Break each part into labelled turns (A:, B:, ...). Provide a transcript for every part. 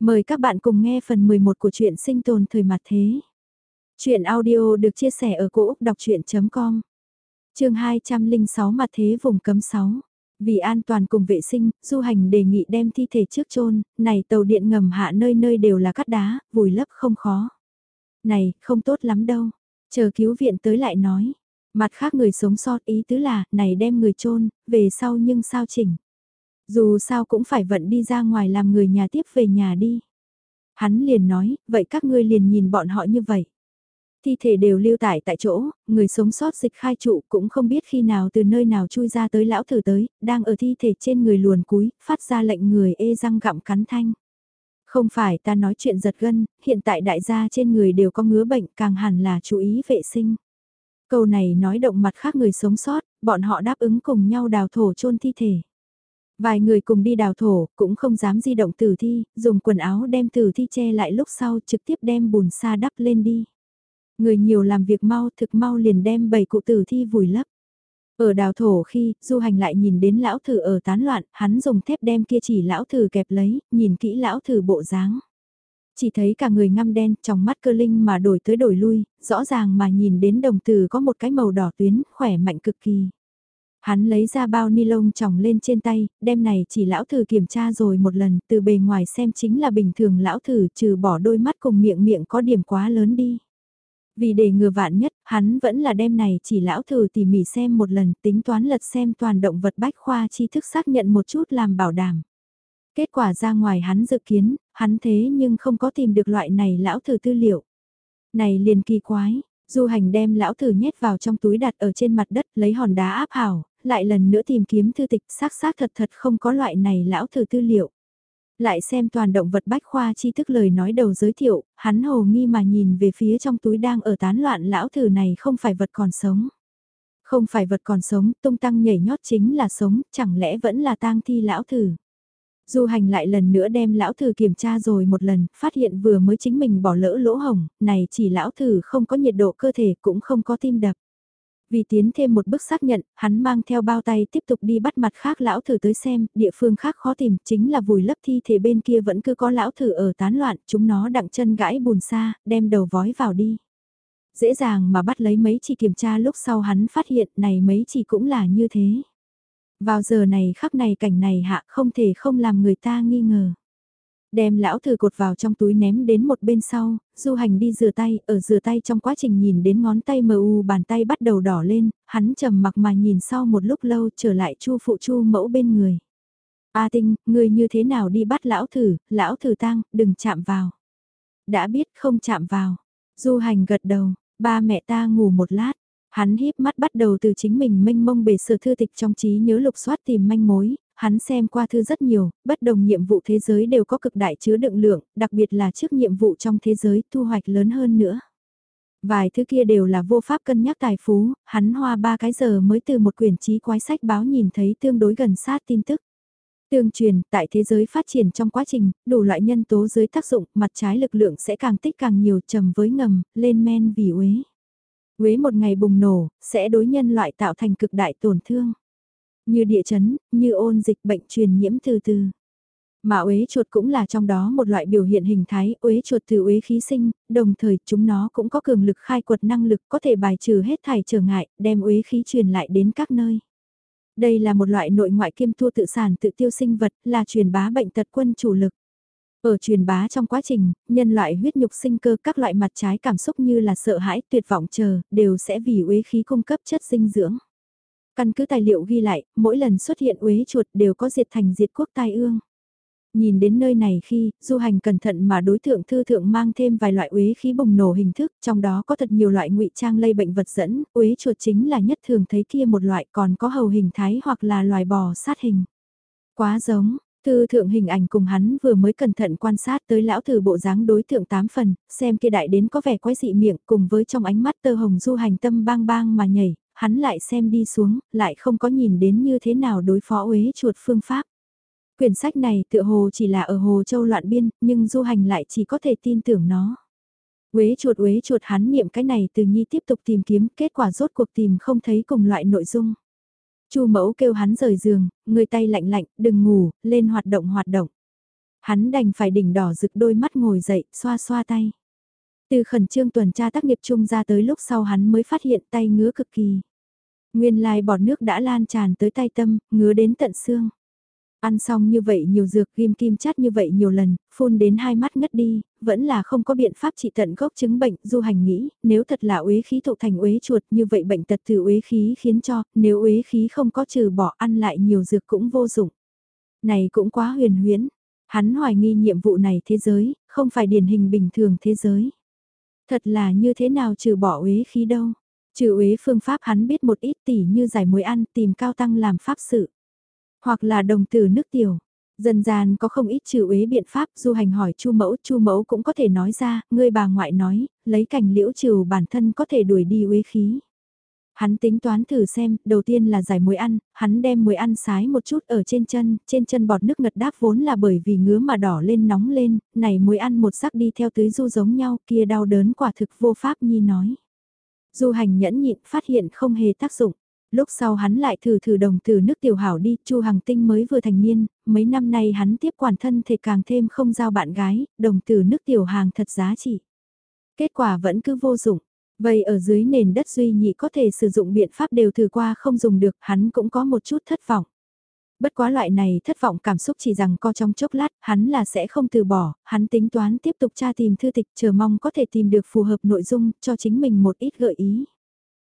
A: Mời các bạn cùng nghe phần 11 của truyện sinh tồn thời mặt thế. Chuyện audio được chia sẻ ở cỗ đọc chuyện.com Trường 206 mặt thế vùng cấm 6 Vì an toàn cùng vệ sinh, du hành đề nghị đem thi thể trước chôn này tàu điện ngầm hạ nơi nơi đều là cắt đá, vùi lấp không khó. Này, không tốt lắm đâu. Chờ cứu viện tới lại nói. Mặt khác người sống sót ý tứ là, này đem người chôn về sau nhưng sao chỉnh. Dù sao cũng phải vận đi ra ngoài làm người nhà tiếp về nhà đi. Hắn liền nói, vậy các ngươi liền nhìn bọn họ như vậy. Thi thể đều lưu tải tại chỗ, người sống sót dịch khai trụ cũng không biết khi nào từ nơi nào chui ra tới lão thử tới, đang ở thi thể trên người luồn cúi, phát ra lệnh người ê răng gặm cắn thanh. Không phải ta nói chuyện giật gân, hiện tại đại gia trên người đều có ngứa bệnh càng hẳn là chú ý vệ sinh. Câu này nói động mặt khác người sống sót, bọn họ đáp ứng cùng nhau đào thổ chôn thi thể. Vài người cùng đi đào thổ, cũng không dám di động tử thi, dùng quần áo đem tử thi che lại lúc sau trực tiếp đem bùn sa đắp lên đi. Người nhiều làm việc mau thực mau liền đem bảy cụ tử thi vùi lấp. Ở đào thổ khi, du hành lại nhìn đến lão thử ở tán loạn, hắn dùng thép đem kia chỉ lão thử kẹp lấy, nhìn kỹ lão thử bộ dáng. Chỉ thấy cả người ngăm đen, trong mắt cơ linh mà đổi tới đổi lui, rõ ràng mà nhìn đến đồng tử có một cái màu đỏ tuyến, khỏe mạnh cực kỳ. Hắn lấy ra bao ni lông tròng lên trên tay, đem này chỉ lão thử kiểm tra rồi một lần, từ bề ngoài xem chính là bình thường lão thử trừ bỏ đôi mắt cùng miệng miệng có điểm quá lớn đi. Vì để ngừa vạn nhất, hắn vẫn là đem này chỉ lão thử tỉ mỉ xem một lần, tính toán lật xem toàn động vật bách khoa tri thức xác nhận một chút làm bảo đảm. Kết quả ra ngoài hắn dự kiến, hắn thế nhưng không có tìm được loại này lão thử tư liệu. Này liền kỳ quái, Du hành đem lão thử nhét vào trong túi đặt ở trên mặt đất lấy hòn đá áp hảo, lại lần nữa tìm kiếm thư tịch xác xác thật thật không có loại này lão thử tư liệu. Lại xem toàn động vật bách khoa chi thức lời nói đầu giới thiệu, hắn hồ nghi mà nhìn về phía trong túi đang ở tán loạn lão thử này không phải vật còn sống. Không phải vật còn sống, tung tăng nhảy nhót chính là sống, chẳng lẽ vẫn là tang thi lão thử. Du hành lại lần nữa đem lão thử kiểm tra rồi một lần, phát hiện vừa mới chính mình bỏ lỡ lỗ hồng, này chỉ lão thử không có nhiệt độ cơ thể cũng không có tim đập. Vì tiến thêm một bước xác nhận, hắn mang theo bao tay tiếp tục đi bắt mặt khác lão thử tới xem, địa phương khác khó tìm, chính là vùi lấp thi thể bên kia vẫn cứ có lão thử ở tán loạn, chúng nó đặng chân gãi bùn xa, đem đầu vói vào đi. Dễ dàng mà bắt lấy mấy chỉ kiểm tra lúc sau hắn phát hiện này mấy chỉ cũng là như thế. Vào giờ này khắc này cảnh này hạ không thể không làm người ta nghi ngờ. Đem lão thử cột vào trong túi ném đến một bên sau, du hành đi rửa tay, ở rửa tay trong quá trình nhìn đến ngón tay mờ u bàn tay bắt đầu đỏ lên, hắn trầm mặc mà nhìn sau một lúc lâu trở lại chu phụ chu mẫu bên người. A tinh, người như thế nào đi bắt lão thử, lão thử tang, đừng chạm vào. Đã biết không chạm vào. Du hành gật đầu, ba mẹ ta ngủ một lát, Hắn híp mắt bắt đầu từ chính mình mênh mông bề sở thư tịch trong trí nhớ lục soát tìm manh mối, hắn xem qua thư rất nhiều, bất đồng nhiệm vụ thế giới đều có cực đại chứa đựng lượng, đặc biệt là trước nhiệm vụ trong thế giới thu hoạch lớn hơn nữa. Vài thứ kia đều là vô pháp cân nhắc tài phú, hắn hoa ba cái giờ mới từ một quyển trí quái sách báo nhìn thấy tương đối gần sát tin tức. Tương truyền, tại thế giới phát triển trong quá trình, đủ loại nhân tố dưới tác dụng, mặt trái lực lượng sẽ càng tích càng nhiều trầm với ngầm, lên men vì uế. uế một ngày bùng nổ, sẽ đối nhân loại tạo thành cực đại tổn thương. Như địa chấn, như ôn dịch bệnh truyền nhiễm từ từ. Mà uế chuột cũng là trong đó một loại biểu hiện hình thái uế chuột từ uế khí sinh, đồng thời chúng nó cũng có cường lực khai quật năng lực có thể bài trừ hết thải trở ngại, đem uế khí truyền lại đến các nơi. Đây là một loại nội ngoại kiêm thua tự sản tự tiêu sinh vật, là truyền bá bệnh tật quân chủ lực. Ở truyền bá trong quá trình, nhân loại huyết nhục sinh cơ các loại mặt trái cảm xúc như là sợ hãi, tuyệt vọng chờ, đều sẽ vì uế khí cung cấp chất dinh dưỡng. Căn cứ tài liệu ghi lại, mỗi lần xuất hiện uế chuột đều có diệt thành diệt quốc tai ương. Nhìn đến nơi này khi, du hành cẩn thận mà đối tượng thư thượng mang thêm vài loại uế khí bùng nổ hình thức, trong đó có thật nhiều loại ngụy trang lây bệnh vật dẫn, uế chuột chính là nhất thường thấy kia một loại còn có hầu hình thái hoặc là loài bò sát hình. Quá giống, Thư thượng hình ảnh cùng hắn vừa mới cẩn thận quan sát tới lão thử bộ dáng đối tượng tám phần, xem kia đại đến có vẻ quái dị miệng cùng với trong ánh mắt tơ hồng du hành tâm bang bang mà nhảy, hắn lại xem đi xuống, lại không có nhìn đến như thế nào đối phó uế chuột phương pháp. Quyển sách này tựa hồ chỉ là ở Hồ Châu loạn biên, nhưng du hành lại chỉ có thể tin tưởng nó. Uế chuột uế chuột hắn niệm cái này từ nhi tiếp tục tìm kiếm, kết quả rốt cuộc tìm không thấy cùng loại nội dung. Chu mẫu kêu hắn rời giường, người tay lạnh lạnh, đừng ngủ, lên hoạt động hoạt động. Hắn đành phải đỉnh đỏ rực đôi mắt ngồi dậy, xoa xoa tay. Từ khẩn trương tuần tra tác nghiệp chung ra tới lúc sau hắn mới phát hiện tay ngứa cực kỳ. Nguyên lai bọt nước đã lan tràn tới tay tâm, ngứa đến tận xương. Ăn xong như vậy nhiều dược kim kim chát như vậy nhiều lần, phun đến hai mắt ngất đi, vẫn là không có biện pháp trị tận gốc chứng bệnh. Du hành nghĩ, nếu thật là uế khí tụ thành uế chuột như vậy bệnh tật từ uế khí khiến cho, nếu uế khí không có trừ bỏ ăn lại nhiều dược cũng vô dụng. Này cũng quá huyền huyễn. Hắn hoài nghi nhiệm vụ này thế giới, không phải điển hình bình thường thế giới. Thật là như thế nào trừ bỏ uế khí đâu. Trừ uế phương pháp hắn biết một ít tỉ như giải muối ăn tìm cao tăng làm pháp sự. Hoặc là đồng tử nước tiểu. Dần gian có không ít trừ uế biện pháp, du hành hỏi chu mẫu, chu mẫu cũng có thể nói ra, người bà ngoại nói, lấy cảnh liễu trừ bản thân có thể đuổi đi uế khí. Hắn tính toán thử xem, đầu tiên là giải muối ăn, hắn đem muối ăn sái một chút ở trên chân, trên chân bọt nước ngật đáp vốn là bởi vì ngứa mà đỏ lên nóng lên, này muối ăn một sắc đi theo tưới du giống nhau, kia đau đớn quả thực vô pháp nhi nói. Du hành nhẫn nhịn phát hiện không hề tác dụng. Lúc sau hắn lại thử thử đồng từ nước tiểu hảo đi, Chu Hằng Tinh mới vừa thành niên, mấy năm nay hắn tiếp quản thân thể càng thêm không giao bạn gái, đồng từ nước tiểu hàng thật giá trị. Kết quả vẫn cứ vô dụng. Vậy ở dưới nền đất duy nhị có thể sử dụng biện pháp đều thử qua không dùng được, hắn cũng có một chút thất vọng. Bất quá loại này thất vọng cảm xúc chỉ rằng co trong chốc lát, hắn là sẽ không từ bỏ, hắn tính toán tiếp tục tra tìm thư tịch chờ mong có thể tìm được phù hợp nội dung cho chính mình một ít gợi ý.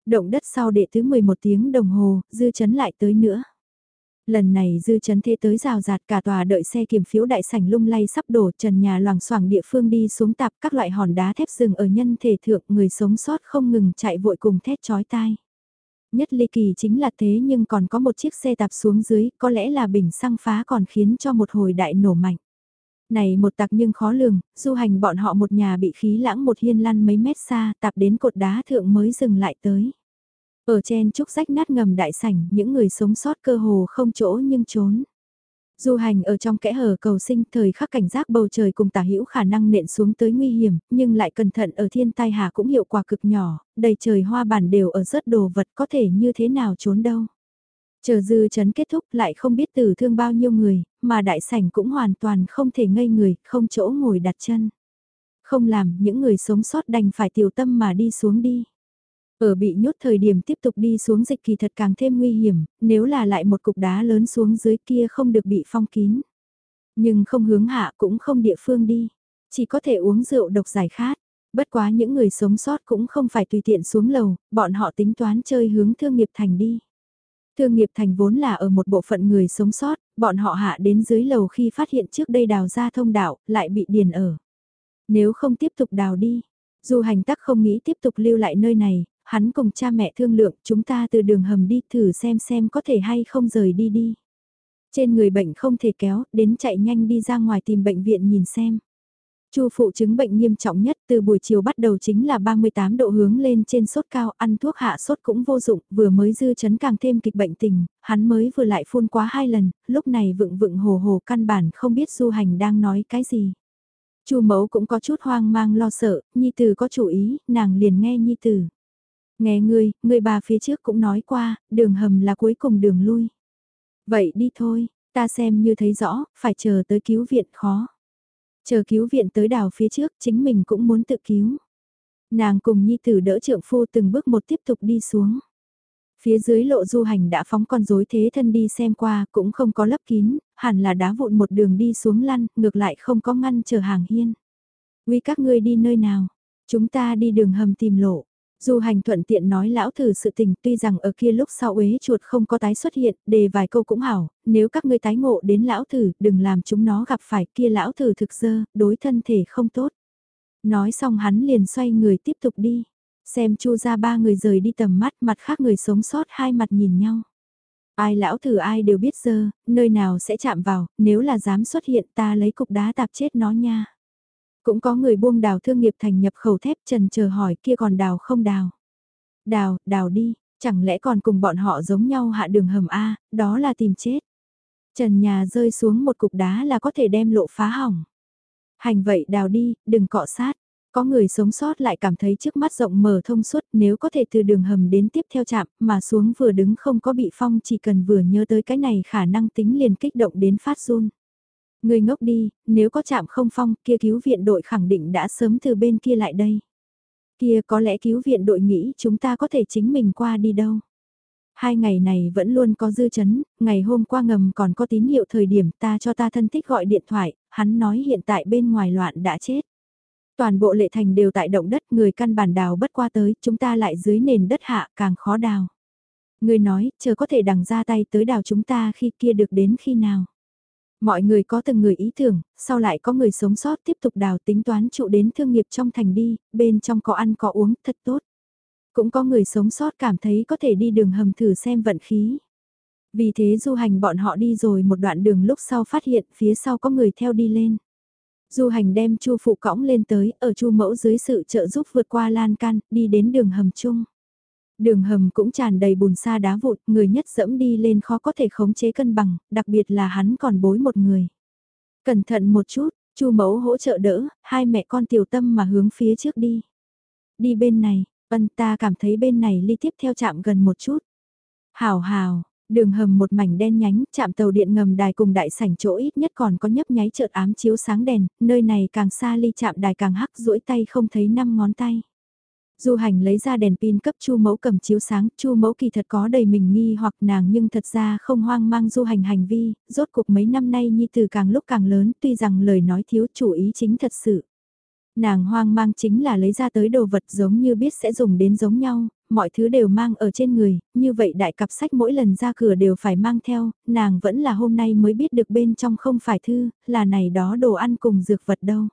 A: Động đất sau đệ thứ 11 tiếng đồng hồ, dư chấn lại tới nữa. Lần này dư chấn thế tới rào rạt cả tòa đợi xe kiểm phiếu đại sảnh lung lay sắp đổ trần nhà loàng xoảng địa phương đi xuống tạp các loại hòn đá thép rừng ở nhân thể thượng người sống sót không ngừng chạy vội cùng thét chói tai. Nhất ly kỳ chính là thế nhưng còn có một chiếc xe tạp xuống dưới có lẽ là bình xăng phá còn khiến cho một hồi đại nổ mạnh. Này một tặc nhưng khó lường, du hành bọn họ một nhà bị khí lãng một hiên lăn mấy mét xa tạp đến cột đá thượng mới dừng lại tới. Ở trên trúc rách nát ngầm đại sảnh, những người sống sót cơ hồ không chỗ nhưng trốn. Du hành ở trong kẽ hở cầu sinh thời khắc cảnh giác bầu trời cùng tả hữu khả năng nện xuống tới nguy hiểm, nhưng lại cẩn thận ở thiên tai hà cũng hiệu quả cực nhỏ, đầy trời hoa bản đều ở rớt đồ vật có thể như thế nào trốn đâu. Chờ dư chấn kết thúc lại không biết tử thương bao nhiêu người, mà đại sảnh cũng hoàn toàn không thể ngây người, không chỗ ngồi đặt chân. Không làm những người sống sót đành phải tiểu tâm mà đi xuống đi. Ở bị nhốt thời điểm tiếp tục đi xuống dịch kỳ thật càng thêm nguy hiểm, nếu là lại một cục đá lớn xuống dưới kia không được bị phong kín. Nhưng không hướng hạ cũng không địa phương đi, chỉ có thể uống rượu độc giải khát. Bất quá những người sống sót cũng không phải tùy tiện xuống lầu, bọn họ tính toán chơi hướng thương nghiệp thành đi. Thương nghiệp thành vốn là ở một bộ phận người sống sót, bọn họ hạ đến dưới lầu khi phát hiện trước đây đào ra thông đạo, lại bị điền ở. Nếu không tiếp tục đào đi, dù hành tắc không nghĩ tiếp tục lưu lại nơi này, hắn cùng cha mẹ thương lượng chúng ta từ đường hầm đi thử xem xem có thể hay không rời đi đi. Trên người bệnh không thể kéo, đến chạy nhanh đi ra ngoài tìm bệnh viện nhìn xem. Chu phụ chứng bệnh nghiêm trọng nhất từ buổi chiều bắt đầu chính là 38 độ hướng lên trên sốt cao, ăn thuốc hạ sốt cũng vô dụng, vừa mới dư chấn càng thêm kịch bệnh tình, hắn mới vừa lại phun quá hai lần, lúc này vựng vựng hồ hồ căn bản không biết du hành đang nói cái gì. Chu mẫu cũng có chút hoang mang lo sợ, nhi tử có chủ ý, nàng liền nghe nhi tử. Nghe ngươi, ngươi bà phía trước cũng nói qua, đường hầm là cuối cùng đường lui. Vậy đi thôi, ta xem như thấy rõ, phải chờ tới cứu viện khó. Chờ cứu viện tới đào phía trước, chính mình cũng muốn tự cứu. Nàng cùng nhi tử đỡ trượng phu từng bước một tiếp tục đi xuống. Phía dưới lộ du hành đã phóng con rối thế thân đi xem qua, cũng không có lấp kín, hẳn là đá vụn một đường đi xuống lăn, ngược lại không có ngăn chờ hàng hiên. Uy các ngươi đi nơi nào? Chúng ta đi đường hầm tìm lộ. Du hành thuận tiện nói lão thử sự tình tuy rằng ở kia lúc sau uế chuột không có tái xuất hiện, đề vài câu cũng hảo, nếu các ngươi tái ngộ đến lão thử, đừng làm chúng nó gặp phải kia lão thử thực dơ, đối thân thể không tốt. Nói xong hắn liền xoay người tiếp tục đi, xem chu ra ba người rời đi tầm mắt mặt khác người sống sót hai mặt nhìn nhau. Ai lão thử ai đều biết dơ, nơi nào sẽ chạm vào, nếu là dám xuất hiện ta lấy cục đá tạp chết nó nha. Cũng có người buông đào thương nghiệp thành nhập khẩu thép trần chờ hỏi kia còn đào không đào. Đào, đào đi, chẳng lẽ còn cùng bọn họ giống nhau hạ đường hầm A, đó là tìm chết. Trần nhà rơi xuống một cục đá là có thể đem lộ phá hỏng. Hành vậy đào đi, đừng cọ sát. Có người sống sót lại cảm thấy trước mắt rộng mở thông suốt nếu có thể từ đường hầm đến tiếp theo chạm mà xuống vừa đứng không có bị phong chỉ cần vừa nhớ tới cái này khả năng tính liền kích động đến phát run. Người ngốc đi, nếu có chạm không phong kia cứu viện đội khẳng định đã sớm từ bên kia lại đây. Kia có lẽ cứu viện đội nghĩ chúng ta có thể chính mình qua đi đâu. Hai ngày này vẫn luôn có dư chấn, ngày hôm qua ngầm còn có tín hiệu thời điểm ta cho ta thân thích gọi điện thoại, hắn nói hiện tại bên ngoài loạn đã chết. Toàn bộ lệ thành đều tại động đất người căn bản đào bất qua tới, chúng ta lại dưới nền đất hạ càng khó đào. Người nói, chờ có thể đằng ra tay tới đào chúng ta khi kia được đến khi nào. Mọi người có từng người ý tưởng, sau lại có người sống sót tiếp tục đào tính toán trụ đến thương nghiệp trong thành đi, bên trong có ăn có uống, thật tốt. Cũng có người sống sót cảm thấy có thể đi đường hầm thử xem vận khí. Vì thế du hành bọn họ đi rồi một đoạn đường lúc sau phát hiện phía sau có người theo đi lên. Du hành đem chu phụ cõng lên tới, ở chu mẫu dưới sự trợ giúp vượt qua lan can, đi đến đường hầm chung. Đường hầm cũng tràn đầy bùn sa đá vụt, người nhất dẫm đi lên khó có thể khống chế cân bằng, đặc biệt là hắn còn bối một người. Cẩn thận một chút, chu mẫu hỗ trợ đỡ, hai mẹ con tiểu tâm mà hướng phía trước đi. Đi bên này, ân ta cảm thấy bên này ly tiếp theo chạm gần một chút. Hào hào, Đường hầm một mảnh đen nhánh, chạm tàu điện ngầm đài cùng đại sảnh chỗ ít nhất còn có nhấp nháy chợt ám chiếu sáng đèn, nơi này càng xa ly chạm đài càng hắc duỗi tay không thấy năm ngón tay. Du hành lấy ra đèn pin cấp chu mẫu cầm chiếu sáng, chu mẫu kỳ thật có đầy mình nghi hoặc nàng nhưng thật ra không hoang mang du hành hành vi, rốt cuộc mấy năm nay nhi từ càng lúc càng lớn tuy rằng lời nói thiếu chủ ý chính thật sự. Nàng hoang mang chính là lấy ra tới đồ vật giống như biết sẽ dùng đến giống nhau, mọi thứ đều mang ở trên người, như vậy đại cặp sách mỗi lần ra cửa đều phải mang theo, nàng vẫn là hôm nay mới biết được bên trong không phải thư, là này đó đồ ăn cùng dược vật đâu.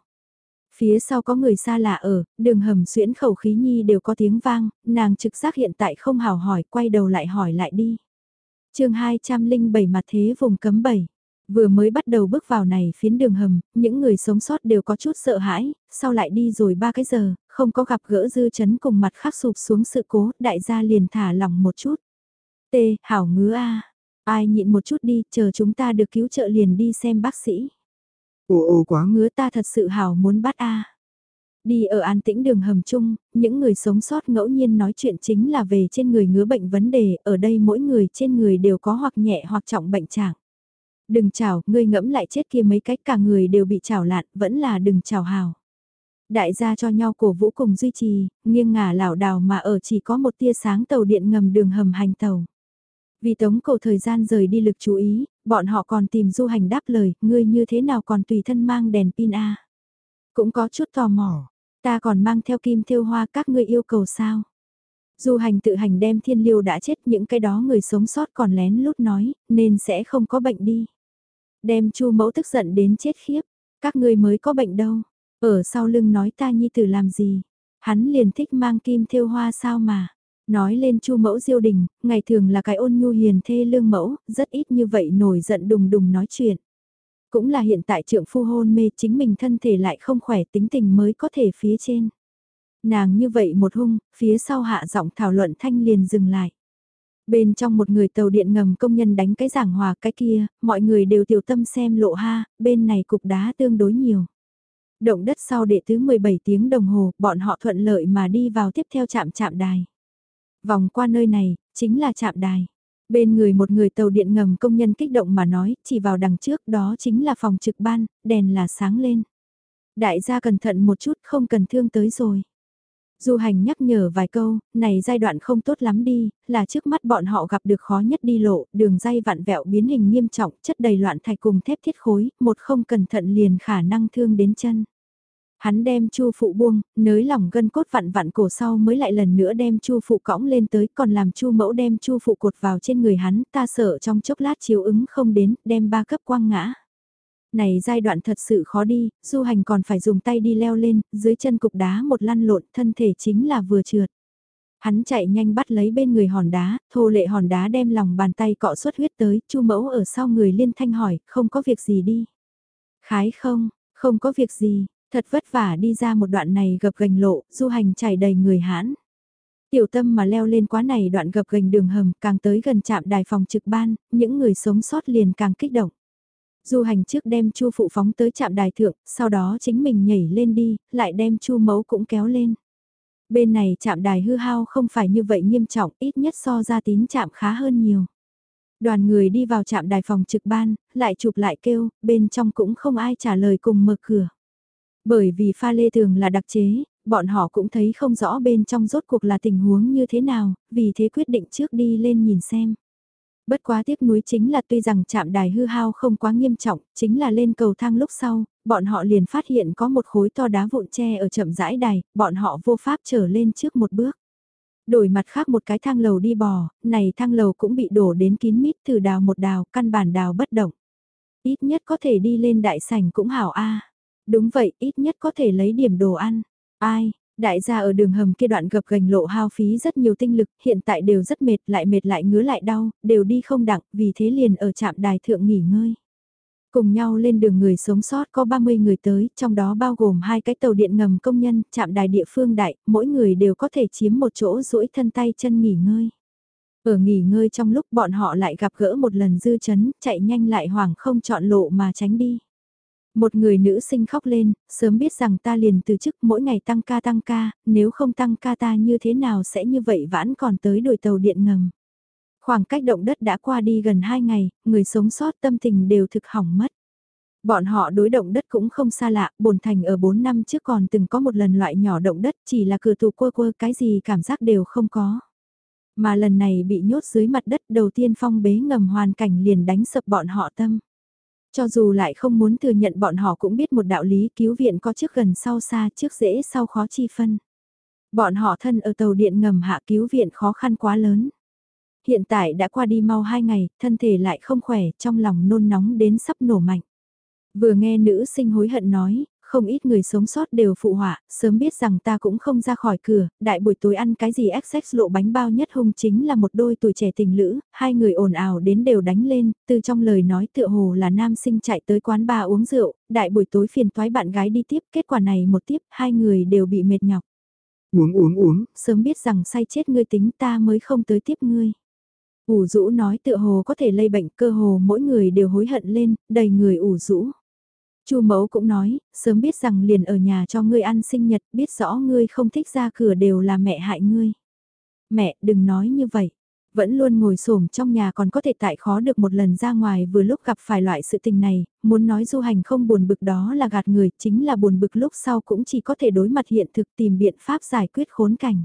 A: Phía sau có người xa lạ ở, đường hầm xuyễn khẩu khí nhi đều có tiếng vang, nàng trực giác hiện tại không hào hỏi, quay đầu lại hỏi lại đi. chương 207 mặt thế vùng cấm 7 Vừa mới bắt đầu bước vào này phiến đường hầm, những người sống sót đều có chút sợ hãi, sau lại đi rồi ba cái giờ, không có gặp gỡ dư chấn cùng mặt khắc sụp xuống sự cố, đại gia liền thả lỏng một chút. T, hảo ngứa a ai nhịn một chút đi, chờ chúng ta được cứu trợ liền đi xem bác sĩ. Ồ ồ quá ngứa ta thật sự hào muốn bắt a Đi ở an tĩnh đường hầm chung, những người sống sót ngẫu nhiên nói chuyện chính là về trên người ngứa bệnh vấn đề, ở đây mỗi người trên người đều có hoặc nhẹ hoặc trọng bệnh trạng. Đừng chào, ngươi ngẫm lại chết kia mấy cách cả người đều bị chảo lạn, vẫn là đừng chào hào. Đại gia cho nhau cổ vũ cùng duy trì, nghiêng ngả lảo đảo mà ở chỉ có một tia sáng tàu điện ngầm đường hầm hành tàu. Vì tống cầu thời gian rời đi lực chú ý, bọn họ còn tìm du hành đáp lời, ngươi như thế nào còn tùy thân mang đèn pin A. Cũng có chút tò mò, ta còn mang theo kim thêu hoa các ngươi yêu cầu sao. Du hành tự hành đem thiên liêu đã chết những cái đó người sống sót còn lén lút nói, nên sẽ không có bệnh đi. Đem chu mẫu tức giận đến chết khiếp, các ngươi mới có bệnh đâu, ở sau lưng nói ta nhi tử làm gì, hắn liền thích mang kim thêu hoa sao mà. Nói lên chu mẫu diêu đình, ngày thường là cái ôn nhu hiền thê lương mẫu, rất ít như vậy nổi giận đùng đùng nói chuyện. Cũng là hiện tại trượng phu hôn mê chính mình thân thể lại không khỏe tính tình mới có thể phía trên. Nàng như vậy một hung, phía sau hạ giọng thảo luận thanh liền dừng lại. Bên trong một người tàu điện ngầm công nhân đánh cái giảng hòa cái kia, mọi người đều tiểu tâm xem lộ ha, bên này cục đá tương đối nhiều. Động đất sau đệ tứ 17 tiếng đồng hồ, bọn họ thuận lợi mà đi vào tiếp theo chạm chạm đài. Vòng qua nơi này, chính là chạm đài. Bên người một người tàu điện ngầm công nhân kích động mà nói, chỉ vào đằng trước đó chính là phòng trực ban, đèn là sáng lên. Đại gia cẩn thận một chút không cần thương tới rồi. Du hành nhắc nhở vài câu, này giai đoạn không tốt lắm đi, là trước mắt bọn họ gặp được khó nhất đi lộ, đường dây vặn vẹo biến hình nghiêm trọng, chất đầy loạn thạch cùng thép thiết khối, một không cẩn thận liền khả năng thương đến chân. Hắn đem chu phụ buông, nới lỏng gân cốt vặn vặn cổ sau mới lại lần nữa đem chu phụ cõng lên tới còn làm chu mẫu đem chu phụ cột vào trên người hắn ta sợ trong chốc lát chiếu ứng không đến, đem ba cấp quang ngã này giai đoạn thật sự khó đi, du hành còn phải dùng tay đi leo lên, dưới chân cục đá một lăn lộn, thân thể chính là vừa trượt. Hắn chạy nhanh bắt lấy bên người hòn đá, thô lệ hòn đá đem lòng bàn tay cọ xuất huyết tới, chu mẫu ở sau người liên thanh hỏi, không có việc gì đi. Khái không, không có việc gì, thật vất vả đi ra một đoạn này gập gành lộ, du hành chảy đầy người hãn. Tiểu tâm mà leo lên quá này đoạn gập gành đường hầm, càng tới gần trạm đài phòng trực ban, những người sống sót liền càng kích động. Du hành trước đem chu phụ phóng tới trạm đài thượng, sau đó chính mình nhảy lên đi, lại đem chu mẫu cũng kéo lên. Bên này trạm đài hư hao không phải như vậy nghiêm trọng, ít nhất so ra tín trạm khá hơn nhiều. Đoàn người đi vào trạm đài phòng trực ban, lại chụp lại kêu, bên trong cũng không ai trả lời cùng mở cửa. Bởi vì pha lê thường là đặc chế, bọn họ cũng thấy không rõ bên trong rốt cuộc là tình huống như thế nào, vì thế quyết định trước đi lên nhìn xem. Bất quá tiếc nuối chính là tuy rằng chạm đài hư hao không quá nghiêm trọng, chính là lên cầu thang lúc sau, bọn họ liền phát hiện có một khối to đá vụn tre ở chậm rãi đài, bọn họ vô pháp trở lên trước một bước. Đổi mặt khác một cái thang lầu đi bò, này thang lầu cũng bị đổ đến kín mít từ đào một đào, căn bản đào bất động. Ít nhất có thể đi lên đại sảnh cũng hảo a. Đúng vậy, ít nhất có thể lấy điểm đồ ăn. Ai, đại gia ở đường hầm kia đoạn gập gành lộ hao phí rất nhiều tinh lực, hiện tại đều rất mệt, lại mệt lại ngứa lại đau, đều đi không đặng, vì thế liền ở trạm đài thượng nghỉ ngơi. Cùng nhau lên đường người sống sót có 30 người tới, trong đó bao gồm hai cái tàu điện ngầm công nhân, trạm đài địa phương đại, mỗi người đều có thể chiếm một chỗ duỗi thân tay chân nghỉ ngơi. Ở nghỉ ngơi trong lúc bọn họ lại gặp gỡ một lần dư chấn, chạy nhanh lại hoảng không chọn lộ mà tránh đi. Một người nữ sinh khóc lên, sớm biết rằng ta liền từ chức mỗi ngày tăng ca tăng ca, nếu không tăng ca ta như thế nào sẽ như vậy vãn còn tới đổi tàu điện ngầm. Khoảng cách động đất đã qua đi gần 2 ngày, người sống sót tâm tình đều thực hỏng mất. Bọn họ đối động đất cũng không xa lạ, bồn thành ở 4 năm trước còn từng có một lần loại nhỏ động đất chỉ là cửa tù quơ quơ cái gì cảm giác đều không có. Mà lần này bị nhốt dưới mặt đất đầu tiên phong bế ngầm hoàn cảnh liền đánh sập bọn họ tâm. Cho dù lại không muốn thừa nhận bọn họ cũng biết một đạo lý cứu viện có trước gần sau xa trước dễ sau khó chi phân. Bọn họ thân ở tàu điện ngầm hạ cứu viện khó khăn quá lớn. Hiện tại đã qua đi mau hai ngày, thân thể lại không khỏe, trong lòng nôn nóng đến sắp nổ mạnh. Vừa nghe nữ sinh hối hận nói, không ít người sống sót đều phụ họa, sớm biết rằng ta cũng không ra khỏi cửa, đại buổi tối ăn cái gì XX lộ bánh bao nhất hung chính là một đôi tuổi trẻ tình lữ, hai người ồn ào đến đều đánh lên, từ trong lời nói tựa hồ là nam sinh chạy tới quán bar uống rượu, đại buổi tối phiền toái bạn gái đi tiếp, kết quả này một tiếp, hai người đều bị mệt nhọc. Uống uống uống, sớm biết rằng say chết ngươi tính ta mới không tới tiếp ngươi. Ủ rũ nói tựa hồ có thể lây bệnh cơ hồ mỗi người đều hối hận lên, đầy người ủ rũ. Chu mẫu cũng nói, sớm biết rằng liền ở nhà cho ngươi ăn sinh nhật, biết rõ ngươi không thích ra cửa đều là mẹ hại ngươi. Mẹ, đừng nói như vậy. Vẫn luôn ngồi xổm trong nhà còn có thể tại khó được một lần ra ngoài vừa lúc gặp phải loại sự tình này, muốn nói du hành không buồn bực đó là gạt người, chính là buồn bực lúc sau cũng chỉ có thể đối mặt hiện thực tìm biện pháp giải quyết khốn cảnh.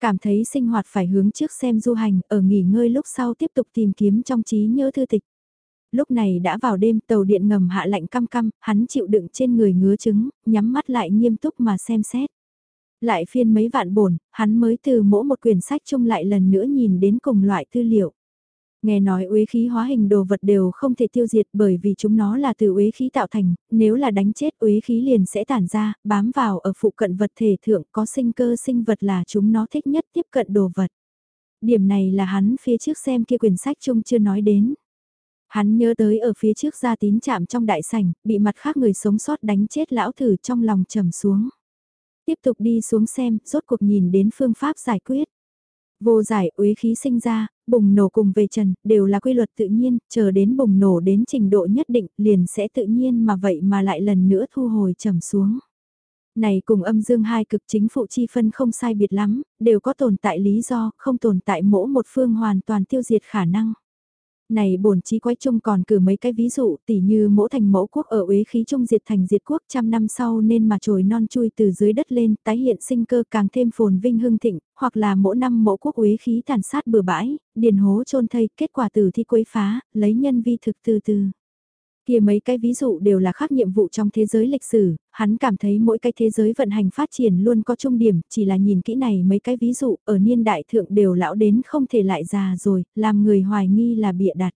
A: Cảm thấy sinh hoạt phải hướng trước xem du hành, ở nghỉ ngơi lúc sau tiếp tục tìm kiếm trong trí nhớ thư tịch. Lúc này đã vào đêm tàu điện ngầm hạ lạnh căm căm, hắn chịu đựng trên người ngứa trứng, nhắm mắt lại nghiêm túc mà xem xét. Lại phiên mấy vạn bổn, hắn mới từ mỗi một quyển sách chung lại lần nữa nhìn đến cùng loại tư liệu. Nghe nói uế khí hóa hình đồ vật đều không thể tiêu diệt bởi vì chúng nó là từ uế khí tạo thành, nếu là đánh chết uế khí liền sẽ tản ra, bám vào ở phụ cận vật thể thượng có sinh cơ sinh vật là chúng nó thích nhất tiếp cận đồ vật. Điểm này là hắn phía trước xem kia quyển sách chung chưa nói đến. Hắn nhớ tới ở phía trước gia tín chạm trong đại sảnh, bị mặt khác người sống sót đánh chết lão thử trong lòng trầm xuống. Tiếp tục đi xuống xem, rốt cuộc nhìn đến phương pháp giải quyết. Vô giải uế khí sinh ra, bùng nổ cùng về trần, đều là quy luật tự nhiên, chờ đến bùng nổ đến trình độ nhất định, liền sẽ tự nhiên mà vậy mà lại lần nữa thu hồi trầm xuống. Này cùng âm dương hai cực chính phụ chi phân không sai biệt lắm, đều có tồn tại lý do, không tồn tại mỗi một phương hoàn toàn tiêu diệt khả năng. Này bổn chí quái chung còn cử mấy cái ví dụ tỉ như mỗ thành mẫu quốc ở uế khí trung diệt thành diệt quốc trăm năm sau nên mà trồi non chui từ dưới đất lên tái hiện sinh cơ càng thêm phồn vinh hưng thịnh, hoặc là mỗi năm mẫu quốc uế khí tàn sát bừa bãi, điền hố chôn thây kết quả từ thi quấy phá, lấy nhân vi thực từ từ. Kia mấy cái ví dụ đều là khác nhiệm vụ trong thế giới lịch sử, hắn cảm thấy mỗi cái thế giới vận hành phát triển luôn có trung điểm, chỉ là nhìn kỹ này mấy cái ví dụ ở niên đại thượng đều lão đến không thể lại già rồi, làm người hoài nghi là bịa đặt.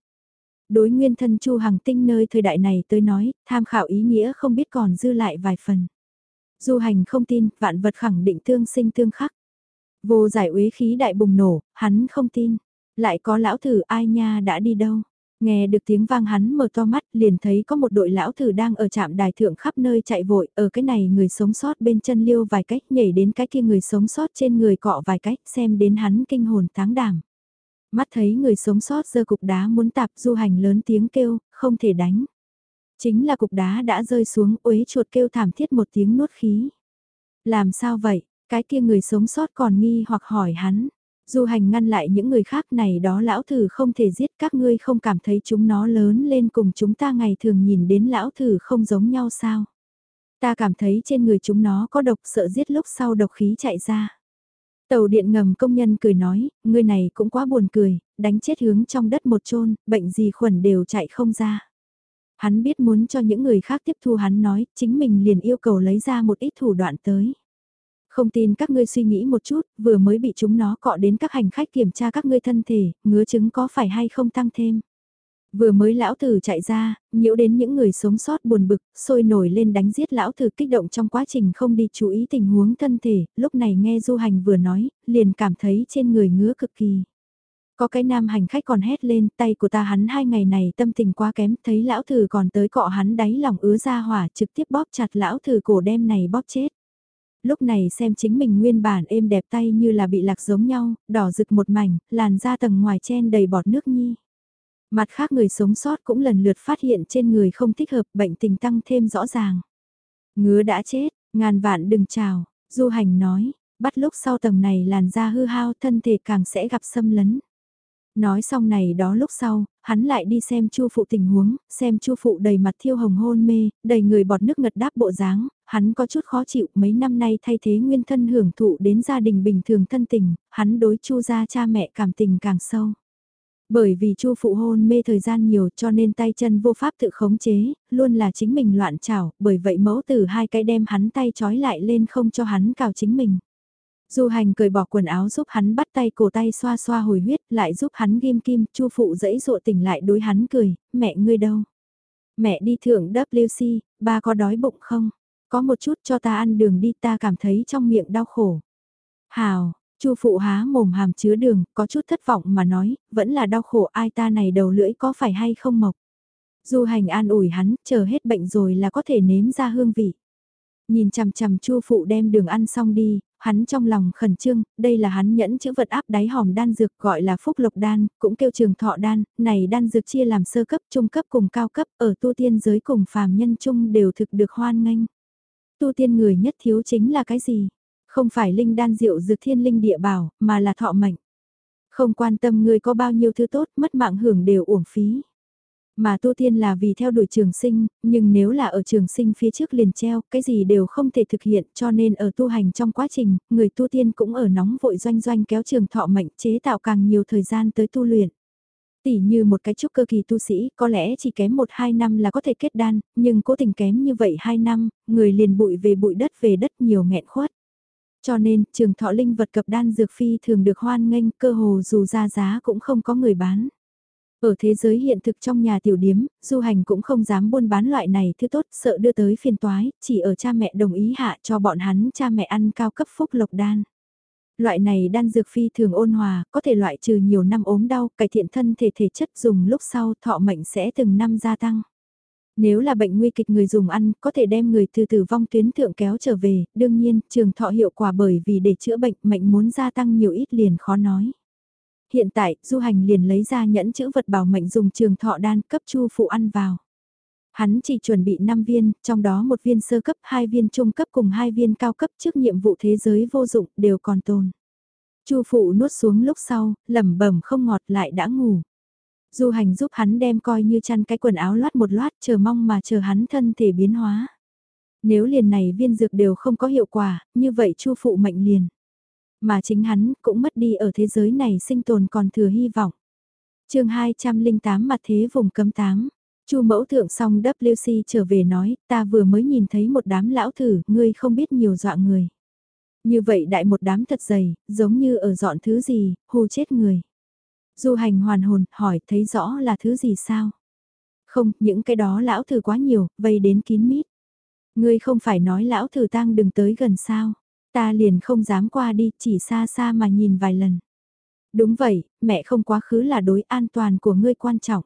A: Đối nguyên thân Chu Hằng Tinh nơi thời đại này tới nói, tham khảo ý nghĩa không biết còn dư lại vài phần. Du hành không tin, vạn vật khẳng định tương sinh tương khắc. Vô giải uế khí đại bùng nổ, hắn không tin. Lại có lão thử ai nha đã đi đâu. Nghe được tiếng vang hắn mở to mắt liền thấy có một đội lão thử đang ở trạm đài thượng khắp nơi chạy vội, ở cái này người sống sót bên chân liêu vài cách nhảy đến cái kia người sống sót trên người cọ vài cách xem đến hắn kinh hồn táng đảm. Mắt thấy người sống sót giơ cục đá muốn tạp du hành lớn tiếng kêu, không thể đánh. Chính là cục đá đã rơi xuống uế chuột kêu thảm thiết một tiếng nuốt khí. Làm sao vậy, cái kia người sống sót còn nghi hoặc hỏi hắn, Du hành ngăn lại những người khác này đó lão thử không thể giết các ngươi không cảm thấy chúng nó lớn lên cùng chúng ta ngày thường nhìn đến lão thử không giống nhau sao. Ta cảm thấy trên người chúng nó có độc sợ giết lúc sau độc khí chạy ra. Tàu điện ngầm công nhân cười nói, người này cũng quá buồn cười, đánh chết hướng trong đất một chôn bệnh gì khuẩn đều chạy không ra. Hắn biết muốn cho những người khác tiếp thu hắn nói, chính mình liền yêu cầu lấy ra một ít thủ đoạn tới. Không tin các ngươi suy nghĩ một chút, vừa mới bị chúng nó cọ đến các hành khách kiểm tra các ngươi thân thể, ngứa chứng có phải hay không tăng thêm. Vừa mới lão tử chạy ra, nhiễu đến những người sống sót buồn bực, sôi nổi lên đánh giết lão tử kích động trong quá trình không đi chú ý tình huống thân thể, lúc này nghe du hành vừa nói, liền cảm thấy trên người ngứa cực kỳ. Có cái nam hành khách còn hét lên, tay của ta hắn hai ngày này tâm tình quá kém, thấy lão thử còn tới cọ hắn đáy lòng ứa ra hỏa trực tiếp bóp chặt lão thử cổ đem này bóp chết lúc này xem chính mình nguyên bản êm đẹp tay như là bị lạc giống nhau, đỏ rực một mảnh, làn da tầng ngoài chen đầy bọt nước nhi. Mặt khác người sống sót cũng lần lượt phát hiện trên người không thích hợp bệnh tình tăng thêm rõ ràng. Ngứa đã chết, ngàn vạn đừng chào, du hành nói, bắt lúc sau tầng này làn da hư hao thân thể càng sẽ gặp xâm lấn. Nói xong này đó lúc sau, hắn lại đi xem chu phụ tình huống, xem chu phụ đầy mặt thiêu hồng hôn mê, đầy người bọt nước ngật đáp bộ dáng, hắn có chút khó chịu mấy năm nay thay thế nguyên thân hưởng thụ đến gia đình bình thường thân tình, hắn đối chu gia cha mẹ cảm tình càng sâu. Bởi vì chu phụ hôn mê thời gian nhiều cho nên tay chân vô pháp tự khống chế, luôn là chính mình loạn trảo, bởi vậy mẫu tử hai cái đem hắn tay trói lại lên không cho hắn cào chính mình. Du hành cởi bỏ quần áo giúp hắn bắt tay cổ tay xoa xoa hồi huyết, lại giúp hắn ghim kim, chu phụ dẫy dụa tỉnh lại đối hắn cười, mẹ ngươi đâu? Mẹ đi thưởng WC, ba có đói bụng không? Có một chút cho ta ăn đường đi ta cảm thấy trong miệng đau khổ. Hào, chu phụ há mồm hàm chứa đường, có chút thất vọng mà nói, vẫn là đau khổ ai ta này đầu lưỡi có phải hay không mộc. Du hành an ủi hắn, chờ hết bệnh rồi là có thể nếm ra hương vị. Nhìn chằm chằm chu phụ đem đường ăn xong đi, hắn trong lòng khẩn trương, đây là hắn nhẫn chữ vật áp đáy hòm đan dược gọi là phúc lộc đan, cũng kêu trường thọ đan, này đan dược chia làm sơ cấp, trung cấp cùng cao cấp, ở tu tiên giới cùng phàm nhân chung đều thực được hoan nghênh. Tu tiên người nhất thiếu chính là cái gì? Không phải linh đan diệu dược thiên linh địa bảo, mà là thọ mệnh. Không quan tâm người có bao nhiêu thứ tốt, mất mạng hưởng đều uổng phí. Mà tu tiên là vì theo đuổi trường sinh, nhưng nếu là ở trường sinh phía trước liền treo, cái gì đều không thể thực hiện cho nên ở tu hành trong quá trình, người tu tiên cũng ở nóng vội doanh doanh kéo trường thọ mệnh chế tạo càng nhiều thời gian tới tu luyện. Tỷ như một cái trúc cơ kỳ tu sĩ có lẽ chỉ kém 1-2 năm là có thể kết đan, nhưng cố tình kém như vậy 2 năm, người liền bụi về bụi đất về đất nhiều nghẹn khuất. Cho nên, trường thọ linh vật cập đan dược phi thường được hoan nghênh cơ hồ dù ra giá cũng không có người bán. Ở thế giới hiện thực trong nhà tiểu điếm, du hành cũng không dám buôn bán loại này thứ tốt, sợ đưa tới phiền toái, chỉ ở cha mẹ đồng ý hạ cho bọn hắn cha mẹ ăn cao cấp phúc lộc đan. Loại này đan dược phi thường ôn hòa, có thể loại trừ nhiều năm ốm đau, cải thiện thân thể thể chất dùng lúc sau thọ mệnh sẽ từng năm gia tăng. Nếu là bệnh nguy kịch người dùng ăn, có thể đem người từ tử vong tuyến thượng kéo trở về, đương nhiên, trường thọ hiệu quả bởi vì để chữa bệnh, mệnh muốn gia tăng nhiều ít liền khó nói. Hiện tại, du hành liền lấy ra nhẫn chữ vật bảo mệnh dùng trường thọ đan cấp chu phụ ăn vào. Hắn chỉ chuẩn bị 5 viên, trong đó một viên sơ cấp, hai viên trung cấp cùng hai viên cao cấp trước nhiệm vụ thế giới vô dụng đều còn tồn. Chu phụ nuốt xuống lúc sau, lẩm bẩm không ngọt lại đã ngủ. Du hành giúp hắn đem coi như chăn cái quần áo loát một loát chờ mong mà chờ hắn thân thể biến hóa. Nếu liền này viên dược đều không có hiệu quả, như vậy chu phụ mệnh liền. Mà chính hắn cũng mất đi ở thế giới này sinh tồn còn thừa hy vọng. chương 208 mặt thế vùng cấm tám. Chu mẫu thượng xong WC trở về nói, ta vừa mới nhìn thấy một đám lão thử, ngươi không biết nhiều dọa người. Như vậy đại một đám thật dày, giống như ở dọn thứ gì, hù chết người. Du hành hoàn hồn, hỏi thấy rõ là thứ gì sao? Không, những cái đó lão thử quá nhiều, vây đến kín mít. Ngươi không phải nói lão thử tang đừng tới gần sao? Ta liền không dám qua đi, chỉ xa xa mà nhìn vài lần. Đúng vậy, mẹ không quá khứ là đối an toàn của ngươi quan trọng.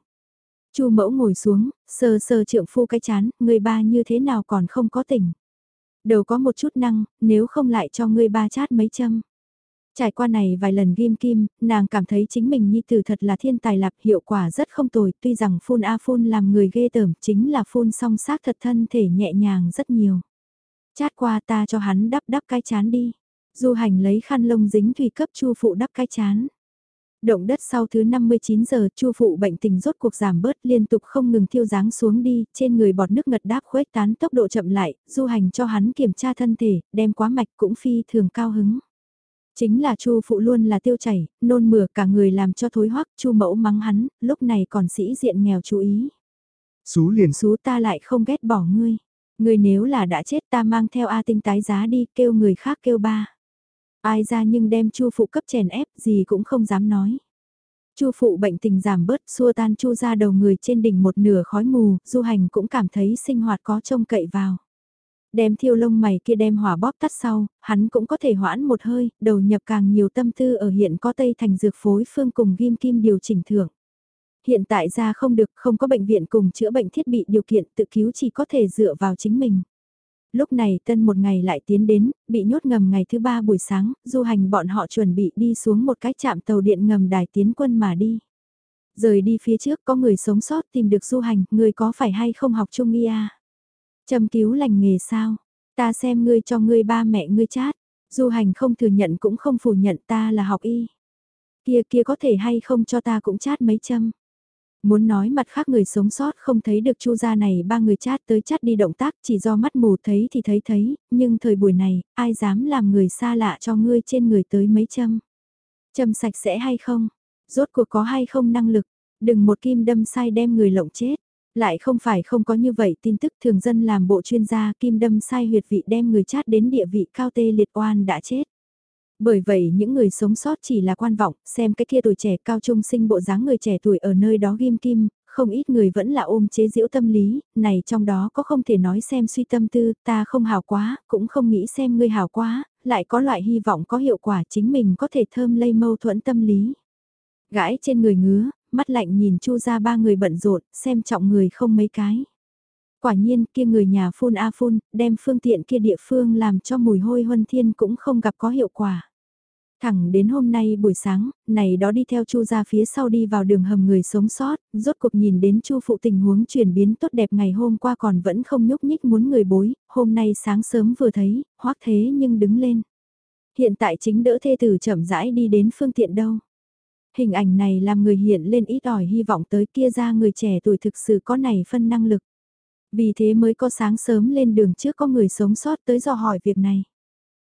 A: Chu mẫu ngồi xuống, sờ sờ trượng phu cái chán, người ba như thế nào còn không có tỉnh. Đầu có một chút năng, nếu không lại cho ngươi ba chát mấy châm. Trải qua này vài lần ghim kim, nàng cảm thấy chính mình nhi tử thật là thiên tài lạc hiệu quả rất không tồi, tuy rằng phun A phun làm người ghê tởm chính là phun song xác thật thân thể nhẹ nhàng rất nhiều. Chát qua ta cho hắn đắp đắp cái chán đi. Du hành lấy khăn lông dính thủy cấp chu phụ đắp cái chán. Động đất sau thứ 59 giờ, chu phụ bệnh tình rốt cuộc giảm bớt liên tục không ngừng thiêu dáng xuống đi, trên người bọt nước ngật đáp khuếch tán tốc độ chậm lại, du hành cho hắn kiểm tra thân thể, đem quá mạch cũng phi thường cao hứng. Chính là chu phụ luôn là tiêu chảy, nôn mửa cả người làm cho thối hoắc, chu mẫu mắng hắn, lúc này còn sĩ diện nghèo chú ý.
B: Xú liền
A: Xú ta lại không ghét bỏ ngươi người nếu là đã chết ta mang theo A tinh tái giá đi, kêu người khác kêu ba. Ai ra nhưng đem chu phụ cấp chèn ép gì cũng không dám nói. Chu phụ bệnh tình giảm bớt, xua tan chu ra đầu người trên đỉnh một nửa khói mù, du hành cũng cảm thấy sinh hoạt có trông cậy vào. Đem thiêu lông mày kia đem hỏa bóp tắt sau, hắn cũng có thể hoãn một hơi, đầu nhập càng nhiều tâm tư ở hiện có Tây Thành dược phối phương cùng ghim kim điều chỉnh thưởng. Hiện tại ra không được, không có bệnh viện cùng chữa bệnh thiết bị điều kiện tự cứu chỉ có thể dựa vào chính mình. Lúc này tân một ngày lại tiến đến, bị nhốt ngầm ngày thứ ba buổi sáng, du hành bọn họ chuẩn bị đi xuống một cái chạm tàu điện ngầm đài tiến quân mà đi. Rời đi phía trước có người sống sót tìm được du hành, người có phải hay không học trung y à? Châm cứu lành nghề sao? Ta xem ngươi cho ngươi ba mẹ ngươi chát. Du hành không thừa nhận cũng không phủ nhận ta là học y. Kia kia có thể hay không cho ta cũng chát mấy châm. Muốn nói mặt khác người sống sót không thấy được chu gia này ba người chát tới chát đi động tác chỉ do mắt mù thấy thì thấy thấy, nhưng thời buổi này, ai dám làm người xa lạ cho ngươi trên người tới mấy châm. Châm sạch sẽ hay không? Rốt cuộc có hay không năng lực? Đừng một kim đâm sai đem người lộng chết. Lại không phải không có như vậy tin tức thường dân làm bộ chuyên gia kim đâm sai huyệt vị đem người chát đến địa vị cao tê liệt oan đã chết. Bởi vậy những người sống sót chỉ là quan vọng, xem cái kia tuổi trẻ cao trung sinh bộ dáng người trẻ tuổi ở nơi đó ghim kim, không ít người vẫn là ôm chế diễu tâm lý, này trong đó có không thể nói xem suy tâm tư, ta không hào quá, cũng không nghĩ xem ngươi hào quá, lại có loại hy vọng có hiệu quả chính mình có thể thơm lây mâu thuẫn tâm lý. Gãi trên người ngứa, mắt lạnh nhìn chu ra ba người bận rộn, xem trọng người không mấy cái. Quả nhiên kia người nhà phun a phun, đem phương tiện kia địa phương làm cho mùi hôi huân thiên cũng không gặp có hiệu quả. Thẳng đến hôm nay buổi sáng, này đó đi theo Chu ra phía sau đi vào đường hầm người sống sót, rốt cuộc nhìn đến Chu phụ tình huống chuyển biến tốt đẹp ngày hôm qua còn vẫn không nhúc nhích muốn người bối, hôm nay sáng sớm vừa thấy, hoắc thế nhưng đứng lên. Hiện tại chính đỡ thê tử chậm rãi đi đến phương tiện đâu. Hình ảnh này làm người hiện lên ít ỏi hy vọng tới kia ra người trẻ tuổi thực sự có này phân năng lực. Vì thế mới có sáng sớm lên đường trước có người sống sót tới dò hỏi việc này.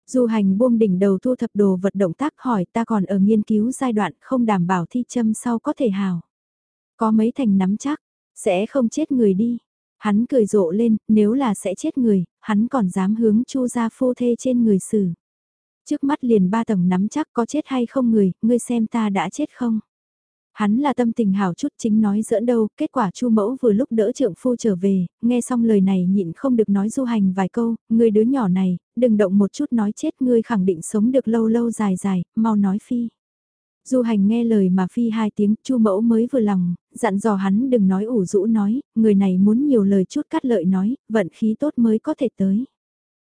A: Du hành buông đỉnh đầu thu thập đồ vật động tác hỏi ta còn ở nghiên cứu giai đoạn không đảm bảo thi châm sau có thể hào. Có mấy thành nắm chắc, sẽ không chết người đi. Hắn cười rộ lên, nếu là sẽ chết người, hắn còn dám hướng chu ra phu thê trên người xử. Trước mắt liền ba tầng nắm chắc có chết hay không người, ngươi xem ta đã chết không. Hắn là tâm tình hảo chút chính nói giỡn đâu, kết quả chu mẫu vừa lúc đỡ trượng phu trở về, nghe xong lời này nhịn không được nói du hành vài câu, người đứa nhỏ này, đừng động một chút nói chết ngươi khẳng định sống được lâu lâu dài dài, mau nói phi. Du hành nghe lời mà phi hai tiếng, chu mẫu mới vừa lòng, dặn dò hắn đừng nói ủ rũ nói, người này muốn nhiều lời chút cắt lợi nói, vận khí tốt mới có thể tới.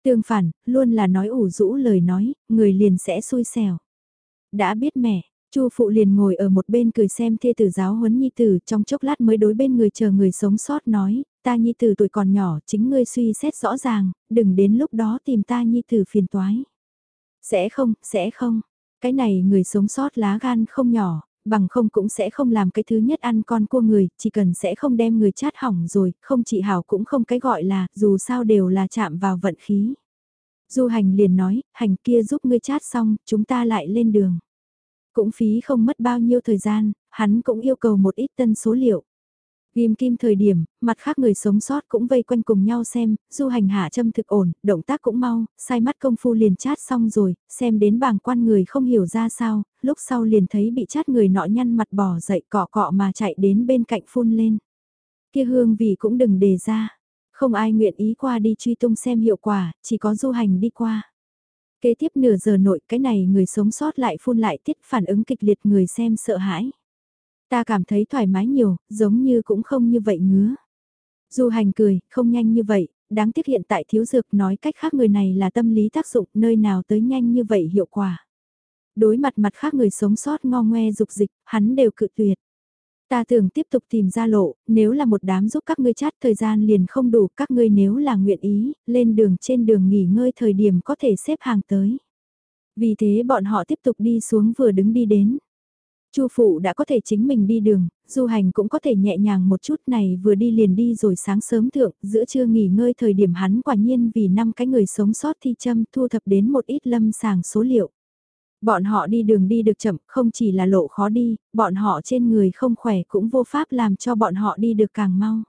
A: Tương phản, luôn là nói ủ rũ lời nói, người liền sẽ xui xẻo. Đã biết mẹ, Chu phụ liền ngồi ở một bên cười xem thê tử giáo huấn nhi tử, trong chốc lát mới đối bên người chờ người sống sót nói, ta nhi tử tuổi còn nhỏ, chính ngươi suy xét rõ ràng, đừng đến lúc đó tìm ta nhi tử phiền toái. Sẽ không, sẽ không. Cái này người sống sót lá gan không nhỏ, bằng không cũng sẽ không làm cái thứ nhất ăn con cua người, chỉ cần sẽ không đem người chát hỏng rồi, không chị hảo cũng không cái gọi là, dù sao đều là chạm vào vận khí. Du hành liền nói, hành kia giúp ngươi chát xong, chúng ta lại lên đường. Cũng phí không mất bao nhiêu thời gian, hắn cũng yêu cầu một ít tân số liệu. Ghim kim thời điểm, mặt khác người sống sót cũng vây quanh cùng nhau xem, du hành hạ châm thực ổn, động tác cũng mau, sai mắt công phu liền chát xong rồi, xem đến bàng quan người không hiểu ra sao, lúc sau liền thấy bị chát người nọ nhăn mặt bỏ dậy cọ cọ mà chạy đến bên cạnh phun lên. Kia hương vị cũng đừng đề ra, không ai nguyện ý qua đi truy tung xem hiệu quả, chỉ có du hành đi qua. Kế tiếp nửa giờ nội cái này người sống sót lại phun lại tiết phản ứng kịch liệt người xem sợ hãi. Ta cảm thấy thoải mái nhiều, giống như cũng không như vậy ngứa. Du hành cười, không nhanh như vậy, đáng tiếc hiện tại thiếu dược nói cách khác người này là tâm lý tác dụng nơi nào tới nhanh như vậy hiệu quả. Đối mặt mặt khác người sống sót ngo ngoe dục dịch, hắn đều cự tuyệt. Ta tưởng tiếp tục tìm ra lộ, nếu là một đám giúp các ngươi chát thời gian liền không đủ, các ngươi nếu là nguyện ý, lên đường trên đường nghỉ ngơi thời điểm có thể xếp hàng tới. Vì thế bọn họ tiếp tục đi xuống vừa đứng đi đến. Chu phụ đã có thể chính mình đi đường, du hành cũng có thể nhẹ nhàng một chút này vừa đi liền đi rồi sáng sớm thượng, giữa trưa nghỉ ngơi thời điểm hắn quả nhiên vì năm cái người sống sót thi châm thu thập đến một ít lâm sàng số liệu. Bọn họ đi đường đi được chậm, không chỉ là lộ khó đi, bọn họ trên người không khỏe cũng vô pháp làm cho bọn họ đi được càng mau.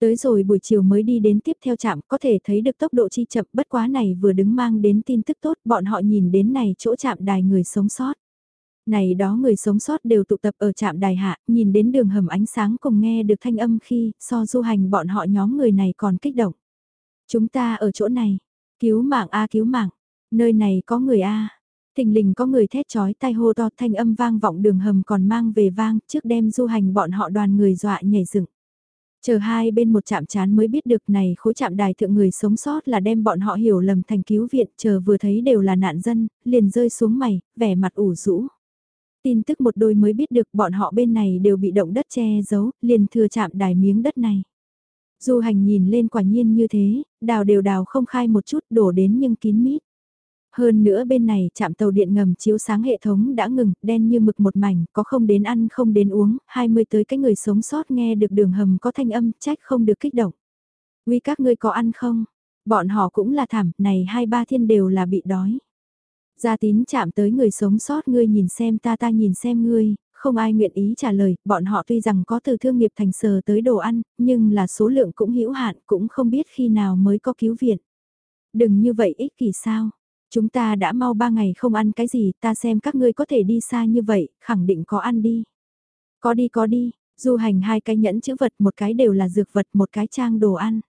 A: Tới rồi buổi chiều mới đi đến tiếp theo trạm có thể thấy được tốc độ chi chậm bất quá này vừa đứng mang đến tin tức tốt bọn họ nhìn đến này chỗ chạm đài người sống sót. Này đó người sống sót đều tụ tập ở trạm đài hạ, nhìn đến đường hầm ánh sáng cùng nghe được thanh âm khi so du hành bọn họ nhóm người này còn kích động. Chúng ta ở chỗ này, cứu mạng A cứu mạng, nơi này có người A. Thình lình có người thét chói tai hô to thanh âm vang vọng đường hầm còn mang về vang trước đem du hành bọn họ đoàn người dọa nhảy dựng. Chờ hai bên một chạm chán mới biết được này khối chạm đài thượng người sống sót là đem bọn họ hiểu lầm thành cứu viện chờ vừa thấy đều là nạn dân, liền rơi xuống mày, vẻ mặt ủ rũ. Tin tức một đôi mới biết được bọn họ bên này đều bị động đất che giấu, liền thừa chạm đài miếng đất này. Du hành nhìn lên quả nhiên như thế, đào đều đào không khai một chút đổ đến nhưng kín mít. Hơn nữa bên này chạm tàu điện ngầm chiếu sáng hệ thống đã ngừng, đen như mực một mảnh, có không đến ăn không đến uống, 20 tới cái người sống sót nghe được đường hầm có thanh âm, trách không được kích động. Uy các ngươi có ăn không? Bọn họ cũng là thảm, này hai ba thiên đều là bị đói. Gia tín chạm tới người sống sót ngươi nhìn xem ta ta nhìn xem ngươi, không ai nguyện ý trả lời, bọn họ tuy rằng có từ thương nghiệp thành sờ tới đồ ăn, nhưng là số lượng cũng hữu hạn, cũng không biết khi nào mới có cứu viện. Đừng như vậy ích kỷ sao, Chúng ta đã mau ba ngày không ăn cái gì, ta xem các ngươi có thể đi xa như vậy, khẳng định có ăn đi. Có đi có đi, du hành hai cái nhẫn chữ vật, một cái đều là dược vật, một cái trang đồ ăn.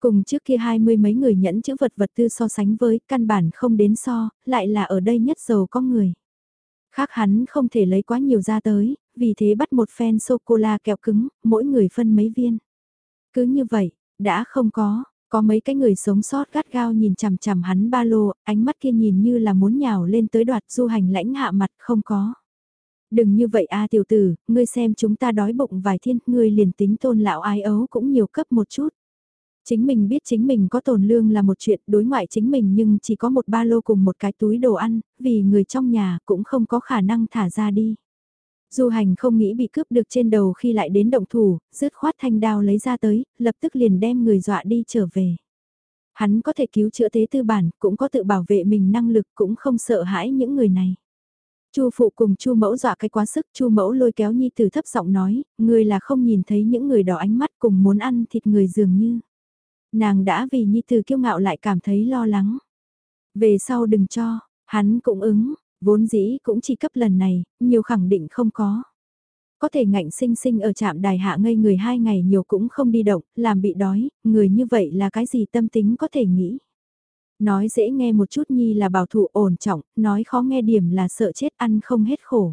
A: Cùng trước kia hai mươi mấy người nhẫn chữ vật vật tư so sánh với, căn bản không đến so, lại là ở đây nhất giàu có người. Khác hắn không thể lấy quá nhiều ra tới, vì thế bắt một phen sô-cô-la kẹo cứng, mỗi người phân mấy viên. Cứ như vậy, đã không có, có mấy cái người sống sót gắt gao nhìn chằm chằm hắn ba lô, ánh mắt kia nhìn như là muốn nhào lên tới đoạt du hành lãnh hạ mặt không có. Đừng như vậy a tiểu tử, ngươi xem chúng ta đói bụng vài thiên, ngươi liền tính tôn lão ái ấu cũng nhiều cấp một chút. Chính mình biết chính mình có tồn lương là một chuyện đối ngoại chính mình nhưng chỉ có một ba lô cùng một cái túi đồ ăn, vì người trong nhà cũng không có khả năng thả ra đi. Du hành không nghĩ bị cướp được trên đầu khi lại đến động thủ, rứt khoát thanh đao lấy ra tới, lập tức liền đem người dọa đi trở về. Hắn có thể cứu chữa tế tư bản, cũng có tự bảo vệ mình năng lực, cũng không sợ hãi những người này. Chu phụ cùng Chu mẫu dọa cái quá sức, Chu mẫu lôi kéo nhi tử thấp giọng nói, người là không nhìn thấy những người đỏ ánh mắt cùng muốn ăn thịt người dường như. Nàng đã vì nhi tử kiêu ngạo lại cảm thấy lo lắng. Về sau đừng cho, hắn cũng ứng, Vốn dĩ cũng chỉ cấp lần này, nhiều khẳng định không có. Có thể ngạnh sinh sinh ở trạm đài hạ ngây người hai ngày nhiều cũng không đi động, làm bị đói, người như vậy là cái gì tâm tính có thể nghĩ. Nói dễ nghe một chút nhi là bảo thủ ổn trọng, nói khó nghe điểm là sợ chết ăn không hết khổ.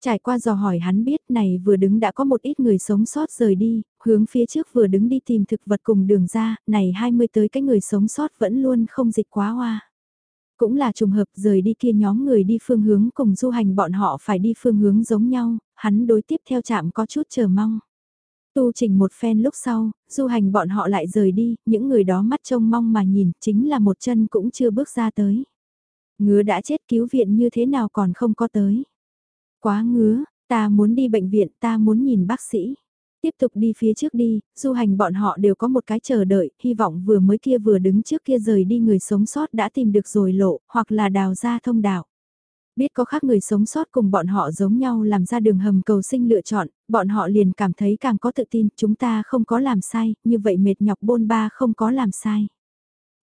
A: Trải qua dò hỏi hắn biết này vừa đứng đã có một ít người sống sót rời đi, hướng phía trước vừa đứng đi tìm thực vật cùng đường ra, này 20 tới cái người sống sót vẫn luôn không dịch quá hoa. Cũng là trùng hợp rời đi kia nhóm người đi phương hướng cùng du hành bọn họ phải đi phương hướng giống nhau, hắn đối tiếp theo chạm có chút chờ mong. Tu trình một phen lúc sau, du hành bọn họ lại rời đi, những người đó mắt trông mong mà nhìn, chính là một chân cũng chưa bước ra tới. Ngứa đã chết cứu viện như thế nào còn không có tới. Quá ngứa, ta muốn đi bệnh viện, ta muốn nhìn bác sĩ. Tiếp tục đi phía trước đi, du hành bọn họ đều có một cái chờ đợi, hy vọng vừa mới kia vừa đứng trước kia rời đi người sống sót đã tìm được rồi lộ, hoặc là đào ra thông đạo. Biết có khác người sống sót cùng bọn họ giống nhau làm ra đường hầm cầu sinh lựa chọn, bọn họ liền cảm thấy càng có tự tin, chúng ta không có làm sai, như vậy mệt nhọc bôn ba không có làm sai.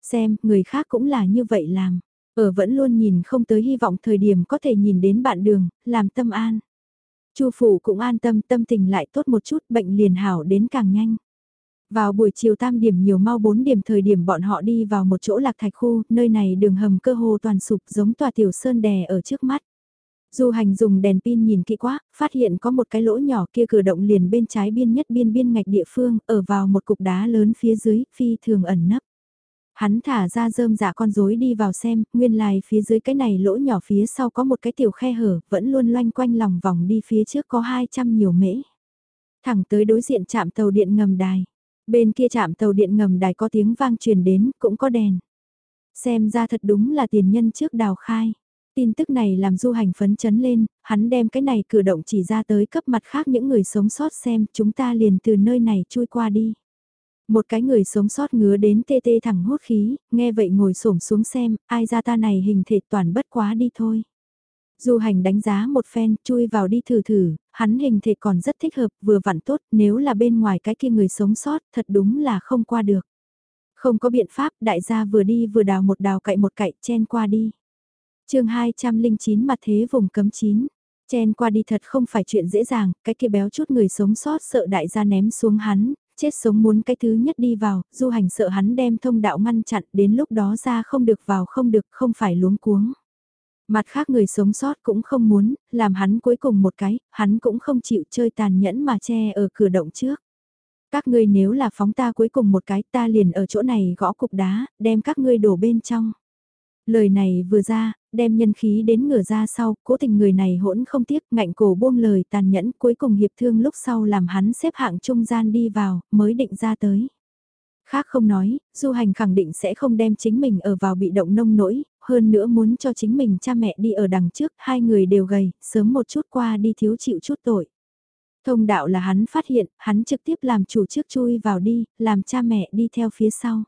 A: Xem, người khác cũng là như vậy làm, ở vẫn luôn nhìn không tới hy vọng thời điểm có thể nhìn đến bạn đường, làm tâm an. Chu phủ cũng an tâm tâm tình lại tốt một chút bệnh liền hảo đến càng nhanh. Vào buổi chiều tam điểm nhiều mau bốn điểm thời điểm bọn họ đi vào một chỗ lạc thạch khu, nơi này đường hầm cơ hồ toàn sụp giống tòa tiểu sơn đè ở trước mắt. Du hành dùng đèn pin nhìn kỹ quá, phát hiện có một cái lỗ nhỏ kia cử động liền bên trái biên nhất biên biên ngạch địa phương, ở vào một cục đá lớn phía dưới, phi thường ẩn nấp. Hắn thả ra rơm dạ con rối đi vào xem, nguyên lai phía dưới cái này lỗ nhỏ phía sau có một cái tiểu khe hở, vẫn luôn loanh quanh lòng vòng đi phía trước có 200 nhiều mễ. Thẳng tới đối diện chạm tàu điện ngầm đài. Bên kia chạm tàu điện ngầm đài có tiếng vang truyền đến, cũng có đèn. Xem ra thật đúng là tiền nhân trước đào khai. Tin tức này làm du hành phấn chấn lên, hắn đem cái này cử động chỉ ra tới cấp mặt khác những người sống sót xem chúng ta liền từ nơi này chui qua đi. Một cái người sống sót ngứa đến tê tê thẳng hốt khí, nghe vậy ngồi xổm xuống xem, ai ra ta này hình thể toàn bất quá đi thôi. Du hành đánh giá một phen, chui vào đi thử thử, hắn hình thể còn rất thích hợp, vừa vặn tốt, nếu là bên ngoài cái kia người sống sót, thật đúng là không qua được. Không có biện pháp, đại gia vừa đi vừa đào một đào cậy một cậy, chen qua đi. chương 209 mặt thế vùng cấm chín. Chen qua đi thật không phải chuyện dễ dàng, cái kia béo chút người sống sót sợ đại gia ném xuống hắn, chết sống muốn cái thứ nhất đi vào, du hành sợ hắn đem thông đạo ngăn chặn, đến lúc đó ra không được vào không được, không phải luống cuống. Mặt khác người sống sót cũng không muốn, làm hắn cuối cùng một cái, hắn cũng không chịu chơi tàn nhẫn mà che ở cửa động trước. Các ngươi nếu là phóng ta cuối cùng một cái ta liền ở chỗ này gõ cục đá, đem các ngươi đổ bên trong. Lời này vừa ra, đem nhân khí đến ngửa ra sau, cố tình người này hỗn không tiếc, ngạnh cổ buông lời tàn nhẫn cuối cùng hiệp thương lúc sau làm hắn xếp hạng trung gian đi vào, mới định ra tới. Khác không nói, du hành khẳng định sẽ không đem chính mình ở vào bị động nông nỗi, hơn nữa muốn cho chính mình cha mẹ đi ở đằng trước, hai người đều gầy, sớm một chút qua đi thiếu chịu chút tội. Thông đạo là hắn phát hiện, hắn trực tiếp làm chủ trước chui vào đi, làm cha mẹ đi theo phía sau.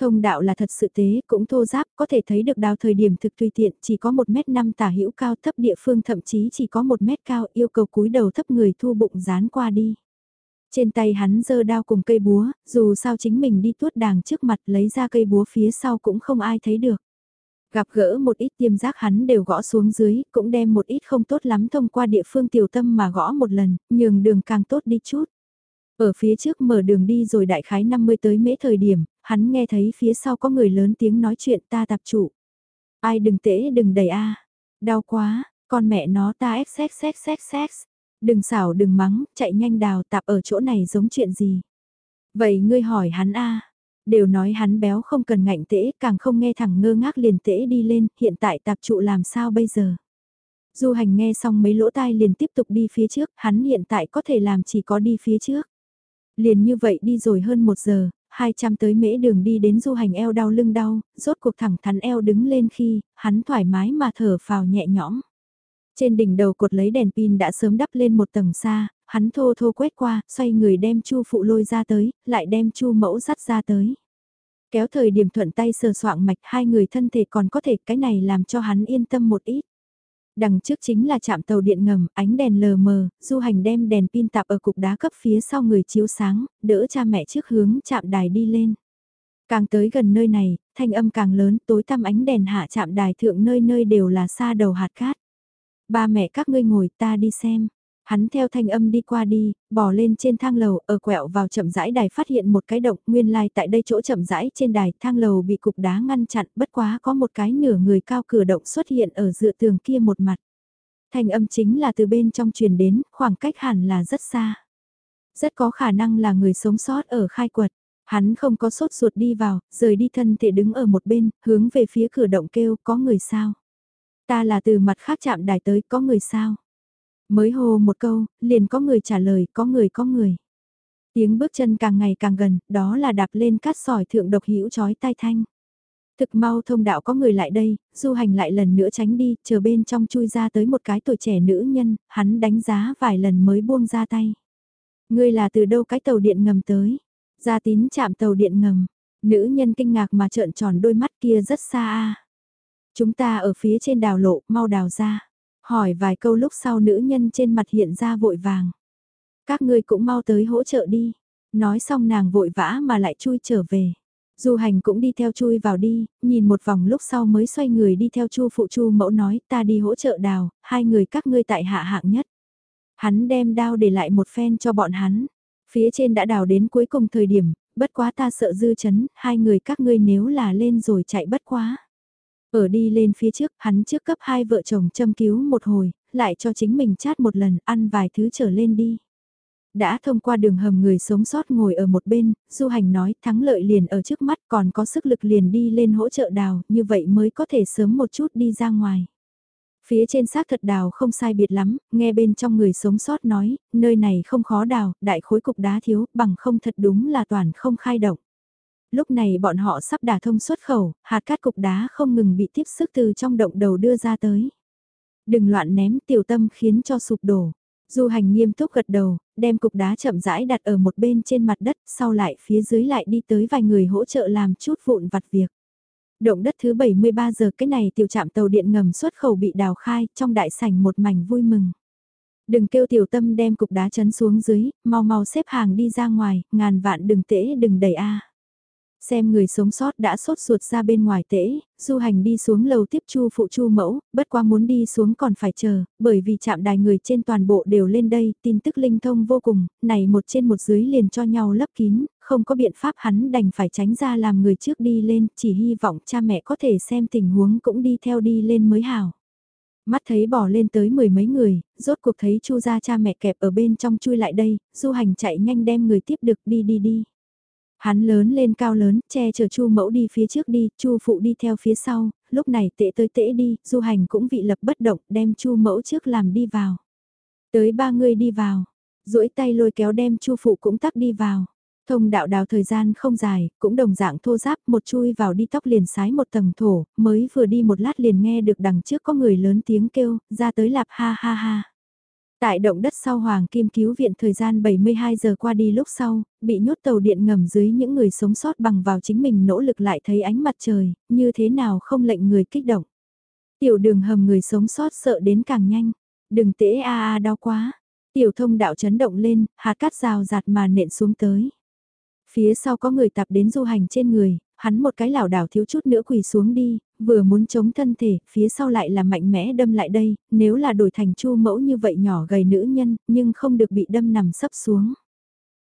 A: Thông đạo là thật sự tế, cũng thô giáp, có thể thấy được đào thời điểm thực tùy tiện, chỉ có 1m5 tả hữu cao thấp địa phương thậm chí chỉ có 1 mét cao, yêu cầu cúi đầu thấp người thu bụng dán qua đi. Trên tay hắn giơ đao cùng cây búa, dù sao chính mình đi tuốt đàng trước mặt lấy ra cây búa phía sau cũng không ai thấy được. Gặp gỡ một ít tiêm giác hắn đều gõ xuống dưới, cũng đem một ít không tốt lắm thông qua địa phương tiểu tâm mà gõ một lần, nhường đường càng tốt đi chút. Ở phía trước mở đường đi rồi đại khái 50 tới mễ thời điểm, hắn nghe thấy phía sau có người lớn tiếng nói chuyện ta tạp trụ. Ai đừng tễ đừng đẩy a Đau quá, con mẹ nó ta xxxxx. Đừng xảo đừng mắng, chạy nhanh đào tạp ở chỗ này giống chuyện gì. Vậy ngươi hỏi hắn a Đều nói hắn béo không cần ngạnh tễ, càng không nghe thẳng ngơ ngác liền tễ đi lên, hiện tại tạp trụ làm sao bây giờ. Du hành nghe xong mấy lỗ tai liền tiếp tục đi phía trước, hắn hiện tại có thể làm chỉ có đi phía trước. Liền như vậy đi rồi hơn một giờ, 200 tới mễ đường đi đến du hành eo đau lưng đau, rốt cuộc thẳng thắn eo đứng lên khi, hắn thoải mái mà thở phào nhẹ nhõm. Trên đỉnh đầu cột lấy đèn pin đã sớm đắp lên một tầng xa, hắn thô thô quét qua, xoay người đem chu phụ lôi ra tới, lại đem chu mẫu dắt ra tới. Kéo thời điểm thuận tay sờ soạng mạch hai người thân thể còn có thể cái này làm cho hắn yên tâm một ít. Đằng trước chính là trạm tàu điện ngầm, ánh đèn lờ mờ, du hành đem đèn pin tạp ở cục đá cấp phía sau người chiếu sáng, đỡ cha mẹ trước hướng chạm đài đi lên. Càng tới gần nơi này, thanh âm càng lớn, tối tăm ánh đèn hạ chạm đài thượng nơi nơi đều là xa đầu hạt cát. Ba mẹ các ngươi ngồi ta đi xem. Hắn theo thanh âm đi qua đi, bò lên trên thang lầu, ở quẹo vào chậm rãi đài phát hiện một cái động, nguyên lai like tại đây chỗ chậm rãi trên đài, thang lầu bị cục đá ngăn chặn, bất quá có một cái nửa người cao cửa động xuất hiện ở dựa tường kia một mặt. Thanh âm chính là từ bên trong truyền đến, khoảng cách hẳn là rất xa. Rất có khả năng là người sống sót ở khai quật. Hắn không có sốt ruột đi vào, rời đi thân thể đứng ở một bên, hướng về phía cửa động kêu có người sao. Ta là từ mặt khác chạm đài tới có người sao. Mới hô một câu, liền có người trả lời có người có người. Tiếng bước chân càng ngày càng gần, đó là đạp lên cát sỏi thượng độc hữu chói tai thanh. Thực mau thông đạo có người lại đây, du hành lại lần nữa tránh đi, chờ bên trong chui ra tới một cái tuổi trẻ nữ nhân, hắn đánh giá vài lần mới buông ra tay. Ngươi là từ đâu cái tàu điện ngầm tới? Gia tín chạm tàu điện ngầm. Nữ nhân kinh ngạc mà trợn tròn đôi mắt kia rất xa a. Chúng ta ở phía trên đào lộ, mau đào ra. Hỏi vài câu lúc sau nữ nhân trên mặt hiện ra vội vàng. Các ngươi cũng mau tới hỗ trợ đi. Nói xong nàng vội vã mà lại chui trở về. Du hành cũng đi theo chui vào đi, nhìn một vòng lúc sau mới xoay người đi theo chu phụ chu mẫu nói ta đi hỗ trợ đào, hai người các ngươi tại hạ hạng nhất. Hắn đem đao để lại một phen cho bọn hắn. Phía trên đã đào đến cuối cùng thời điểm, bất quá ta sợ dư chấn, hai người các ngươi nếu là lên rồi chạy bất quá. Ở đi lên phía trước, hắn trước cấp hai vợ chồng châm cứu một hồi, lại cho chính mình chát một lần, ăn vài thứ trở lên đi. Đã thông qua đường hầm người sống sót ngồi ở một bên, du hành nói thắng lợi liền ở trước mắt còn có sức lực liền đi lên hỗ trợ đào, như vậy mới có thể sớm một chút đi ra ngoài. Phía trên xác thật đào không sai biệt lắm, nghe bên trong người sống sót nói, nơi này không khó đào, đại khối cục đá thiếu, bằng không thật đúng là toàn không khai động lúc này bọn họ sắp đả thông xuất khẩu, hạt cát cục đá không ngừng bị tiếp sức từ trong động đầu đưa ra tới. Đừng loạn ném tiểu tâm khiến cho sụp đổ. Du hành nghiêm túc gật đầu, đem cục đá chậm rãi đặt ở một bên trên mặt đất, sau lại phía dưới lại đi tới vài người hỗ trợ làm chút vụn vặt việc. Động đất thứ 73 giờ cái này tiểu trạm tàu điện ngầm xuất khẩu bị đào khai, trong đại sảnh một mảnh vui mừng. Đừng kêu tiểu tâm đem cục đá chấn xuống dưới, mau mau xếp hàng đi ra ngoài, ngàn vạn đừng tễ đừng đẩy a. Xem người sống sót đã sốt ruột ra bên ngoài tễ, du hành đi xuống lầu tiếp chu phụ chu mẫu, bất qua muốn đi xuống còn phải chờ, bởi vì chạm đài người trên toàn bộ đều lên đây, tin tức linh thông vô cùng, này một trên một dưới liền cho nhau lấp kín, không có biện pháp hắn đành phải tránh ra làm người trước đi lên, chỉ hy vọng cha mẹ có thể xem tình huống cũng đi theo đi lên mới hảo. Mắt thấy bỏ lên tới mười mấy người, rốt cuộc thấy chu gia cha mẹ kẹp ở bên trong chui lại đây, du hành chạy nhanh đem người tiếp được đi đi đi. Hắn lớn lên cao lớn, che chở Chu Mẫu đi phía trước đi, Chu phụ đi theo phía sau, lúc này tệ tới tễ đi, Du Hành cũng vị lập bất động, đem Chu Mẫu trước làm đi vào. Tới ba người đi vào, duỗi tay lôi kéo đem Chu phụ cũng tắc đi vào. Thông đạo đào thời gian không dài, cũng đồng dạng thô giáp, một chui vào đi tóc liền sái một tầng thổ, mới vừa đi một lát liền nghe được đằng trước có người lớn tiếng kêu, ra tới lạp ha ha ha. Tại động đất sau Hoàng Kim cứu viện thời gian 72 giờ qua đi lúc sau, bị nhốt tàu điện ngầm dưới những người sống sót bằng vào chính mình nỗ lực lại thấy ánh mặt trời, như thế nào không lệnh người kích động. Tiểu đường hầm người sống sót sợ đến càng nhanh, đừng tễ a a đau quá. Tiểu thông đạo chấn động lên, hạt cát rào rạt mà nện xuống tới. Phía sau có người tập đến du hành trên người, hắn một cái lảo đảo thiếu chút nữa quỳ xuống đi, vừa muốn chống thân thể, phía sau lại là mạnh mẽ đâm lại đây, nếu là đổi thành chu mẫu như vậy nhỏ gầy nữ nhân, nhưng không được bị đâm nằm sấp xuống.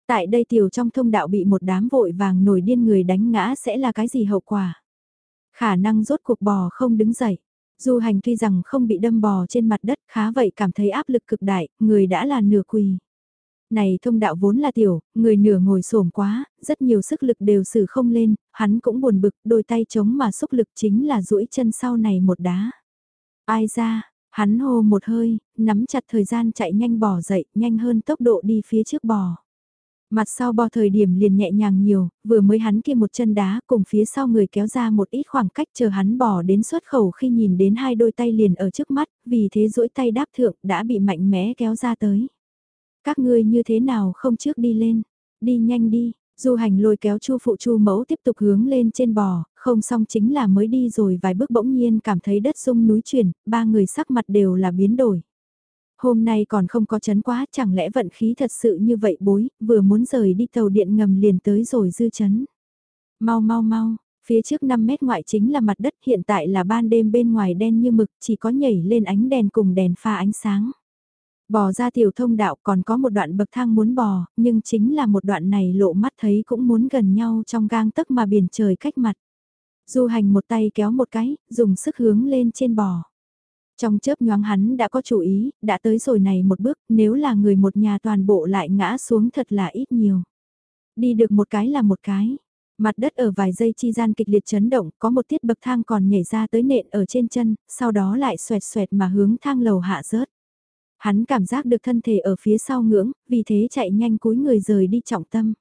A: Tại đây tiểu trong thông đạo bị một đám vội vàng nổi điên người đánh ngã sẽ là cái gì hậu quả? Khả năng rốt cuộc bò không đứng dậy. Du hành tuy rằng không bị đâm bò trên mặt đất khá vậy cảm thấy áp lực cực đại, người đã là nửa quỳ. Này thông đạo vốn là tiểu, người nửa ngồi xổm quá, rất nhiều sức lực đều xử không lên, hắn cũng buồn bực, đôi tay chống mà xúc lực chính là duỗi chân sau này một đá. Ai ra, hắn hô một hơi, nắm chặt thời gian chạy nhanh bỏ dậy, nhanh hơn tốc độ đi phía trước bò. Mặt sau bò thời điểm liền nhẹ nhàng nhiều, vừa mới hắn kia một chân đá cùng phía sau người kéo ra một ít khoảng cách chờ hắn bò đến xuất khẩu khi nhìn đến hai đôi tay liền ở trước mắt, vì thế duỗi tay đáp thượng đã bị mạnh mẽ kéo ra tới. Các ngươi như thế nào không trước đi lên, đi nhanh đi, du hành lôi kéo chu phụ chu mẫu tiếp tục hướng lên trên bò, không xong chính là mới đi rồi vài bước bỗng nhiên cảm thấy đất sung núi chuyển, ba người sắc mặt đều là biến đổi. Hôm nay còn không có chấn quá, chẳng lẽ vận khí thật sự như vậy bối, vừa muốn rời đi tàu điện ngầm liền tới rồi dư chấn. Mau mau mau, phía trước 5 mét ngoại chính là mặt đất hiện tại là ban đêm bên ngoài đen như mực, chỉ có nhảy lên ánh đèn cùng đèn pha ánh sáng. Bò ra tiểu thông đạo còn có một đoạn bậc thang muốn bò, nhưng chính là một đoạn này lộ mắt thấy cũng muốn gần nhau trong gang tấc mà biển trời cách mặt. Du hành một tay kéo một cái, dùng sức hướng lên trên bò. Trong chớp nhoáng hắn đã có chủ ý, đã tới rồi này một bước, nếu là người một nhà toàn bộ lại ngã xuống thật là ít nhiều. Đi được một cái là một cái. Mặt đất ở vài giây chi gian kịch liệt chấn động, có một tiết bậc thang còn nhảy ra tới nện ở trên chân, sau đó lại xoẹt xoẹt mà hướng thang lầu hạ rớt. Hắn cảm giác được thân thể ở phía sau ngưỡng, vì thế chạy nhanh cúi người rời đi trọng tâm.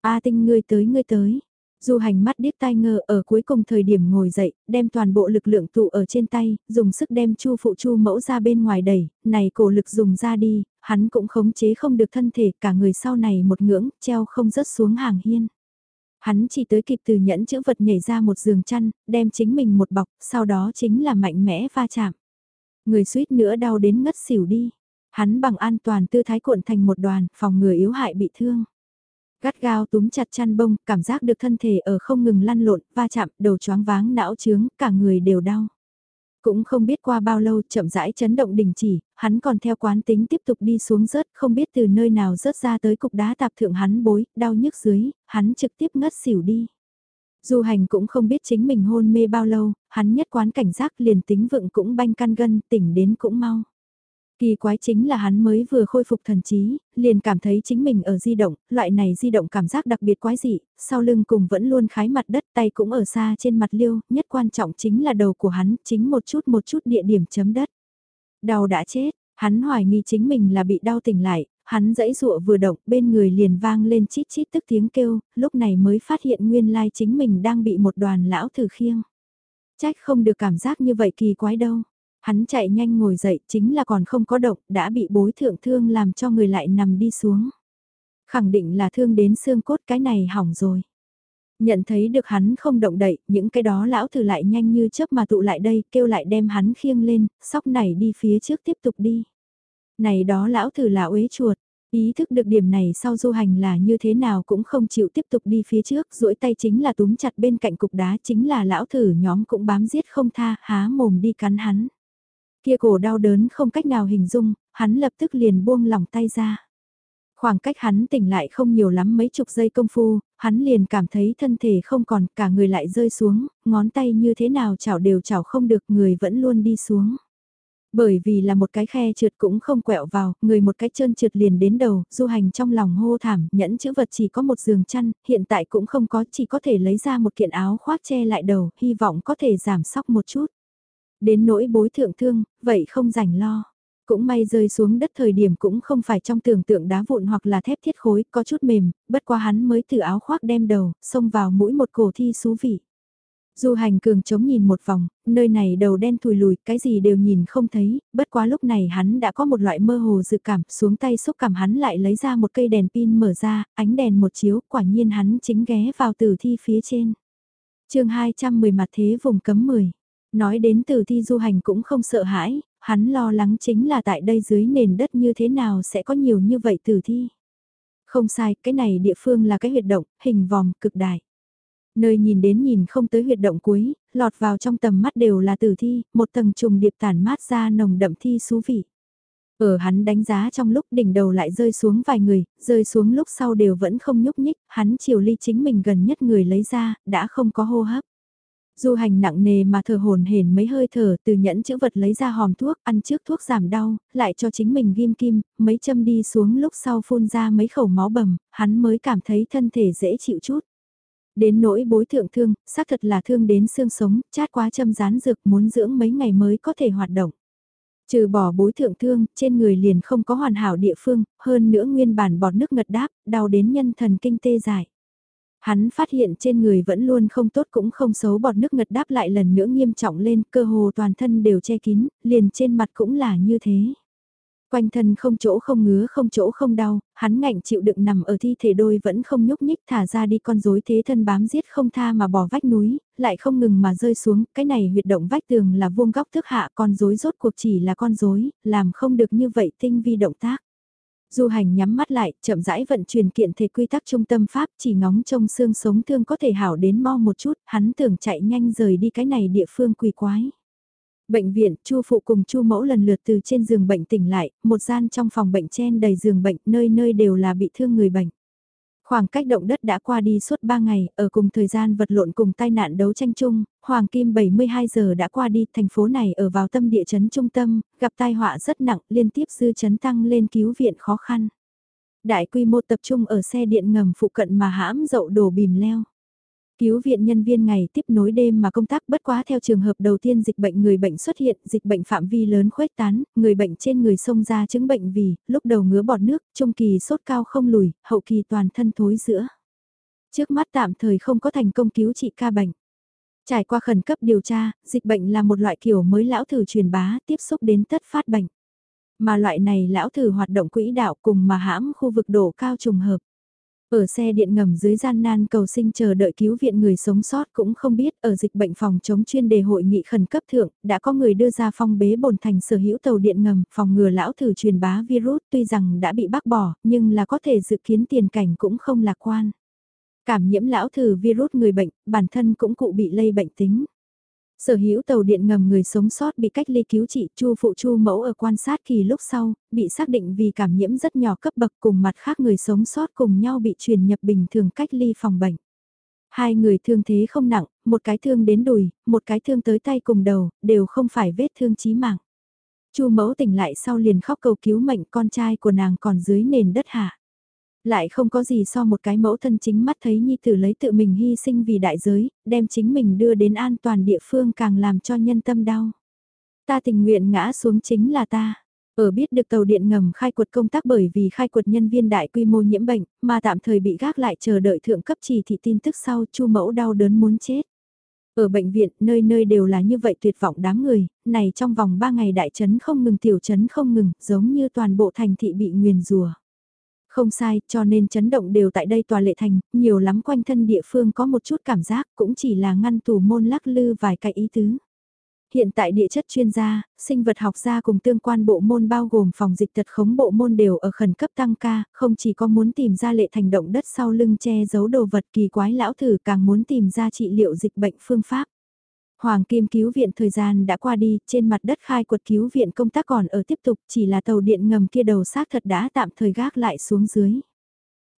A: A tinh ngươi tới ngươi tới. Du hành mắt điếc tai ngơ ở cuối cùng thời điểm ngồi dậy, đem toàn bộ lực lượng tụ ở trên tay, dùng sức đem chu phụ chu mẫu ra bên ngoài đẩy, này cổ lực dùng ra đi, hắn cũng khống chế không được thân thể, cả người sau này một ngưỡng, treo không rớt xuống hàng hiên. Hắn chỉ tới kịp từ nhẫn chữ vật nhảy ra một giường chăn, đem chính mình một bọc, sau đó chính là mạnh mẽ va chạm. Người suýt nữa đau đến ngất xỉu đi. Hắn bằng an toàn tư thái cuộn thành một đoàn, phòng người yếu hại bị thương. Gắt gao túm chặt chăn bông, cảm giác được thân thể ở không ngừng lăn lộn, va chạm, đầu choáng váng não trướng, cả người đều đau. Cũng không biết qua bao lâu chậm rãi chấn động đình chỉ, hắn còn theo quán tính tiếp tục đi xuống rớt, không biết từ nơi nào rớt ra tới cục đá tạp thượng hắn bối, đau nhức dưới, hắn trực tiếp ngất xỉu đi. Du hành cũng không biết chính mình hôn mê bao lâu, hắn nhất quán cảnh giác liền tính vựng cũng banh căn gân, tỉnh đến cũng mau. Kỳ quái chính là hắn mới vừa khôi phục thần trí, liền cảm thấy chính mình ở di động, loại này di động cảm giác đặc biệt quái dị, sau lưng cùng vẫn luôn khái mặt đất tay cũng ở xa trên mặt liêu, nhất quan trọng chính là đầu của hắn, chính một chút một chút địa điểm chấm đất. Đau đã chết, hắn hoài nghi chính mình là bị đau tỉnh lại, hắn dãy dụa vừa động, bên người liền vang lên chít chít tức tiếng kêu, lúc này mới phát hiện nguyên lai chính mình đang bị một đoàn lão thử khiêng. Trách không được cảm giác như vậy kỳ quái đâu. Hắn chạy nhanh ngồi dậy, chính là còn không có động, đã bị bối thượng thương làm cho người lại nằm đi xuống. Khẳng định là thương đến xương cốt cái này hỏng rồi. Nhận thấy được hắn không động đậy, những cái đó lão thử lại nhanh như chớp mà tụ lại đây, kêu lại đem hắn khiêng lên, sóc này đi phía trước tiếp tục đi. Này đó lão thử là uế chuột, ý thức được điểm này sau du hành là như thế nào cũng không chịu tiếp tục đi phía trước, duỗi tay chính là túm chặt bên cạnh cục đá chính là lão thử nhóm cũng bám giết không tha, há mồm đi cắn hắn. Kia cổ đau đớn không cách nào hình dung, hắn lập tức liền buông lỏng tay ra. Khoảng cách hắn tỉnh lại không nhiều lắm mấy chục giây công phu, hắn liền cảm thấy thân thể không còn, cả người lại rơi xuống, ngón tay như thế nào chảo đều chảo không được, người vẫn luôn đi xuống. Bởi vì là một cái khe trượt cũng không quẹo vào, người một cái chân trượt liền đến đầu, du hành trong lòng hô thảm, nhẫn chữ vật chỉ có một giường chăn, hiện tại cũng không có, chỉ có thể lấy ra một kiện áo khoác che lại đầu, hy vọng có thể giảm sóc một chút. Đến nỗi bối thượng thương, vậy không rảnh lo. Cũng may rơi xuống đất thời điểm cũng không phải trong tưởng tượng đá vụn hoặc là thép thiết khối, có chút mềm, bất quá hắn mới từ áo khoác đem đầu, xông vào mũi một cổ thi xú vị. Du hành cường chống nhìn một vòng, nơi này đầu đen thùi lùi, cái gì đều nhìn không thấy, bất quá lúc này hắn đã có một loại mơ hồ dự cảm, xuống tay xúc cảm hắn lại lấy ra một cây đèn pin mở ra, ánh đèn một chiếu, quả nhiên hắn chính ghé vào tử thi phía trên. chương 210 mặt thế vùng cấm 10. Nói đến tử thi du hành cũng không sợ hãi, hắn lo lắng chính là tại đây dưới nền đất như thế nào sẽ có nhiều như vậy tử thi. Không sai, cái này địa phương là cái huyệt động, hình vòm, cực đại. Nơi nhìn đến nhìn không tới huyệt động cuối, lọt vào trong tầm mắt đều là tử thi, một tầng trùng điệp tản mát ra nồng đậm thi xú vị. Ở hắn đánh giá trong lúc đỉnh đầu lại rơi xuống vài người, rơi xuống lúc sau đều vẫn không nhúc nhích, hắn chiều ly chính mình gần nhất người lấy ra, đã không có hô hấp. Du hành nặng nề mà thở hồn hển mấy hơi thở từ nhẫn chữ vật lấy ra hòm thuốc, ăn trước thuốc giảm đau, lại cho chính mình ghim kim, mấy châm đi xuống lúc sau phun ra mấy khẩu máu bầm, hắn mới cảm thấy thân thể dễ chịu chút. Đến nỗi bối thượng thương, xác thật là thương đến xương sống, chát quá châm rán dược muốn dưỡng mấy ngày mới có thể hoạt động. Trừ bỏ bối thượng thương, trên người liền không có hoàn hảo địa phương, hơn nữa nguyên bản bọt nước ngật đáp, đau đến nhân thần kinh tê giải. Hắn phát hiện trên người vẫn luôn không tốt cũng không xấu bọt nước ngật đáp lại lần nữa nghiêm trọng lên, cơ hồ toàn thân đều che kín, liền trên mặt cũng là như thế. Quanh thân không chỗ không ngứa không chỗ không đau, hắn ngạnh chịu đựng nằm ở thi thể đôi vẫn không nhúc nhích thả ra đi con rối thế thân bám giết không tha mà bỏ vách núi, lại không ngừng mà rơi xuống, cái này huyệt động vách tường là vuông góc thức hạ con rối rốt cuộc chỉ là con rối, làm không được như vậy tinh vi động tác. Du hành nhắm mắt lại, chậm rãi vận chuyển kiện thể quy tắc trung tâm pháp chỉ ngóng trông xương sống thương có thể hảo đến mo một chút, hắn tưởng chạy nhanh rời đi cái này địa phương quỷ quái. Bệnh viện, Chu phụ cùng Chu mẫu lần lượt từ trên giường bệnh tỉnh lại, một gian trong phòng bệnh chen đầy giường bệnh, nơi nơi đều là bị thương người bệnh. Khoảng cách động đất đã qua đi suốt 3 ngày, ở cùng thời gian vật lộn cùng tai nạn đấu tranh chung, Hoàng Kim 72 giờ đã qua đi, thành phố này ở vào tâm địa chấn trung tâm, gặp tai họa rất nặng, liên tiếp dư chấn tăng lên cứu viện khó khăn. Đại quy mô tập trung ở xe điện ngầm phụ cận mà hãm dậu đổ bìm leo. Cứu viện nhân viên ngày tiếp nối đêm mà công tác bất quá theo trường hợp đầu tiên dịch bệnh người bệnh xuất hiện, dịch bệnh phạm vi lớn khuếch tán, người bệnh trên người sông ra chứng bệnh vì, lúc đầu ngứa bọt nước, trung kỳ sốt cao không lùi, hậu kỳ toàn thân thối giữa. Trước mắt tạm thời không có thành công cứu trị ca bệnh. Trải qua khẩn cấp điều tra, dịch bệnh là một loại kiểu mới lão thử truyền bá tiếp xúc đến tất phát bệnh. Mà loại này lão thử hoạt động quỹ đạo cùng mà hãm khu vực đổ cao trùng hợp. Ở xe điện ngầm dưới gian nan cầu sinh chờ đợi cứu viện người sống sót cũng không biết, ở dịch bệnh phòng chống chuyên đề hội nghị khẩn cấp thượng, đã có người đưa ra phong bế bồn thành sở hữu tàu điện ngầm, phòng ngừa lão thử truyền bá virus, tuy rằng đã bị bác bỏ, nhưng là có thể dự kiến tiền cảnh cũng không lạc quan. Cảm nhiễm lão thử virus người bệnh, bản thân cũng cụ bị lây bệnh tính. Sở hữu tàu điện ngầm người sống sót bị cách ly cứu trị chu phụ chu mẫu ở quan sát kỳ lúc sau, bị xác định vì cảm nhiễm rất nhỏ cấp bậc cùng mặt khác người sống sót cùng nhau bị truyền nhập bình thường cách ly phòng bệnh. Hai người thương thế không nặng, một cái thương đến đùi, một cái thương tới tay cùng đầu, đều không phải vết thương chí mạng. Chu mẫu tỉnh lại sau liền khóc cầu cứu mệnh con trai của nàng còn dưới nền đất hạ lại không có gì so một cái mẫu thân chính mắt thấy nhi tử lấy tự mình hy sinh vì đại giới, đem chính mình đưa đến an toàn địa phương càng làm cho nhân tâm đau. Ta tình nguyện ngã xuống chính là ta. Ở biết được tàu điện ngầm khai quật công tác bởi vì khai quật nhân viên đại quy mô nhiễm bệnh, mà tạm thời bị gác lại chờ đợi thượng cấp chỉ thị tin tức sau chu mẫu đau đớn muốn chết. Ở bệnh viện, nơi nơi đều là như vậy tuyệt vọng đám người, này trong vòng 3 ngày đại chấn không ngừng tiểu chấn không ngừng, giống như toàn bộ thành thị bị nguyền rùa. Không sai, cho nên chấn động đều tại đây tòa lệ thành, nhiều lắm quanh thân địa phương có một chút cảm giác, cũng chỉ là ngăn tủ môn lắc lư vài cái ý tứ. Hiện tại địa chất chuyên gia, sinh vật học gia cùng tương quan bộ môn bao gồm phòng dịch tật khống bộ môn đều ở khẩn cấp tăng ca, không chỉ có muốn tìm ra lệ thành động đất sau lưng che giấu đồ vật kỳ quái lão thử càng muốn tìm ra trị liệu dịch bệnh phương pháp. Hoàng Kim cứu viện thời gian đã qua đi, trên mặt đất khai quật cứu viện công tác còn ở tiếp tục, chỉ là tàu điện ngầm kia đầu xác thật đã tạm thời gác lại xuống dưới.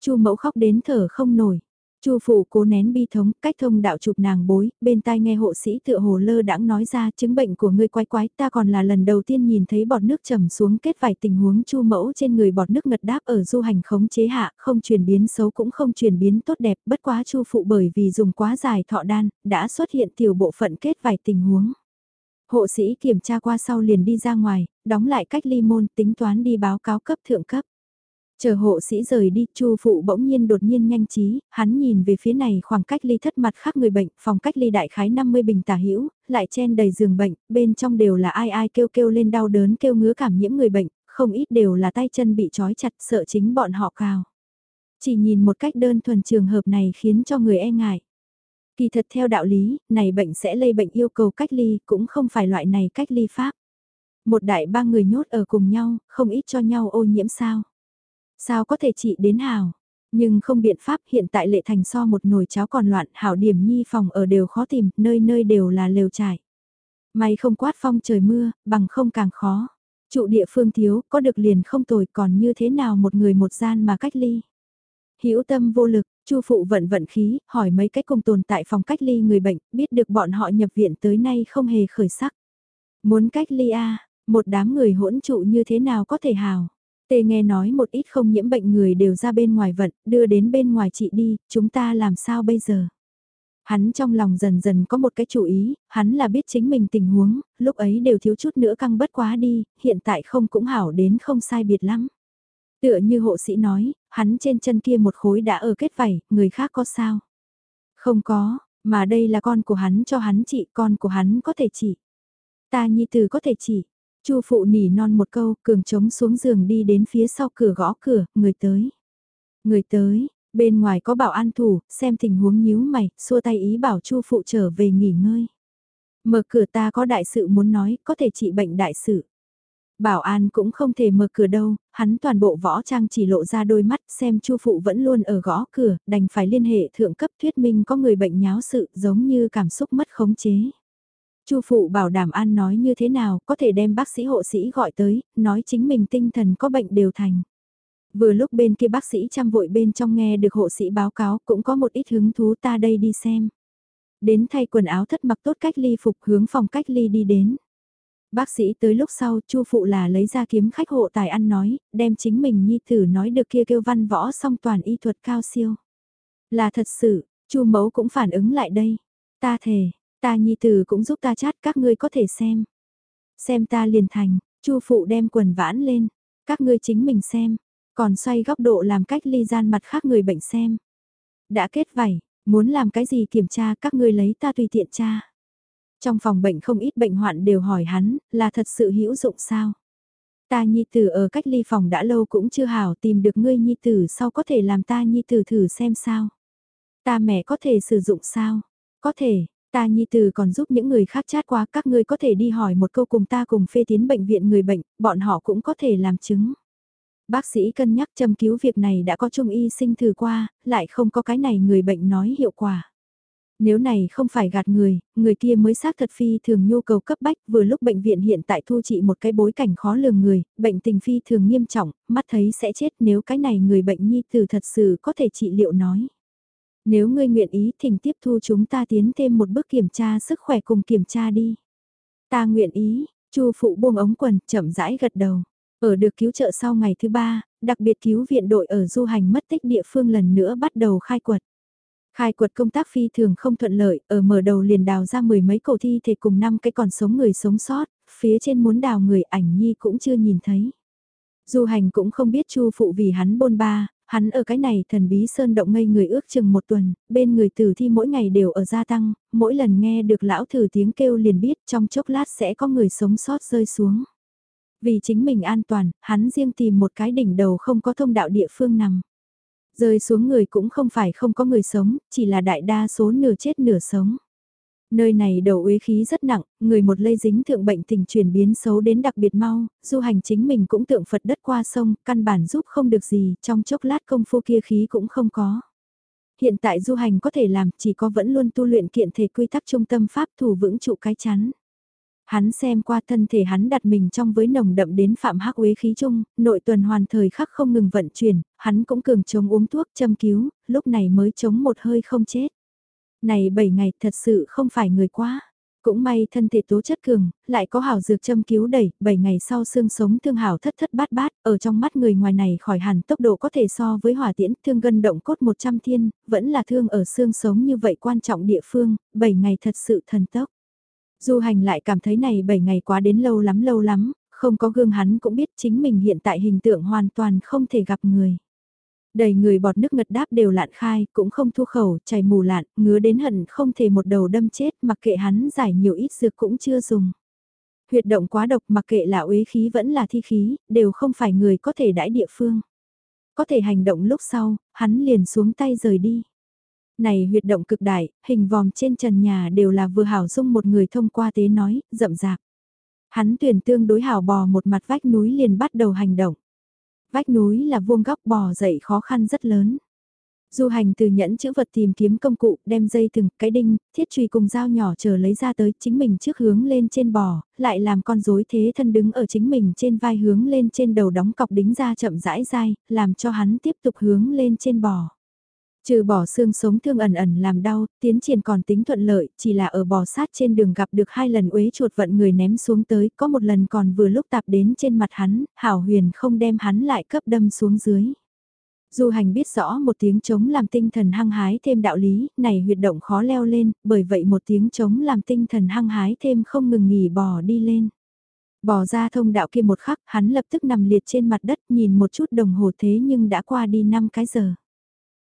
A: Chu mẫu khóc đến thở không nổi. Chu phụ cố nén bi thống, cách thông đạo chụp nàng bối, bên tai nghe hộ sĩ tựa hồ lơ đãng nói ra chứng bệnh của ngươi quái quái, ta còn là lần đầu tiên nhìn thấy bọt nước trầm xuống kết vài tình huống chu mẫu trên người bọt nước ngật đáp ở du hành khống chế hạ, không chuyển biến xấu cũng không chuyển biến tốt đẹp, bất quá chu phụ bởi vì dùng quá dài thọ đan, đã xuất hiện tiểu bộ phận kết vài tình huống. Hộ sĩ kiểm tra qua sau liền đi ra ngoài, đóng lại cách ly môn tính toán đi báo cáo cấp thượng cấp. Chờ hộ sĩ rời đi, Chu phụ bỗng nhiên đột nhiên nhanh trí, hắn nhìn về phía này khoảng cách ly thất mặt khác người bệnh, phòng cách ly đại khái 50 bình tả hữu lại chen đầy giường bệnh, bên trong đều là ai ai kêu kêu lên đau đớn kêu ngứa cảm nhiễm người bệnh, không ít đều là tay chân bị trói chặt sợ chính bọn họ cao. Chỉ nhìn một cách đơn thuần trường hợp này khiến cho người e ngại. Kỳ thật theo đạo lý, này bệnh sẽ lây bệnh yêu cầu cách ly cũng không phải loại này cách ly pháp. Một đại ba người nhốt ở cùng nhau, không ít cho nhau ô nhiễm sao. Sao có thể trị đến hào? Nhưng không biện pháp hiện tại lệ thành so một nồi cháo còn loạn hảo điểm nhi phòng ở đều khó tìm, nơi nơi đều là lều trải. May không quát phong trời mưa, bằng không càng khó. Trụ địa phương thiếu, có được liền không tồi còn như thế nào một người một gian mà cách ly. hữu tâm vô lực, Chu phụ vận vận khí, hỏi mấy cách cùng tồn tại phòng cách ly người bệnh, biết được bọn họ nhập viện tới nay không hề khởi sắc. Muốn cách ly a, à, một đám người hỗn trụ như thế nào có thể hào. Tê nghe nói một ít không nhiễm bệnh người đều ra bên ngoài vận, đưa đến bên ngoài chị đi, chúng ta làm sao bây giờ? Hắn trong lòng dần dần có một cái chủ ý, hắn là biết chính mình tình huống, lúc ấy đều thiếu chút nữa căng bất quá đi, hiện tại không cũng hảo đến không sai biệt lắm. Tựa như hộ sĩ nói, hắn trên chân kia một khối đã ở kết vảy, người khác có sao? Không có, mà đây là con của hắn cho hắn trị, con của hắn có thể trị. Ta nhi từ có thể trị, Chu phụ nỉ non một câu, cường trống xuống giường đi đến phía sau cửa gõ cửa, người tới. Người tới, bên ngoài có bảo an thủ, xem tình huống nhíu mày, xua tay ý bảo Chu phụ trở về nghỉ ngơi. Mở cửa ta có đại sự muốn nói, có thể trị bệnh đại sự. Bảo an cũng không thể mở cửa đâu, hắn toàn bộ võ trang chỉ lộ ra đôi mắt xem chu phụ vẫn luôn ở gõ cửa, đành phải liên hệ thượng cấp thuyết minh có người bệnh nháo sự giống như cảm xúc mất khống chế. Chu phụ bảo đảm an nói như thế nào, có thể đem bác sĩ hộ sĩ gọi tới, nói chính mình tinh thần có bệnh đều thành. Vừa lúc bên kia bác sĩ chăm vội bên trong nghe được hộ sĩ báo cáo cũng có một ít hứng thú ta đây đi xem. Đến thay quần áo thất mặc tốt cách ly phục hướng phòng cách ly đi đến. Bác sĩ tới lúc sau chu phụ là lấy ra kiếm khách hộ tài ăn nói, đem chính mình nhi tử nói được kia kêu văn võ song toàn y thuật cao siêu. Là thật sự, chu mẫu cũng phản ứng lại đây. Ta thề, Ta nhi tử cũng giúp ta chát các ngươi có thể xem. Xem ta liền thành, chu phụ đem quần vãn lên, các ngươi chính mình xem, còn xoay góc độ làm cách ly gian mặt khác người bệnh xem. Đã kết vảy, muốn làm cái gì kiểm tra các ngươi lấy ta tùy tiện tra. Trong phòng bệnh không ít bệnh hoạn đều hỏi hắn, là thật sự hữu dụng sao? Ta nhi tử ở cách ly phòng đã lâu cũng chưa hảo tìm được ngươi nhi tử sau có thể làm ta nhi tử thử xem sao. Ta mẹ có thể sử dụng sao? Có thể, Ta nhi từ còn giúp những người khác chat qua các ngươi có thể đi hỏi một câu cùng ta cùng phê tiến bệnh viện người bệnh, bọn họ cũng có thể làm chứng. Bác sĩ cân nhắc châm cứu việc này đã có trung y sinh thử qua, lại không có cái này người bệnh nói hiệu quả. Nếu này không phải gạt người, người kia mới xác thật phi thường nhu cầu cấp bách vừa lúc bệnh viện hiện tại thu trị một cái bối cảnh khó lường người, bệnh tình phi thường nghiêm trọng, mắt thấy sẽ chết nếu cái này người bệnh nhi từ thật sự có thể trị liệu nói. Nếu ngươi nguyện ý thỉnh tiếp thu chúng ta tiến thêm một bước kiểm tra sức khỏe cùng kiểm tra đi. Ta nguyện ý, Chu phụ buông ống quần, chậm rãi gật đầu. Ở được cứu trợ sau ngày thứ ba, đặc biệt cứu viện đội ở du hành mất tích địa phương lần nữa bắt đầu khai quật. Khai quật công tác phi thường không thuận lợi, ở mở đầu liền đào ra mười mấy cổ thi thể cùng năm cái còn sống người sống sót, phía trên muốn đào người ảnh nhi cũng chưa nhìn thấy. Du hành cũng không biết chu phụ vì hắn bôn ba, hắn ở cái này thần bí sơn động ngây người ước chừng một tuần, bên người tử thi mỗi ngày đều ở gia tăng, mỗi lần nghe được lão thử tiếng kêu liền biết trong chốc lát sẽ có người sống sót rơi xuống. Vì chính mình an toàn, hắn riêng tìm một cái đỉnh đầu không có thông đạo địa phương nằm. Rơi xuống người cũng không phải không có người sống, chỉ là đại đa số nửa chết nửa sống. Nơi này đầu uế khí rất nặng, người một lây dính thượng bệnh tình chuyển biến xấu đến đặc biệt mau, du hành chính mình cũng tượng Phật đất qua sông, căn bản giúp không được gì, trong chốc lát công phu kia khí cũng không có. Hiện tại du hành có thể làm chỉ có vẫn luôn tu luyện kiện thể quy tắc trung tâm pháp thủ vững trụ cái chắn. Hắn xem qua thân thể hắn đặt mình trong với nồng đậm đến phạm hắc uế khí chung, nội tuần hoàn thời khắc không ngừng vận chuyển, hắn cũng cường chống uống thuốc châm cứu, lúc này mới chống một hơi không chết. Này 7 ngày thật sự không phải người quá. Cũng may thân thể tố chất cường, lại có hảo dược châm cứu đẩy, 7 ngày sau xương sống thương hảo thất thất bát bát, ở trong mắt người ngoài này khỏi hẳn tốc độ có thể so với hỏa tiễn, thương gân động cốt 100 thiên, vẫn là thương ở xương sống như vậy quan trọng địa phương, 7 ngày thật sự thần tốc. Du hành lại cảm thấy này 7 ngày quá đến lâu lắm lâu lắm, không có gương hắn cũng biết chính mình hiện tại hình tượng hoàn toàn không thể gặp người. Đầy người bọt nước ngật đáp đều lạn khai, cũng không thu khẩu, chảy mù lạn, ngứa đến hận không thể một đầu đâm chết mặc kệ hắn giải nhiều ít dược cũng chưa dùng. Huyệt động quá độc mặc kệ là uế khí vẫn là thi khí, đều không phải người có thể đãi địa phương. Có thể hành động lúc sau, hắn liền xuống tay rời đi. Này huyệt động cực đại, hình vòm trên trần nhà đều là vừa hảo dung một người thông qua tế nói, rậm rạp. Hắn tuyển tương đối hảo bò một mặt vách núi liền bắt đầu hành động. Vách núi là vuông góc bò dậy khó khăn rất lớn. Du hành từ nhẫn chữ vật tìm kiếm công cụ, đem dây từng cái đinh, thiết truy cùng dao nhỏ chờ lấy ra tới chính mình trước hướng lên trên bò, lại làm con rối thế thân đứng ở chính mình trên vai hướng lên trên đầu đóng cọc đính ra chậm rãi dai, làm cho hắn tiếp tục hướng lên trên bò. Trừ bỏ xương sống thương ẩn ẩn làm đau, tiến triển còn tính thuận lợi, chỉ là ở bò sát trên đường gặp được hai lần uế chuột vận người ném xuống tới, có một lần còn vừa lúc tạp đến trên mặt hắn, hảo huyền không đem hắn lại cấp đâm xuống dưới. Du hành biết rõ một tiếng chống làm tinh thần hăng hái thêm đạo lý, này huyệt động khó leo lên, bởi vậy một tiếng chống làm tinh thần hăng hái thêm không ngừng nghỉ bò đi lên. Bò ra thông đạo kia một khắc, hắn lập tức nằm liệt trên mặt đất nhìn một chút đồng hồ thế nhưng đã qua đi 5 cái giờ.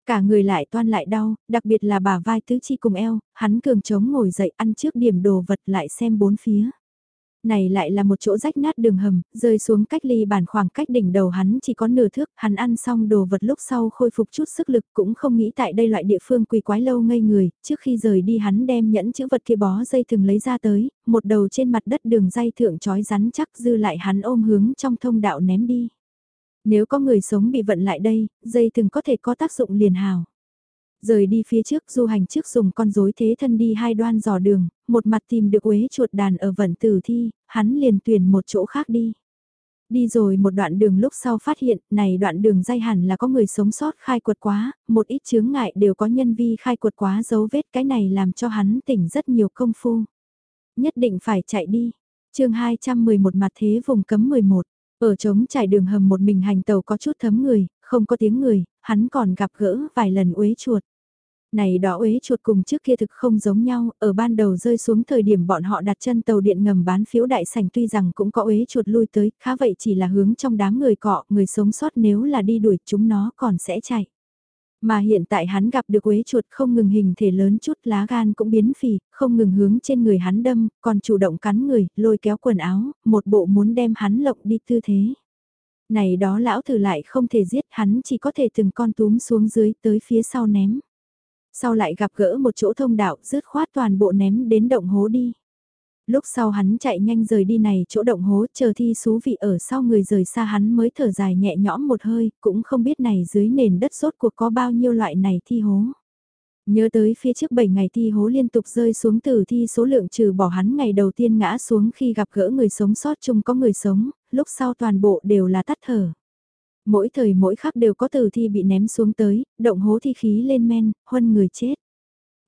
A: Cả người lại toan lại đau, đặc biệt là bà vai tứ chi cùng eo, hắn cường chống ngồi dậy ăn trước điểm đồ vật lại xem bốn phía. Này lại là một chỗ rách nát đường hầm, rơi xuống cách ly bản khoảng cách đỉnh đầu hắn chỉ có nửa thước, hắn ăn xong đồ vật lúc sau khôi phục chút sức lực cũng không nghĩ tại đây loại địa phương quỳ quái lâu ngây người, trước khi rời đi hắn đem nhẫn chữ vật kia bó dây thường lấy ra tới, một đầu trên mặt đất đường dây thượng trói rắn chắc dư lại hắn ôm hướng trong thông đạo ném đi. Nếu có người sống bị vận lại đây, dây từng có thể có tác dụng liền hào. Rời đi phía trước du hành trước dùng con rối thế thân đi hai đoan dò đường, một mặt tìm được uế chuột đàn ở vận tử thi, hắn liền tuyển một chỗ khác đi. Đi rồi một đoạn đường lúc sau phát hiện, này đoạn đường dây hẳn là có người sống sót khai quật quá, một ít chướng ngại đều có nhân vi khai quật quá dấu vết cái này làm cho hắn tỉnh rất nhiều công phu. Nhất định phải chạy đi. chương 211 mặt thế vùng cấm 11. Ở trống trải đường hầm một mình hành tàu có chút thấm người, không có tiếng người, hắn còn gặp gỡ vài lần uế chuột. Này đó uế chuột cùng trước kia thực không giống nhau, ở ban đầu rơi xuống thời điểm bọn họ đặt chân tàu điện ngầm bán phiếu đại sảnh tuy rằng cũng có uế chuột lui tới, khá vậy chỉ là hướng trong đám người cọ, người sống sót nếu là đi đuổi chúng nó còn sẽ chạy. Mà hiện tại hắn gặp được quế chuột không ngừng hình thể lớn chút lá gan cũng biến phì, không ngừng hướng trên người hắn đâm, còn chủ động cắn người, lôi kéo quần áo, một bộ muốn đem hắn lộng đi tư thế. Này đó lão thử lại không thể giết hắn chỉ có thể từng con túm xuống dưới tới phía sau ném. Sau lại gặp gỡ một chỗ thông đạo rứt khoát toàn bộ ném đến động hố đi. Lúc sau hắn chạy nhanh rời đi này chỗ động hố chờ thi xú vị ở sau người rời xa hắn mới thở dài nhẹ nhõm một hơi, cũng không biết này dưới nền đất sốt cuộc có bao nhiêu loại này thi hố. Nhớ tới phía trước 7 ngày thi hố liên tục rơi xuống từ thi số lượng trừ bỏ hắn ngày đầu tiên ngã xuống khi gặp gỡ người sống sót chung có người sống, lúc sau toàn bộ đều là tắt thở. Mỗi thời mỗi khắc đều có từ thi bị ném xuống tới, động hố thi khí lên men, huân người chết.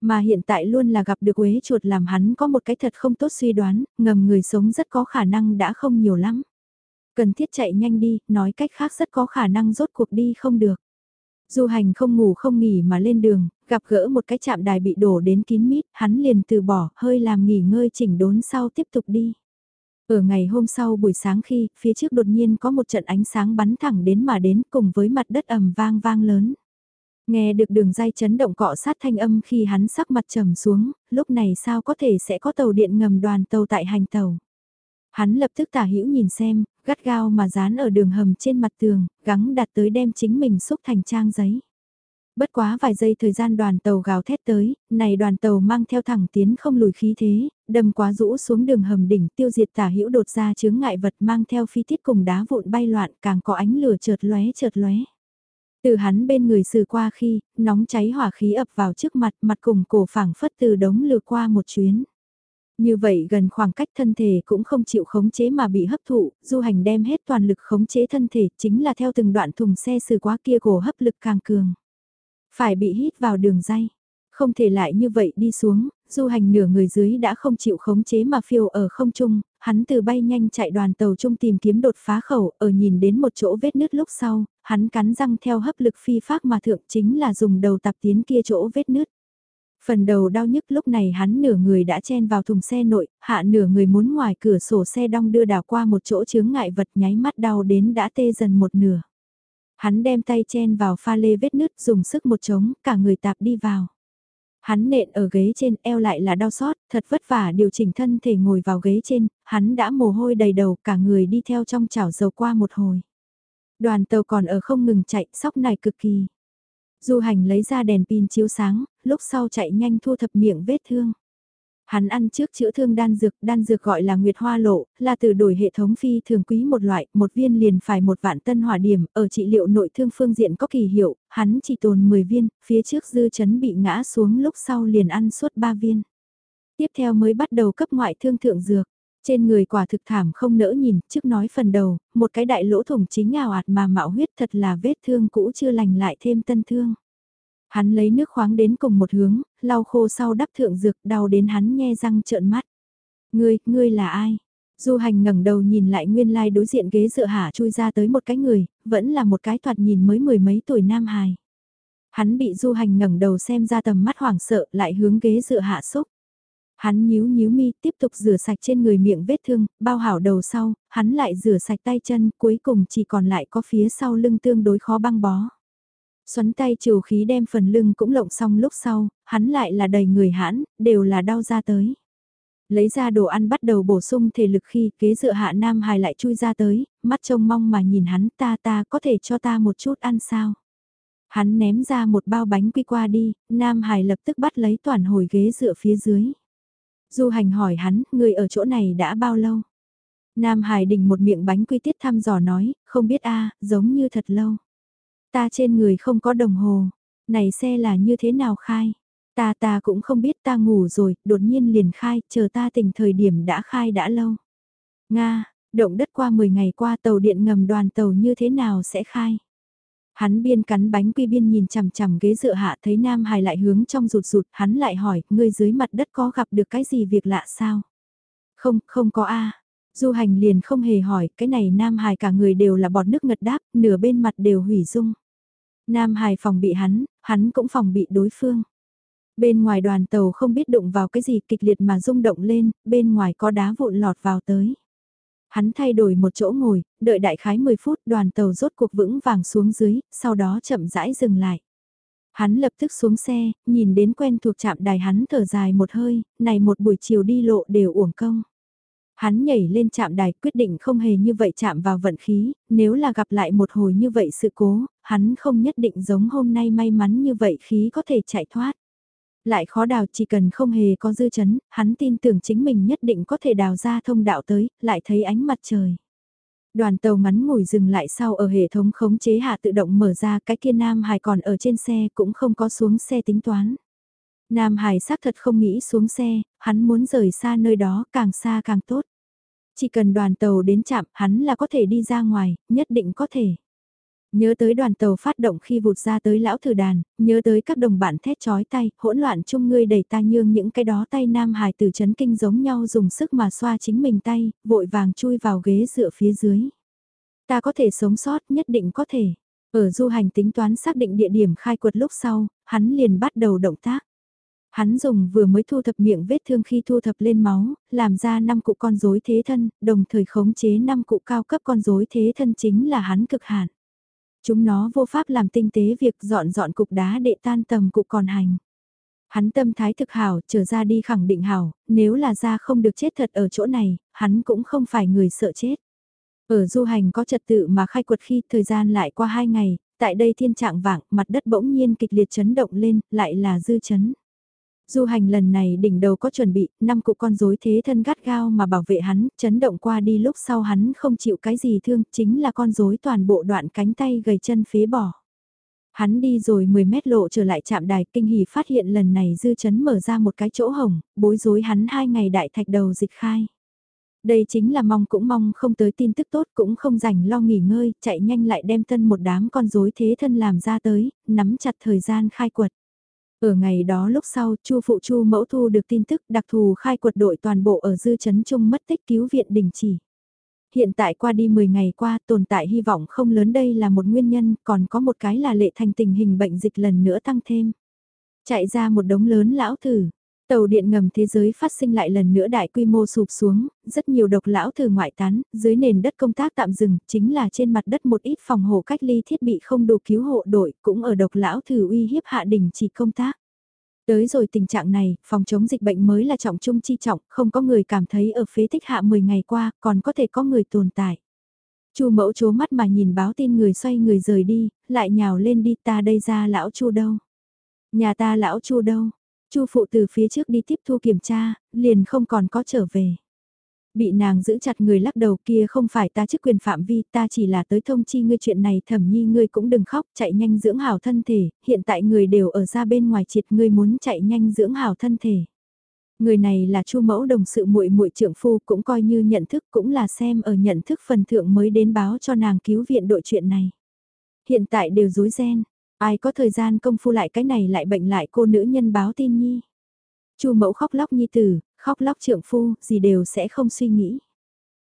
A: Mà hiện tại luôn là gặp được quế chuột làm hắn có một cái thật không tốt suy đoán, ngầm người sống rất có khả năng đã không nhiều lắm. Cần thiết chạy nhanh đi, nói cách khác rất có khả năng rốt cuộc đi không được. Du hành không ngủ không nghỉ mà lên đường, gặp gỡ một cái chạm đài bị đổ đến kín mít, hắn liền từ bỏ, hơi làm nghỉ ngơi chỉnh đốn sau tiếp tục đi. Ở ngày hôm sau buổi sáng khi, phía trước đột nhiên có một trận ánh sáng bắn thẳng đến mà đến cùng với mặt đất ầm vang vang lớn. Nghe được đường dây chấn động cọ sát thanh âm khi hắn sắc mặt trầm xuống, lúc này sao có thể sẽ có tàu điện ngầm đoàn tàu tại hành tàu. Hắn lập tức tả hữu nhìn xem, gắt gao mà dán ở đường hầm trên mặt tường, gắng đặt tới đem chính mình xúc thành trang giấy. Bất quá vài giây thời gian đoàn tàu gào thét tới, này đoàn tàu mang theo thẳng tiến không lùi khí thế, đâm quá rũ xuống đường hầm đỉnh tiêu diệt tả hữu đột ra chướng ngại vật mang theo phi tiết cùng đá vụn bay loạn càng có ánh lửa chợt lóe chợt lóe. Từ hắn bên người xử qua khi, nóng cháy hỏa khí ập vào trước mặt mặt cùng cổ phảng phất từ đống lừa qua một chuyến. Như vậy gần khoảng cách thân thể cũng không chịu khống chế mà bị hấp thụ, du hành đem hết toàn lực khống chế thân thể chính là theo từng đoạn thùng xe xử quá kia cổ hấp lực càng cường. Phải bị hít vào đường dây. Không thể lại như vậy đi xuống, du hành nửa người dưới đã không chịu khống chế mà phiêu ở không trung, hắn từ bay nhanh chạy đoàn tàu trung tìm kiếm đột phá khẩu, ở nhìn đến một chỗ vết nứt lúc sau, hắn cắn răng theo hấp lực phi pháp mà thượng chính là dùng đầu tập tiến kia chỗ vết nứt. Phần đầu đau nhức lúc này hắn nửa người đã chen vào thùng xe nội, hạ nửa người muốn ngoài cửa sổ xe đong đưa đảo qua một chỗ chướng ngại vật nháy mắt đau đến đã tê dần một nửa. Hắn đem tay chen vào pha lê vết nứt dùng sức một trống, cả người tạp đi vào. Hắn nện ở ghế trên eo lại là đau xót, thật vất vả điều chỉnh thân thể ngồi vào ghế trên, hắn đã mồ hôi đầy đầu cả người đi theo trong chảo dầu qua một hồi. Đoàn tàu còn ở không ngừng chạy, sóc này cực kỳ. Du hành lấy ra đèn pin chiếu sáng, lúc sau chạy nhanh thu thập miệng vết thương. Hắn ăn trước chữa thương đan dược, đan dược gọi là nguyệt hoa lộ, là từ đổi hệ thống phi thường quý một loại, một viên liền phải một vạn tân hỏa điểm, ở trị liệu nội thương phương diện có kỳ hiệu, hắn chỉ tồn 10 viên, phía trước dư chấn bị ngã xuống lúc sau liền ăn suốt 3 viên. Tiếp theo mới bắt đầu cấp ngoại thương thượng dược. Trên người quả thực thảm không nỡ nhìn, trước nói phần đầu, một cái đại lỗ thủng chính ảo ạt mà mạo huyết thật là vết thương cũ chưa lành lại thêm tân thương. Hắn lấy nước khoáng đến cùng một hướng, lau khô sau đắp thượng dược đau đến hắn nhe răng trợn mắt. Ngươi, ngươi là ai? Du hành ngẩng đầu nhìn lại nguyên lai like đối diện ghế dựa hạ chui ra tới một cái người, vẫn là một cái thoạt nhìn mới mười mấy tuổi nam hài. Hắn bị du hành ngẩng đầu xem ra tầm mắt hoảng sợ lại hướng ghế dựa hạ xúc. Hắn nhíu nhíu mi tiếp tục rửa sạch trên người miệng vết thương, bao hảo đầu sau, hắn lại rửa sạch tay chân cuối cùng chỉ còn lại có phía sau lưng tương đối khó băng bó. Xoắn tay trừ khí đem phần lưng cũng lộng xong lúc sau, hắn lại là đầy người hãn, đều là đau ra tới. Lấy ra đồ ăn bắt đầu bổ sung thể lực khi kế dựa hạ Nam Hải lại chui ra tới, mắt trông mong mà nhìn hắn ta ta có thể cho ta một chút ăn sao. Hắn ném ra một bao bánh quy qua đi, Nam Hải lập tức bắt lấy toàn hồi ghế dựa phía dưới. Du hành hỏi hắn, người ở chỗ này đã bao lâu? Nam Hải đình một miệng bánh quy tiết thăm dò nói, không biết a giống như thật lâu. Ta trên người không có đồng hồ, này xe là như thế nào khai? Ta ta cũng không biết ta ngủ rồi, đột nhiên liền khai, chờ ta tỉnh thời điểm đã khai đã lâu. Nga, động đất qua 10 ngày qua tàu điện ngầm đoàn tàu như thế nào sẽ khai? Hắn biên cắn bánh quy biên nhìn chằm chằm ghế dựa hạ thấy Nam Hải lại hướng trong rụt rụt, hắn lại hỏi, ngươi dưới mặt đất có gặp được cái gì việc lạ sao? Không, không có a Du hành liền không hề hỏi, cái này Nam Hải cả người đều là bọt nước ngật đáp, nửa bên mặt đều hủy dung. Nam Hải phòng bị hắn, hắn cũng phòng bị đối phương. Bên ngoài đoàn tàu không biết đụng vào cái gì kịch liệt mà rung động lên, bên ngoài có đá vụn lọt vào tới. Hắn thay đổi một chỗ ngồi, đợi đại khái 10 phút đoàn tàu rốt cuộc vững vàng xuống dưới, sau đó chậm rãi dừng lại. Hắn lập tức xuống xe, nhìn đến quen thuộc chạm đài hắn thở dài một hơi, này một buổi chiều đi lộ đều uổng công. Hắn nhảy lên chạm đài quyết định không hề như vậy chạm vào vận khí, nếu là gặp lại một hồi như vậy sự cố, hắn không nhất định giống hôm nay may mắn như vậy khí có thể chạy thoát. Lại khó đào chỉ cần không hề có dư chấn, hắn tin tưởng chính mình nhất định có thể đào ra thông đạo tới, lại thấy ánh mặt trời. Đoàn tàu ngắn ngủi dừng lại sau ở hệ thống khống chế hạ tự động mở ra cái kia Nam Hải còn ở trên xe cũng không có xuống xe tính toán. Nam Hải xác thật không nghĩ xuống xe, hắn muốn rời xa nơi đó càng xa càng tốt. Chỉ cần đoàn tàu đến chạm hắn là có thể đi ra ngoài, nhất định có thể. Nhớ tới đoàn tàu phát động khi vụt ra tới lão thử đàn, nhớ tới các đồng bạn thét chói tay, hỗn loạn chung ngươi đẩy ta nhương những cái đó tay nam hài từ chấn kinh giống nhau dùng sức mà xoa chính mình tay, vội vàng chui vào ghế dựa phía dưới. Ta có thể sống sót, nhất định có thể. Ở du hành tính toán xác định địa điểm khai quật lúc sau, hắn liền bắt đầu động tác. Hắn dùng vừa mới thu thập miệng vết thương khi thu thập lên máu, làm ra năm cụ con rối thế thân, đồng thời khống chế năm cụ cao cấp con rối thế thân chính là hắn cực hạn. Chúng nó vô pháp làm tinh tế việc dọn dọn cục đá để tan tầm cụ còn hành. Hắn tâm thái thực hảo, trở ra đi khẳng định hảo, nếu là ra không được chết thật ở chỗ này, hắn cũng không phải người sợ chết. Ở du hành có trật tự mà khai quật khi thời gian lại qua hai ngày, tại đây thiên trạng vạng, mặt đất bỗng nhiên kịch liệt chấn động lên, lại là dư chấn. Du hành lần này đỉnh đầu có chuẩn bị, năm cụ con rối thế thân gắt gao mà bảo vệ hắn, chấn động qua đi lúc sau hắn không chịu cái gì thương, chính là con rối toàn bộ đoạn cánh tay gầy chân phế bỏ. Hắn đi rồi 10 mét lộ trở lại chạm đài kinh hỉ phát hiện lần này dư chấn mở ra một cái chỗ hồng, bối rối hắn hai ngày đại thạch đầu dịch khai. Đây chính là mong cũng mong không tới tin tức tốt cũng không rảnh lo nghỉ ngơi, chạy nhanh lại đem thân một đám con rối thế thân làm ra tới, nắm chặt thời gian khai quật. Ở ngày đó lúc sau, Chu phụ Chu mẫu thu được tin tức đặc thù khai quật đội toàn bộ ở dư chấn trung mất tích cứu viện đình chỉ. Hiện tại qua đi 10 ngày qua, tồn tại hy vọng không lớn đây là một nguyên nhân, còn có một cái là lệ thành tình hình bệnh dịch lần nữa tăng thêm. Chạy ra một đống lớn lão thử, Tàu điện ngầm thế giới phát sinh lại lần nữa đại quy mô sụp xuống, rất nhiều độc lão từ ngoại tán, dưới nền đất công tác tạm dừng, chính là trên mặt đất một ít phòng hộ cách ly thiết bị không đủ cứu hộ đội, cũng ở độc lão thử uy hiếp hạ đình chỉ công tác. Tới rồi tình trạng này, phòng chống dịch bệnh mới là trọng trung chi trọng, không có người cảm thấy ở phế tích hạ 10 ngày qua, còn có thể có người tồn tại. Chu mẫu chố mắt mà nhìn báo tin người xoay người rời đi, lại nhào lên đi ta đây ra lão chu đâu. Nhà ta lão chu đâu, Chu phụ từ phía trước đi tiếp thu kiểm tra, liền không còn có trở về. Bị nàng giữ chặt người lắc đầu kia không phải ta chức quyền phạm vi, ta chỉ là tới thông chi ngươi chuyện này thẩm nhi ngươi cũng đừng khóc, chạy nhanh dưỡng hảo thân thể, hiện tại người đều ở ra bên ngoài triệt ngươi muốn chạy nhanh dưỡng hảo thân thể. Người này là chu mẫu đồng sự muội muội trưởng phu cũng coi như nhận thức cũng là xem ở nhận thức phần thượng mới đến báo cho nàng cứu viện đội chuyện này. Hiện tại đều rối ren, Ai có thời gian công phu lại cái này lại bệnh lại cô nữ nhân báo tin nhi. Chu mẫu khóc lóc nhi tử, khóc lóc trượng phu, gì đều sẽ không suy nghĩ.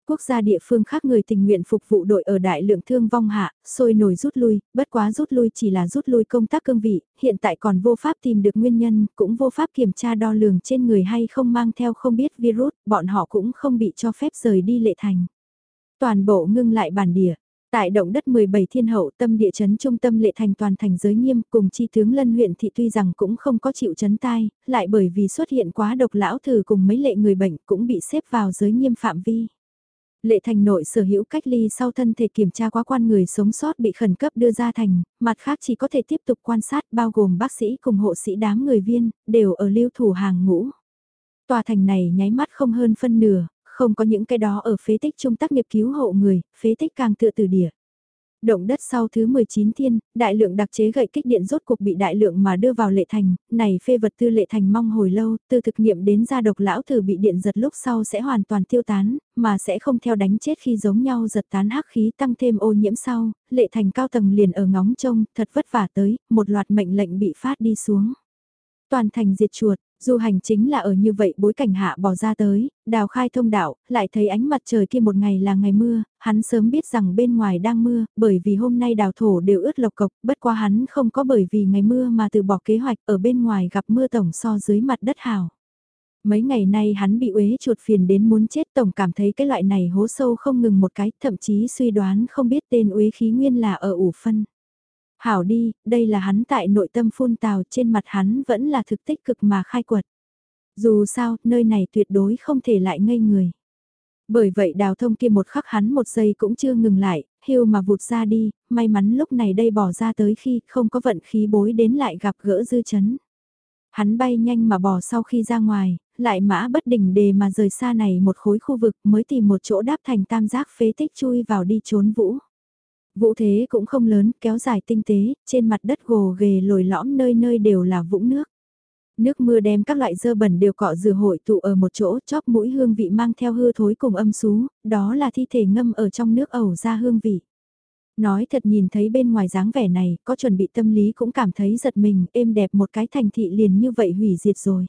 A: Quốc gia địa phương khác người tình nguyện phục vụ đội ở đại lượng thương vong hạ, sôi nổi rút lui, bất quá rút lui chỉ là rút lui công tác cương vị, hiện tại còn vô pháp tìm được nguyên nhân, cũng vô pháp kiểm tra đo lường trên người hay không mang theo không biết virus, bọn họ cũng không bị cho phép rời đi lệ thành. Toàn bộ ngưng lại bản địa, Tại động đất 17 thiên hậu tâm địa chấn trung tâm lệ thành toàn thành giới nghiêm cùng chi tướng lân huyện thị tuy rằng cũng không có chịu chấn tai, lại bởi vì xuất hiện quá độc lão thử cùng mấy lệ người bệnh cũng bị xếp vào giới nghiêm phạm vi. Lệ thành nội sở hữu cách ly sau thân thể kiểm tra quá quan người sống sót bị khẩn cấp đưa ra thành, mặt khác chỉ có thể tiếp tục quan sát bao gồm bác sĩ cùng hộ sĩ đám người viên, đều ở lưu thủ hàng ngũ. Tòa thành này nháy mắt không hơn phân nửa, không có những cái đó ở phế tích trung tác nghiệp cứu hộ người, phế tích càng tựa từ địa. Động đất sau thứ 19 thiên, đại lượng đặc chế gậy kích điện rốt cuộc bị đại lượng mà đưa vào lệ thành, này phê vật tư lệ thành mong hồi lâu, từ thực nghiệm đến ra độc lão thử bị điện giật lúc sau sẽ hoàn toàn tiêu tán, mà sẽ không theo đánh chết khi giống nhau giật tán hắc khí tăng thêm ô nhiễm sau, lệ thành cao tầng liền ở ngóng trông, thật vất vả tới, một loạt mệnh lệnh bị phát đi xuống. Toàn thành diệt chuột, Du hành chính là ở như vậy bối cảnh hạ bỏ ra tới, đào khai thông đạo, lại thấy ánh mặt trời kia một ngày là ngày mưa, hắn sớm biết rằng bên ngoài đang mưa, bởi vì hôm nay đào thổ đều ướt lộc cộc, bất qua hắn không có bởi vì ngày mưa mà từ bỏ kế hoạch ở bên ngoài gặp mưa tổng so dưới mặt đất hào. Mấy ngày nay hắn bị uế chuột phiền đến muốn chết tổng cảm thấy cái loại này hố sâu không ngừng một cái, thậm chí suy đoán không biết tên uế khí nguyên là ở ủ phân. Hảo đi, đây là hắn tại nội tâm phun tào trên mặt hắn vẫn là thực tích cực mà khai quật. Dù sao, nơi này tuyệt đối không thể lại ngây người. Bởi vậy đào thông kia một khắc hắn một giây cũng chưa ngừng lại, hiu mà vụt ra đi, may mắn lúc này đây bỏ ra tới khi không có vận khí bối đến lại gặp gỡ dư chấn. Hắn bay nhanh mà bỏ sau khi ra ngoài, lại mã bất đỉnh đề mà rời xa này một khối khu vực mới tìm một chỗ đáp thành tam giác phế tích chui vào đi trốn vũ. Vũ thế cũng không lớn, kéo dài tinh tế, trên mặt đất gồ ghề lồi lõm nơi nơi đều là vũng nước. Nước mưa đem các loại dơ bẩn đều cọ rửa hội tụ ở một chỗ, chóp mũi hương vị mang theo hư thối cùng âm sú, đó là thi thể ngâm ở trong nước ẩu ra hương vị. Nói thật nhìn thấy bên ngoài dáng vẻ này, có chuẩn bị tâm lý cũng cảm thấy giật mình, êm đẹp một cái thành thị liền như vậy hủy diệt rồi.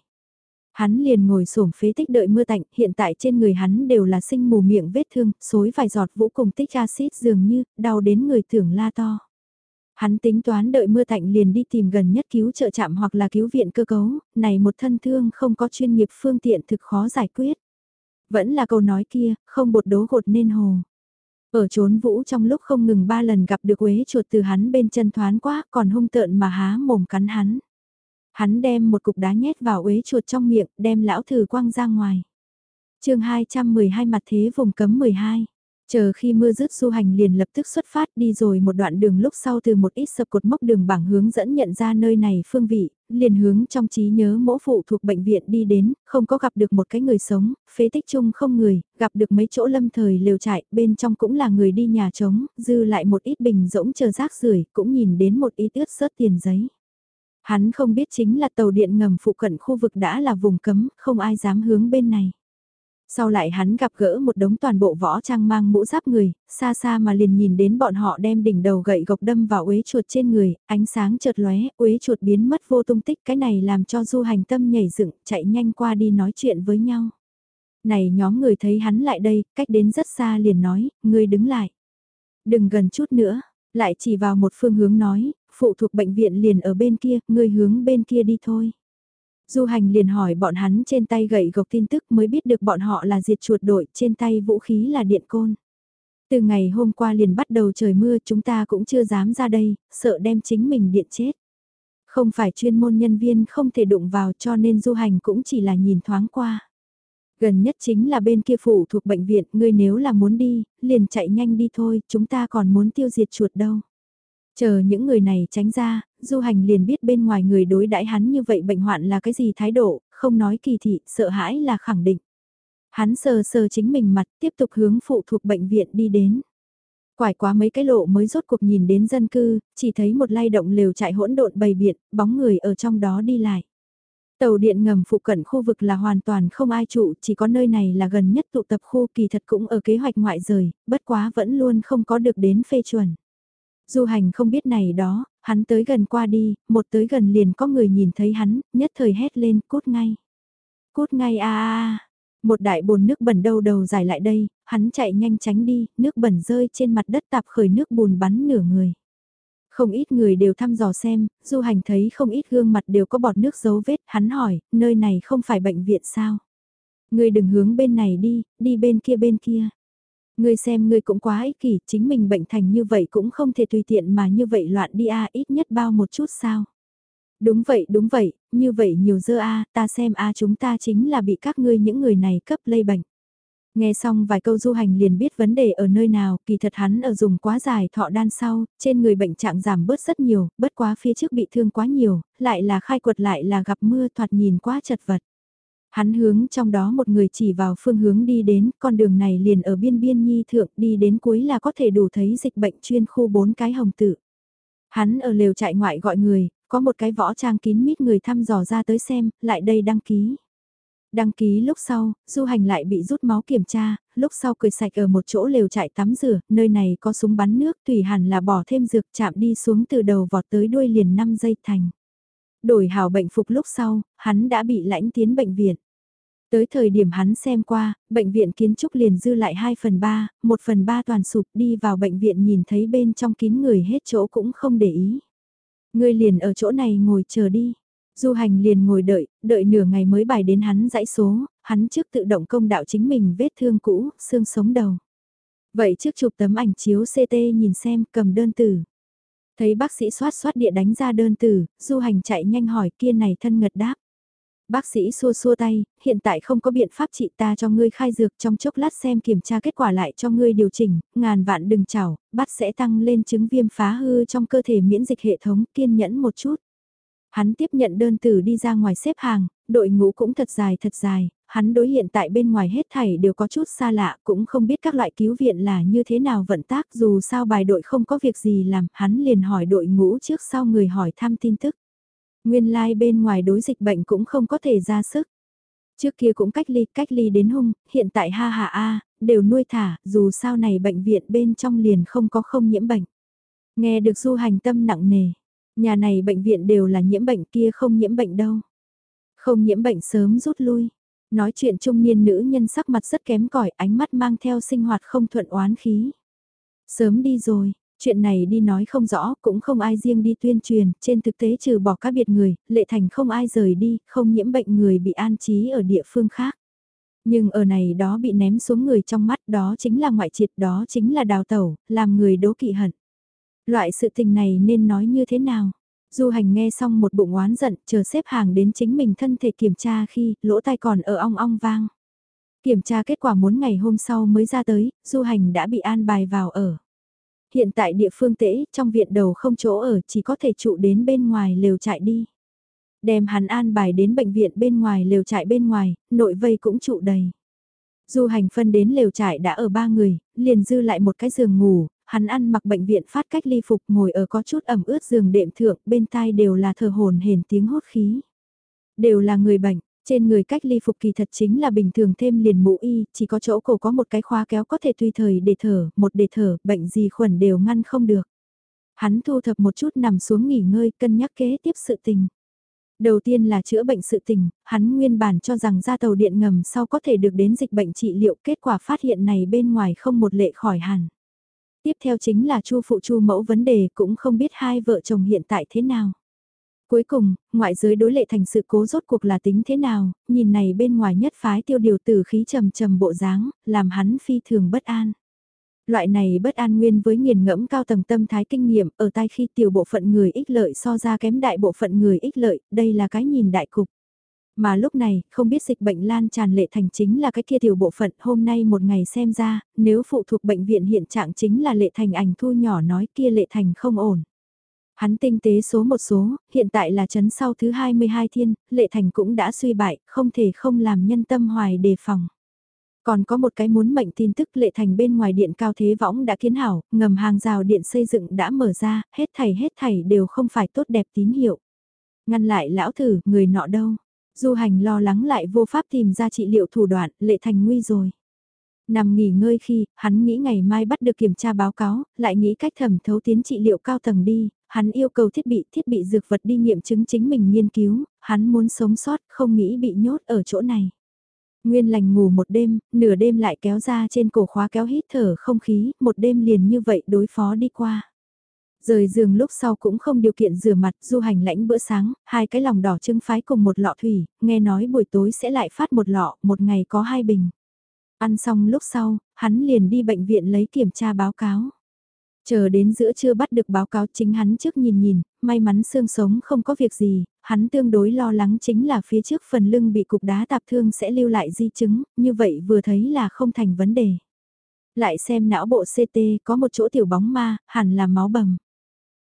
A: Hắn liền ngồi xổm phế tích đợi mưa tạnh, hiện tại trên người hắn đều là sinh mù miệng vết thương, xối vài giọt vũ cùng tích axit dường như, đau đến người tưởng la to. Hắn tính toán đợi mưa tạnh liền đi tìm gần nhất cứu trợ trạm hoặc là cứu viện cơ cấu, này một thân thương không có chuyên nghiệp phương tiện thực khó giải quyết. Vẫn là câu nói kia, không bột đố gột nên hồ. Ở trốn vũ trong lúc không ngừng ba lần gặp được quế chuột từ hắn bên chân thoán quá còn hung tợn mà há mồm cắn hắn. Hắn đem một cục đá nhét vào uế chuột trong miệng, đem lão thử quăng ra ngoài. chương 212 mặt thế vùng cấm 12. Chờ khi mưa rứt du hành liền lập tức xuất phát đi rồi một đoạn đường lúc sau từ một ít sập cột mốc đường bảng hướng dẫn nhận ra nơi này phương vị, liền hướng trong trí nhớ mỗ phụ thuộc bệnh viện đi đến, không có gặp được một cái người sống, phế tích chung không người, gặp được mấy chỗ lâm thời liều trại, bên trong cũng là người đi nhà trống, dư lại một ít bình rỗng chờ rác rưởi cũng nhìn đến một ít ướt sớt tiền giấy. Hắn không biết chính là tàu điện ngầm phụ cận khu vực đã là vùng cấm, không ai dám hướng bên này. Sau lại hắn gặp gỡ một đống toàn bộ võ trang mang mũ giáp người, xa xa mà liền nhìn đến bọn họ đem đỉnh đầu gậy gộc đâm vào uế chuột trên người, ánh sáng chợt lóe, uế chuột biến mất vô tung tích, cái này làm cho du hành tâm nhảy dựng, chạy nhanh qua đi nói chuyện với nhau. Này nhóm người thấy hắn lại đây, cách đến rất xa liền nói, ngươi đứng lại. Đừng gần chút nữa, lại chỉ vào một phương hướng nói, phụ thuộc bệnh viện liền ở bên kia, ngươi hướng bên kia đi thôi. Du hành liền hỏi bọn hắn trên tay gậy gộc tin tức mới biết được bọn họ là diệt chuột đội, trên tay vũ khí là điện côn. Từ ngày hôm qua liền bắt đầu trời mưa chúng ta cũng chưa dám ra đây, sợ đem chính mình điện chết. Không phải chuyên môn nhân viên không thể đụng vào cho nên du hành cũng chỉ là nhìn thoáng qua. Gần nhất chính là bên kia phủ thuộc bệnh viện, ngươi nếu là muốn đi, liền chạy nhanh đi thôi, chúng ta còn muốn tiêu diệt chuột đâu. Chờ những người này tránh ra, du hành liền biết bên ngoài người đối đãi hắn như vậy bệnh hoạn là cái gì thái độ, không nói kỳ thị, sợ hãi là khẳng định. Hắn sờ sờ chính mình mặt tiếp tục hướng phụ thuộc bệnh viện đi đến. Quải quá mấy cái lộ mới rốt cuộc nhìn đến dân cư, chỉ thấy một lay động lều chạy hỗn độn bầy biện, bóng người ở trong đó đi lại. Tàu điện ngầm phụ cận khu vực là hoàn toàn không ai trụ, chỉ có nơi này là gần nhất tụ tập khu kỳ thật cũng ở kế hoạch ngoại rời, bất quá vẫn luôn không có được đến phê chuẩn. Du hành không biết này đó, hắn tới gần qua đi, một tới gần liền có người nhìn thấy hắn, nhất thời hét lên cút ngay. Cút ngay a a Một đại bồn nước bẩn đâu đầu dài lại đây, hắn chạy nhanh tránh đi, nước bẩn rơi trên mặt đất tạp khởi nước bùn bắn nửa người. Không ít người đều thăm dò xem, du hành thấy không ít gương mặt đều có bọt nước dấu vết, hắn hỏi, nơi này không phải bệnh viện sao? Người đừng hướng bên này đi, đi bên kia bên kia. Ngươi xem ngươi cũng quá ích kỷ, chính mình bệnh thành như vậy cũng không thể tùy tiện mà như vậy loạn đi a ít nhất bao một chút sao. Đúng vậy, đúng vậy, như vậy nhiều dơ a ta xem a chúng ta chính là bị các ngươi những người này cấp lây bệnh. Nghe xong vài câu du hành liền biết vấn đề ở nơi nào, kỳ thật hắn ở dùng quá dài thọ đan sau, trên người bệnh trạng giảm bớt rất nhiều, bất quá phía trước bị thương quá nhiều, lại là khai quật lại là gặp mưa thoạt nhìn quá chật vật. Hắn hướng trong đó một người chỉ vào phương hướng đi đến, con đường này liền ở biên biên nhi thượng đi đến cuối là có thể đủ thấy dịch bệnh chuyên khu bốn cái hồng tử. Hắn ở lều trại ngoại gọi người, có một cái võ trang kín mít người thăm dò ra tới xem, lại đây đăng ký. Đăng ký lúc sau, du hành lại bị rút máu kiểm tra, lúc sau cười sạch ở một chỗ lều trại tắm rửa, nơi này có súng bắn nước tùy hẳn là bỏ thêm dược chạm đi xuống từ đầu vọt tới đuôi liền 5 giây thành. Đổi hảo bệnh phục lúc sau, hắn đã bị lãnh tiến bệnh viện. Tới thời điểm hắn xem qua, bệnh viện kiến trúc liền dư lại 2 phần 3, 1 phần 3 toàn sụp đi vào bệnh viện nhìn thấy bên trong kín người hết chỗ cũng không để ý. Người liền ở chỗ này ngồi chờ đi. Du hành liền ngồi đợi, đợi nửa ngày mới bài đến hắn dãy số, hắn trước tự động công đạo chính mình vết thương cũ, xương sống đầu. Vậy trước chụp tấm ảnh chiếu CT nhìn xem cầm đơn tử. Thấy bác sĩ xoát xoát địa đánh ra đơn từ, du hành chạy nhanh hỏi kia này thân ngật đáp. Bác sĩ xua xua tay, hiện tại không có biện pháp trị ta cho ngươi khai dược trong chốc lát xem kiểm tra kết quả lại cho ngươi điều chỉnh, ngàn vạn đừng chảo, bắt sẽ tăng lên chứng viêm phá hư trong cơ thể miễn dịch hệ thống kiên nhẫn một chút. Hắn tiếp nhận đơn từ đi ra ngoài xếp hàng, đội ngũ cũng thật dài thật dài, hắn đối hiện tại bên ngoài hết thảy đều có chút xa lạ, cũng không biết các loại cứu viện là như thế nào vận tác dù sao bài đội không có việc gì làm, hắn liền hỏi đội ngũ trước sau người hỏi thăm tin tức. Nguyên lai like bên ngoài đối dịch bệnh cũng không có thể ra sức. Trước kia cũng cách ly, cách ly đến hung, hiện tại ha ha a, đều nuôi thả, dù sao này bệnh viện bên trong liền không có không nhiễm bệnh. Nghe được du hành tâm nặng nề, nhà này bệnh viện đều là nhiễm bệnh kia không nhiễm bệnh đâu. Không nhiễm bệnh sớm rút lui. Nói chuyện trung niên nữ nhân sắc mặt rất kém cỏi ánh mắt mang theo sinh hoạt không thuận oán khí. Sớm đi rồi, Chuyện này đi nói không rõ, cũng không ai riêng đi tuyên truyền, trên thực tế trừ bỏ các biệt người, lệ thành không ai rời đi, không nhiễm bệnh người bị an trí ở địa phương khác. Nhưng ở này đó bị ném xuống người trong mắt đó chính là ngoại triệt đó chính là đào tẩu, làm người đố kỵ hận. Loại sự tình này nên nói như thế nào? Du hành nghe xong một bụng oán giận, chờ xếp hàng đến chính mình thân thể kiểm tra khi lỗ tai còn ở ong ong vang. Kiểm tra kết quả muốn ngày hôm sau mới ra tới, du hành đã bị an bài vào ở. Hiện tại địa phương tễ, trong viện đầu không chỗ ở chỉ có thể trụ đến bên ngoài lều chạy đi. Đem hắn an bài đến bệnh viện bên ngoài lều chạy bên ngoài, nội vây cũng trụ đầy. Du hành phân đến lều trại đã ở ba người, liền dư lại một cái giường ngủ, hắn ăn mặc bệnh viện phát cách ly phục ngồi ở có chút ẩm ướt giường đệm thượng, bên tai đều là thờ hồn hển tiếng hốt khí. Đều là người bệnh, trên người cách ly phục kỳ thật chính là bình thường thêm liền mũ y, chỉ có chỗ cổ có một cái khóa kéo có thể tùy thời để thở, một để thở, bệnh gì khuẩn đều ngăn không được. Hắn thu thập một chút nằm xuống nghỉ ngơi, cân nhắc kế tiếp sự tình. Đầu tiên là chữa bệnh sự tình, hắn nguyên bản cho rằng ra tàu điện ngầm sau có thể được đến dịch bệnh trị liệu kết quả phát hiện này bên ngoài không một lệ khỏi hẳn. Tiếp theo chính là chu phụ chu mẫu vấn đề cũng không biết hai vợ chồng hiện tại thế nào. Cuối cùng, ngoại giới đối lệ thành sự cố rốt cuộc là tính thế nào, nhìn này bên ngoài nhất phái tiêu điều tử khí trầm trầm bộ dáng, làm hắn phi thường bất an. Loại này bất an nguyên với nghiền ngẫm cao tầng tâm thái kinh nghiệm ở tai khi tiểu bộ phận người ích lợi so ra kém đại bộ phận người ích lợi, đây là cái nhìn đại cục. Mà lúc này, không biết dịch bệnh lan tràn lệ thành chính là cái kia tiểu bộ phận hôm nay một ngày xem ra, nếu phụ thuộc bệnh viện hiện trạng chính là lệ thành ảnh thu nhỏ nói kia lệ thành không ổn. Hắn tinh tế số một số, hiện tại là chấn sau thứ 22 thiên, lệ thành cũng đã suy bại, không thể không làm nhân tâm hoài đề phòng. Còn có một cái muốn mệnh tin tức lệ thành bên ngoài điện cao thế võng đã kiến hảo, ngầm hàng rào điện xây dựng đã mở ra, hết thảy hết thảy đều không phải tốt đẹp tín hiệu. Ngăn lại lão thử, người nọ đâu? Du hành lo lắng lại vô pháp tìm ra trị liệu thủ đoạn, lệ thành nguy rồi. Nằm nghỉ ngơi khi, hắn nghĩ ngày mai bắt được kiểm tra báo cáo, lại nghĩ cách thẩm thấu tiến trị liệu cao tầng đi, hắn yêu cầu thiết bị thiết bị dược vật đi nghiệm chứng chính mình nghiên cứu, hắn muốn sống sót, không nghĩ bị nhốt ở chỗ này. Nguyên lành ngủ một đêm, nửa đêm lại kéo ra trên cổ khóa kéo hít thở không khí, một đêm liền như vậy đối phó đi qua. Rời giường lúc sau cũng không điều kiện rửa mặt, du hành lãnh bữa sáng, hai cái lòng đỏ trưng phái cùng một lọ thủy, nghe nói buổi tối sẽ lại phát một lọ, một ngày có hai bình. Ăn xong lúc sau, hắn liền đi bệnh viện lấy kiểm tra báo cáo. Chờ đến giữa trưa bắt được báo cáo chính hắn trước nhìn nhìn, may mắn xương sống không có việc gì, hắn tương đối lo lắng chính là phía trước phần lưng bị cục đá tạp thương sẽ lưu lại di chứng, như vậy vừa thấy là không thành vấn đề. Lại xem não bộ CT có một chỗ tiểu bóng ma, hẳn là máu bầm.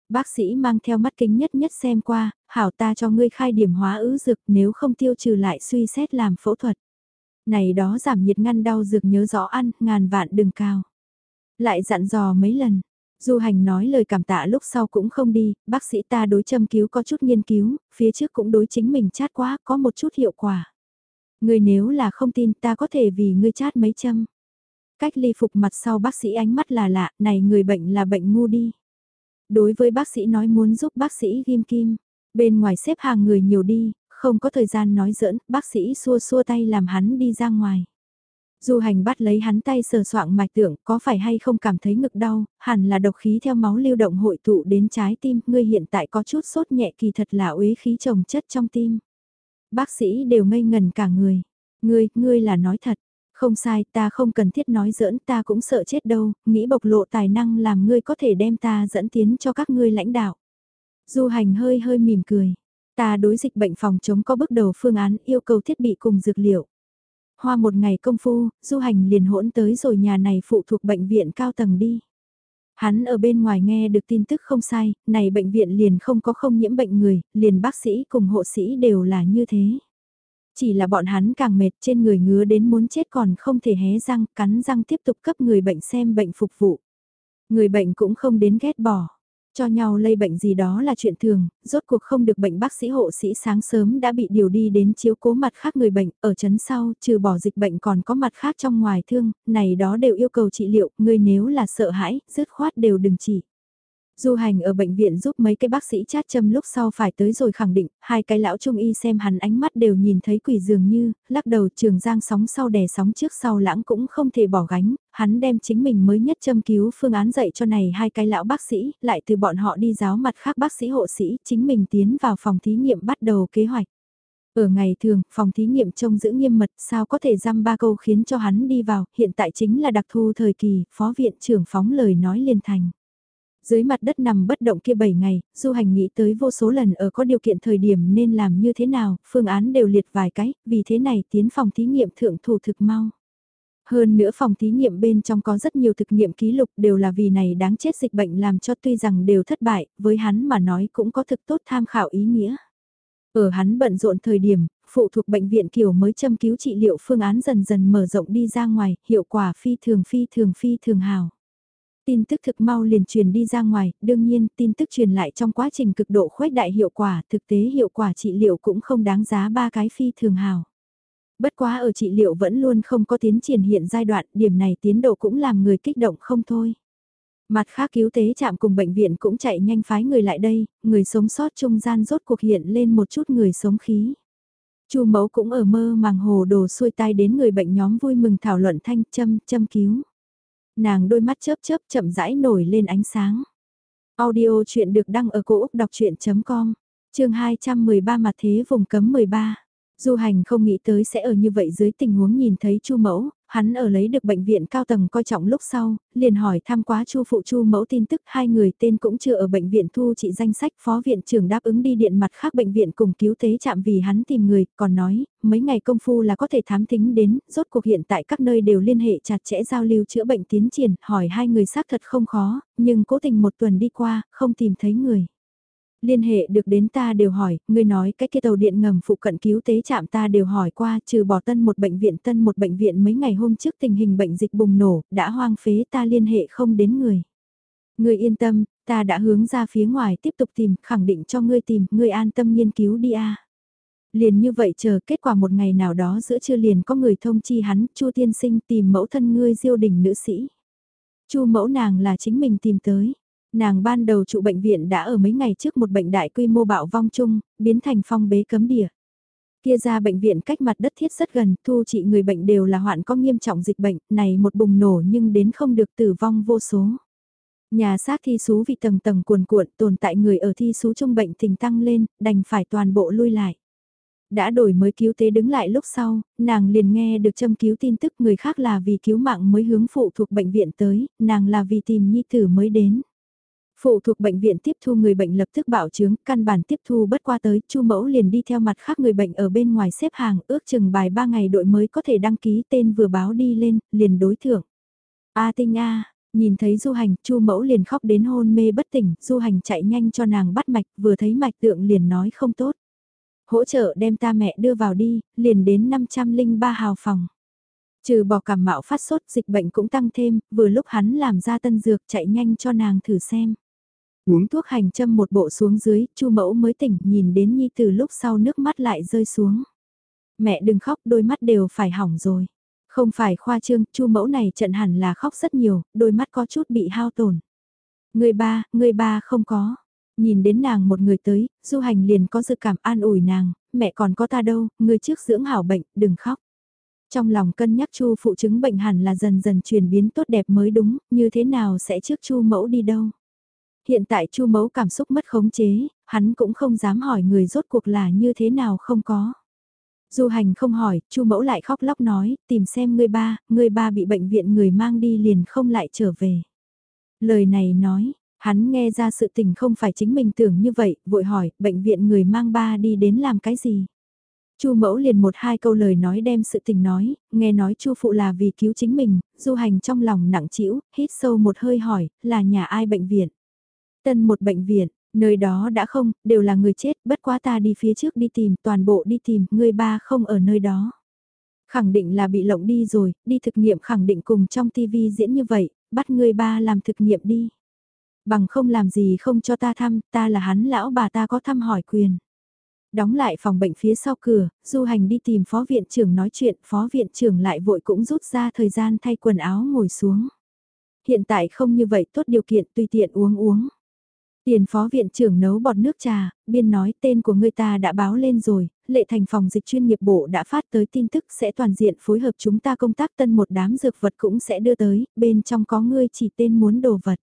A: Bác sĩ mang theo mắt kính nhất nhất xem qua, hảo ta cho ngươi khai điểm hóa ứ dược nếu không tiêu trừ lại suy xét làm phẫu thuật. Này đó giảm nhiệt ngăn đau dược nhớ rõ ăn, ngàn vạn đừng cao. Lại dặn dò mấy lần, Du hành nói lời cảm tạ lúc sau cũng không đi, bác sĩ ta đối châm cứu có chút nghiên cứu, phía trước cũng đối chính mình chát quá, có một chút hiệu quả. Người nếu là không tin ta có thể vì ngươi chát mấy châm. Cách ly phục mặt sau bác sĩ ánh mắt là lạ, này người bệnh là bệnh ngu đi. Đối với bác sĩ nói muốn giúp bác sĩ ghim kim, bên ngoài xếp hàng người nhiều đi, không có thời gian nói giỡn, bác sĩ xua xua tay làm hắn đi ra ngoài. Du hành bắt lấy hắn tay sờ soạng mạch tượng có phải hay không cảm thấy ngực đau, hẳn là độc khí theo máu lưu động hội tụ đến trái tim, ngươi hiện tại có chút sốt nhẹ kỳ thật là uế khí trồng chất trong tim. Bác sĩ đều ngây ngần cả người. Ngươi, ngươi là nói thật. Không sai, ta không cần thiết nói giỡn, ta cũng sợ chết đâu, nghĩ bộc lộ tài năng làm ngươi có thể đem ta dẫn tiến cho các ngươi lãnh đạo. Du hành hơi hơi mỉm cười. Ta đối dịch bệnh phòng chống có bước đầu phương án yêu cầu thiết bị cùng dược liệu. Hoa một ngày công phu, du hành liền hỗn tới rồi nhà này phụ thuộc bệnh viện cao tầng đi. Hắn ở bên ngoài nghe được tin tức không sai, này bệnh viện liền không có không nhiễm bệnh người, liền bác sĩ cùng hộ sĩ đều là như thế. Chỉ là bọn hắn càng mệt trên người ngứa đến muốn chết còn không thể hé răng, cắn răng tiếp tục cấp người bệnh xem bệnh phục vụ. Người bệnh cũng không đến ghét bỏ. Cho nhau lây bệnh gì đó là chuyện thường, rốt cuộc không được bệnh bác sĩ hộ sĩ sáng sớm đã bị điều đi đến chiếu cố mặt khác người bệnh, ở chấn sau, trừ bỏ dịch bệnh còn có mặt khác trong ngoài thương, này đó đều yêu cầu trị liệu, người nếu là sợ hãi, dứt khoát đều đừng chỉ Du hành ở bệnh viện giúp mấy cái bác sĩ chát châm lúc sau phải tới rồi khẳng định, hai cái lão trung y xem hắn ánh mắt đều nhìn thấy quỷ dường như, lắc đầu trường giang sóng sau đè sóng trước sau lãng cũng không thể bỏ gánh, hắn đem chính mình mới nhất châm cứu phương án dạy cho này hai cái lão bác sĩ, lại từ bọn họ đi giáo mặt khác bác sĩ hộ sĩ, chính mình tiến vào phòng thí nghiệm bắt đầu kế hoạch. Ở ngày thường, phòng thí nghiệm trông giữ nghiêm mật sao có thể dăm ba câu khiến cho hắn đi vào, hiện tại chính là đặc thu thời kỳ, phó viện trưởng phóng lời nói liên thành. Dưới mặt đất nằm bất động kia 7 ngày, du hành nghĩ tới vô số lần ở có điều kiện thời điểm nên làm như thế nào, phương án đều liệt vài cái, vì thế này tiến phòng thí nghiệm thượng thủ thực mau. Hơn nữa phòng thí nghiệm bên trong có rất nhiều thực nghiệm ký lục đều là vì này đáng chết dịch bệnh làm cho tuy rằng đều thất bại, với hắn mà nói cũng có thực tốt tham khảo ý nghĩa. Ở hắn bận rộn thời điểm, phụ thuộc bệnh viện kiểu mới châm cứu trị liệu phương án dần dần mở rộng đi ra ngoài, hiệu quả phi thường phi thường phi thường hào. Tin tức thực mau liền truyền đi ra ngoài, đương nhiên tin tức truyền lại trong quá trình cực độ khuếch đại hiệu quả, thực tế hiệu quả trị liệu cũng không đáng giá ba cái phi thường hào. Bất quá ở trị liệu vẫn luôn không có tiến triển hiện giai đoạn, điểm này tiến độ cũng làm người kích động không thôi. Mặt khác cứu tế chạm cùng bệnh viện cũng chạy nhanh phái người lại đây, người sống sót trung gian rốt cuộc hiện lên một chút người sống khí. Chu mẫu cũng ở mơ màng hồ đồ xuôi tai đến người bệnh nhóm vui mừng thảo luận thanh châm, châm cứu. Nàng đôi mắt chớp chớp chậm rãi nổi lên ánh sáng. Audio chuyện được đăng ở cổ Úc đọc chuyện.com, trường 213 mặt thế vùng cấm 13. Du hành không nghĩ tới sẽ ở như vậy dưới tình huống nhìn thấy Chu Mẫu, hắn ở lấy được bệnh viện cao tầng coi trọng lúc sau, liền hỏi thăm quá Chu phụ Chu Mẫu tin tức hai người tên cũng chưa ở bệnh viện thu trị danh sách, phó viện trưởng đáp ứng đi điện mặt khác bệnh viện cùng cứu tế chạm vì hắn tìm người, còn nói, mấy ngày công phu là có thể thám thính đến, rốt cuộc hiện tại các nơi đều liên hệ chặt chẽ giao lưu chữa bệnh tiến triển, hỏi hai người xác thật không khó, nhưng cố tình một tuần đi qua, không tìm thấy người liên hệ được đến ta đều hỏi, ngươi nói cái kia tàu điện ngầm phụ cận cứu tế chạm ta đều hỏi qua, trừ bỏ tân một bệnh viện tân một bệnh viện mấy ngày hôm trước tình hình bệnh dịch bùng nổ, đã hoang phế ta liên hệ không đến người. Ngươi yên tâm, ta đã hướng ra phía ngoài tiếp tục tìm, khẳng định cho ngươi tìm, ngươi an tâm nghiên cứu đi a. Liền như vậy chờ kết quả một ngày nào đó giữa trưa liền có người thông chi hắn, Chu tiên sinh tìm mẫu thân ngươi diêu đình nữ sĩ. Chu mẫu nàng là chính mình tìm tới. Nàng ban đầu trụ bệnh viện đã ở mấy ngày trước một bệnh đại quy mô bạo vong chung, biến thành phong bế cấm địa. Kia ra bệnh viện cách mặt đất thiết rất gần, thu trị người bệnh đều là hoạn có nghiêm trọng dịch bệnh, này một bùng nổ nhưng đến không được tử vong vô số. Nhà xác thi số vì tầng tầng cuồn cuộn tồn tại người ở thi số trung bệnh tình tăng lên, đành phải toàn bộ lui lại. Đã đổi mới cứu tế đứng lại lúc sau, nàng liền nghe được châm cứu tin tức người khác là vì cứu mạng mới hướng phụ thuộc bệnh viện tới, nàng là vì tìm nhi tử mới đến. Phụ thuộc bệnh viện tiếp thu người bệnh lập tức bảo chứng, căn bản tiếp thu bất qua tới, Chu Mẫu liền đi theo mặt khác người bệnh ở bên ngoài xếp hàng, ước chừng bài 3 ngày đội mới có thể đăng ký tên vừa báo đi lên, liền đối thưởng. A Tinh A, nhìn thấy Du Hành, Chu Mẫu liền khóc đến hôn mê bất tỉnh, Du Hành chạy nhanh cho nàng bắt mạch, vừa thấy mạch tượng liền nói không tốt. Hỗ trợ đem ta mẹ đưa vào đi, liền đến 503 hào phòng. Trừ bỏ cảm mạo phát sốt dịch bệnh cũng tăng thêm, vừa lúc hắn làm ra tân dược chạy nhanh cho nàng thử xem. Uống thuốc hành châm một bộ xuống dưới, chu mẫu mới tỉnh nhìn đến nhi từ lúc sau nước mắt lại rơi xuống. Mẹ đừng khóc đôi mắt đều phải hỏng rồi. Không phải khoa trương, chu mẫu này trận hẳn là khóc rất nhiều, đôi mắt có chút bị hao tổn. Người ba, người ba không có. Nhìn đến nàng một người tới, du hành liền có dự cảm an ủi nàng, mẹ còn có ta đâu, người trước dưỡng hảo bệnh, đừng khóc. Trong lòng cân nhắc chu phụ chứng bệnh hẳn là dần dần chuyển biến tốt đẹp mới đúng, như thế nào sẽ trước chu mẫu đi đâu. Hiện tại Chu Mẫu cảm xúc mất khống chế, hắn cũng không dám hỏi người rốt cuộc là như thế nào không có. Du hành không hỏi, Chu Mẫu lại khóc lóc nói, tìm xem người ba, người ba bị bệnh viện người mang đi liền không lại trở về. Lời này nói, hắn nghe ra sự tình không phải chính mình tưởng như vậy, vội hỏi, bệnh viện người mang ba đi đến làm cái gì? Chu mẫu liền một hai câu lời nói đem sự tình nói, nghe nói chu phụ là vì cứu chính mình, du hành trong lòng nặng trĩu, hít sâu một hơi hỏi, là nhà ai bệnh viện? Tân một bệnh viện, nơi đó đã không, đều là người chết, bất quá ta đi phía trước đi tìm, toàn bộ đi tìm, người ba không ở nơi đó. Khẳng định là bị lộng đi rồi, đi thực nghiệm khẳng định cùng trong tivi diễn như vậy, bắt người ba làm thực nghiệm đi. Bằng không làm gì không cho ta thăm, ta là hắn lão bà ta có thăm hỏi quyền. Đóng lại phòng bệnh phía sau cửa, du hành đi tìm phó viện trưởng nói chuyện, phó viện trưởng lại vội cũng rút ra thời gian thay quần áo ngồi xuống. Hiện tại không như vậy tốt điều kiện tùy tiện uống uống. Tiền phó viện trưởng nấu bọt nước trà, biên nói tên của người ta đã báo lên rồi, lệ thành phòng dịch chuyên nghiệp bộ đã phát tới tin tức sẽ toàn diện phối hợp chúng ta công tác tân một đám dược vật cũng sẽ đưa tới, bên trong có ngươi chỉ tên muốn đồ vật.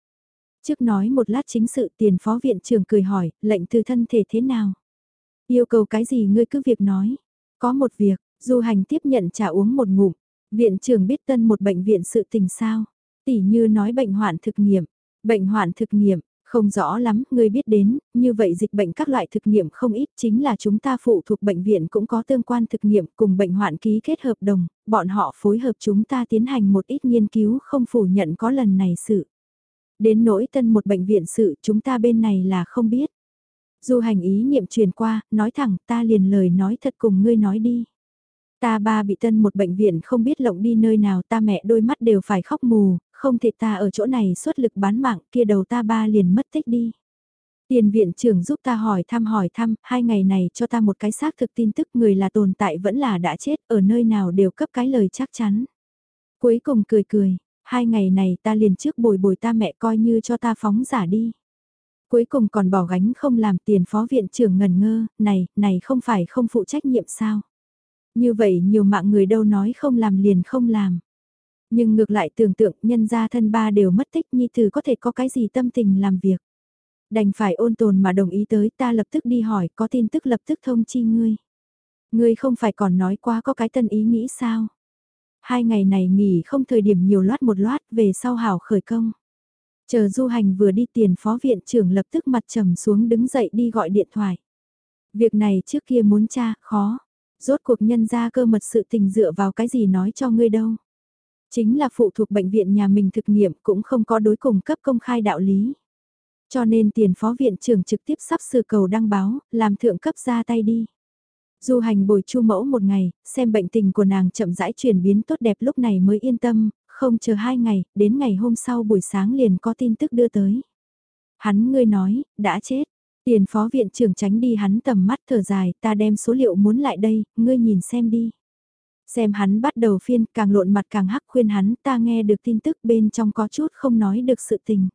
A: Trước nói một lát chính sự tiền phó viện trưởng cười hỏi, lệnh từ thân thể thế nào? Yêu cầu cái gì ngươi cứ việc nói. Có một việc, du hành tiếp nhận trà uống một ngụm, viện trưởng biết tân một bệnh viện sự tình sao? Tỷ như nói bệnh hoạn thực nghiệm, bệnh hoạn thực nghiệm, không rõ lắm, ngươi biết đến, như vậy dịch bệnh các loại thực nghiệm không ít chính là chúng ta phụ thuộc bệnh viện cũng có tương quan thực nghiệm cùng bệnh hoạn ký kết hợp đồng, bọn họ phối hợp chúng ta tiến hành một ít nghiên cứu không phủ nhận có lần này sự. Đến nỗi tân một bệnh viện sự chúng ta bên này là không biết. Du hành ý niệm truyền qua, nói thẳng ta liền lời nói thật cùng ngươi nói đi. Ta ba bị tân một bệnh viện không biết lộng đi nơi nào ta mẹ đôi mắt đều phải khóc mù, không thể ta ở chỗ này xuất lực bán mạng kia đầu ta ba liền mất tích đi. Tiền viện trưởng giúp ta hỏi thăm hỏi thăm, hai ngày này cho ta một cái xác thực tin tức người là tồn tại vẫn là đã chết, ở nơi nào đều cấp cái lời chắc chắn. Cuối cùng cười cười, hai ngày này ta liền trước bồi bồi ta mẹ coi như cho ta phóng giả đi. Cuối cùng còn bỏ gánh không làm tiền phó viện trưởng ngần ngơ, này, này không phải không phụ trách nhiệm sao. Như vậy nhiều mạng người đâu nói không làm liền không làm. Nhưng ngược lại tưởng tượng nhân gia thân ba đều mất tích nhi tử có thể có cái gì tâm tình làm việc. Đành phải ôn tồn mà đồng ý tới ta lập tức đi hỏi có tin tức lập tức thông chi ngươi. Ngươi không phải còn nói quá có cái tân ý nghĩ sao? Hai ngày này nghỉ không thời điểm nhiều loát một loát về sau hảo khởi công. Chờ du hành vừa đi tiền phó viện trưởng lập tức mặt trầm xuống đứng dậy đi gọi điện thoại. Việc này trước kia muốn tra, khó. Rốt cuộc nhân ra cơ mật sự tình dựa vào cái gì nói cho ngươi đâu. Chính là phụ thuộc bệnh viện nhà mình thực nghiệm cũng không có đối cùng cấp công khai đạo lý. Cho nên tiền phó viện trưởng trực tiếp sắp sửa cầu đăng báo, làm thượng cấp ra tay đi. Du hành bồi chu mẫu một ngày, xem bệnh tình của nàng chậm rãi chuyển biến tốt đẹp lúc này mới yên tâm, không chờ hai ngày, đến ngày hôm sau buổi sáng liền có tin tức đưa tới. Hắn ngươi nói, đã chết. Tiền phó viện trưởng tránh đi hắn tầm mắt thở dài, ta đem số liệu muốn lại đây, ngươi nhìn xem đi. Xem hắn bắt đầu phiên, càng lộn mặt càng hắc khuyên hắn, ta nghe được tin tức bên trong có chút không nói được sự tình.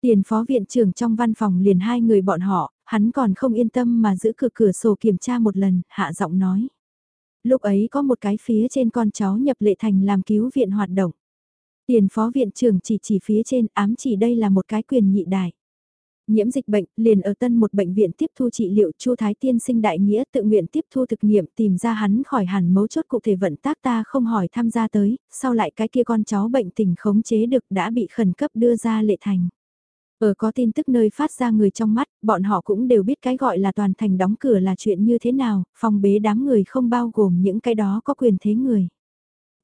A: Tiền phó viện trưởng trong văn phòng liền hai người bọn họ, hắn còn không yên tâm mà giữ cửa cửa sổ kiểm tra một lần, hạ giọng nói. Lúc ấy có một cái phía trên con cháu nhập lệ thành làm cứu viện hoạt động. Tiền phó viện trưởng chỉ chỉ phía trên ám chỉ đây là một cái quyền nhị đại. Nhiễm dịch bệnh, liền ở tân một bệnh viện tiếp thu trị liệu Chu Thái Tiên sinh đại nghĩa tự nguyện tiếp thu thực nghiệm tìm ra hắn khỏi hẳn mấu chốt cụ thể vận tác ta không hỏi tham gia tới, sau lại cái kia con cháu bệnh tình khống chế được đã bị khẩn cấp đưa ra lệ thành. Ở có tin tức nơi phát ra người trong mắt, bọn họ cũng đều biết cái gọi là toàn thành đóng cửa là chuyện như thế nào, phòng bế đám người không bao gồm những cái đó có quyền thế người.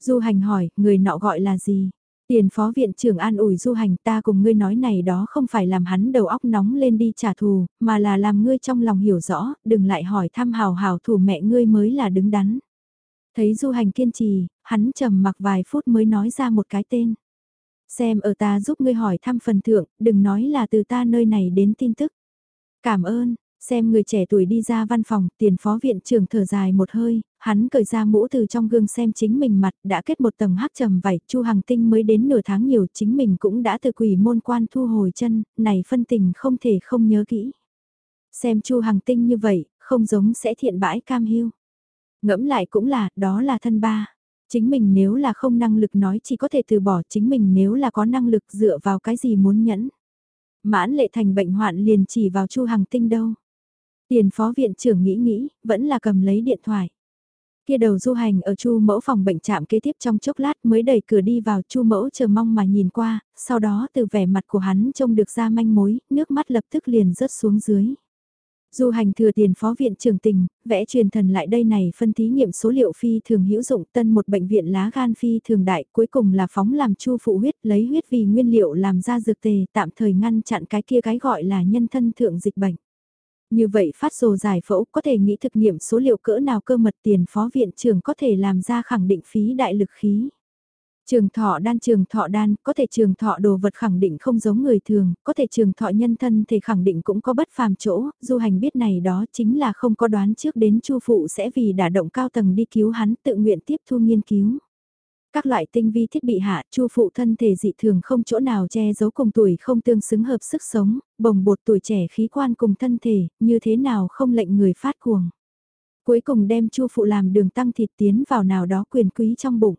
A: Du hành hỏi, người nọ gọi là gì? Tiền phó viện trưởng an ủi du hành ta cùng ngươi nói này đó không phải làm hắn đầu óc nóng lên đi trả thù, mà là làm ngươi trong lòng hiểu rõ, đừng lại hỏi thăm hào hào thủ mẹ ngươi mới là đứng đắn. Thấy du hành kiên trì, hắn trầm mặc vài phút mới nói ra một cái tên. Xem ở ta giúp ngươi hỏi thăm phần thượng, đừng nói là từ ta nơi này đến tin tức. Cảm ơn, Xem người trẻ tuổi đi ra văn phòng, tiền phó viện trưởng thở dài một hơi, hắn cởi ra mũ từ trong gương xem chính mình mặt, đã kết một tầng hắc trầm vảy, Chu Hằng Tinh mới đến nửa tháng nhiều, chính mình cũng đã từ quỷ môn quan thu hồi chân, này phân tình không thể không nhớ kỹ. Xem Chu Hằng Tinh như vậy, không giống sẽ thiện bãi cam hiu. Ngẫm lại cũng là, đó là thân ba. Chính mình nếu là không năng lực nói chỉ có thể từ bỏ, chính mình nếu là có năng lực dựa vào cái gì muốn nhẫn. Mãn lệ thành bệnh hoạn liền chỉ vào Chu Hằng Tinh đâu. Tiền phó viện trưởng nghĩ nghĩ, vẫn là cầm lấy điện thoại. Kia đầu du hành ở chu mẫu phòng bệnh trạm kế tiếp trong chốc lát mới đẩy cửa đi vào chu mẫu chờ mong mà nhìn qua, sau đó từ vẻ mặt của hắn trông được ra manh mối, nước mắt lập tức liền rớt xuống dưới. Du hành thừa tiền phó viện trường tình, vẽ truyền thần lại đây này phân thí nghiệm số liệu phi thường hữu dụng tân một bệnh viện lá gan phi thường đại cuối cùng là phóng làm chu phụ huyết lấy huyết vì nguyên liệu làm ra dược tề tạm thời ngăn chặn cái kia cái gọi là nhân thân thượng dịch bệnh. Như vậy phát rồ giải phẫu có thể nghĩ thực nghiệm số liệu cỡ nào cơ mật tiền phó viện trưởng có thể làm ra khẳng định phí đại lực khí. Trường thọ đan trường thọ đan, có thể trường thọ đồ vật khẳng định không giống người thường, có thể trường thọ nhân thân thì khẳng định cũng có bất phàm chỗ, du hành biết này đó chính là không có đoán trước đến chu phụ sẽ vì đả động cao tầng đi cứu hắn tự nguyện tiếp thu nghiên cứu. Các loại tinh vi thiết bị hạ, chu phụ thân thể dị thường không chỗ nào che giấu cùng tuổi không tương xứng hợp sức sống, bồng bột tuổi trẻ khí quan cùng thân thể, như thế nào không lệnh người phát cuồng. Cuối cùng đem chu phụ làm đường tăng thịt tiến vào nào đó quyền quý trong bụng.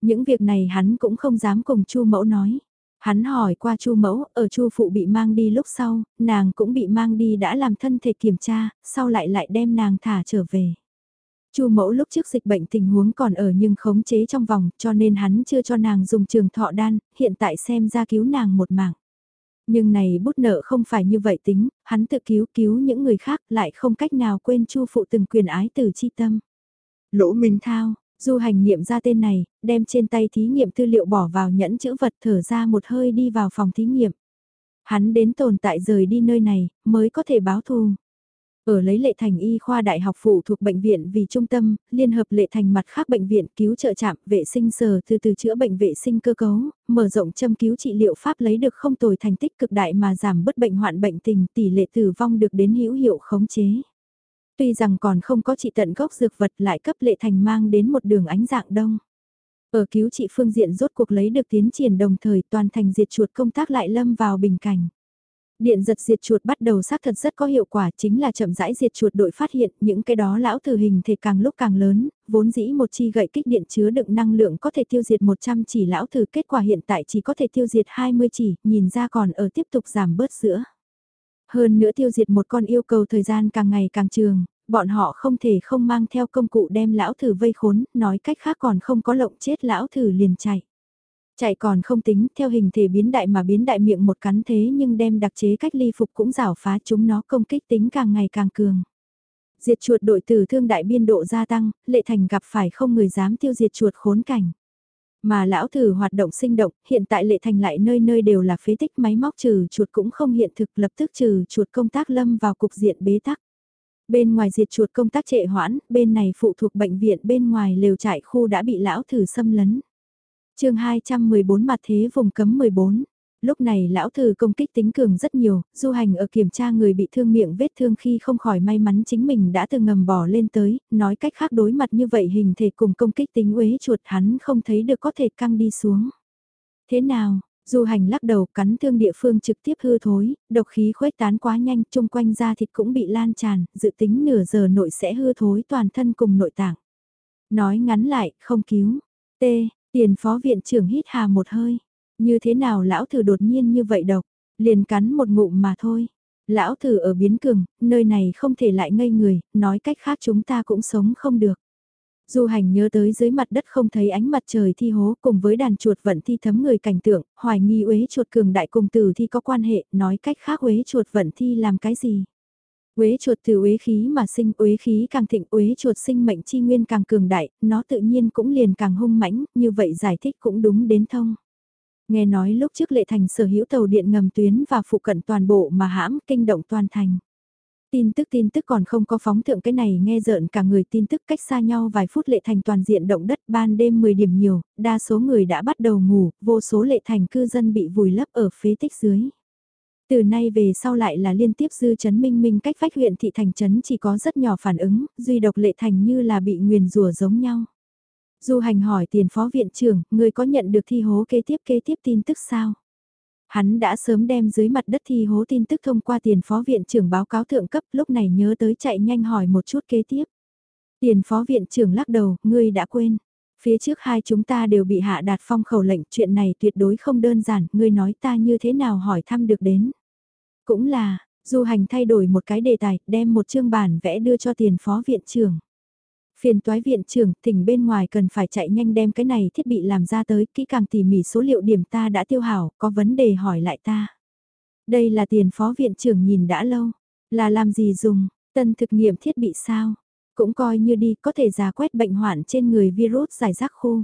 A: Những việc này hắn cũng không dám cùng chu mẫu nói. Hắn hỏi qua chu mẫu, ở chu phụ bị mang đi lúc sau, nàng cũng bị mang đi đã làm thân thể kiểm tra, sau lại lại đem nàng thả trở về. Chu mẫu lúc trước dịch bệnh tình huống còn ở nhưng khống chế trong vòng cho nên hắn chưa cho nàng dùng trường thọ đan, hiện tại xem ra cứu nàng một mạng. Nhưng này bút nợ không phải như vậy tính, hắn tự cứu cứu những người khác lại không cách nào quên chu phụ từng quyền ái từ chi tâm. Lỗ Minh Thao, du hành nghiệm ra tên này, đem trên tay thí nghiệm tư liệu bỏ vào nhẫn chữ vật thở ra một hơi đi vào phòng thí nghiệm. Hắn đến tồn tại rời đi nơi này, mới có thể báo thù. Ở lấy lệ thành y khoa đại học phụ thuộc bệnh viện vì trung tâm, liên hợp lệ thành mặt khác bệnh viện cứu trợ trạm vệ sinh sờ từ từ chữa bệnh vệ sinh cơ cấu, mở rộng châm cứu trị liệu pháp lấy được không tồi thành tích cực đại mà giảm bất bệnh hoạn bệnh tình tỷ lệ tử vong được đến hữu hiệu khống chế. Tuy rằng còn không có trị tận gốc dược vật lại cấp lệ thành mang đến một đường ánh dạng đông. Ở cứu trị phương diện rốt cuộc lấy được tiến triển đồng thời toàn thành diệt chuột công tác lại lâm vào bình cảnh. Điện giật diệt chuột bắt đầu xác thật rất có hiệu quả chính là chậm rãi diệt chuột đội phát hiện những cái đó lão tử hình thể càng lúc càng lớn, vốn dĩ một chi gậy kích điện chứa đựng năng lượng có thể tiêu diệt 100 chỉ lão tử kết quả hiện tại chỉ có thể tiêu diệt 20 chỉ, nhìn ra còn ở tiếp tục giảm bớt sữa. Hơn nữa tiêu diệt một con yêu cầu thời gian càng ngày càng trường, bọn họ không thể không mang theo công cụ đem lão thử vây khốn, nói cách khác còn không có lộng chết lão thử liền chạy. Chạy còn không tính, theo hình thể biến đại mà biến đại miệng một cắn thế nhưng đem đặc chế cách ly phục cũng rảo phá chúng nó công kích tính càng ngày càng cường. Diệt chuột đội tử thương đại biên độ gia tăng, lệ thành gặp phải không người dám tiêu diệt chuột khốn cảnh. Mà lão thử hoạt động sinh động, hiện tại lệ thành lại nơi nơi đều là phế tích máy móc trừ chuột cũng không hiện thực lập tức trừ chuột công tác lâm vào cục diện bế tắc. Bên ngoài diệt chuột công tác trệ hoãn, bên này phụ thuộc bệnh viện bên ngoài lều trại khu đã bị lão thử xâm lấn chương 214 mặt thế vùng cấm 14. Lúc này lão thử công kích tính cường rất nhiều, du hành ở kiểm tra người bị thương miệng vết thương khi không khỏi may mắn chính mình đã từng ngầm bỏ lên tới, nói cách khác đối mặt như vậy hình thể cùng công kích tính uế chuột hắn không thấy được có thể căng đi xuống. Thế nào, du hành lắc đầu cắn thương địa phương trực tiếp hư thối, độc khí khuếch tán quá nhanh, chung quanh da thịt cũng bị lan tràn, dự tính nửa giờ nội sẽ hư thối toàn thân cùng nội tạng. Nói ngắn lại, không cứu. T, Tiền phó viện trưởng hít hà một hơi. Như thế nào lão thử đột nhiên như vậy độc, liền cắn một ngụm mà thôi. Lão thử ở biến cường, nơi này không thể lại ngây người, nói cách khác chúng ta cũng sống không được. Du hành nhớ tới dưới mặt đất không thấy ánh mặt trời thi hố cùng với đàn chuột vận thi thấm người cảnh tượng, hoài nghi uế chuột cường đại cùng tử thi có quan hệ, nói cách khác uế chuột vận thi làm cái gì. Uế chuột từ uế khí mà sinh uế khí càng thịnh uế chuột sinh mệnh chi nguyên càng cường đại, nó tự nhiên cũng liền càng hung mãnh, như vậy giải thích cũng đúng đến thông. Nghe nói lúc trước lệ thành sở hữu tàu điện ngầm tuyến và phụ cận toàn bộ mà hãm kinh động toàn thành. Tin tức tin tức còn không có phóng thượng cái này nghe rợn cả người tin tức cách xa nhau vài phút lệ thành toàn diện động đất ban đêm 10 điểm nhiều, đa số người đã bắt đầu ngủ, vô số lệ thành cư dân bị vùi lấp ở phế tích dưới. Từ nay về sau lại là liên tiếp dư chấn minh minh cách phách huyện thị thành chấn chỉ có rất nhỏ phản ứng, duy độc lệ thành như là bị nguyền rùa giống nhau. Du hành hỏi tiền phó viện trưởng, người có nhận được thi hố kế tiếp kế tiếp tin tức sao? Hắn đã sớm đem dưới mặt đất thi hố tin tức thông qua tiền phó viện trưởng báo cáo thượng cấp lúc này nhớ tới chạy nhanh hỏi một chút kế tiếp. Tiền phó viện trưởng lắc đầu, ngươi đã quên. Phía trước hai chúng ta đều bị hạ đạt phong khẩu lệnh, chuyện này tuyệt đối không đơn giản, ngươi nói ta như thế nào hỏi thăm được đến. Cũng là, du hành thay đổi một cái đề tài, đem một chương bản vẽ đưa cho tiền phó viện trưởng. Phiền toái viện trưởng, thỉnh bên ngoài cần phải chạy nhanh đem cái này thiết bị làm ra tới, kỹ càng tỉ mỉ số liệu điểm ta đã tiêu hảo, có vấn đề hỏi lại ta. Đây là tiền phó viện trưởng nhìn đã lâu, là làm gì dùng, tân thực nghiệm thiết bị sao, cũng coi như đi có thể giả quét bệnh hoạn trên người virus giải rác khu.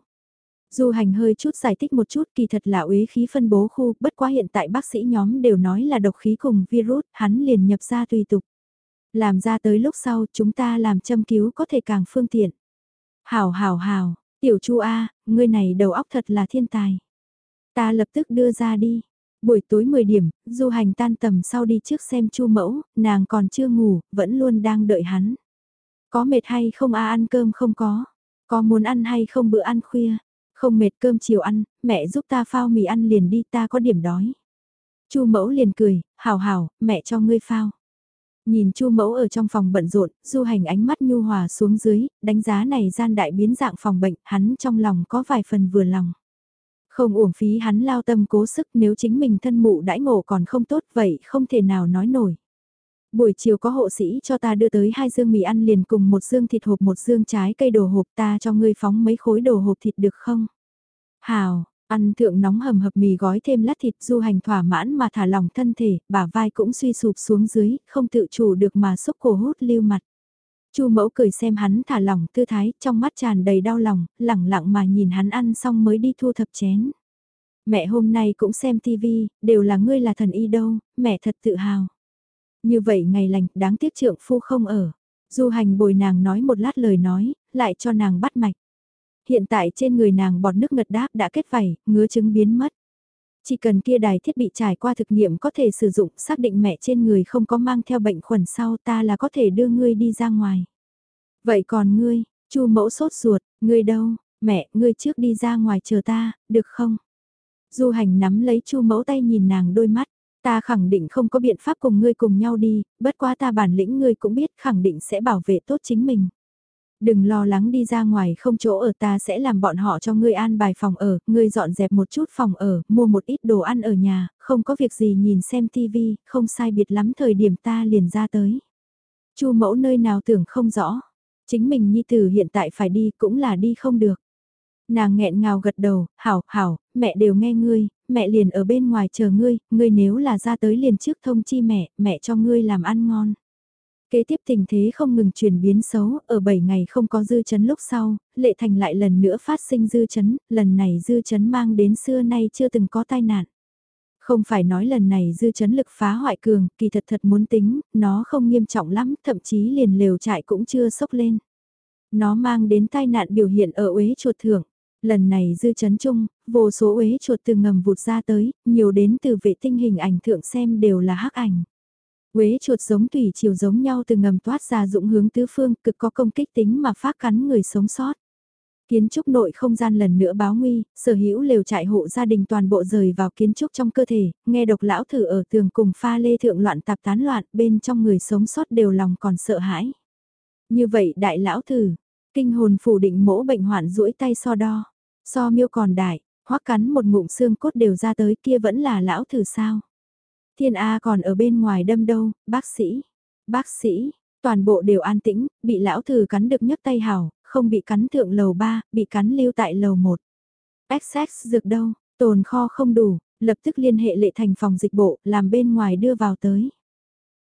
A: Du hành hơi chút giải thích một chút kỳ thật là uế khí phân bố khu, bất quá hiện tại bác sĩ nhóm đều nói là độc khí cùng virus, hắn liền nhập ra tùy tục. Làm ra tới lúc sau chúng ta làm châm cứu có thể càng phương tiện. Hào hào hào, tiểu chu A, ngươi này đầu óc thật là thiên tài. Ta lập tức đưa ra đi. Buổi tối 10 điểm, du hành tan tầm sau đi trước xem chu mẫu, nàng còn chưa ngủ, vẫn luôn đang đợi hắn. Có mệt hay không a ăn cơm không có? Có muốn ăn hay không bữa ăn khuya? Không mệt cơm chiều ăn, mẹ giúp ta phao mì ăn liền đi ta có điểm đói. Chu mẫu liền cười, hào hào, mẹ cho ngươi phao. Nhìn Chu mẫu ở trong phòng bận rộn, du hành ánh mắt nhu hòa xuống dưới, đánh giá này gian đại biến dạng phòng bệnh, hắn trong lòng có vài phần vừa lòng. Không uổng phí hắn lao tâm cố sức nếu chính mình thân mụ đãi ngộ còn không tốt vậy không thể nào nói nổi. Buổi chiều có hộ sĩ cho ta đưa tới hai dương mì ăn liền cùng một dương thịt hộp một dương trái cây đồ hộp ta cho ngươi phóng mấy khối đồ hộp thịt được không? Hào, ăn thượng nóng hầm hập mì gói thêm lát thịt du hành thỏa mãn mà thả lòng thân thể, bả vai cũng suy sụp xuống dưới, không tự chủ được mà xúc cổ hút lưu mặt. Chu mẫu cười xem hắn thả lỏng tư thái, trong mắt tràn đầy đau lòng, lẳng lặng mà nhìn hắn ăn xong mới đi thu thập chén. Mẹ hôm nay cũng xem tivi, đều là ngươi là thần y đâu, mẹ thật tự hào. Như vậy ngày lành, đáng tiếc trượng phu không ở. Du hành bồi nàng nói một lát lời nói, lại cho nàng bắt mạch. Hiện tại trên người nàng bọt nước ngật đáp đã kết vảy, ngứa chứng biến mất. Chỉ cần kia đài thiết bị trải qua thực nghiệm có thể sử dụng xác định mẹ trên người không có mang theo bệnh khuẩn sau ta là có thể đưa ngươi đi ra ngoài. Vậy còn ngươi, chu mẫu sốt ruột, ngươi đâu, mẹ, ngươi trước đi ra ngoài chờ ta, được không? Du hành nắm lấy chu mẫu tay nhìn nàng đôi mắt, ta khẳng định không có biện pháp cùng ngươi cùng nhau đi, bất quá ta bản lĩnh ngươi cũng biết khẳng định sẽ bảo vệ tốt chính mình. Đừng lo lắng đi ra ngoài không chỗ ở ta sẽ làm bọn họ cho ngươi an bài phòng ở, ngươi dọn dẹp một chút phòng ở, mua một ít đồ ăn ở nhà, không có việc gì nhìn xem tivi, không sai biệt lắm thời điểm ta liền ra tới. Chu mẫu nơi nào tưởng không rõ, chính mình nhi tử hiện tại phải đi cũng là đi không được. Nàng nghẹn ngào gật đầu, hảo, hảo, mẹ đều nghe ngươi, mẹ liền ở bên ngoài chờ ngươi, ngươi nếu là ra tới liền trước thông chi mẹ, mẹ cho ngươi làm ăn ngon. Kế tiếp tình thế không ngừng chuyển biến xấu, ở 7 ngày không có dư chấn lúc sau, Lệ Thành lại lần nữa phát sinh dư chấn, lần này dư chấn mang đến xưa nay chưa từng có tai nạn. Không phải nói lần này dư chấn lực phá hoại cường, kỳ thật thật muốn tính, nó không nghiêm trọng lắm, thậm chí liền lều trại cũng chưa sốc lên. Nó mang đến tai nạn biểu hiện ở uế chuột thưởng. Lần này dư chấn chung, vô số uế chuột từ ngầm vụt ra tới, nhiều đến từ vệ tinh hình ảnh thượng xem đều là hắc ảnh. Quế chuột giống tùy chiều giống nhau từ ngầm toát ra dũng hướng tứ phương cực có công kích tính mà phát cắn người sống sót. Kiến trúc nội không gian lần nữa báo nguy, sở hữu lều trại hộ gia đình toàn bộ rời vào kiến trúc trong cơ thể, nghe độc lão thử ở tường cùng pha lê thượng loạn tạp tán loạn bên trong người sống sót đều lòng còn sợ hãi. Như vậy đại lão thử, kinh hồn phủ định mỗ bệnh hoạn duỗi tay so đo, so miêu còn đại, hoắc cắn một ngụm xương cốt đều ra tới kia vẫn là lão thử sao. Thiên A còn ở bên ngoài đâm đâu, bác sĩ, bác sĩ, toàn bộ đều an tĩnh, bị lão thử cắn được nhấc tay hảo, không bị cắn thượng lầu 3, bị cắn lưu tại lầu 1. XX dược đâu, tồn kho không đủ, lập tức liên hệ lệ thành phòng dịch bộ, làm bên ngoài đưa vào tới.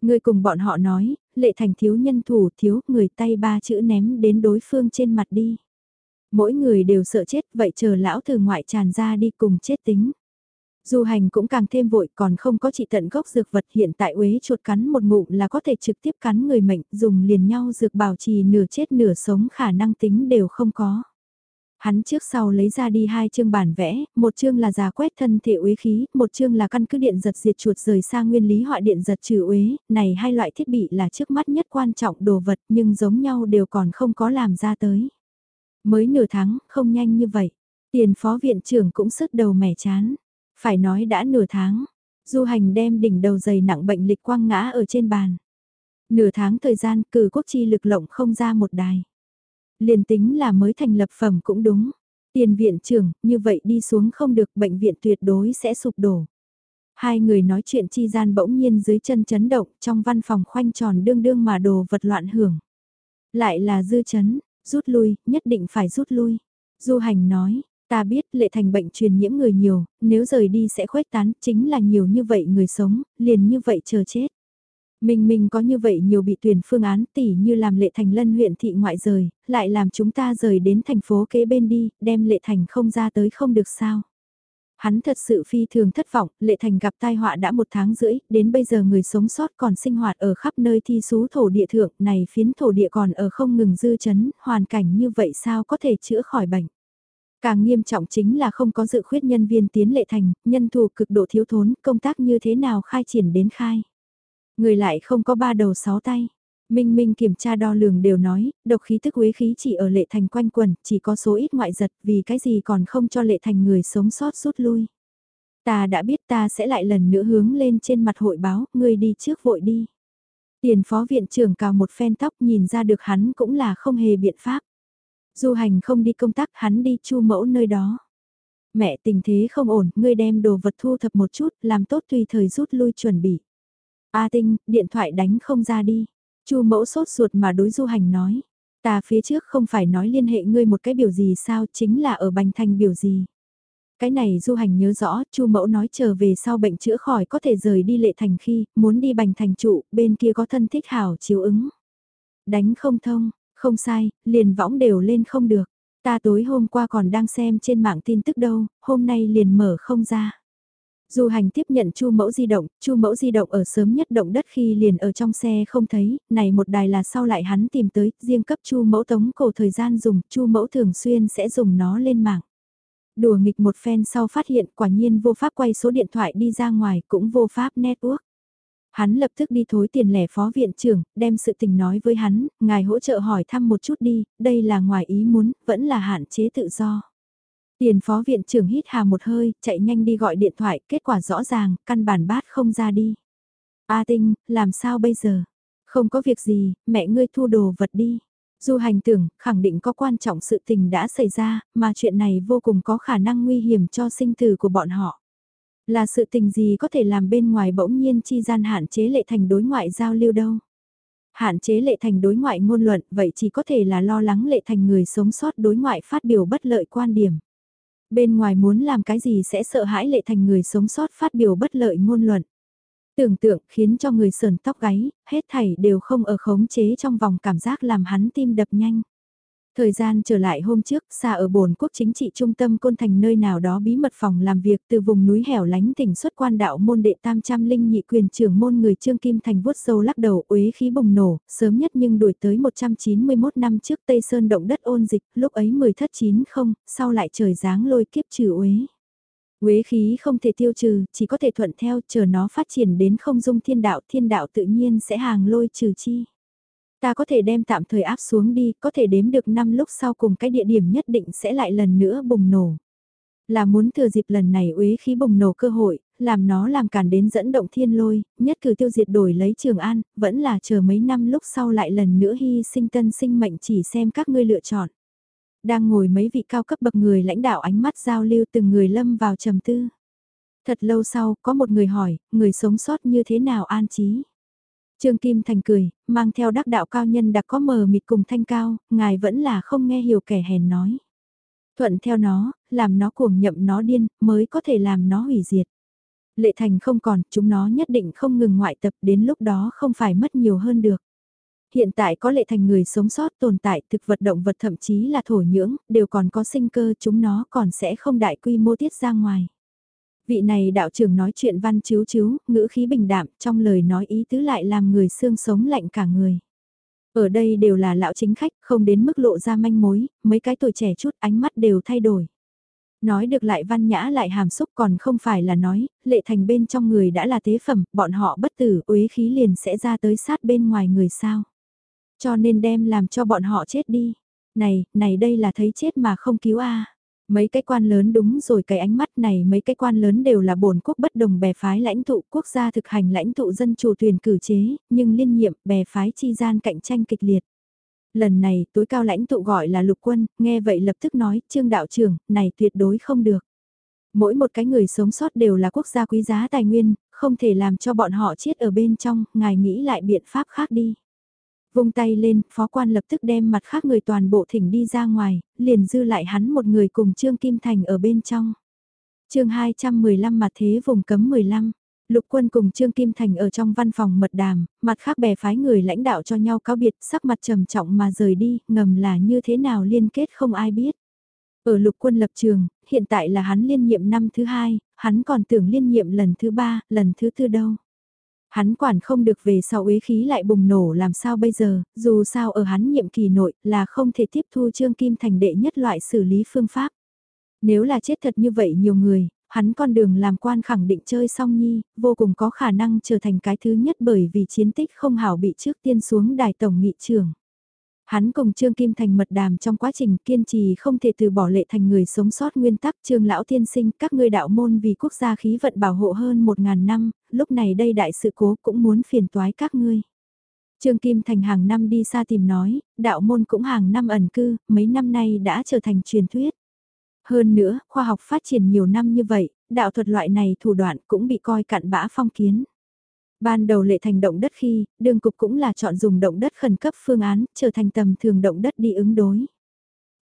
A: Người cùng bọn họ nói, lệ thành thiếu nhân thủ thiếu người tay ba chữ ném đến đối phương trên mặt đi. Mỗi người đều sợ chết vậy chờ lão từ ngoại tràn ra đi cùng chết tính. Du hành cũng càng thêm vội còn không có trị tận gốc dược vật hiện tại uế chuột cắn một ngụm là có thể trực tiếp cắn người mệnh dùng liền nhau dược bảo trì nửa chết nửa sống khả năng tính đều không có. Hắn trước sau lấy ra đi hai chương bản vẽ, một chương là giả quét thân thể uế khí, một chương là căn cứ điện giật diệt chuột rời sang nguyên lý họa điện giật trừ uế, này hai loại thiết bị là trước mắt nhất quan trọng đồ vật nhưng giống nhau đều còn không có làm ra tới. Mới nửa tháng, không nhanh như vậy. Tiền phó viện trưởng cũng sức đầu mẻ chán. Phải nói đã nửa tháng, du hành đem đỉnh đầu dày nặng bệnh lịch quang ngã ở trên bàn. Nửa tháng thời gian cử quốc chi lực lộng không ra một đài. Liền tính là mới thành lập phẩm cũng đúng. Tiền viện trưởng, như vậy đi xuống không được bệnh viện tuyệt đối sẽ sụp đổ. Hai người nói chuyện chi gian bỗng nhiên dưới chân chấn động trong văn phòng khoanh tròn đương đương mà đồ vật loạn hưởng. Lại là dư chấn, rút lui, nhất định phải rút lui. Du hành nói, Ta biết lệ thành bệnh truyền nhiễm người nhiều, nếu rời đi sẽ khuếch tán, chính là nhiều như vậy người sống, liền như vậy chờ chết. Mình mình có như vậy nhiều bị tuyển phương án tỉ như làm lệ thành lân huyện thị ngoại rời, lại làm chúng ta rời đến thành phố kế bên đi, đem lệ thành không ra tới không được sao. Hắn thật sự phi thường thất vọng, lệ thành gặp tai họa đã một tháng rưỡi, đến bây giờ người sống sót còn sinh hoạt ở khắp nơi thi xú thổ địa thượng, này phiến thổ địa còn ở không ngừng dư chấn, hoàn cảnh như vậy sao có thể chữa khỏi bệnh. Càng nghiêm trọng chính là không có dự khuyết nhân viên tiến lệ thành, nhân thủ cực độ thiếu thốn, công tác như thế nào khai triển đến khai. Người lại không có ba đầu sáu tay. Minh Minh kiểm tra đo lường đều nói, độc khí tức quế khí chỉ ở lệ thành quanh quần, chỉ có số ít ngoại giật vì cái gì còn không cho lệ thành người sống sót rút lui. Ta đã biết ta sẽ lại lần nữa hướng lên trên mặt hội báo, ngươi đi trước vội đi. Tiền phó viện trưởng cào một phen tóc nhìn ra được hắn cũng là không hề biện pháp. Du hành không đi công tác hắn đi chu mẫu nơi đó. Mẹ tình thế không ổn, ngươi đem đồ vật thu thập một chút, làm tốt tùy thời rút lui chuẩn bị. A tinh, điện thoại đánh không ra đi. Chu mẫu sốt ruột mà đối du hành nói. Ta phía trước không phải nói liên hệ ngươi một cái biểu gì sao, chính là ở Bành Thành biểu gì. Cái này du hành nhớ rõ, chu mẫu nói chờ về sau bệnh chữa khỏi có thể rời đi lệ thành khi, muốn đi Bành Thành trụ, bên kia có thân thích hảo chiếu ứng. Đánh không thông, không sai, liền võng đều lên không được. Ta tối hôm qua còn đang xem trên mạng tin tức đâu, hôm nay liền mở không ra. Du hành tiếp nhận chu mẫu di động, chu mẫu di động ở sớm nhất động đất khi liền ở trong xe không thấy, này một đài là sau lại hắn tìm tới, riêng cấp chu mẫu tống cổ thời gian dùng, chu mẫu thường xuyên sẽ dùng nó lên mạng. Đùa nghịch một phen sau phát hiện quả nhiên vô pháp quay số điện thoại đi ra ngoài cũng vô pháp network. Hắn lập tức đi thối tiền lẻ phó viện trưởng, đem sự tình nói với hắn, ngài hỗ trợ hỏi thăm một chút đi, đây là ngoài ý muốn, vẫn là hạn chế tự do. Tiền phó viện trưởng hít hà một hơi, chạy nhanh đi gọi điện thoại, kết quả rõ ràng, căn bản bát không ra đi. A tinh, làm sao bây giờ? Không có việc gì, mẹ ngươi thu đồ vật đi. Du hành tưởng, khẳng định có quan trọng sự tình đã xảy ra, mà chuyện này vô cùng có khả năng nguy hiểm cho sinh tử của bọn họ. Là sự tình gì có thể làm bên ngoài bỗng nhiên chi gian hạn chế lệ thành đối ngoại giao lưu đâu. Hạn chế lệ thành đối ngoại ngôn luận vậy chỉ có thể là lo lắng lệ thành người sống sót đối ngoại phát biểu bất lợi quan điểm. Bên ngoài muốn làm cái gì sẽ sợ hãi lệ thành người sống sót phát biểu bất lợi ngôn luận. Tưởng tượng khiến cho người sờn tóc gáy, hết thảy đều không ở khống chế trong vòng cảm giác làm hắn tim đập nhanh. Thời gian trở lại hôm trước, xa ở bồn quốc chính trị trung tâm côn thành nơi nào đó bí mật phòng làm việc từ vùng núi hẻo lánh tỉnh xuất quan đạo môn đệ tam trăm linh nhị quyền trưởng môn người Trương Kim Thành vuốt sâu lắc đầu uế khí bùng nổ, sớm nhất nhưng đuổi tới 191 năm trước Tây Sơn động đất ôn dịch, lúc ấy 10 thất 9 không, sau lại trời giáng lôi kiếp trừ uế. Uế khí không thể tiêu trừ, chỉ có thể thuận theo chờ nó phát triển đến không dung thiên đạo, thiên đạo tự nhiên sẽ hàng lôi trừ chi. Ta có thể đem tạm thời áp xuống đi, có thể đếm được năm lúc sau cùng cái địa điểm nhất định sẽ lại lần nữa bùng nổ. Là muốn thừa dịp lần này uế khí bùng nổ cơ hội, làm nó làm cản đến dẫn động thiên lôi, nhất cử tiêu diệt đổi lấy Trường An, vẫn là chờ mấy năm lúc sau lại lần nữa hy sinh tân sinh mệnh chỉ xem các ngươi lựa chọn. Đang ngồi mấy vị cao cấp bậc người lãnh đạo ánh mắt giao lưu từng người lâm vào trầm tư. Thật lâu sau, có một người hỏi, người sống sót như thế nào an trí? Trương Kim Thành cười, mang theo đắc đạo cao nhân đặc có mờ mịt cùng thanh cao, ngài vẫn là không nghe hiểu kẻ hèn nói. Thuận theo nó, làm nó cuồng nhậm nó điên, mới có thể làm nó hủy diệt. Lệ thành không còn, chúng nó nhất định không ngừng ngoại tập đến lúc đó không phải mất nhiều hơn được. Hiện tại có lệ thành người sống sót tồn tại thực vật động vật thậm chí là thổ nhưỡng, đều còn có sinh cơ chúng nó còn sẽ không đại quy mô tiết ra ngoài. Vị này đạo trưởng nói chuyện văn chiếu chiếu, ngữ khí bình đạm, trong lời nói ý tứ lại làm người xương sống lạnh cả người. Ở đây đều là lão chính khách, không đến mức lộ ra manh mối, mấy cái tuổi trẻ chút ánh mắt đều thay đổi. Nói được lại văn nhã lại hàm xúc còn không phải là nói, lệ thành bên trong người đã là tế phẩm, bọn họ bất tử, uế khí liền sẽ ra tới sát bên ngoài người sao. Cho nên đem làm cho bọn họ chết đi. Này, này đây là thấy chết mà không cứu a Mấy cái quan lớn đúng rồi cái ánh mắt này mấy cái quan lớn đều là bổn quốc bất đồng bè phái lãnh tụ quốc gia thực hành lãnh tụ dân chủ tuyển cử chế, nhưng liên nhiệm bè phái chi gian cạnh tranh kịch liệt. Lần này tối cao lãnh tụ gọi là lục quân, nghe vậy lập tức nói, trương đạo trưởng, này tuyệt đối không được. Mỗi một cái người sống sót đều là quốc gia quý giá tài nguyên, không thể làm cho bọn họ chết ở bên trong, ngài nghĩ lại biện pháp khác đi. Vung tay lên, phó quan lập tức đem mặt khác người toàn bộ thỉnh đi ra ngoài, liền dư lại hắn một người cùng Trương Kim Thành ở bên trong. chương 215 mặt thế vùng cấm 15. Lục quân cùng Trương Kim Thành ở trong văn phòng mật đàm, mặt khác bè phái người lãnh đạo cho nhau cáo biệt, sắc mặt trầm trọng mà rời đi, ngầm là như thế nào liên kết không ai biết. Ở lục quân lập trường, hiện tại là hắn liên nhiệm năm thứ hai, hắn còn tưởng liên nhiệm lần thứ ba, lần thứ tư đâu. Hắn quản không được về sau uế khí lại bùng nổ làm sao bây giờ, dù sao ở hắn nhiệm kỳ nội là không thể tiếp thu Trương Kim thành đệ nhất loại xử lý phương pháp. Nếu là chết thật như vậy nhiều người, Hắn con đường làm quan khẳng định chơi song nhi, vô cùng có khả năng trở thành cái thứ nhất bởi vì chiến tích không hảo bị trước tiên xuống đài tổng nghị trường. Hắn cùng Trương Kim Thành mật đàm trong quá trình kiên trì không thể từ bỏ lệ thành người sống sót nguyên tắc Trương Lão Tiên Sinh các ngươi đạo môn vì quốc gia khí vận bảo hộ hơn một ngàn năm, lúc này đây đại sự cố cũng muốn phiền toái các ngươi. Trương Kim Thành hàng năm đi xa tìm nói, đạo môn cũng hàng năm ẩn cư, mấy năm nay đã trở thành truyền thuyết. Hơn nữa, khoa học phát triển nhiều năm như vậy, đạo thuật loại này thủ đoạn cũng bị coi cặn bã phong kiến. Ban đầu lệ thành động đất khi, đường cục cũng là chọn dùng động đất khẩn cấp phương án, trở thành tầm thường động đất đi ứng đối.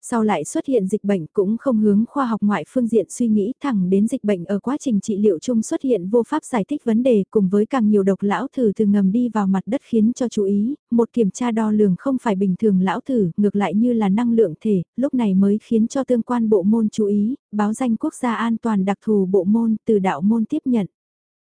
A: Sau lại xuất hiện dịch bệnh cũng không hướng khoa học ngoại phương diện suy nghĩ thẳng đến dịch bệnh ở quá trình trị liệu chung xuất hiện vô pháp giải thích vấn đề cùng với càng nhiều độc lão thử từ ngầm đi vào mặt đất khiến cho chú ý, một kiểm tra đo lường không phải bình thường lão thử, ngược lại như là năng lượng thể, lúc này mới khiến cho tương quan bộ môn chú ý, báo danh quốc gia an toàn đặc thù bộ môn từ đạo môn tiếp nhận.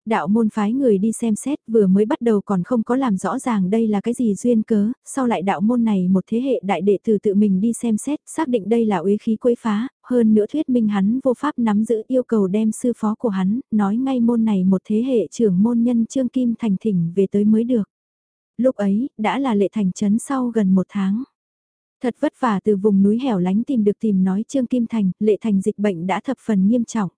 A: Đạo môn phái người đi xem xét vừa mới bắt đầu còn không có làm rõ ràng đây là cái gì duyên cớ, sau lại đạo môn này một thế hệ đại đệ tử tự mình đi xem xét, xác định đây là uế khí quấy phá, hơn nữa thuyết minh hắn vô pháp nắm giữ yêu cầu đem sư phó của hắn, nói ngay môn này một thế hệ trưởng môn nhân Trương Kim Thành thỉnh về tới mới được. Lúc ấy, đã là lệ thành chấn sau gần một tháng. Thật vất vả từ vùng núi hẻo lánh tìm được tìm nói Trương Kim Thành, lệ thành dịch bệnh đã thập phần nghiêm trọng.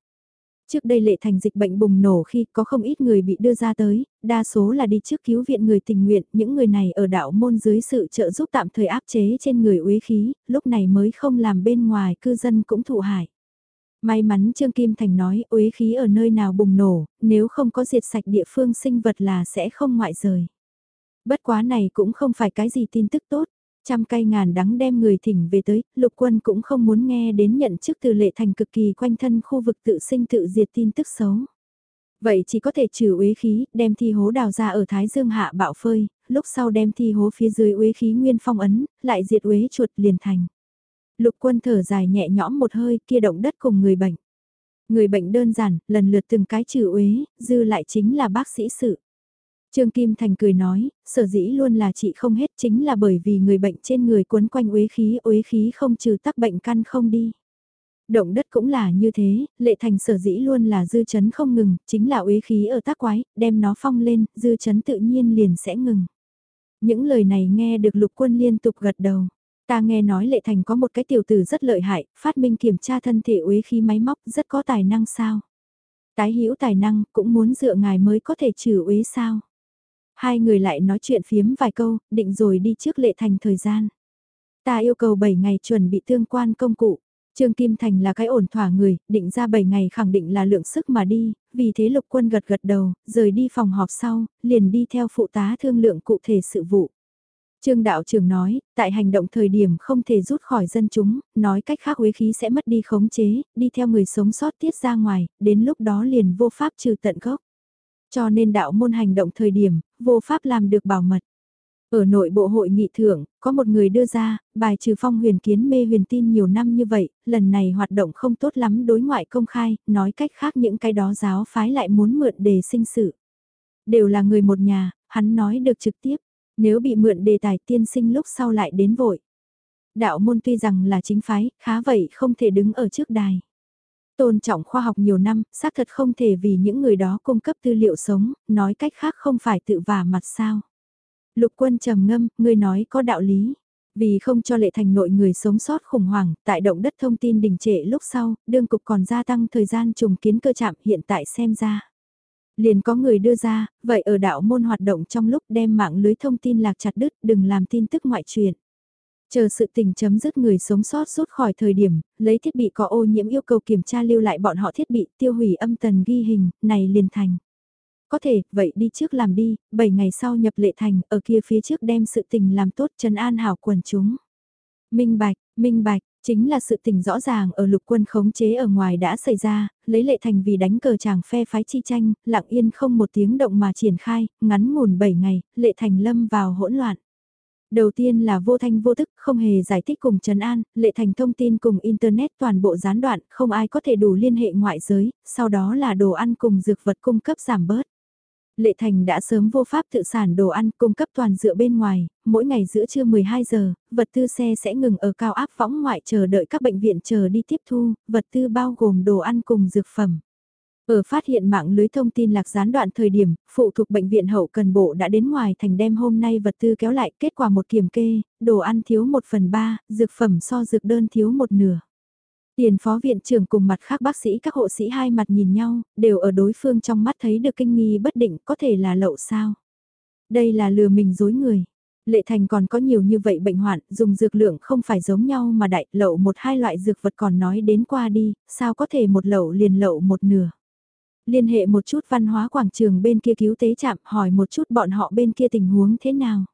A: Trước đây lệ thành dịch bệnh bùng nổ khi có không ít người bị đưa ra tới, đa số là đi trước cứu viện người tình nguyện, những người này ở đạo môn dưới sự trợ giúp tạm thời áp chế trên người uế khí, lúc này mới không làm bên ngoài cư dân cũng thụ hại. May mắn Trương Kim Thành nói uế khí ở nơi nào bùng nổ, nếu không có diệt sạch địa phương sinh vật là sẽ không ngoại rời. Bất quá này cũng không phải cái gì tin tức tốt. Trăm cây ngàn đắng đem người thỉnh về tới, lục quân cũng không muốn nghe đến nhận chức từ lệ thành cực kỳ quanh thân khu vực tự sinh tự diệt tin tức xấu. Vậy chỉ có thể trừ uế khí, đem thi hố đào ra ở Thái Dương hạ bạo phơi, lúc sau đem thi hố phía dưới uế khí nguyên phong ấn, lại diệt uế chuột liền thành. Lục quân thở dài nhẹ nhõm một hơi kia động đất cùng người bệnh. Người bệnh đơn giản, lần lượt từng cái trừ uế, dư lại chính là bác sĩ sự. Trương Kim Thành cười nói, sở dĩ luôn là chị không hết chính là bởi vì người bệnh trên người quấn quanh uế khí, uế khí không trừ tắc bệnh căn không đi. Động đất cũng là như thế, lệ thành sở dĩ luôn là dư chấn không ngừng, chính là uế khí ở tác quái, đem nó phong lên, dư chấn tự nhiên liền sẽ ngừng. Những lời này nghe được lục quân liên tục gật đầu. Ta nghe nói lệ thành có một cái tiểu tử rất lợi hại, phát minh kiểm tra thân thể uế khí máy móc rất có tài năng sao. Tái hữu tài năng cũng muốn dựa ngài mới có thể trừ uế sao. Hai người lại nói chuyện phiếm vài câu, định rồi đi trước lệ thành thời gian. Ta yêu cầu 7 ngày chuẩn bị tương quan công cụ. Trương Kim Thành là cái ổn thỏa người, định ra 7 ngày khẳng định là lượng sức mà đi, vì thế lục quân gật gật đầu, rời đi phòng họp sau, liền đi theo phụ tá thương lượng cụ thể sự vụ. Trương đạo trưởng nói, tại hành động thời điểm không thể rút khỏi dân chúng, nói cách khác uế khí sẽ mất đi khống chế, đi theo người sống sót tiết ra ngoài, đến lúc đó liền vô pháp trừ tận gốc. Cho nên đạo môn hành động thời điểm, vô pháp làm được bảo mật. Ở nội bộ hội nghị thưởng, có một người đưa ra, bài trừ phong huyền kiến mê huyền tin nhiều năm như vậy, lần này hoạt động không tốt lắm đối ngoại công khai, nói cách khác những cái đó giáo phái lại muốn mượn đề sinh sự. Đều là người một nhà, hắn nói được trực tiếp, nếu bị mượn đề tài tiên sinh lúc sau lại đến vội. Đạo môn tuy rằng là chính phái, khá vậy không thể đứng ở trước đài. Tôn trọng khoa học nhiều năm, xác thật không thể vì những người đó cung cấp tư liệu sống, nói cách khác không phải tự vả mặt sao. Lục quân trầm ngâm, người nói có đạo lý. Vì không cho lệ thành nội người sống sót khủng hoảng, tại động đất thông tin đình trệ lúc sau, đương cục còn gia tăng thời gian trùng kiến cơ chạm hiện tại xem ra. Liền có người đưa ra, vậy ở đạo môn hoạt động trong lúc đem mạng lưới thông tin lạc chặt đứt đừng làm tin tức ngoại truyền. Chờ sự tình chấm dứt người sống sót rút khỏi thời điểm, lấy thiết bị có ô nhiễm yêu cầu kiểm tra lưu lại bọn họ thiết bị tiêu hủy âm tần ghi hình, này liền thành. Có thể, vậy đi trước làm đi, 7 ngày sau nhập lệ thành, ở kia phía trước đem sự tình làm tốt trần an hảo quần chúng. Minh bạch, minh bạch, chính là sự tình rõ ràng ở lục quân khống chế ở ngoài đã xảy ra, lấy lệ thành vì đánh cờ chàng phe phái chi tranh, lặng yên không một tiếng động mà triển khai, ngắn ngủn 7 ngày, lệ thành lâm vào hỗn loạn. Đầu tiên là vô thanh vô tức, không hề giải thích cùng Trần An, lệ thành thông tin cùng Internet toàn bộ gián đoạn, không ai có thể đủ liên hệ ngoại giới, sau đó là đồ ăn cùng dược vật cung cấp giảm bớt. Lệ Thành đã sớm vô pháp tự sản đồ ăn cung cấp toàn dựa bên ngoài, mỗi ngày giữa trưa 12 giờ, vật tư xe sẽ ngừng ở cao áp võng ngoại chờ đợi các bệnh viện chờ đi tiếp thu, vật tư bao gồm đồ ăn cùng dược phẩm. Ở phát hiện mạng lưới thông tin lạc gián đoạn thời điểm, phụ thuộc bệnh viện hậu cần bộ đã đến ngoài thành đem hôm nay vật tư kéo lại kết quả một kiểm kê, đồ ăn thiếu một phần ba, dược phẩm so dược đơn thiếu một nửa. Tiền phó viện trưởng cùng mặt khác bác sĩ các hộ sĩ hai mặt nhìn nhau, đều ở đối phương trong mắt thấy được kinh nghi bất định có thể là lậu sao. Đây là lừa mình dối người. Lệ thành còn có nhiều như vậy bệnh hoạn, dùng dược lượng không phải giống nhau mà đại lậu một hai loại dược vật còn nói đến qua đi, sao có thể một lậu liền lậu một nửa. Liên hệ một chút văn hóa quảng trường bên kia cứu tế chạm hỏi một chút bọn họ bên kia tình huống thế nào.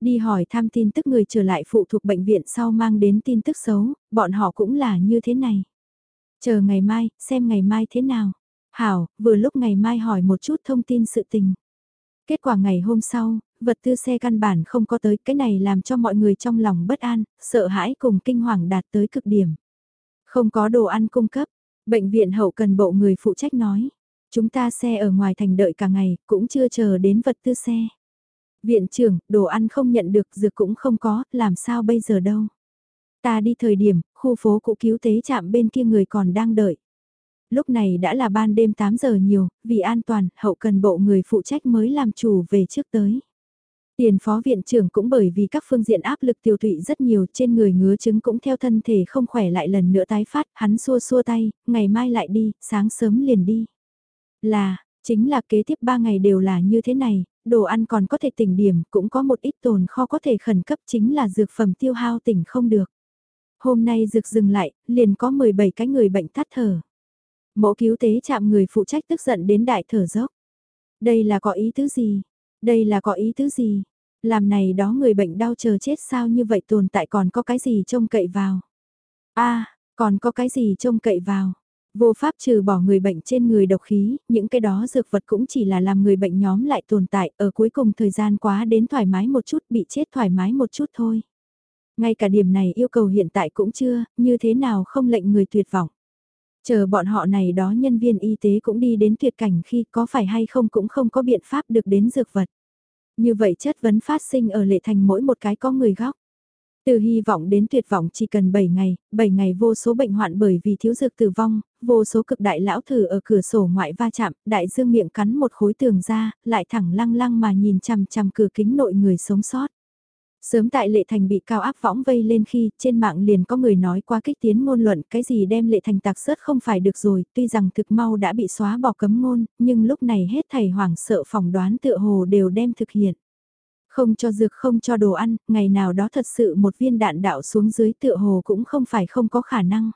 A: Đi hỏi thăm tin tức người trở lại phụ thuộc bệnh viện sau mang đến tin tức xấu, bọn họ cũng là như thế này. Chờ ngày mai, xem ngày mai thế nào. Hảo, vừa lúc ngày mai hỏi một chút thông tin sự tình. Kết quả ngày hôm sau, vật tư xe căn bản không có tới, cái này làm cho mọi người trong lòng bất an, sợ hãi cùng kinh hoàng đạt tới cực điểm. Không có đồ ăn cung cấp, bệnh viện hậu cần bộ người phụ trách nói. Chúng ta xe ở ngoài thành đợi cả ngày, cũng chưa chờ đến vật tư xe. Viện trưởng, đồ ăn không nhận được, dược cũng không có, làm sao bây giờ đâu. Ta đi thời điểm, khu phố cũ cứu tế chạm bên kia người còn đang đợi. Lúc này đã là ban đêm 8 giờ nhiều, vì an toàn, hậu cần bộ người phụ trách mới làm chủ về trước tới. Tiền phó viện trưởng cũng bởi vì các phương diện áp lực tiêu thụy rất nhiều trên người ngứa chứng cũng theo thân thể không khỏe lại lần nữa tái phát, hắn xua xua tay, ngày mai lại đi, sáng sớm liền đi. Là, chính là kế tiếp 3 ngày đều là như thế này, đồ ăn còn có thể tỉnh điểm, cũng có một ít tồn kho có thể khẩn cấp chính là dược phẩm tiêu hao tỉnh không được. Hôm nay dược dừng lại, liền có 17 cái người bệnh tắt thở. Mẫu cứu tế chạm người phụ trách tức giận đến đại thở dốc. Đây là có ý tứ gì? Đây là có ý tứ gì? Làm này đó người bệnh đau chờ chết sao như vậy tồn tại còn có cái gì trông cậy vào? a còn có cái gì trông cậy vào? Vô pháp trừ bỏ người bệnh trên người độc khí, những cái đó dược vật cũng chỉ là làm người bệnh nhóm lại tồn tại ở cuối cùng thời gian quá đến thoải mái một chút bị chết thoải mái một chút thôi. Ngay cả điểm này yêu cầu hiện tại cũng chưa, như thế nào không lệnh người tuyệt vọng. Chờ bọn họ này đó nhân viên y tế cũng đi đến tuyệt cảnh khi có phải hay không cũng không có biện pháp được đến dược vật. Như vậy chất vấn phát sinh ở lệ thành mỗi một cái có người góc. Từ hy vọng đến tuyệt vọng chỉ cần 7 ngày, 7 ngày vô số bệnh hoạn bởi vì thiếu dược tử vong, vô số cực đại lão thử ở cửa sổ ngoại va chạm, đại dương miệng cắn một khối tường ra, lại thẳng lăng lăng mà nhìn chằm chằm cửa kính nội người sống sót. Sớm tại Lệ Thành bị cao áp võng vây lên khi trên mạng liền có người nói qua kích tiến ngôn luận cái gì đem Lệ Thành tạc sớt không phải được rồi, tuy rằng thực mau đã bị xóa bỏ cấm ngôn, nhưng lúc này hết thầy hoảng sợ phỏng đoán tựa hồ đều đem thực hiện. Không cho dược không cho đồ ăn, ngày nào đó thật sự một viên đạn đạo xuống dưới tựa hồ cũng không phải không có khả năng.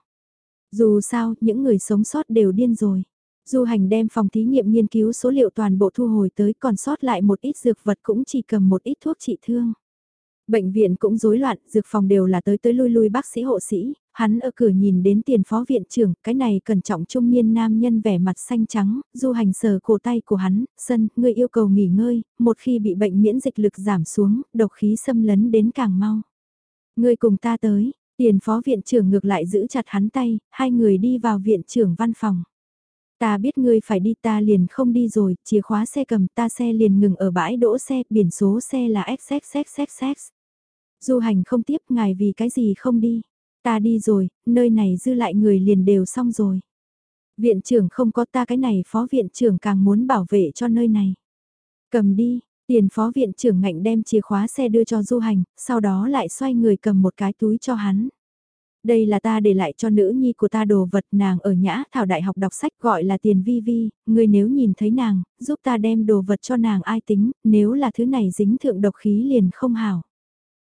A: Dù sao, những người sống sót đều điên rồi. Du hành đem phòng thí nghiệm nghiên cứu số liệu toàn bộ thu hồi tới còn sót lại một ít dược vật cũng chỉ cầm một ít thuốc trị thương. Bệnh viện cũng rối loạn, dược phòng đều là tới tới lui lui bác sĩ hộ sĩ, hắn ở cửa nhìn đến tiền phó viện trưởng, cái này cẩn trọng trung niên nam nhân vẻ mặt xanh trắng, du hành sờ cổ tay của hắn, sân, người yêu cầu nghỉ ngơi, một khi bị bệnh miễn dịch lực giảm xuống, độc khí xâm lấn đến càng mau. Người cùng ta tới, tiền phó viện trưởng ngược lại giữ chặt hắn tay, hai người đi vào viện trưởng văn phòng. Ta biết ngươi phải đi ta liền không đi rồi, chìa khóa xe cầm ta xe liền ngừng ở bãi đỗ xe, biển số xe là XXXXX. Du hành không tiếp ngài vì cái gì không đi. Ta đi rồi, nơi này dư lại người liền đều xong rồi. Viện trưởng không có ta cái này phó viện trưởng càng muốn bảo vệ cho nơi này. Cầm đi, tiền phó viện trưởng ngạnh đem chìa khóa xe đưa cho du hành, sau đó lại xoay người cầm một cái túi cho hắn. Đây là ta để lại cho nữ nhi của ta đồ vật nàng ở nhã thảo đại học đọc sách gọi là tiền vi vi, người nếu nhìn thấy nàng, giúp ta đem đồ vật cho nàng ai tính, nếu là thứ này dính thượng độc khí liền không hảo.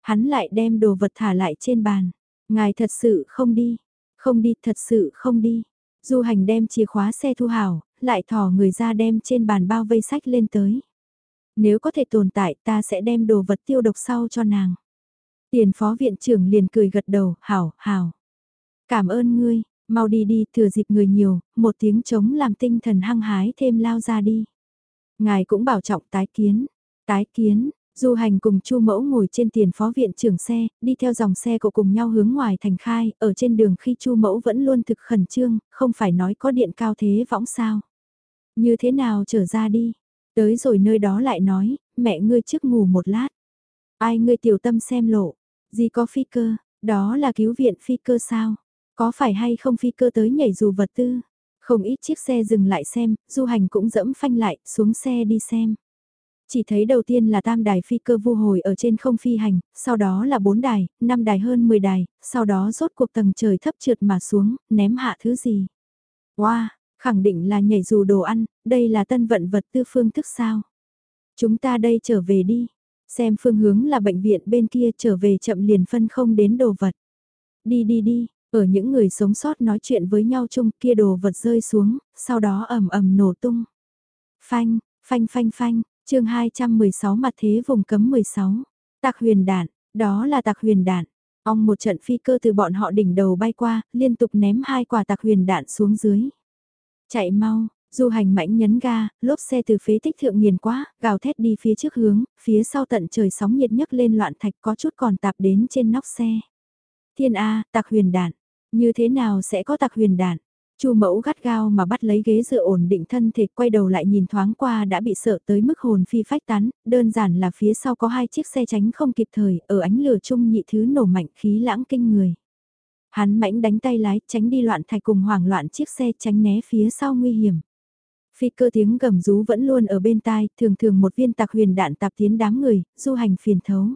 A: Hắn lại đem đồ vật thả lại trên bàn. Ngài thật sự không đi. Không đi, thật sự không đi. Du hành đem chìa khóa xe thu hảo, lại thò người ra đem trên bàn bao vây sách lên tới. Nếu có thể tồn tại ta sẽ đem đồ vật tiêu độc sau cho nàng. Tiền phó viện trưởng liền cười gật đầu, hảo, hảo. Cảm ơn ngươi, mau đi đi, thừa dịp người nhiều, một tiếng trống làm tinh thần hăng hái thêm lao ra đi. Ngài cũng bảo trọng tái kiến, tái kiến, Du hành cùng Chu Mẫu ngồi trên tiền phó viện trưởng xe, đi theo dòng xe của cùng nhau hướng ngoài thành khai, ở trên đường khi Chu Mẫu vẫn luôn thực khẩn trương, không phải nói có điện cao thế võng sao. Như thế nào trở ra đi, tới rồi nơi đó lại nói, mẹ ngươi trước ngủ một lát. Ai ngươi tiểu tâm xem lộ, gì có phi cơ, đó là cứu viện phi cơ sao, có phải hay không phi cơ tới nhảy dù vật tư. Không ít chiếc xe dừng lại xem, du hành cũng dẫm phanh lại, xuống xe đi xem. Chỉ thấy đầu tiên là tam đài phi cơ vu hồi ở trên không phi hành, sau đó là bốn đài, năm đài hơn 10 đài, sau đó rốt cuộc tầng trời thấp trượt mà xuống, ném hạ thứ gì. Wow, khẳng định là nhảy dù đồ ăn, đây là tân vận vật tư phương thức sao. Chúng ta đây trở về đi, xem phương hướng là bệnh viện bên kia trở về chậm liền phân không đến đồ vật. Đi đi đi, ở những người sống sót nói chuyện với nhau chung kia đồ vật rơi xuống, sau đó ầm ầm nổ tung. Phanh, phanh phanh phanh, chương 216 mặt thế vùng cấm 16. Tạc huyền đạn, đó là tạc huyền đạn. Ông một trận phi cơ từ bọn họ đỉnh đầu bay qua, liên tục ném hai quả tạc huyền đạn xuống dưới. Chạy mau, du hành mãnh nhấn ga, lốp xe từ phế tích thượng nghiền quá, gào thét đi phía trước hướng, phía sau tận trời sóng nhiệt nhấc lên loạn thạch có chút còn tạp đến trên nóc xe. Thiên A, tạc huyền đạn. Như thế nào sẽ có tạc huyền đạn? Chu mẫu gắt gao mà bắt lấy ghế dựa ổn định thân thể quay đầu lại nhìn thoáng qua đã bị sợ tới mức hồn phi phách tán, đơn giản là phía sau có hai chiếc xe tránh không kịp thời, ở ánh lửa chung nhị thứ nổ mạnh khí lãng kinh người. Hắn mãnh đánh tay lái, tránh đi loạn thạch cùng hoảng loạn chiếc xe tránh né phía sau nguy hiểm. Phi cơ tiếng gầm rú vẫn luôn ở bên tai, thường thường một viên tạc huyền đạn tạp tiến đám người, du hành phiền thấu.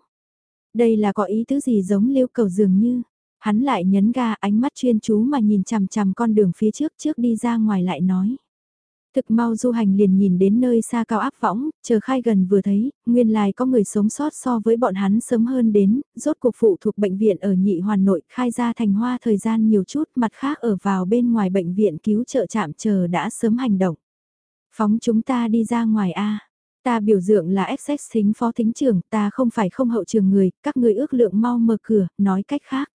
A: Đây là có ý thứ gì giống liêu cầu dường như. Hắn lại nhấn ga ánh mắt chuyên chú mà nhìn chằm chằm con đường phía trước trước đi ra ngoài lại nói. Thực mau du hành liền nhìn đến nơi xa cao áp võng, chờ khai gần vừa thấy, nguyên lai có người sống sót so với bọn hắn sớm hơn đến, rốt cuộc phụ thuộc bệnh viện ở nhị hoàn nội khai ra thành hoa thời gian nhiều chút mặt khác ở vào bên ngoài bệnh viện cứu trợ chạm chờ đã sớm hành động. Phóng chúng ta đi ra ngoài A. Ta biểu tượng là XX thính phó thính trưởng, ta không phải không hậu trường người, các người ước lượng mau mở cửa, nói cách khác.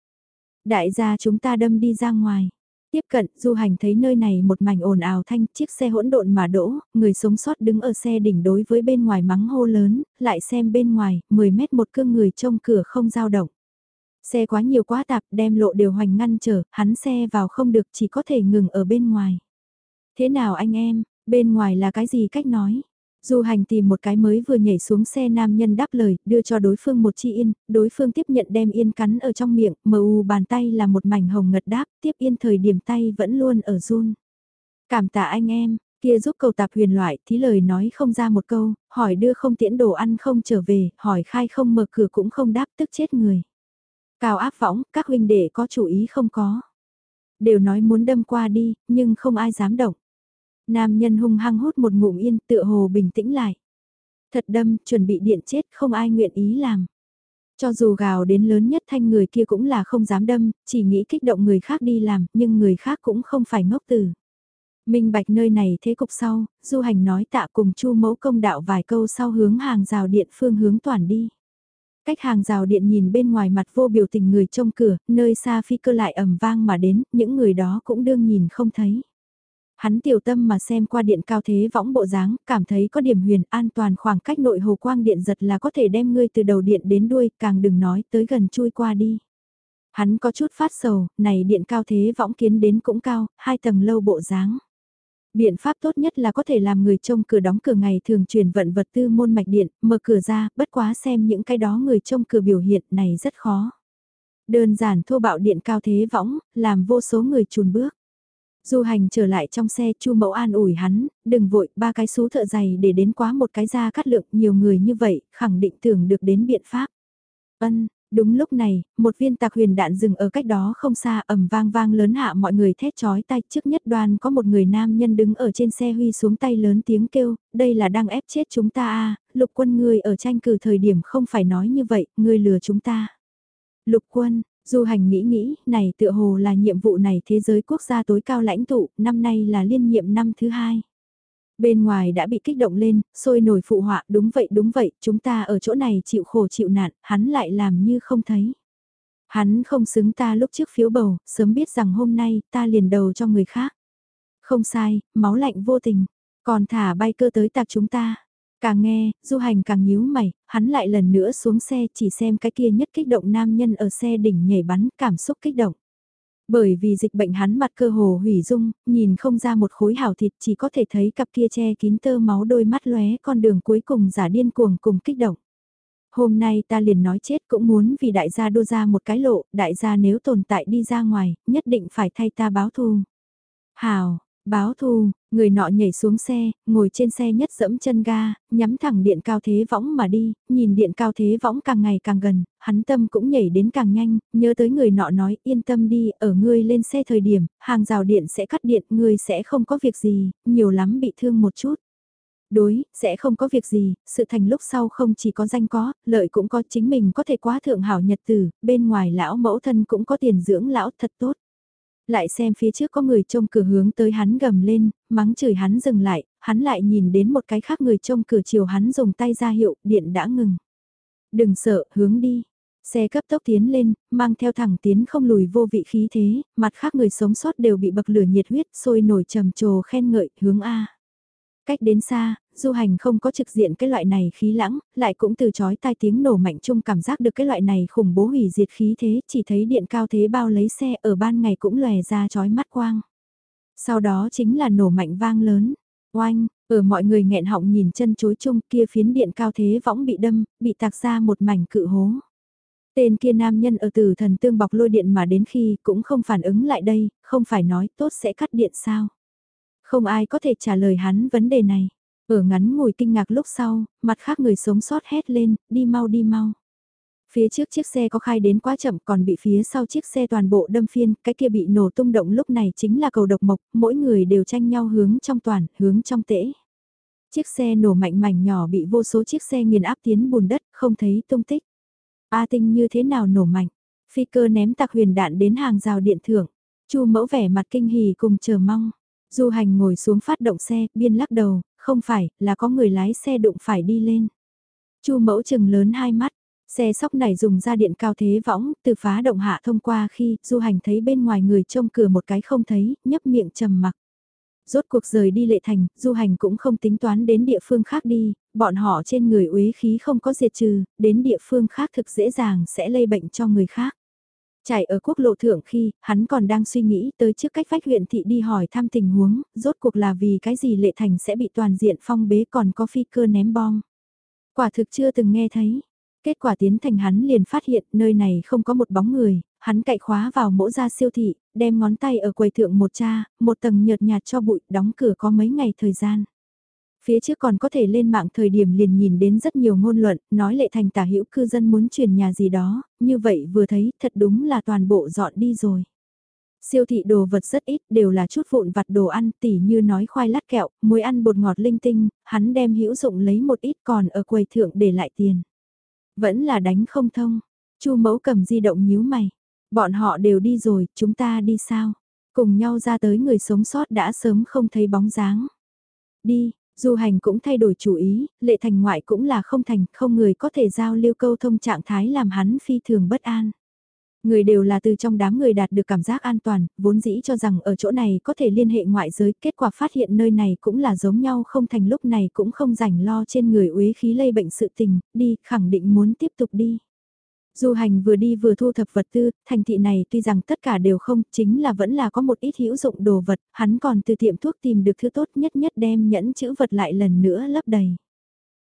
A: Đại gia chúng ta đâm đi ra ngoài. Tiếp cận, du hành thấy nơi này một mảnh ồn ào thanh, chiếc xe hỗn độn mà đỗ, người sống sót đứng ở xe đỉnh đối với bên ngoài mắng hô lớn, lại xem bên ngoài, 10 mét một cương người trông cửa không dao động. Xe quá nhiều quá tạp, đem lộ điều hoành ngăn trở, hắn xe vào không được chỉ có thể ngừng ở bên ngoài. Thế nào anh em, bên ngoài là cái gì cách nói? Du hành tìm một cái mới vừa nhảy xuống xe nam nhân đáp lời, đưa cho đối phương một chi yên, đối phương tiếp nhận đem yên cắn ở trong miệng, mờ u bàn tay là một mảnh hồng ngật đáp, tiếp yên thời điểm tay vẫn luôn ở run. Cảm tạ anh em, kia giúp cầu tạp huyền loại, thí lời nói không ra một câu, hỏi đưa không tiễn đồ ăn không trở về, hỏi khai không mở cửa cũng không đáp tức chết người. Cao áp võng, các huynh đệ có chủ ý không có. Đều nói muốn đâm qua đi, nhưng không ai dám động. Nam nhân hung hăng hút một ngụm yên tựa hồ bình tĩnh lại. Thật đâm, chuẩn bị điện chết không ai nguyện ý làm. Cho dù gào đến lớn nhất thanh người kia cũng là không dám đâm, chỉ nghĩ kích động người khác đi làm, nhưng người khác cũng không phải ngốc tử. Minh bạch nơi này thế cục sau, du hành nói tạ cùng chu mẫu công đạo vài câu sau hướng hàng rào điện phương hướng toàn đi. Cách hàng rào điện nhìn bên ngoài mặt vô biểu tình người trông cửa, nơi xa phi cơ lại ầm vang mà đến, những người đó cũng đương nhìn không thấy. Hắn tiểu tâm mà xem qua điện cao thế võng bộ dáng, cảm thấy có điểm huyền an toàn khoảng cách nội hồ quang điện giật là có thể đem ngươi từ đầu điện đến đuôi, càng đừng nói tới gần chui qua đi. Hắn có chút phát sầu, này điện cao thế võng kiến đến cũng cao, hai tầng lâu bộ dáng. Biện pháp tốt nhất là có thể làm người trông cửa đóng cửa ngày thường truyền vận vật tư môn mạch điện, mở cửa ra, bất quá xem những cái đó người trông cửa biểu hiện này rất khó. Đơn giản thô bạo điện cao thế võng, làm vô số người chùn bước. Du hành trở lại trong xe, Chu Mẫu an ủi hắn, đừng vội, ba cái số thợ giày để đến quá một cái ra cắt lượng, nhiều người như vậy, khẳng định tưởng được đến biện pháp. Ân, đúng lúc này, một viên tạc huyền đạn dừng ở cách đó không xa, ầm vang vang lớn hạ mọi người thét chói tay, trước nhất đoàn có một người nam nhân đứng ở trên xe huy xuống tay lớn tiếng kêu, đây là đang ép chết chúng ta a, lục quân người ở tranh cử thời điểm không phải nói như vậy, người lừa chúng ta. Lục quân, Du hành nghĩ nghĩ, này tựa hồ là nhiệm vụ này thế giới quốc gia tối cao lãnh tụ, năm nay là liên nhiệm năm thứ hai. Bên ngoài đã bị kích động lên, sôi nổi phụ họa, đúng vậy đúng vậy, chúng ta ở chỗ này chịu khổ chịu nạn, hắn lại làm như không thấy. Hắn không xứng ta lúc trước phiếu bầu, sớm biết rằng hôm nay ta liền đầu cho người khác. Không sai, máu lạnh vô tình, còn thả bay cơ tới tạc chúng ta. Càng nghe, du hành càng nhíu mày, hắn lại lần nữa xuống xe chỉ xem cái kia nhất kích động nam nhân ở xe đỉnh nhảy bắn cảm xúc kích động. Bởi vì dịch bệnh hắn mặt cơ hồ hủy dung, nhìn không ra một khối hảo thịt chỉ có thể thấy cặp kia che kín tơ máu đôi mắt lóe con đường cuối cùng giả điên cuồng cùng kích động. Hôm nay ta liền nói chết cũng muốn vì đại gia đua ra một cái lộ, đại gia nếu tồn tại đi ra ngoài, nhất định phải thay ta báo thù. Hào, Báo thù, người nọ nhảy xuống xe, ngồi trên xe nhất dẫm chân ga, nhắm thẳng điện cao thế võng mà đi, nhìn điện cao thế võng càng ngày càng gần, hắn tâm cũng nhảy đến càng nhanh, nhớ tới người nọ nói yên tâm đi, ở ngươi lên xe thời điểm, hàng rào điện sẽ cắt điện, ngươi sẽ không có việc gì, nhiều lắm bị thương một chút. Đối, sẽ không có việc gì, sự thành lúc sau không chỉ có danh có, lợi cũng có chính mình có thể quá thượng hảo nhật tử, bên ngoài lão mẫu thân cũng có tiền dưỡng lão thật tốt. Lại xem phía trước có người trông cửa hướng tới hắn gầm lên, mắng chửi hắn dừng lại, hắn lại nhìn đến một cái khác người trông cửa chiều hắn dùng tay ra hiệu, điện đã ngừng. Đừng sợ, hướng đi. Xe cấp tốc tiến lên, mang theo thẳng tiến không lùi vô vị khí thế, mặt khác người sống sót đều bị bậc lửa nhiệt huyết sôi nổi trầm trồ khen ngợi, hướng A. Cách đến xa, du hành không có trực diện cái loại này khí lãng, lại cũng từ chói tai tiếng nổ mạnh chung cảm giác được cái loại này khủng bố hủy diệt khí thế, chỉ thấy điện cao thế bao lấy xe ở ban ngày cũng lòe ra chói mắt quang. Sau đó chính là nổ mạnh vang lớn, oanh, ở mọi người nghẹn họng nhìn chân chối chung kia phiến điện cao thế võng bị đâm, bị tạc ra một mảnh cự hố. Tên kia nam nhân ở từ thần tương bọc lôi điện mà đến khi cũng không phản ứng lại đây, không phải nói tốt sẽ cắt điện sao. Không ai có thể trả lời hắn vấn đề này. Ở ngắn ngồi kinh ngạc lúc sau, mặt khác người sống sót hét lên, đi mau đi mau. Phía trước chiếc xe có khai đến quá chậm còn bị phía sau chiếc xe toàn bộ đâm phiên, cái kia bị nổ tung động lúc này chính là cầu độc mộc, mỗi người đều tranh nhau hướng trong toàn, hướng trong tễ. Chiếc xe nổ mạnh mảnh nhỏ bị vô số chiếc xe nghiền áp tiến bùn đất, không thấy tung tích. A tinh như thế nào nổ mạnh? Phi cơ ném tạc huyền đạn đến hàng rào điện thưởng. Chu mẫu vẻ mặt kinh hỉ cùng chờ mong. Du hành ngồi xuống phát động xe, biên lắc đầu, không phải, là có người lái xe đụng phải đi lên. Chu mẫu chừng lớn hai mắt, xe sóc này dùng ra điện cao thế võng, từ phá động hạ thông qua khi du hành thấy bên ngoài người trông cửa một cái không thấy, nhấp miệng trầm mặc. Rốt cuộc rời đi lệ thành, du hành cũng không tính toán đến địa phương khác đi, bọn họ trên người uế khí không có diệt trừ, đến địa phương khác thực dễ dàng sẽ lây bệnh cho người khác. Chạy ở quốc lộ thượng khi, hắn còn đang suy nghĩ tới trước cách vách huyện thị đi hỏi thăm tình huống, rốt cuộc là vì cái gì lệ thành sẽ bị toàn diện phong bế còn có phi cơ ném bom. Quả thực chưa từng nghe thấy. Kết quả tiến thành hắn liền phát hiện nơi này không có một bóng người, hắn cậy khóa vào mỗ ra siêu thị, đem ngón tay ở quầy thượng một cha, một tầng nhợt nhạt cho bụi, đóng cửa có mấy ngày thời gian. Phía trước còn có thể lên mạng thời điểm liền nhìn đến rất nhiều ngôn luận, nói lệ thành tả hữu cư dân muốn chuyển nhà gì đó, như vậy vừa thấy thật đúng là toàn bộ dọn đi rồi. Siêu thị đồ vật rất ít đều là chút vụn vặt đồ ăn tỉ như nói khoai lát kẹo, muối ăn bột ngọt linh tinh, hắn đem hữu dụng lấy một ít còn ở quầy thượng để lại tiền. Vẫn là đánh không thông, chu mẫu cầm di động nhíu mày, bọn họ đều đi rồi, chúng ta đi sao? Cùng nhau ra tới người sống sót đã sớm không thấy bóng dáng. Đi, Du hành cũng thay đổi chủ ý, lệ thành ngoại cũng là không thành, không người có thể giao lưu câu thông trạng thái làm hắn phi thường bất an. Người đều là từ trong đám người đạt được cảm giác an toàn, vốn dĩ cho rằng ở chỗ này có thể liên hệ ngoại giới, kết quả phát hiện nơi này cũng là giống nhau không thành lúc này cũng không rảnh lo trên người uế khí lây bệnh sự tình, đi, khẳng định muốn tiếp tục đi. Du hành vừa đi vừa thu thập vật tư, thành thị này tuy rằng tất cả đều không, chính là vẫn là có một ít hữu dụng đồ vật, hắn còn từ tiệm thuốc tìm được thứ tốt nhất nhất đem nhẫn chữ vật lại lần nữa lấp đầy.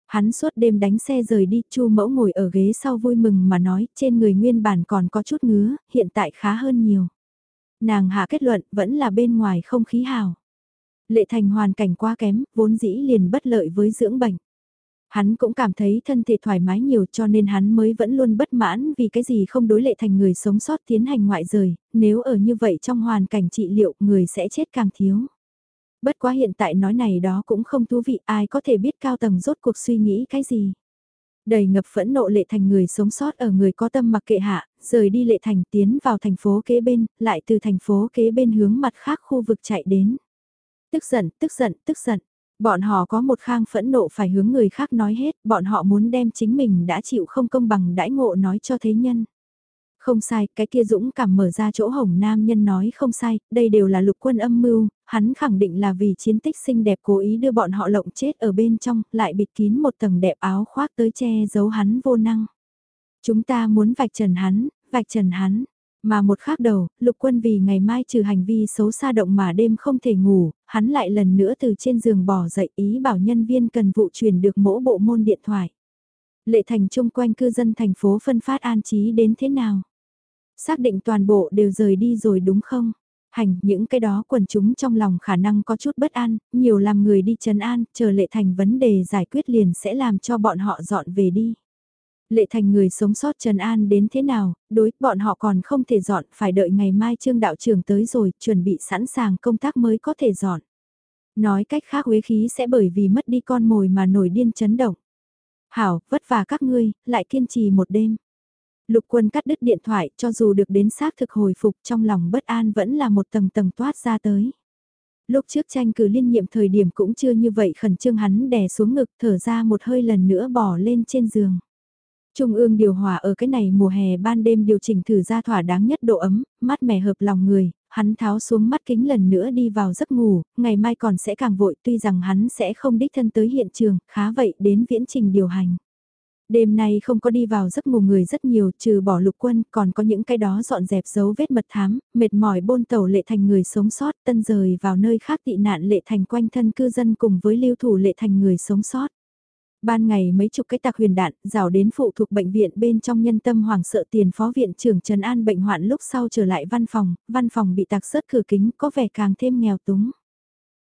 A: Hắn suốt đêm đánh xe rời đi, Chu mẫu ngồi ở ghế sau vui mừng mà nói, trên người nguyên bản còn có chút ngứa, hiện tại khá hơn nhiều. Nàng hạ kết luận, vẫn là bên ngoài không khí hào. Lệ thành hoàn cảnh quá kém, vốn dĩ liền bất lợi với dưỡng bệnh. Hắn cũng cảm thấy thân thể thoải mái nhiều cho nên hắn mới vẫn luôn bất mãn vì cái gì không đối lệ thành người sống sót tiến hành ngoại rời, nếu ở như vậy trong hoàn cảnh trị liệu người sẽ chết càng thiếu. Bất quá hiện tại nói này đó cũng không thú vị ai có thể biết cao tầng rốt cuộc suy nghĩ cái gì. Đầy ngập phẫn nộ lệ thành người sống sót ở người có tâm mặc kệ hạ, rời đi lệ thành tiến vào thành phố kế bên, lại từ thành phố kế bên hướng mặt khác khu vực chạy đến. Tức giận, tức giận, tức giận. Bọn họ có một khang phẫn nộ phải hướng người khác nói hết, bọn họ muốn đem chính mình đã chịu không công bằng đãi ngộ nói cho thế nhân. Không sai, cái kia dũng cảm mở ra chỗ hồng nam nhân nói không sai, đây đều là lục quân âm mưu, hắn khẳng định là vì chiến tích xinh đẹp cố ý đưa bọn họ lộng chết ở bên trong, lại bịt kín một tầng đẹp áo khoác tới che giấu hắn vô năng. Chúng ta muốn vạch trần hắn, vạch trần hắn, mà một khác đầu, lục quân vì ngày mai trừ hành vi xấu xa động mà đêm không thể ngủ, hắn lại lần nữa từ trên giường bỏ dậy ý bảo nhân viên cần vụ truyền được mỗi bộ môn điện thoại. Lệ thành chung quanh cư dân thành phố phân phát an trí đến thế nào? Xác định toàn bộ đều rời đi rồi đúng không? Hành, những cái đó quần chúng trong lòng khả năng có chút bất an, nhiều làm người đi trấn an, chờ lệ thành vấn đề giải quyết liền sẽ làm cho bọn họ dọn về đi. Lệ thành người sống sót trần an đến thế nào, đối, bọn họ còn không thể dọn, phải đợi ngày mai trương đạo trưởng tới rồi, chuẩn bị sẵn sàng công tác mới có thể dọn. Nói cách khác huế khí sẽ bởi vì mất đi con mồi mà nổi điên chấn động. Hảo, vất vả các ngươi, lại kiên trì một đêm. Lục quân cắt đứt điện thoại cho dù được đến xác thực hồi phục trong lòng bất an vẫn là một tầng tầng toát ra tới. Lúc trước tranh cử liên nhiệm thời điểm cũng chưa như vậy khẩn trương hắn đè xuống ngực thở ra một hơi lần nữa bỏ lên trên giường. Trung ương điều hòa ở cái này mùa hè ban đêm điều chỉnh thử ra thỏa đáng nhất độ ấm, mát mẻ hợp lòng người, hắn tháo xuống mắt kính lần nữa đi vào giấc ngủ, ngày mai còn sẽ càng vội tuy rằng hắn sẽ không đích thân tới hiện trường, khá vậy đến viễn trình điều hành. Đêm nay không có đi vào giấc ngủ người rất nhiều trừ bỏ lục quân còn có những cái đó dọn dẹp dấu vết mật thám, mệt mỏi bôn tàu lệ thành người sống sót tân rời vào nơi khác tị nạn lệ thành quanh thân cư dân cùng với lưu thủ lệ thành người sống sót. Ban ngày mấy chục cái tạc huyền đạn, rào đến phụ thuộc bệnh viện bên trong nhân tâm hoàng sợ tiền phó viện trưởng Trần An bệnh hoạn lúc sau trở lại văn phòng, văn phòng bị tạc sớt cửa kính có vẻ càng thêm nghèo túng.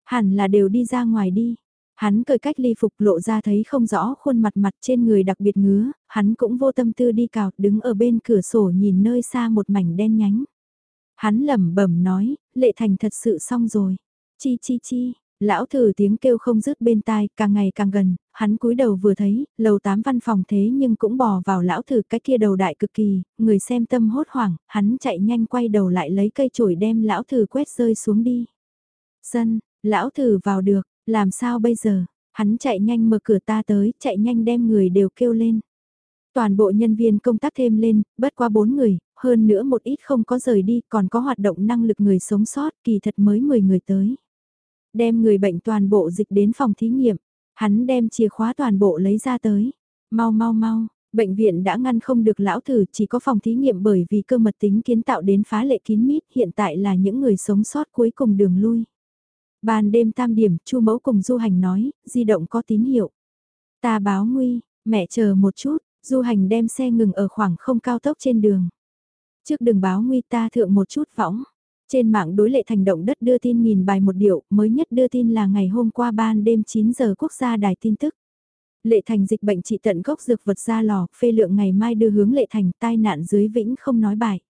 A: Hẳn là đều đi ra ngoài đi. Hắn cởi cách ly phục lộ ra thấy không rõ khuôn mặt mặt trên người đặc biệt ngứa, hắn cũng vô tâm tư đi cào, đứng ở bên cửa sổ nhìn nơi xa một mảnh đen nhánh. Hắn lẩm bẩm nói, lệ thành thật sự xong rồi. Chi chi chi, Lão thử tiếng kêu không dứt bên tai, càng ngày càng gần, hắn cúi đầu vừa thấy, lầu tám văn phòng thế nhưng cũng bò vào lão thử cái kia đầu đại cực kỳ, người xem tâm hốt hoảng, hắn chạy nhanh quay đầu lại lấy cây chổi đem lão thử quét rơi xuống đi. Sân, lão thử vào được, làm sao bây giờ, hắn chạy nhanh mở cửa ta tới, chạy nhanh đem người đều kêu lên. Toàn bộ nhân viên công tác thêm lên, bất qua bốn người, hơn nữa một ít không có rời đi, còn có hoạt động năng lực người sống sót, kỳ thật mới 10 người tới. Đem người bệnh toàn bộ dịch đến phòng thí nghiệm, hắn đem chìa khóa toàn bộ lấy ra tới. Mau mau mau, bệnh viện đã ngăn không được lão thử chỉ có phòng thí nghiệm bởi vì cơ mật tính kiến tạo đến phá lệ kín mít hiện tại là những người sống sót cuối cùng đường lui. Ban đêm tam điểm, chu mẫu cùng du hành nói, di động có tín hiệu. Ta báo nguy, mẹ chờ một chút, du hành đem xe ngừng ở khoảng không cao tốc trên đường. Trước đường báo nguy ta thượng một chút võng. Trên mạng đối lệ thành động đất đưa tin nghìn bài một điệu, mới nhất đưa tin là ngày hôm qua ban đêm 9 giờ quốc gia đài tin tức. Lệ thành dịch bệnh trị tận gốc dược vật ra lò, phê lượng ngày mai đưa hướng lệ thành tai nạn dưới vĩnh không nói bài.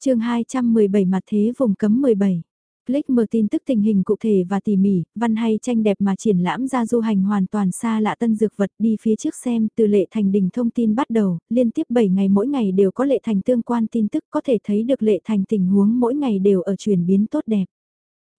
A: chương 217 mặt thế vùng cấm 17. Click mở tin tức tình hình cụ thể và tỉ mỉ, văn hay tranh đẹp mà triển lãm ra du hành hoàn toàn xa lạ tân dược vật đi phía trước xem từ lệ thành đỉnh thông tin bắt đầu, liên tiếp 7 ngày mỗi ngày đều có lệ thành tương quan tin tức có thể thấy được lệ thành tình huống mỗi ngày đều ở chuyển biến tốt đẹp.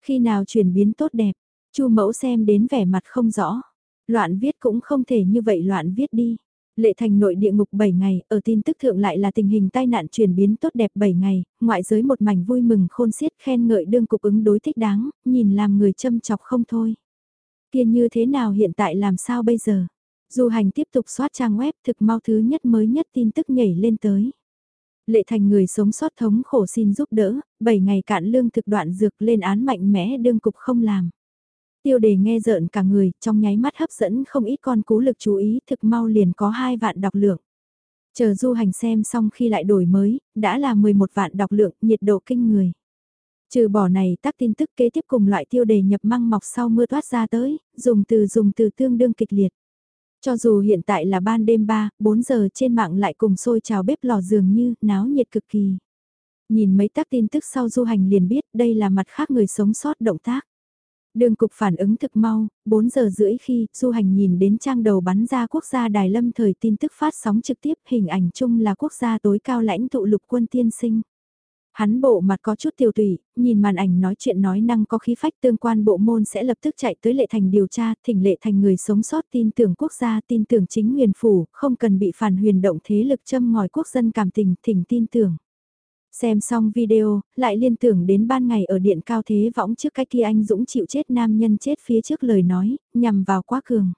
A: Khi nào chuyển biến tốt đẹp, chu mẫu xem đến vẻ mặt không rõ, loạn viết cũng không thể như vậy loạn viết đi. Lệ thành nội địa ngục 7 ngày, ở tin tức thượng lại là tình hình tai nạn chuyển biến tốt đẹp 7 ngày, ngoại giới một mảnh vui mừng khôn xiết khen ngợi đương cục ứng đối thích đáng, nhìn làm người châm chọc không thôi. Kia như thế nào hiện tại làm sao bây giờ? Du hành tiếp tục soát trang web thực mau thứ nhất mới nhất tin tức nhảy lên tới. Lệ thành người sống sót thống khổ xin giúp đỡ, 7 ngày cạn lương thực đoạn dược lên án mạnh mẽ đương cục không làm. Tiêu đề nghe rợn cả người, trong nháy mắt hấp dẫn không ít con cú lực chú ý, thực mau liền có hai vạn đọc lượng. Chờ du hành xem xong khi lại đổi mới, đã là 11 vạn đọc lượng, nhiệt độ kinh người. Trừ bỏ này tác tin tức kế tiếp cùng loại tiêu đề nhập măng mọc sau mưa toát ra tới, dùng từ dùng từ tương đương kịch liệt. Cho dù hiện tại là ban đêm 3, 4 giờ trên mạng lại cùng sôi trào bếp lò dường như, náo nhiệt cực kỳ. Nhìn mấy tác tin tức sau du hành liền biết đây là mặt khác người sống sót động tác. Đường cục phản ứng thực mau, 4 giờ rưỡi khi du hành nhìn đến trang đầu bắn ra quốc gia Đài Lâm thời tin tức phát sóng trực tiếp hình ảnh chung là quốc gia tối cao lãnh tụ lục quân tiên sinh. Hắn bộ mặt có chút tiêu tùy, nhìn màn ảnh nói chuyện nói năng có khí phách tương quan bộ môn sẽ lập tức chạy tới lệ thành điều tra, thỉnh lệ thành người sống sót tin tưởng quốc gia, tin tưởng chính huyền phủ, không cần bị phản huyền động thế lực châm ngòi quốc dân cảm tình, thỉnh tin tưởng. Xem xong video, lại liên tưởng đến ban ngày ở điện cao thế võng trước cái kia anh Dũng chịu chết nam nhân chết phía trước lời nói, nhằm vào quá cường.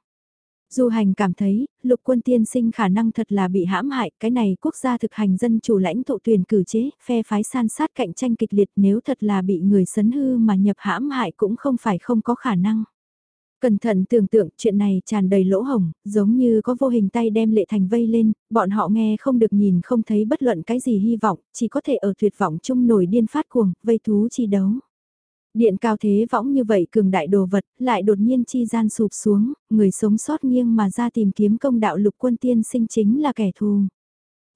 A: Du hành cảm thấy, lục quân tiên sinh khả năng thật là bị hãm hại, cái này quốc gia thực hành dân chủ lãnh thụ tuyển cử chế, phe phái san sát cạnh tranh kịch liệt nếu thật là bị người sấn hư mà nhập hãm hại cũng không phải không có khả năng. Cẩn thận tưởng tượng chuyện này tràn đầy lỗ hồng, giống như có vô hình tay đem lệ thành vây lên, bọn họ nghe không được nhìn không thấy bất luận cái gì hy vọng, chỉ có thể ở tuyệt vọng chung nổi điên phát cuồng, vây thú chi đấu. Điện cao thế võng như vậy cường đại đồ vật, lại đột nhiên chi gian sụp xuống, người sống sót nghiêng mà ra tìm kiếm công đạo lục quân tiên sinh chính là kẻ thù.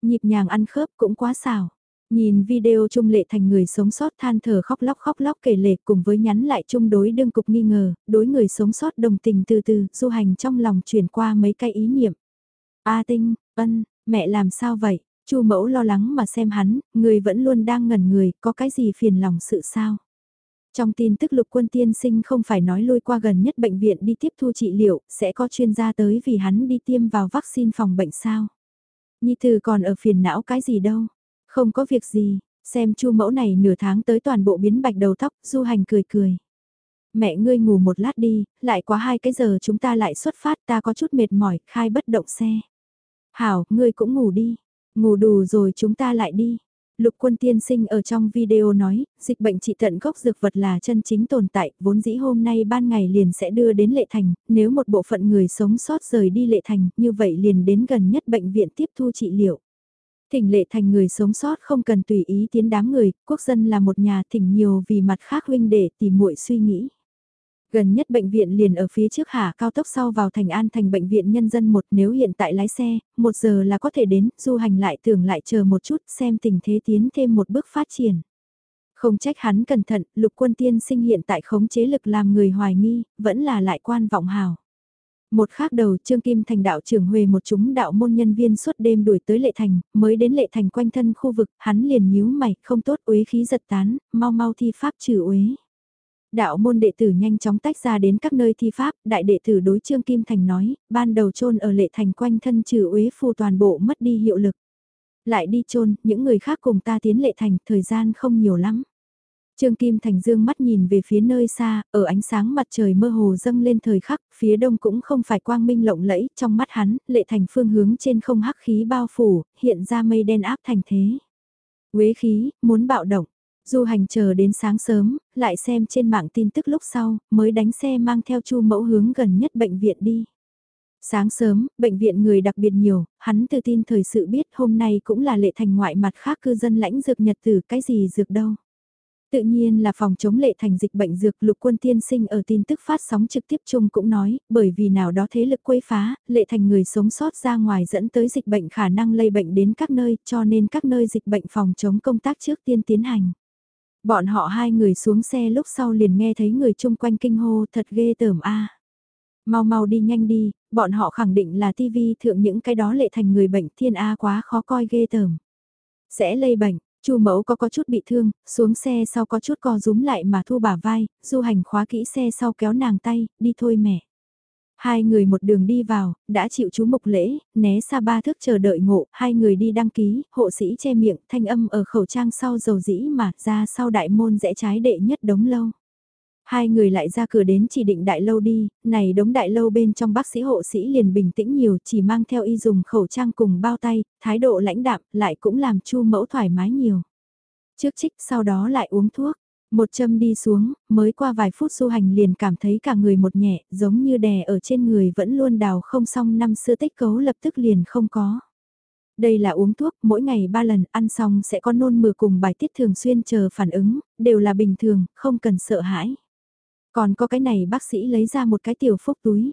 A: Nhịp nhàng ăn khớp cũng quá xảo. Nhìn video Trung Lệ Thành người sống sót than thở khóc lóc khóc lóc kể lệ cùng với nhắn lại chung đối đương cục nghi ngờ, đối người sống sót đồng tình từ từ, du hành trong lòng chuyển qua mấy cái ý niệm. A Tinh, ân, mẹ làm sao vậy? Chu mẫu lo lắng mà xem hắn, người vẫn luôn đang ngẩn người, có cái gì phiền lòng sự sao? Trong tin tức lục quân tiên sinh không phải nói lui qua gần nhất bệnh viện đi tiếp thu trị liệu, sẽ có chuyên gia tới vì hắn đi tiêm vào vaccine phòng bệnh sao? Nhi từ còn ở phiền não cái gì đâu? Không có việc gì, xem chu mẫu này nửa tháng tới toàn bộ biến bạch đầu tóc, du hành cười cười. Mẹ ngươi ngủ một lát đi, lại quá hai cái giờ chúng ta lại xuất phát ta có chút mệt mỏi, khai bất động xe. Hảo, ngươi cũng ngủ đi, ngủ đủ rồi chúng ta lại đi. Lục quân tiên sinh ở trong video nói, dịch bệnh trị tận gốc dược vật là chân chính tồn tại, vốn dĩ hôm nay ban ngày liền sẽ đưa đến lệ thành, nếu một bộ phận người sống sót rời đi lệ thành, như vậy liền đến gần nhất bệnh viện tiếp thu trị liệu. Thỉnh lệ thành người sống sót không cần tùy ý tiến đám người, quốc dân là một nhà thỉnh nhiều vì mặt khác huynh để tìm muội suy nghĩ. Gần nhất bệnh viện liền ở phía trước hạ cao tốc sau vào thành an thành bệnh viện nhân dân một nếu hiện tại lái xe, một giờ là có thể đến, du hành lại tưởng lại chờ một chút xem tình thế tiến thêm một bước phát triển. Không trách hắn cẩn thận, lục quân tiên sinh hiện tại khống chế lực làm người hoài nghi, vẫn là lại quan vọng hào. Một khác đầu Trương Kim Thành đạo trưởng Huệ một chúng đạo môn nhân viên suốt đêm đuổi tới Lệ Thành, mới đến Lệ Thành quanh thân khu vực, hắn liền nhíu mày, không tốt uế khí giật tán, mau mau thi pháp trừ uế. Đạo môn đệ tử nhanh chóng tách ra đến các nơi thi pháp, đại đệ tử đối Trương Kim Thành nói, ban đầu chôn ở Lệ Thành quanh thân trừ uế phù toàn bộ mất đi hiệu lực. Lại đi chôn những người khác cùng ta tiến Lệ Thành, thời gian không nhiều lắm. Trương Kim Thành dương mắt nhìn về phía nơi xa, ở ánh sáng mặt trời mơ hồ dâng lên thời khắc, phía đông cũng không phải quang minh lộng lẫy, trong mắt hắn, lệ thành phương hướng trên không hắc khí bao phủ, hiện ra mây đen áp thành thế. Quế khí, muốn bạo động. Du hành chờ đến sáng sớm, lại xem trên mạng tin tức lúc sau, mới đánh xe mang theo chu mẫu hướng gần nhất bệnh viện đi. Sáng sớm, bệnh viện người đặc biệt nhiều, hắn tự tin thời sự biết hôm nay cũng là lệ thành ngoại mặt khác cư dân lãnh dược nhật tử cái gì dược đâu. Tự nhiên là phòng chống lệ thành dịch bệnh dược lục quân tiên sinh ở tin tức phát sóng trực tiếp chung cũng nói, bởi vì nào đó thế lực quấy phá, lệ thành người sống sót ra ngoài dẫn tới dịch bệnh khả năng lây bệnh đến các nơi, cho nên các nơi dịch bệnh phòng chống công tác trước tiên tiến hành. Bọn họ hai người xuống xe lúc sau liền nghe thấy người chung quanh kinh hô thật ghê tởm a Mau mau đi nhanh đi, bọn họ khẳng định là tivi thượng những cái đó lệ thành người bệnh thiên A quá khó coi ghê tởm. Sẽ lây bệnh, Chu mẫu có có chút bị thương, xuống xe sau có chút co rúm lại mà thu bả vai, du hành khóa kỹ xe sau kéo nàng tay, đi thôi mẹ. Hai người một đường đi vào, đã chịu chú mục lễ, né xa ba thước chờ đợi ngộ, hai người đi đăng ký, hộ sĩ che miệng, thanh âm ở khẩu trang sau dầu dĩ mà ra sau đại môn rẽ trái đệ nhất đống lâu. Hai người lại ra cửa đến chỉ định đại lâu đi, này đống đại lâu bên trong bác sĩ hộ sĩ liền bình tĩnh nhiều chỉ mang theo y dùng khẩu trang cùng bao tay, thái độ lãnh đạm lại cũng làm chu mẫu thoải mái nhiều. Trước trích sau đó lại uống thuốc, một châm đi xuống, mới qua vài phút du hành liền cảm thấy cả người một nhẹ, giống như đè ở trên người vẫn luôn đào không xong năm xưa tích cấu lập tức liền không có. Đây là uống thuốc, mỗi ngày ba lần, ăn xong sẽ có nôn mửa cùng bài tiết thường xuyên chờ phản ứng, đều là bình thường, không cần sợ hãi. Còn có cái này bác sĩ lấy ra một cái tiểu phúc túi.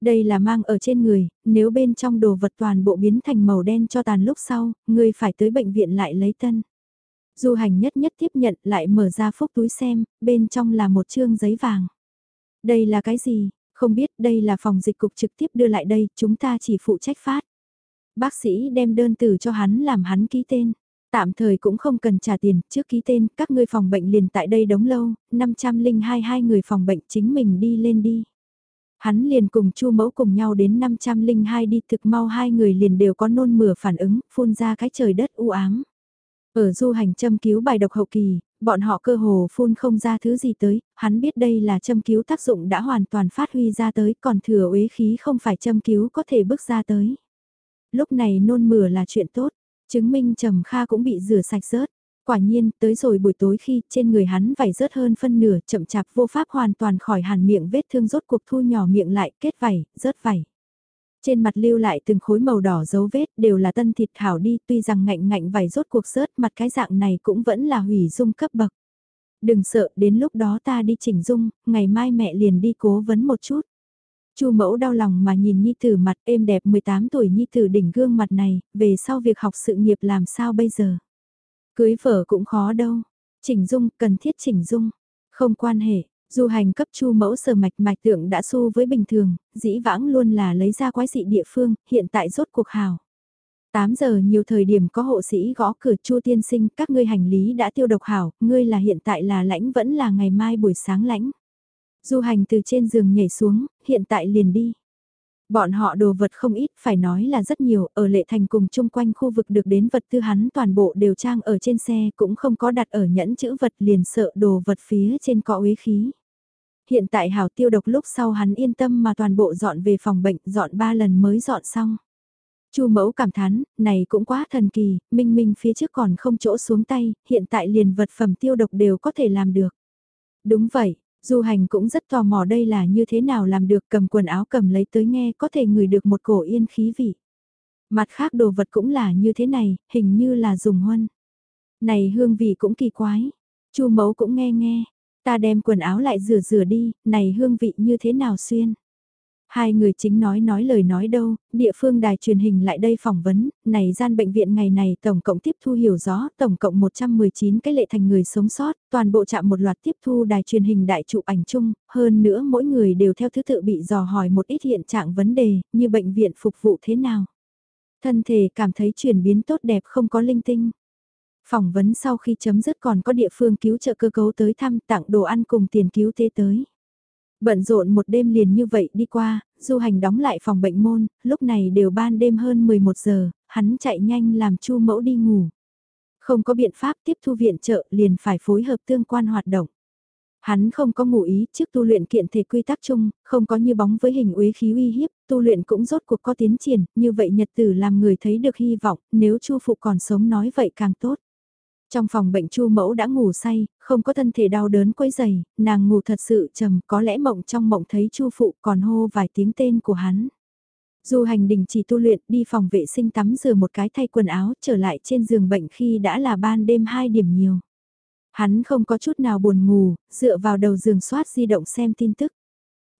A: Đây là mang ở trên người, nếu bên trong đồ vật toàn bộ biến thành màu đen cho tàn lúc sau, người phải tới bệnh viện lại lấy tân. Du hành nhất nhất tiếp nhận lại mở ra phúc túi xem, bên trong là một chương giấy vàng. Đây là cái gì? Không biết đây là phòng dịch cục trực tiếp đưa lại đây, chúng ta chỉ phụ trách phát. Bác sĩ đem đơn từ cho hắn làm hắn ký tên. Tạm thời cũng không cần trả tiền, trước ký tên, các ngươi phòng bệnh liền tại đây đóng lâu, 502 hai người phòng bệnh chính mình đi lên đi. Hắn liền cùng chu mẫu cùng nhau đến 502 đi thực mau hai người liền đều có nôn mửa phản ứng, phun ra cái trời đất u ám. Ở du hành châm cứu bài độc hậu kỳ, bọn họ cơ hồ phun không ra thứ gì tới, hắn biết đây là châm cứu tác dụng đã hoàn toàn phát huy ra tới, còn thừa uế khí không phải châm cứu có thể bước ra tới. Lúc này nôn mửa là chuyện tốt, Chứng minh Trầm Kha cũng bị rửa sạch rớt. Quả nhiên, tới rồi buổi tối khi trên người hắn vảy rớt hơn phân nửa chậm chạp vô pháp hoàn toàn khỏi hàn miệng vết thương rốt cuộc thu nhỏ miệng lại kết vảy, rớt vảy. Trên mặt lưu lại từng khối màu đỏ dấu vết đều là tân thịt hảo đi tuy rằng ngạnh ngạnh vảy rốt cuộc rớt mặt cái dạng này cũng vẫn là hủy dung cấp bậc. Đừng sợ đến lúc đó ta đi chỉnh dung, ngày mai mẹ liền đi cố vấn một chút. Chu mẫu đau lòng mà nhìn Nhi Tử mặt êm đẹp 18 tuổi Nhi Tử đỉnh gương mặt này, về sau việc học sự nghiệp làm sao bây giờ. Cưới vợ cũng khó đâu. Chỉnh dung, cần thiết chỉnh dung. Không quan hệ, du hành cấp chu mẫu sờ mạch mạch tượng đã xu với bình thường, dĩ vãng luôn là lấy ra quái dị địa phương, hiện tại rốt cuộc hào. 8 giờ nhiều thời điểm có hộ sĩ gõ cửa chu tiên sinh, các ngươi hành lý đã tiêu độc hảo, ngươi là hiện tại là lãnh vẫn là ngày mai buổi sáng lãnh. Du hành từ trên giường nhảy xuống, hiện tại liền đi. Bọn họ đồ vật không ít, phải nói là rất nhiều, ở lệ thành cùng chung quanh khu vực được đến vật tư hắn toàn bộ đều trang ở trên xe, cũng không có đặt ở nhẫn chữ vật liền sợ đồ vật phía trên có uế khí. Hiện tại hảo tiêu độc lúc sau hắn yên tâm mà toàn bộ dọn về phòng bệnh, dọn ba lần mới dọn xong. Chu mẫu cảm thán, này cũng quá thần kỳ, minh minh phía trước còn không chỗ xuống tay, hiện tại liền vật phẩm tiêu độc đều có thể làm được. Đúng vậy, Du hành cũng rất tò mò đây là như thế nào làm được cầm quần áo cầm lấy tới nghe có thể ngửi được một cổ yên khí vị. Mặt khác đồ vật cũng là như thế này, hình như là dùng huân. Này hương vị cũng kỳ quái. Chu mẫu cũng nghe nghe. Ta đem quần áo lại rửa rửa đi, này hương vị như thế nào xuyên. Hai người chính nói nói lời nói đâu, địa phương đài truyền hình lại đây phỏng vấn, này gian bệnh viện ngày này tổng cộng tiếp thu hiểu rõ, tổng cộng 119 cái lệ thành người sống sót, toàn bộ chạm một loạt tiếp thu đài truyền hình đại chụp ảnh chung, hơn nữa mỗi người đều theo thứ tự bị dò hỏi một ít hiện trạng vấn đề, như bệnh viện phục vụ thế nào. Thân thể cảm thấy chuyển biến tốt đẹp không có linh tinh. Phỏng vấn sau khi chấm dứt còn có địa phương cứu trợ cơ cấu tới thăm tặng đồ ăn cùng tiền cứu tế tới. Bận rộn một đêm liền như vậy đi qua, du hành đóng lại phòng bệnh môn, lúc này đều ban đêm hơn 11 giờ, hắn chạy nhanh làm chu mẫu đi ngủ. Không có biện pháp tiếp thu viện trợ liền phải phối hợp tương quan hoạt động. Hắn không có ngủ ý trước tu luyện kiện thể quy tắc chung, không có như bóng với hình uế khí uy hiếp, tu luyện cũng rốt cuộc có tiến triển, như vậy nhật tử làm người thấy được hy vọng, nếu chu phụ còn sống nói vậy càng tốt. Trong phòng bệnh chu mẫu đã ngủ say, không có thân thể đau đớn quấy dày, nàng ngủ thật sự trầm, có lẽ mộng trong mộng thấy chu phụ còn hô vài tiếng tên của hắn. Dù hành đình chỉ tu luyện đi phòng vệ sinh tắm rửa một cái thay quần áo trở lại trên giường bệnh khi đã là ban đêm 2 điểm nhiều. Hắn không có chút nào buồn ngủ, dựa vào đầu giường soát di động xem tin tức.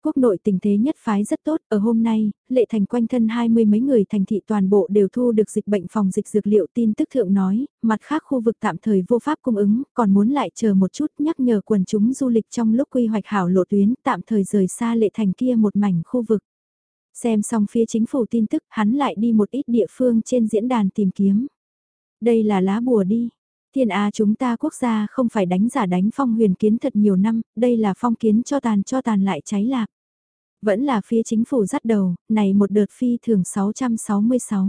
A: Quốc nội tình thế nhất phái rất tốt, ở hôm nay, lệ thành quanh thân hai mươi mấy người thành thị toàn bộ đều thu được dịch bệnh phòng dịch dược liệu tin tức thượng nói, mặt khác khu vực tạm thời vô pháp cung ứng, còn muốn lại chờ một chút nhắc nhở quần chúng du lịch trong lúc quy hoạch hảo lộ tuyến tạm thời rời xa lệ thành kia một mảnh khu vực. Xem xong phía chính phủ tin tức, hắn lại đi một ít địa phương trên diễn đàn tìm kiếm. Đây là lá bùa đi. Thiên A chúng ta quốc gia không phải đánh giả đánh phong huyền kiến thật nhiều năm, đây là phong kiến cho tàn cho tàn lại cháy lạc. Vẫn là phía chính phủ dắt đầu, này một đợt phi thường 666.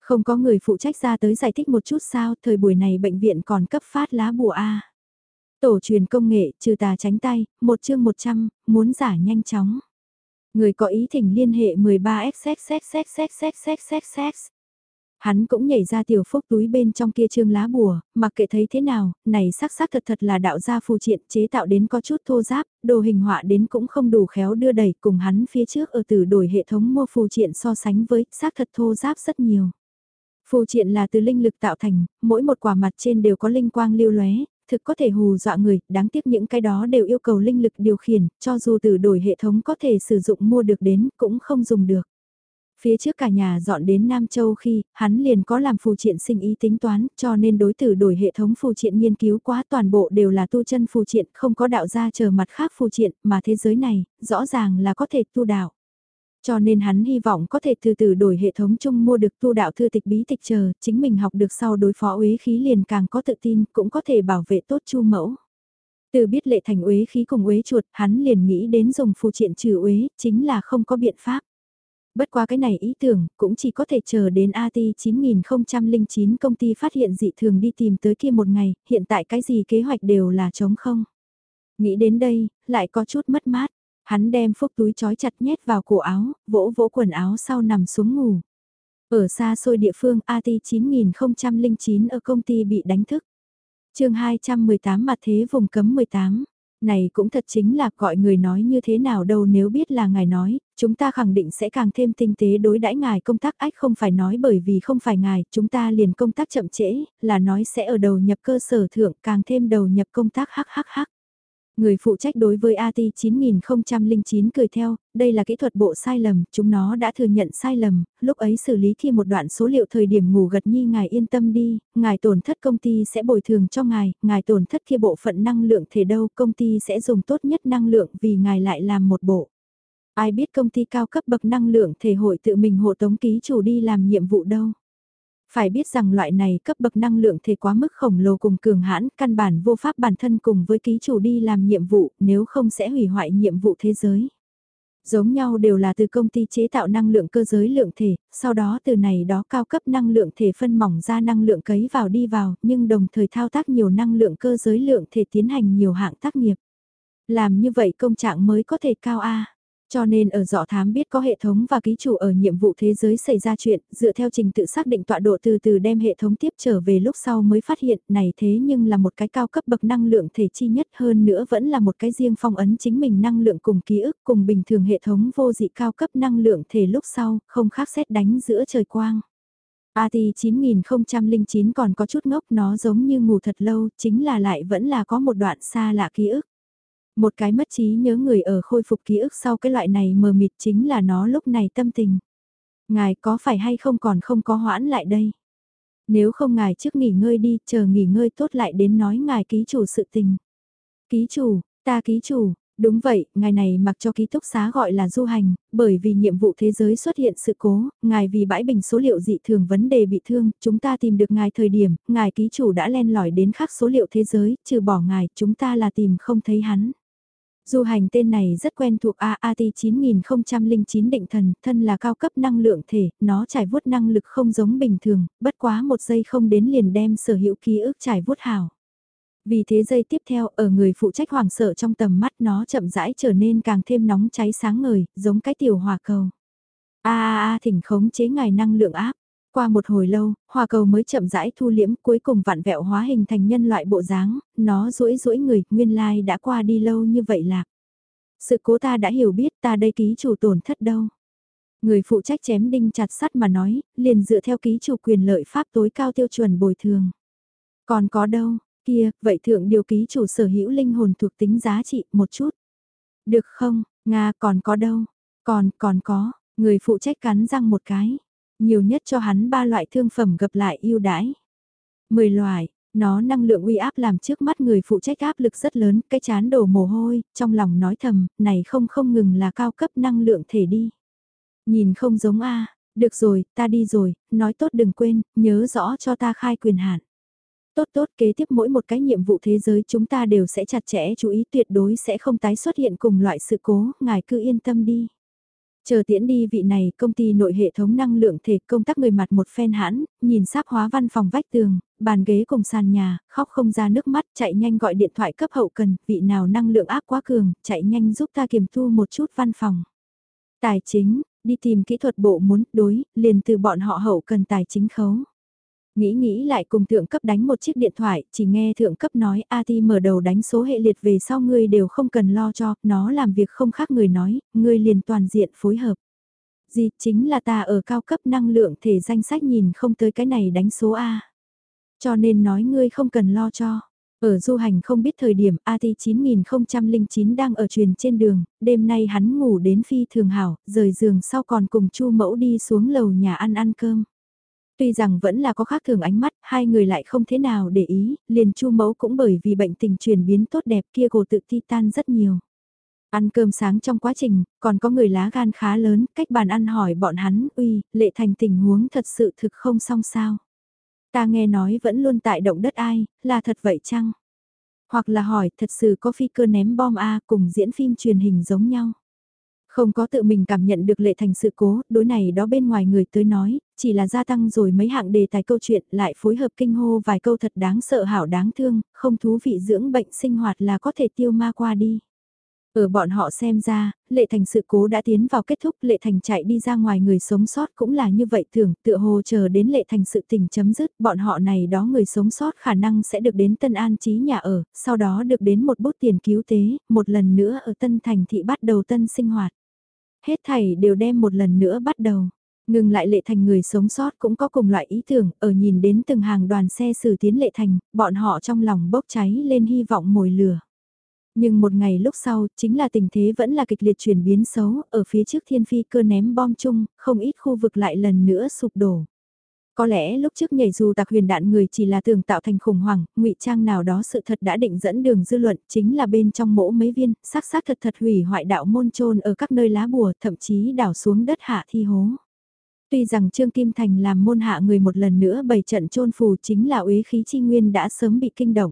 A: Không có người phụ trách ra tới giải thích một chút sao, thời buổi này bệnh viện còn cấp phát lá bùa A. Tổ truyền công nghệ, trừ tà tránh tay, một chương 100, muốn giả nhanh chóng. Người có ý thỉnh liên hệ 13xxxxxxxxxx. Hắn cũng nhảy ra tiểu phúc túi bên trong kia trương lá bùa, mặc kệ thấy thế nào, này sắc sắc thật thật là đạo gia phù triện chế tạo đến có chút thô giáp, đồ hình họa đến cũng không đủ khéo đưa đẩy cùng hắn phía trước ở từ đổi hệ thống mua phù triện so sánh với, sắc thật thô giáp rất nhiều. Phù triện là từ linh lực tạo thành, mỗi một quả mặt trên đều có linh quang lưu lóe, thực có thể hù dọa người, đáng tiếc những cái đó đều yêu cầu linh lực điều khiển, cho dù từ đổi hệ thống có thể sử dụng mua được đến cũng không dùng được. Phía trước cả nhà dọn đến Nam Châu khi, hắn liền có làm phù triện sinh ý tính toán, cho nên đối tử đổi hệ thống phù triện nghiên cứu quá toàn bộ đều là tu chân phù triện, không có đạo gia chờ mặt khác phù triện, mà thế giới này, rõ ràng là có thể tu đạo. Cho nên hắn hy vọng có thể từ từ đổi hệ thống chung mua được tu đạo thư tịch bí tịch chờ, chính mình học được sau đối phó uế khí liền càng có tự tin, cũng có thể bảo vệ tốt chu mẫu. Từ biết lệ thành uế khí cùng uế chuột, hắn liền nghĩ đến dùng phù triện trừ uế, chính là không có biện pháp. Bất qua cái này ý tưởng, cũng chỉ có thể chờ đến AT 9009 công ty phát hiện dị thường đi tìm tới kia một ngày, hiện tại cái gì kế hoạch đều là trống không. Nghĩ đến đây, lại có chút mất mát. Hắn đem phúc túi chói chặt nhét vào cổ áo, vỗ vỗ quần áo sau nằm xuống ngủ. Ở xa xôi địa phương AT 9009 ở công ty bị đánh thức. chương 218 mặt thế vùng cấm 18. Này cũng thật chính là gọi người nói như thế nào đâu nếu biết là ngài nói, chúng ta khẳng định sẽ càng thêm tinh tế đối đãi ngài công tác ách không phải nói bởi vì không phải ngài, chúng ta liền công tác chậm trễ, là nói sẽ ở đầu nhập cơ sở thượng càng thêm đầu nhập công tác hắc hắc hắc. Người phụ trách đối với AT 9009 cười theo, đây là kỹ thuật bộ sai lầm, chúng nó đã thừa nhận sai lầm, lúc ấy xử lý khi một đoạn số liệu thời điểm ngủ gật nhi ngài yên tâm đi, ngài tổn thất công ty sẽ bồi thường cho ngài, ngài tổn thất kia bộ phận năng lượng thể đâu công ty sẽ dùng tốt nhất năng lượng vì ngài lại làm một bộ. Ai biết công ty cao cấp bậc năng lượng thể hội tự mình hộ tống ký chủ đi làm nhiệm vụ đâu. Phải biết rằng loại này cấp bậc năng lượng thể quá mức khổng lồ cùng cường hãn, căn bản vô pháp bản thân cùng với ký chủ đi làm nhiệm vụ, nếu không sẽ hủy hoại nhiệm vụ thế giới. Giống nhau đều là từ công ty chế tạo năng lượng cơ giới lượng thể, sau đó từ này đó cao cấp năng lượng thể phân mỏng ra năng lượng cấy vào đi vào, nhưng đồng thời thao tác nhiều năng lượng cơ giới lượng thể tiến hành nhiều hạng tác nghiệp. Làm như vậy công trạng mới có thể cao A. Cho nên ở dọ thám biết có hệ thống và ký chủ ở nhiệm vụ thế giới xảy ra chuyện, dựa theo trình tự xác định tọa độ từ từ đem hệ thống tiếp trở về lúc sau mới phát hiện này thế nhưng là một cái cao cấp bậc năng lượng thể chi nhất hơn nữa vẫn là một cái riêng phong ấn chính mình năng lượng cùng ký ức cùng bình thường hệ thống vô dị cao cấp năng lượng thể lúc sau, không khác xét đánh giữa trời quang. AT 9009 còn có chút ngốc nó giống như ngủ thật lâu, chính là lại vẫn là có một đoạn xa lạ ký ức. Một cái mất trí nhớ người ở khôi phục ký ức sau cái loại này mờ mịt chính là nó lúc này tâm tình. Ngài có phải hay không còn không có hoãn lại đây? Nếu không ngài trước nghỉ ngơi đi, chờ nghỉ ngơi tốt lại đến nói ngài ký chủ sự tình. Ký chủ, ta ký chủ, Đúng vậy, ngài này mặc cho ký túc xá gọi là du hành, bởi vì nhiệm vụ thế giới xuất hiện sự cố, ngài vì bãi bình số liệu dị thường vấn đề bị thương, chúng ta tìm được ngài thời điểm, ngài ký chủ đã len lỏi đến khác số liệu thế giới, trừ bỏ ngài, chúng ta là tìm không thấy hắn. Du hành tên này rất quen thuộc AAT 9009 định thần, thân là cao cấp năng lượng thể, nó trải vuốt năng lực không giống bình thường, bất quá một giây không đến liền đem sở hữu ký ức trải vuốt hảo. Vì thế giây tiếp theo, ở người phụ trách hoàng sợ trong tầm mắt nó chậm rãi trở nên càng thêm nóng cháy sáng ngời, giống cái tiểu hòa cầu. Aaa thỉnh khống chế ngài năng lượng áp. Qua một hồi lâu, hòa cầu mới chậm rãi thu liễm cuối cùng vạn vẹo hóa hình thành nhân loại bộ dáng, nó rũi rũi người, nguyên lai đã qua đi lâu như vậy lạc. Sự cố ta đã hiểu biết ta đây ký chủ tổn thất đâu. Người phụ trách chém đinh chặt sắt mà nói, liền dựa theo ký chủ quyền lợi pháp tối cao tiêu chuẩn bồi thường. Còn có đâu, kia, vậy thượng điều ký chủ sở hữu linh hồn thuộc tính giá trị một chút. Được không, Nga còn có đâu, còn, còn có, người phụ trách cắn răng một cái nhiều nhất cho hắn ba loại thương phẩm gặp lại ưu đãi. 10 loại, nó năng lượng uy áp làm trước mắt người phụ trách áp lực rất lớn, cái chán đổ mồ hôi, trong lòng nói thầm, này không không ngừng là cao cấp năng lượng thể đi. Nhìn không giống A, được rồi, ta đi rồi, nói tốt đừng quên, nhớ rõ cho ta khai quyền hạn. Tốt tốt kế tiếp mỗi một cái nhiệm vụ thế giới chúng ta đều sẽ chặt chẽ chú ý tuyệt đối sẽ không tái xuất hiện cùng loại sự cố, ngài cứ yên tâm đi. Chờ tiễn đi vị này công ty nội hệ thống năng lượng thể công tác người mặt một phen hãn, nhìn sáp hóa văn phòng vách tường, bàn ghế cùng sàn nhà, khóc không ra nước mắt, chạy nhanh gọi điện thoại cấp hậu cần, vị nào năng lượng áp quá cường, chạy nhanh giúp ta kiểm thu một chút văn phòng. Tài chính, đi tìm kỹ thuật bộ muốn đối, liền từ bọn họ hậu cần tài chính khấu. Nghĩ nghĩ lại cùng thượng cấp đánh một chiếc điện thoại, chỉ nghe thượng cấp nói AT mở đầu đánh số hệ liệt về sau ngươi đều không cần lo cho, nó làm việc không khác người nói, ngươi liền toàn diện phối hợp. Gì chính là ta ở cao cấp năng lượng thể danh sách nhìn không tới cái này đánh số A. Cho nên nói ngươi không cần lo cho. Ở du hành không biết thời điểm AT 9009 đang ở truyền trên đường, đêm nay hắn ngủ đến phi thường hảo, rời giường sau còn cùng chu mẫu đi xuống lầu nhà ăn ăn cơm. Tuy rằng vẫn là có khác thường ánh mắt, hai người lại không thế nào để ý, liền chu mẫu cũng bởi vì bệnh tình chuyển biến tốt đẹp kia cổ tự ti tan rất nhiều. Ăn cơm sáng trong quá trình, còn có người lá gan khá lớn, cách bàn ăn hỏi bọn hắn, uy, lệ thành tình huống thật sự thực không xong sao. Ta nghe nói vẫn luôn tại động đất ai, là thật vậy chăng? Hoặc là hỏi thật sự có phi cơ ném bom A cùng diễn phim truyền hình giống nhau. Không có tự mình cảm nhận được lệ thành sự cố, đối này đó bên ngoài người tới nói, chỉ là gia tăng rồi mấy hạng đề tài câu chuyện lại phối hợp kinh hô vài câu thật đáng sợ hảo đáng thương, không thú vị dưỡng bệnh sinh hoạt là có thể tiêu ma qua đi. Ở bọn họ xem ra, lệ thành sự cố đã tiến vào kết thúc, lệ thành chạy đi ra ngoài người sống sót cũng là như vậy thường, tựa hồ chờ đến lệ thành sự tình chấm dứt, bọn họ này đó người sống sót khả năng sẽ được đến tân an trí nhà ở, sau đó được đến một bút tiền cứu tế, một lần nữa ở tân thành thị bắt đầu tân sinh hoạt. Hết thảy đều đem một lần nữa bắt đầu. Ngừng lại lệ thành người sống sót cũng có cùng loại ý tưởng, ở nhìn đến từng hàng đoàn xe xử tiến lệ thành, bọn họ trong lòng bốc cháy lên hy vọng mồi lửa. Nhưng một ngày lúc sau, chính là tình thế vẫn là kịch liệt chuyển biến xấu, ở phía trước thiên phi cơ ném bom chung, không ít khu vực lại lần nữa sụp đổ. Có lẽ lúc trước nhảy dù tạc huyền đạn người chỉ là tưởng tạo thành khủng hoảng, ngụy trang nào đó sự thật đã định dẫn đường dư luận, chính là bên trong mỗ mấy viên, xác xác thật thật hủy hoại đạo môn trôn ở các nơi lá bùa, thậm chí đảo xuống đất hạ thi hố. Tuy rằng Trương Kim Thành làm môn hạ người một lần nữa bày trận trôn phù chính là uế khí chi nguyên đã sớm bị kinh động.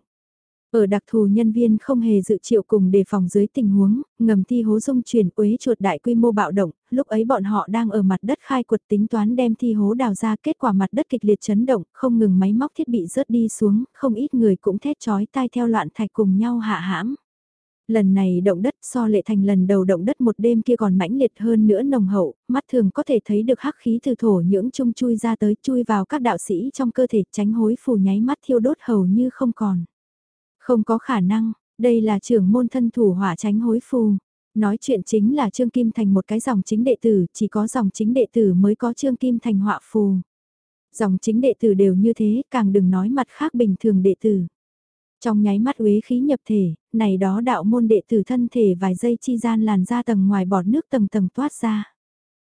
A: Ở đặc thù nhân viên không hề dự triệu cùng đề phòng dưới tình huống, ngầm thi hố dung chuyển uế chuột đại quy mô bạo động, lúc ấy bọn họ đang ở mặt đất khai quật tính toán đem thi hố đào ra kết quả mặt đất kịch liệt chấn động, không ngừng máy móc thiết bị rớt đi xuống, không ít người cũng thét chói tai theo loạn thạch cùng nhau hạ hãm. Lần này động đất so lệ thành lần đầu động đất một đêm kia còn mãnh liệt hơn nữa nồng hậu, mắt thường có thể thấy được hắc khí từ thổ nhưỡng chung chui ra tới chui vào các đạo sĩ trong cơ thể tránh hối phù nháy mắt thiêu đốt hầu như không còn. Không có khả năng, đây là trưởng môn thân thủ hỏa tránh hối phù. Nói chuyện chính là Trương Kim Thành một cái dòng chính đệ tử, chỉ có dòng chính đệ tử mới có Trương Kim Thành họa phù. Dòng chính đệ tử đều như thế, càng đừng nói mặt khác bình thường đệ tử. Trong nháy mắt uế khí nhập thể, này đó đạo môn đệ tử thân thể vài giây chi gian làn ra tầng ngoài bọt nước tầng tầng toát ra.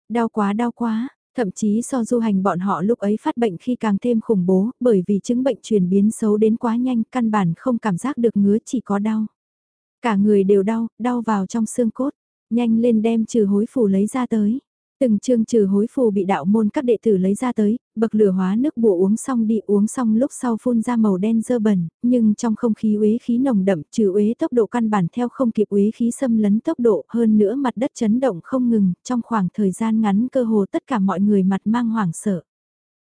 A: Đau quá đau quá, thậm chí so du hành bọn họ lúc ấy phát bệnh khi càng thêm khủng bố, bởi vì chứng bệnh truyền biến xấu đến quá nhanh, căn bản không cảm giác được ngứa chỉ có đau. Cả người đều đau, đau vào trong xương cốt, nhanh lên đem trừ hối phủ lấy ra tới. Từng chương trừ hối phù bị đạo môn các đệ tử lấy ra tới, bậc lửa hóa nước bùa uống xong đi uống xong lúc sau phun ra màu đen dơ bẩn, nhưng trong không khí uế khí nồng đậm trừ uế tốc độ căn bản theo không kịp uế khí xâm lấn tốc độ hơn nữa mặt đất chấn động không ngừng, trong khoảng thời gian ngắn cơ hồ tất cả mọi người mặt mang hoảng sợ.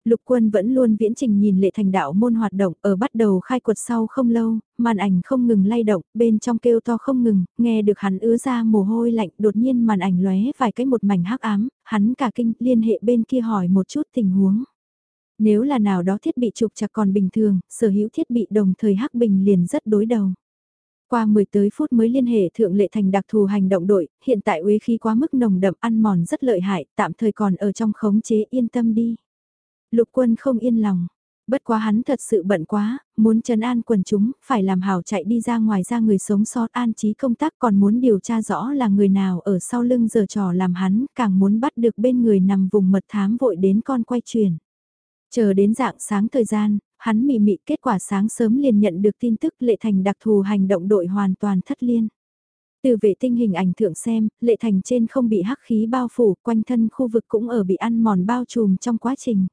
A: Lục quân vẫn luôn viễn trình nhìn lệ thành đạo môn hoạt động ở bắt đầu khai quật sau không lâu, màn ảnh không ngừng lay động, bên trong kêu to không ngừng, nghe được hắn ứa ra mồ hôi lạnh đột nhiên màn ảnh lóe vài cái một mảnh hắc ám, hắn cả kinh liên hệ bên kia hỏi một chút tình huống. Nếu là nào đó thiết bị trục chặt còn bình thường, sở hữu thiết bị đồng thời hắc bình liền rất đối đầu. Qua 10 tới phút mới liên hệ thượng lệ thành đặc thù hành động đội, hiện tại uế khí quá mức nồng đậm ăn mòn rất lợi hại, tạm thời còn ở trong khống chế yên tâm đi. Lục quân không yên lòng. Bất quá hắn thật sự bận quá, muốn trấn an quần chúng, phải làm hảo chạy đi ra ngoài ra người sống sót an trí công tác còn muốn điều tra rõ là người nào ở sau lưng giờ trò làm hắn, càng muốn bắt được bên người nằm vùng mật thám vội đến con quay truyền. Chờ đến dạng sáng thời gian, hắn mị mị kết quả sáng sớm liền nhận được tin tức lệ thành đặc thù hành động đội hoàn toàn thất liên. Từ vệ tinh hình ảnh thượng xem, lệ thành trên không bị hắc khí bao phủ, quanh thân khu vực cũng ở bị ăn mòn bao trùm trong quá trình.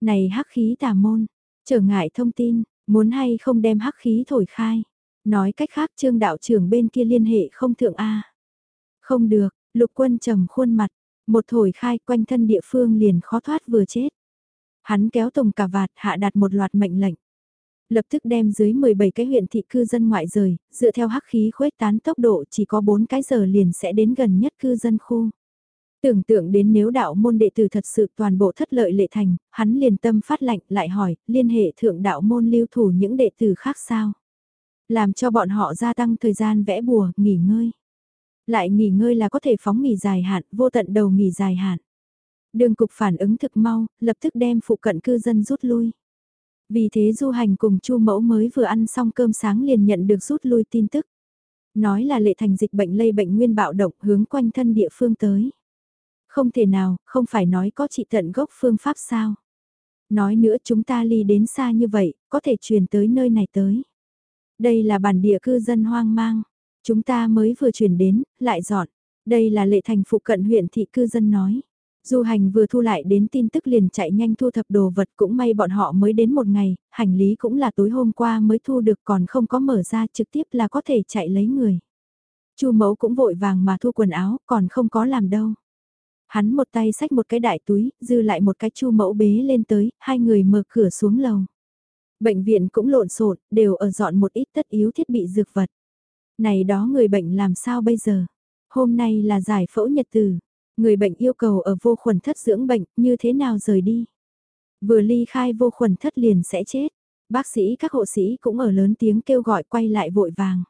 A: Này hắc khí tà môn, trở ngại thông tin, muốn hay không đem hắc khí thổi khai. Nói cách khác trương đạo trưởng bên kia liên hệ không thượng A. Không được, lục quân trầm khuôn mặt, một thổi khai quanh thân địa phương liền khó thoát vừa chết. Hắn kéo tùng cả vạt hạ đặt một loạt mệnh lệnh. Lập tức đem dưới 17 cái huyện thị cư dân ngoại rời, dựa theo hắc khí khuếch tán tốc độ chỉ có 4 cái giờ liền sẽ đến gần nhất cư dân khu. Tưởng tượng đến nếu đạo môn đệ tử thật sự toàn bộ thất lợi lệ thành, hắn liền tâm phát lạnh lại hỏi, liên hệ thượng đạo môn lưu thủ những đệ tử khác sao? Làm cho bọn họ gia tăng thời gian vẽ bùa, nghỉ ngơi. Lại nghỉ ngơi là có thể phóng nghỉ dài hạn, vô tận đầu nghỉ dài hạn. Đường cục phản ứng thực mau, lập tức đem phụ cận cư dân rút lui. Vì thế du hành cùng chu mẫu mới vừa ăn xong cơm sáng liền nhận được rút lui tin tức. Nói là lệ thành dịch bệnh lây bệnh nguyên bạo động hướng quanh thân địa phương tới. Không thể nào, không phải nói có trị tận gốc phương pháp sao. Nói nữa chúng ta ly đến xa như vậy, có thể truyền tới nơi này tới. Đây là bản địa cư dân hoang mang. Chúng ta mới vừa chuyển đến, lại dọn. Đây là lệ thành phụ cận huyện thị cư dân nói. Du hành vừa thu lại đến tin tức liền chạy nhanh thu thập đồ vật cũng may bọn họ mới đến một ngày, hành lý cũng là tối hôm qua mới thu được còn không có mở ra trực tiếp là có thể chạy lấy người. Chu mẫu cũng vội vàng mà thu quần áo còn không có làm đâu. Hắn một tay xách một cái đại túi, dư lại một cái chu mẫu bế lên tới, hai người mở cửa xuống lầu. Bệnh viện cũng lộn xộn, đều ở dọn một ít tất yếu thiết bị dược vật. Này đó người bệnh làm sao bây giờ? Hôm nay là giải phẫu nhật từ Người bệnh yêu cầu ở vô khuẩn thất dưỡng bệnh, như thế nào rời đi? Vừa ly khai vô khuẩn thất liền sẽ chết. Bác sĩ các hộ sĩ cũng ở lớn tiếng kêu gọi quay lại vội vàng.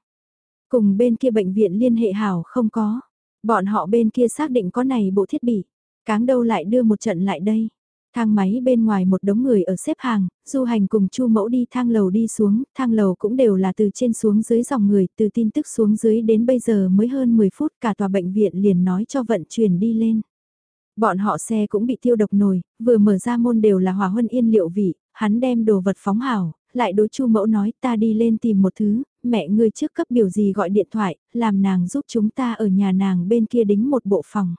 A: Cùng bên kia bệnh viện liên hệ hảo không có. Bọn họ bên kia xác định có này bộ thiết bị. Cáng đâu lại đưa một trận lại đây. Thang máy bên ngoài một đống người ở xếp hàng, du hành cùng chu mẫu đi thang lầu đi xuống, thang lầu cũng đều là từ trên xuống dưới dòng người, từ tin tức xuống dưới đến bây giờ mới hơn 10 phút cả tòa bệnh viện liền nói cho vận chuyển đi lên. Bọn họ xe cũng bị tiêu độc nồi, vừa mở ra môn đều là hòa huân yên liệu vị, hắn đem đồ vật phóng hảo, lại đối chu mẫu nói ta đi lên tìm một thứ, mẹ ngươi trước cấp biểu gì gọi điện thoại, làm nàng giúp chúng ta ở nhà nàng bên kia đính một bộ phòng.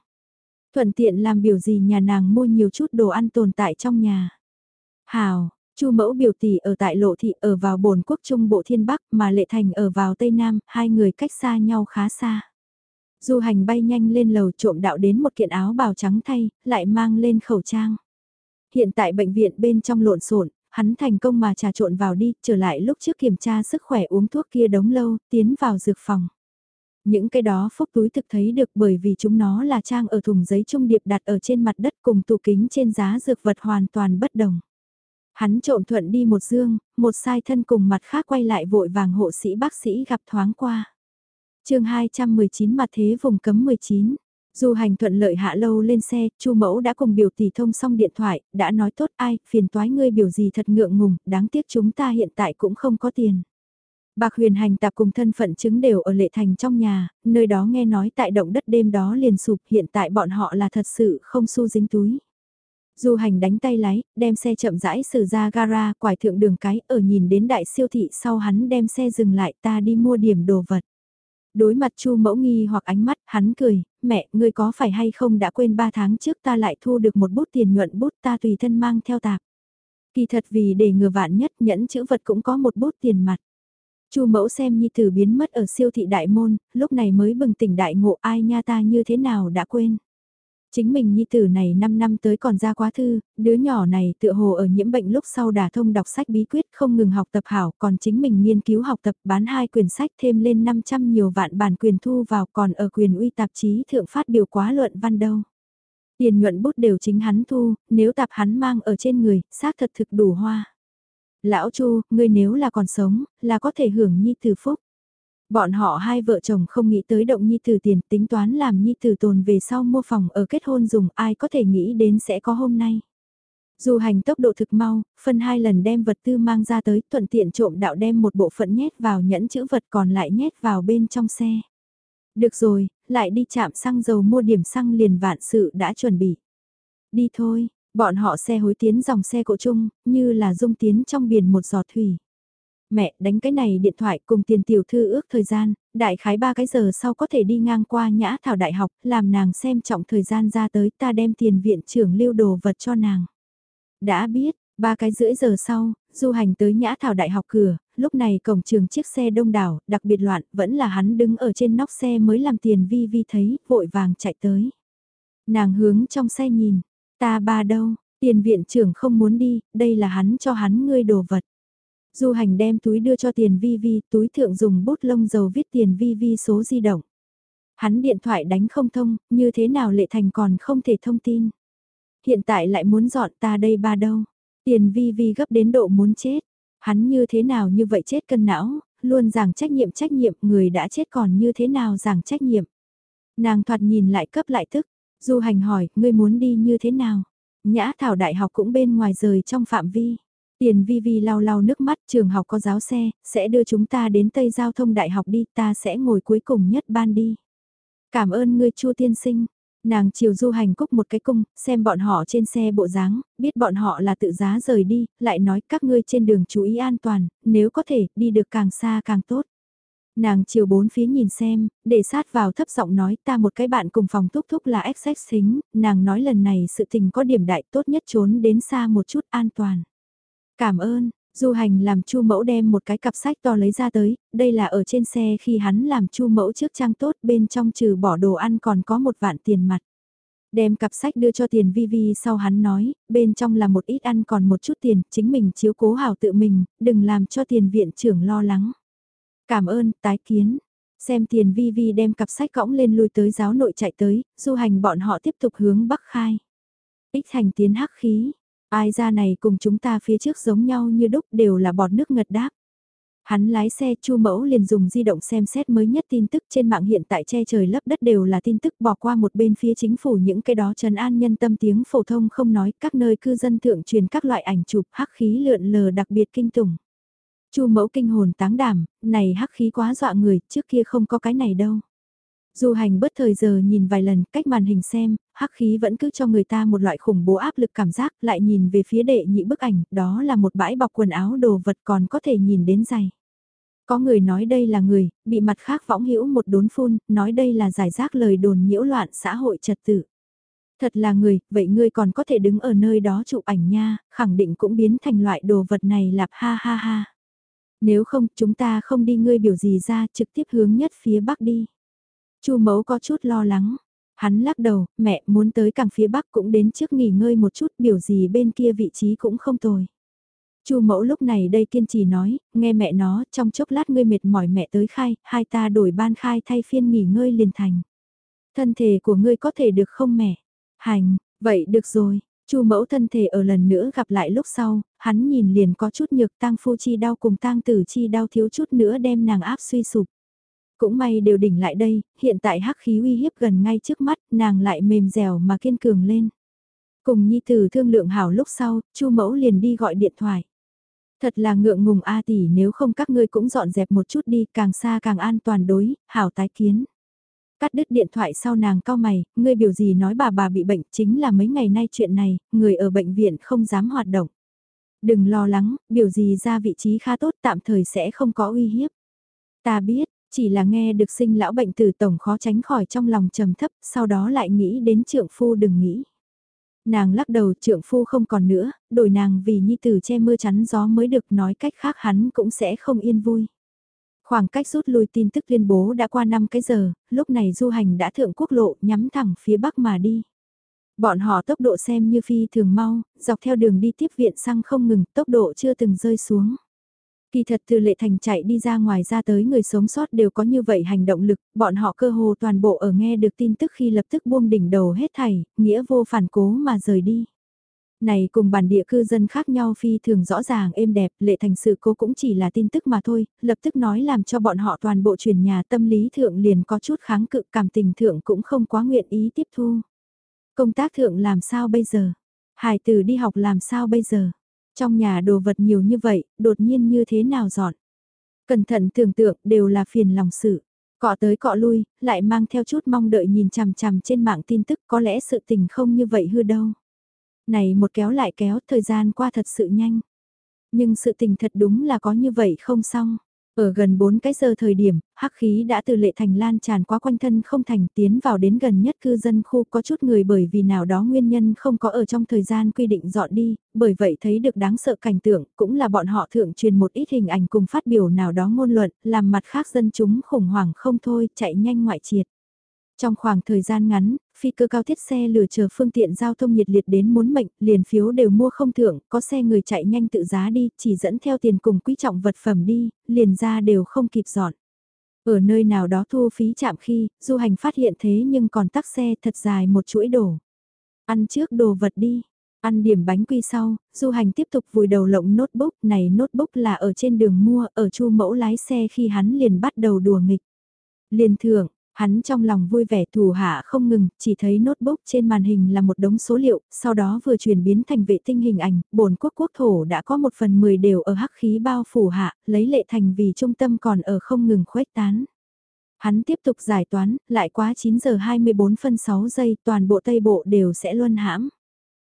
A: Thuận tiện làm biểu gì nhà nàng mua nhiều chút đồ ăn tồn tại trong nhà. Hào, Chu mẫu biểu tỷ ở tại lộ thị ở vào bồn quốc trung bộ thiên bắc mà lệ thành ở vào tây nam, hai người cách xa nhau khá xa. Du hành bay nhanh lên lầu trộm đạo đến một kiện áo bào trắng thay, lại mang lên khẩu trang. Hiện tại bệnh viện bên trong lộn xộn, hắn thành công mà trà trộn vào đi, trở lại lúc trước kiểm tra sức khỏe uống thuốc kia đống lâu, tiến vào dược phòng. Những cái đó phúc túi thực thấy được bởi vì chúng nó là trang ở thùng giấy trung điệp đặt ở trên mặt đất cùng tủ kính trên giá dược vật hoàn toàn bất đồng. Hắn trộm thuận đi một dương, một sai thân cùng mặt khác quay lại vội vàng hộ sĩ bác sĩ gặp thoáng qua. chương 219 mặt thế vùng cấm 19. Dù hành thuận lợi hạ lâu lên xe, Chu Mẫu đã cùng biểu tỷ thông xong điện thoại, đã nói tốt ai, phiền toái ngươi biểu gì thật ngượng ngùng, đáng tiếc chúng ta hiện tại cũng không có tiền. Bạc huyền hành tạp cùng thân phận chứng đều ở lệ thành trong nhà, nơi đó nghe nói tại động đất đêm đó liền sụp hiện tại bọn họ là thật sự không xu dính túi. Du hành đánh tay lái, đem xe chậm rãi xử ra gara, quải thượng đường cái, ở nhìn đến đại siêu thị sau hắn đem xe dừng lại ta đi mua điểm đồ vật. Đối mặt chu mẫu nghi hoặc ánh mắt, hắn cười, mẹ, ngươi có phải hay không đã quên 3 tháng trước ta lại thu được một bút tiền nhuận bút ta tùy thân mang theo tạp. Kỳ thật vì để ngừa vạn nhất nhẫn chữ vật cũng có một bút tiền mặt. Chu mẫu xem nhi tử biến mất ở siêu thị đại môn, lúc này mới bừng tỉnh đại ngộ ai nha ta như thế nào đã quên. Chính mình nhi tử này 5 năm tới còn ra quá thư, đứa nhỏ này tựa hồ ở nhiễm bệnh lúc sau đả thông đọc sách bí quyết không ngừng học tập hảo, còn chính mình nghiên cứu học tập bán hai quyển sách thêm lên 500 nhiều vạn bản quyền thu vào còn ở quyền uy tạp chí thượng phát biểu quá luận văn đâu. Tiền nhuận bút đều chính hắn thu, nếu tạp hắn mang ở trên người, xác thật thực đủ hoa. Lão Chu, ngươi nếu là còn sống, là có thể hưởng nhi tử phúc. Bọn họ hai vợ chồng không nghĩ tới động nhi tử tiền tính toán làm nhi tử tồn về sau mua phòng ở kết hôn dùng ai có thể nghĩ đến sẽ có hôm nay. Dù hành tốc độ thực mau, phân hai lần đem vật tư mang ra tới thuận tiện trộm đạo đem một bộ phận nhét vào nhẫn chữ vật còn lại nhét vào bên trong xe. Được rồi, lại đi chạm xăng dầu mua điểm xăng liền vạn sự đã chuẩn bị. Đi thôi, bọn họ xe hối tiến dòng xe cộ chung, như là dung tiến trong biển một giọt thủy. Mẹ, đánh cái này điện thoại cùng tiền tiểu thư ước thời gian, đại khái ba cái giờ sau có thể đi ngang qua nhã thảo đại học, làm nàng xem trọng thời gian ra tới ta đem tiền viện trưởng lưu đồ vật cho nàng. Đã biết, ba cái rưỡi giờ sau, du hành tới nhã thảo đại học cửa, lúc này cổng trường chiếc xe đông đảo, đặc biệt loạn, vẫn là hắn đứng ở trên nóc xe mới làm tiền vi vi thấy, vội vàng chạy tới. Nàng hướng trong xe nhìn, ta ba đâu, tiền viện trưởng không muốn đi, đây là hắn cho hắn ngươi đồ vật. Du hành đem túi đưa cho tiền vi vi, túi thượng dùng bút lông dầu viết tiền vi vi số di động. Hắn điện thoại đánh không thông, như thế nào lệ thành còn không thể thông tin. Hiện tại lại muốn dọn ta đây ba đâu. Tiền vi vi gấp đến độ muốn chết. Hắn như thế nào như vậy chết cân não, luôn giảng trách nhiệm trách nhiệm người đã chết còn như thế nào giảng trách nhiệm. Nàng thoạt nhìn lại cấp lại thức, du hành hỏi, ngươi muốn đi như thế nào? Nhã thảo đại học cũng bên ngoài rời trong phạm vi. Tiền vi vi lau lau nước mắt trường học có giáo xe, sẽ đưa chúng ta đến Tây Giao thông Đại học đi, ta sẽ ngồi cuối cùng nhất ban đi. Cảm ơn ngươi chua tiên sinh. Nàng chiều du hành cúc một cái cung, xem bọn họ trên xe bộ dáng, biết bọn họ là tự giá rời đi, lại nói các ngươi trên đường chú ý an toàn, nếu có thể, đi được càng xa càng tốt. Nàng chiều bốn phía nhìn xem, để sát vào thấp giọng nói ta một cái bạn cùng phòng thúc thúc là XX xính, nàng nói lần này sự tình có điểm đại tốt nhất trốn đến xa một chút an toàn. Cảm ơn, Du hành làm chu mẫu đem một cái cặp sách to lấy ra tới, đây là ở trên xe khi hắn làm chu mẫu trước trang tốt bên trong trừ bỏ đồ ăn còn có một vạn tiền mặt. Đem cặp sách đưa cho tiền vi vi sau hắn nói, bên trong là một ít ăn còn một chút tiền, chính mình chiếu cố hảo tự mình, đừng làm cho tiền viện trưởng lo lắng. Cảm ơn, tái kiến. Xem tiền vi vi đem cặp sách cõng lên lui tới giáo nội chạy tới, du hành bọn họ tiếp tục hướng bắc khai. Ích hành tiến hắc khí, ai ra này cùng chúng ta phía trước giống nhau như đúc đều là bọt nước ngật đáp. Hắn lái xe Chu Mẫu liền dùng di động xem xét mới nhất tin tức trên mạng hiện tại che trời lấp đất đều là tin tức bỏ qua một bên phía chính phủ những cái đó trần an nhân tâm tiếng phổ thông không nói các nơi cư dân thượng truyền các loại ảnh chụp hắc khí lượn lờ đặc biệt kinh tủng. Chu Mẫu kinh hồn táng đảm, này hắc khí quá dọa người, trước kia không có cái này đâu. Du hành bất thời giờ nhìn vài lần cách màn hình xem, hắc khí vẫn cứ cho người ta một loại khủng bố áp lực cảm giác lại nhìn về phía đệ nhị bức ảnh, đó là một bãi bọc quần áo đồ vật còn có thể nhìn đến giày. Có người nói đây là người, bị mặt khác võng hữu một đốn phun, nói đây là giải rác lời đồn nhiễu loạn xã hội trật tự. Thật là người, vậy ngươi còn có thể đứng ở nơi đó chụp ảnh nha, khẳng định cũng biến thành loại đồ vật này lạp ha ha ha. Nếu không, chúng ta không đi ngươi biểu gì ra, trực tiếp hướng nhất phía bắc đi. Chu mẫu có chút lo lắng. Hắn lắc đầu, mẹ muốn tới càng phía bắc cũng đến trước nghỉ ngơi một chút biểu gì bên kia vị trí cũng không tồi. Chu mẫu lúc này đây kiên trì nói, nghe mẹ nó, trong chốc lát ngươi mệt mỏi mẹ tới khai, hai ta đổi ban khai thay phiên nghỉ ngơi liền thành. Thân thể của ngươi có thể được không mẹ? Hành, vậy được rồi. Chu mẫu thân thể ở lần nữa gặp lại lúc sau, hắn nhìn liền có chút nhược tang phu chi đau cùng tang tử chi đau thiếu chút nữa đem nàng áp suy sụp. Cũng may đều đỉnh lại đây, hiện tại hắc khí uy hiếp gần ngay trước mắt, nàng lại mềm dẻo mà kiên cường lên. Cùng nhi tử thương lượng hảo lúc sau, chu mẫu liền đi gọi điện thoại. Thật là ngượng ngùng A tỷ nếu không các ngươi cũng dọn dẹp một chút đi, càng xa càng an toàn đối, hảo tái kiến. Cắt đứt điện thoại sau nàng cao mày, ngươi biểu gì nói bà bà bị bệnh chính là mấy ngày nay chuyện này, người ở bệnh viện không dám hoạt động. Đừng lo lắng, biểu gì ra vị trí khá tốt tạm thời sẽ không có uy hiếp. Ta biết, chỉ là nghe được sinh lão bệnh tử tổng khó tránh khỏi trong lòng trầm thấp, sau đó lại nghĩ đến trượng phu đừng nghĩ. Nàng lắc đầu trượng phu không còn nữa, đổi nàng vì nhi tử che mưa chắn gió mới được nói cách khác hắn cũng sẽ không yên vui. Khoảng cách rút lui tin tức liên bố đã qua 5 cái giờ, lúc này du hành đã thượng quốc lộ nhắm thẳng phía bắc mà đi. Bọn họ tốc độ xem như phi thường mau, dọc theo đường đi tiếp viện xăng không ngừng, tốc độ chưa từng rơi xuống. Kỳ thật từ lệ thành chạy đi ra ngoài ra tới người sống sót đều có như vậy hành động lực, bọn họ cơ hồ toàn bộ ở nghe được tin tức khi lập tức buông đỉnh đầu hết thảy, nghĩa vô phản cố mà rời đi. Này cùng bản địa cư dân khác nhau phi thường rõ ràng êm đẹp, lệ thành sự cố cũng chỉ là tin tức mà thôi, lập tức nói làm cho bọn họ toàn bộ chuyển nhà tâm lý thượng liền có chút kháng cự cảm tình thượng cũng không quá nguyện ý tiếp thu. Công tác thượng làm sao bây giờ? Hải tử đi học làm sao bây giờ? Trong nhà đồ vật nhiều như vậy, đột nhiên như thế nào dọn? Cẩn thận tưởng tượng đều là phiền lòng sự. Cọ tới cọ lui, lại mang theo chút mong đợi nhìn chằm chằm trên mạng tin tức có lẽ sự tình không như vậy hư đâu. Này một kéo lại kéo, thời gian qua thật sự nhanh. Nhưng sự tình thật đúng là có như vậy không xong. Ở gần 4 cái giờ thời điểm, hắc khí đã từ lệ thành lan tràn qua quanh thân không thành tiến vào đến gần nhất cư dân khu có chút người bởi vì nào đó nguyên nhân không có ở trong thời gian quy định dọn đi, bởi vậy thấy được đáng sợ cảnh tượng, cũng là bọn họ thượng truyền một ít hình ảnh cùng phát biểu nào đó ngôn luận, làm mặt khác dân chúng khủng hoảng không thôi, chạy nhanh ngoại triệt. Trong khoảng thời gian ngắn, phi cơ cao thiết xe lửa chờ phương tiện giao thông nhiệt liệt đến muốn mệnh, liền phiếu đều mua không thưởng, có xe người chạy nhanh tự giá đi, chỉ dẫn theo tiền cùng quý trọng vật phẩm đi, liền ra đều không kịp dọn. Ở nơi nào đó thu phí chạm khi, du hành phát hiện thế nhưng còn tắc xe thật dài một chuỗi đổ. Ăn trước đồ vật đi, ăn điểm bánh quy sau, du hành tiếp tục vùi đầu lộng notebook, này notebook là ở trên đường mua, ở chu mẫu lái xe khi hắn liền bắt đầu đùa nghịch. Liền thưởng, Hắn trong lòng vui vẻ thủ hạ không ngừng, chỉ thấy notebook trên màn hình là một đống số liệu, sau đó vừa chuyển biến thành vệ tinh hình ảnh, bổn quốc quốc thổ đã có một phần 10 đều ở hắc khí bao phủ hạ, lấy lệ thành vì trung tâm còn ở không ngừng khuếch tán. Hắn tiếp tục giải toán, lại quá 9 giờ 24 phân 6 giây toàn bộ Tây Bộ đều sẽ luân hãm.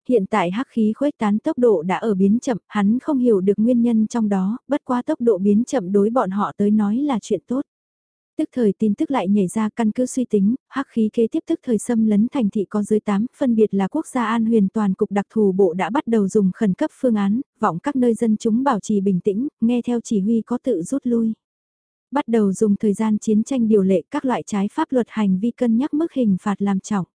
A: Hiện tại hắc khí khuếch tán tốc độ đã ở biến chậm, hắn không hiểu được nguyên nhân trong đó, bất quá tốc độ biến chậm đối bọn họ tới nói là chuyện tốt tức thời tin tức lại nhảy ra căn cứ suy tính, hắc khí kế tiếp tức thời xâm lấn thành thị có dưới 8, phân biệt là quốc gia an huyền toàn cục đặc thù bộ đã bắt đầu dùng khẩn cấp phương án, vọng các nơi dân chúng bảo trì bình tĩnh, nghe theo chỉ huy có tự rút lui. Bắt đầu dùng thời gian chiến tranh điều lệ các loại trái pháp luật hành vi cân nhắc mức hình phạt làm trọng.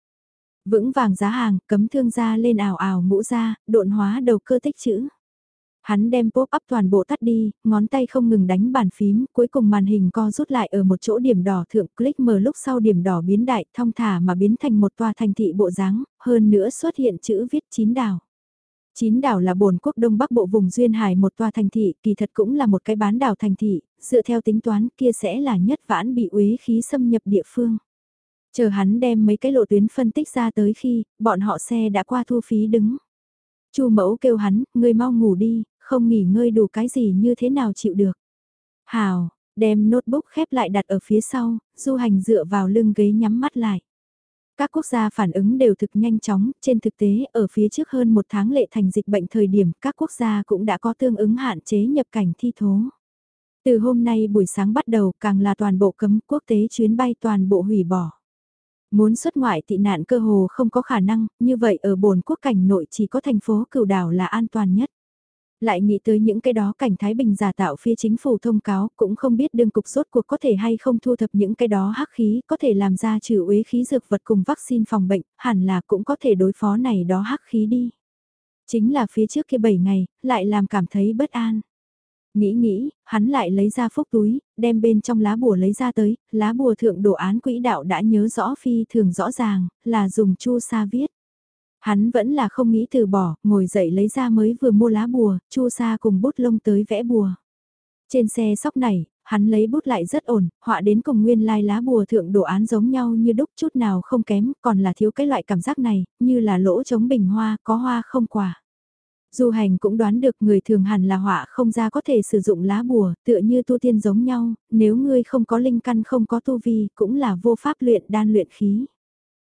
A: Vững vàng giá hàng, cấm thương gia lên ảo ảo mũ ra, độn hóa đầu cơ tích chữ. Hắn đem pop up toàn bộ tắt đi, ngón tay không ngừng đánh bàn phím, cuối cùng màn hình co rút lại ở một chỗ điểm đỏ thượng click mở lúc sau điểm đỏ biến đại, thong thả mà biến thành một tòa thành thị bộ dáng, hơn nữa xuất hiện chữ viết chín đảo. Chín đảo là bồn quốc đông bắc bộ vùng Duyên Hải một tòa thành thị, kỳ thật cũng là một cái bán đảo thành thị, dựa theo tính toán kia sẽ là nhất vãn bị uế khí xâm nhập địa phương. Chờ hắn đem mấy cái lộ tuyến phân tích ra tới khi, bọn họ xe đã qua thu phí đứng. Chu mẫu kêu hắn, người mau ngủ đi, không nghỉ ngơi đủ cái gì như thế nào chịu được. Hào, đem notebook khép lại đặt ở phía sau, du hành dựa vào lưng ghế nhắm mắt lại. Các quốc gia phản ứng đều thực nhanh chóng, trên thực tế ở phía trước hơn một tháng lệ thành dịch bệnh thời điểm các quốc gia cũng đã có tương ứng hạn chế nhập cảnh thi thố. Từ hôm nay buổi sáng bắt đầu càng là toàn bộ cấm quốc tế chuyến bay toàn bộ hủy bỏ. Muốn xuất ngoại tị nạn cơ hồ không có khả năng, như vậy ở bồn quốc cảnh nội chỉ có thành phố cửu đảo là an toàn nhất. Lại nghĩ tới những cái đó cảnh Thái Bình giả tạo phía chính phủ thông cáo, cũng không biết đương cục rốt cuộc có thể hay không thu thập những cái đó hắc khí, có thể làm ra trừ uế khí dược vật cùng vaccine phòng bệnh, hẳn là cũng có thể đối phó này đó hắc khí đi. Chính là phía trước kia 7 ngày, lại làm cảm thấy bất an. Nghĩ nghĩ, hắn lại lấy ra phúc túi, đem bên trong lá bùa lấy ra tới, lá bùa thượng đồ án quỹ đạo đã nhớ rõ phi thường rõ ràng, là dùng chu sa viết. Hắn vẫn là không nghĩ từ bỏ, ngồi dậy lấy ra mới vừa mua lá bùa, chu sa cùng bút lông tới vẽ bùa. Trên xe sóc này, hắn lấy bút lại rất ổn, họa đến cùng nguyên lai lá bùa thượng đồ án giống nhau như đúc chút nào không kém, còn là thiếu cái loại cảm giác này, như là lỗ trống bình hoa, có hoa không quả. Du hành cũng đoán được người thường hẳn là họa không ra có thể sử dụng lá bùa, tựa như tu tiên giống nhau, nếu ngươi không có linh căn không có tu vi, cũng là vô pháp luyện đan luyện khí.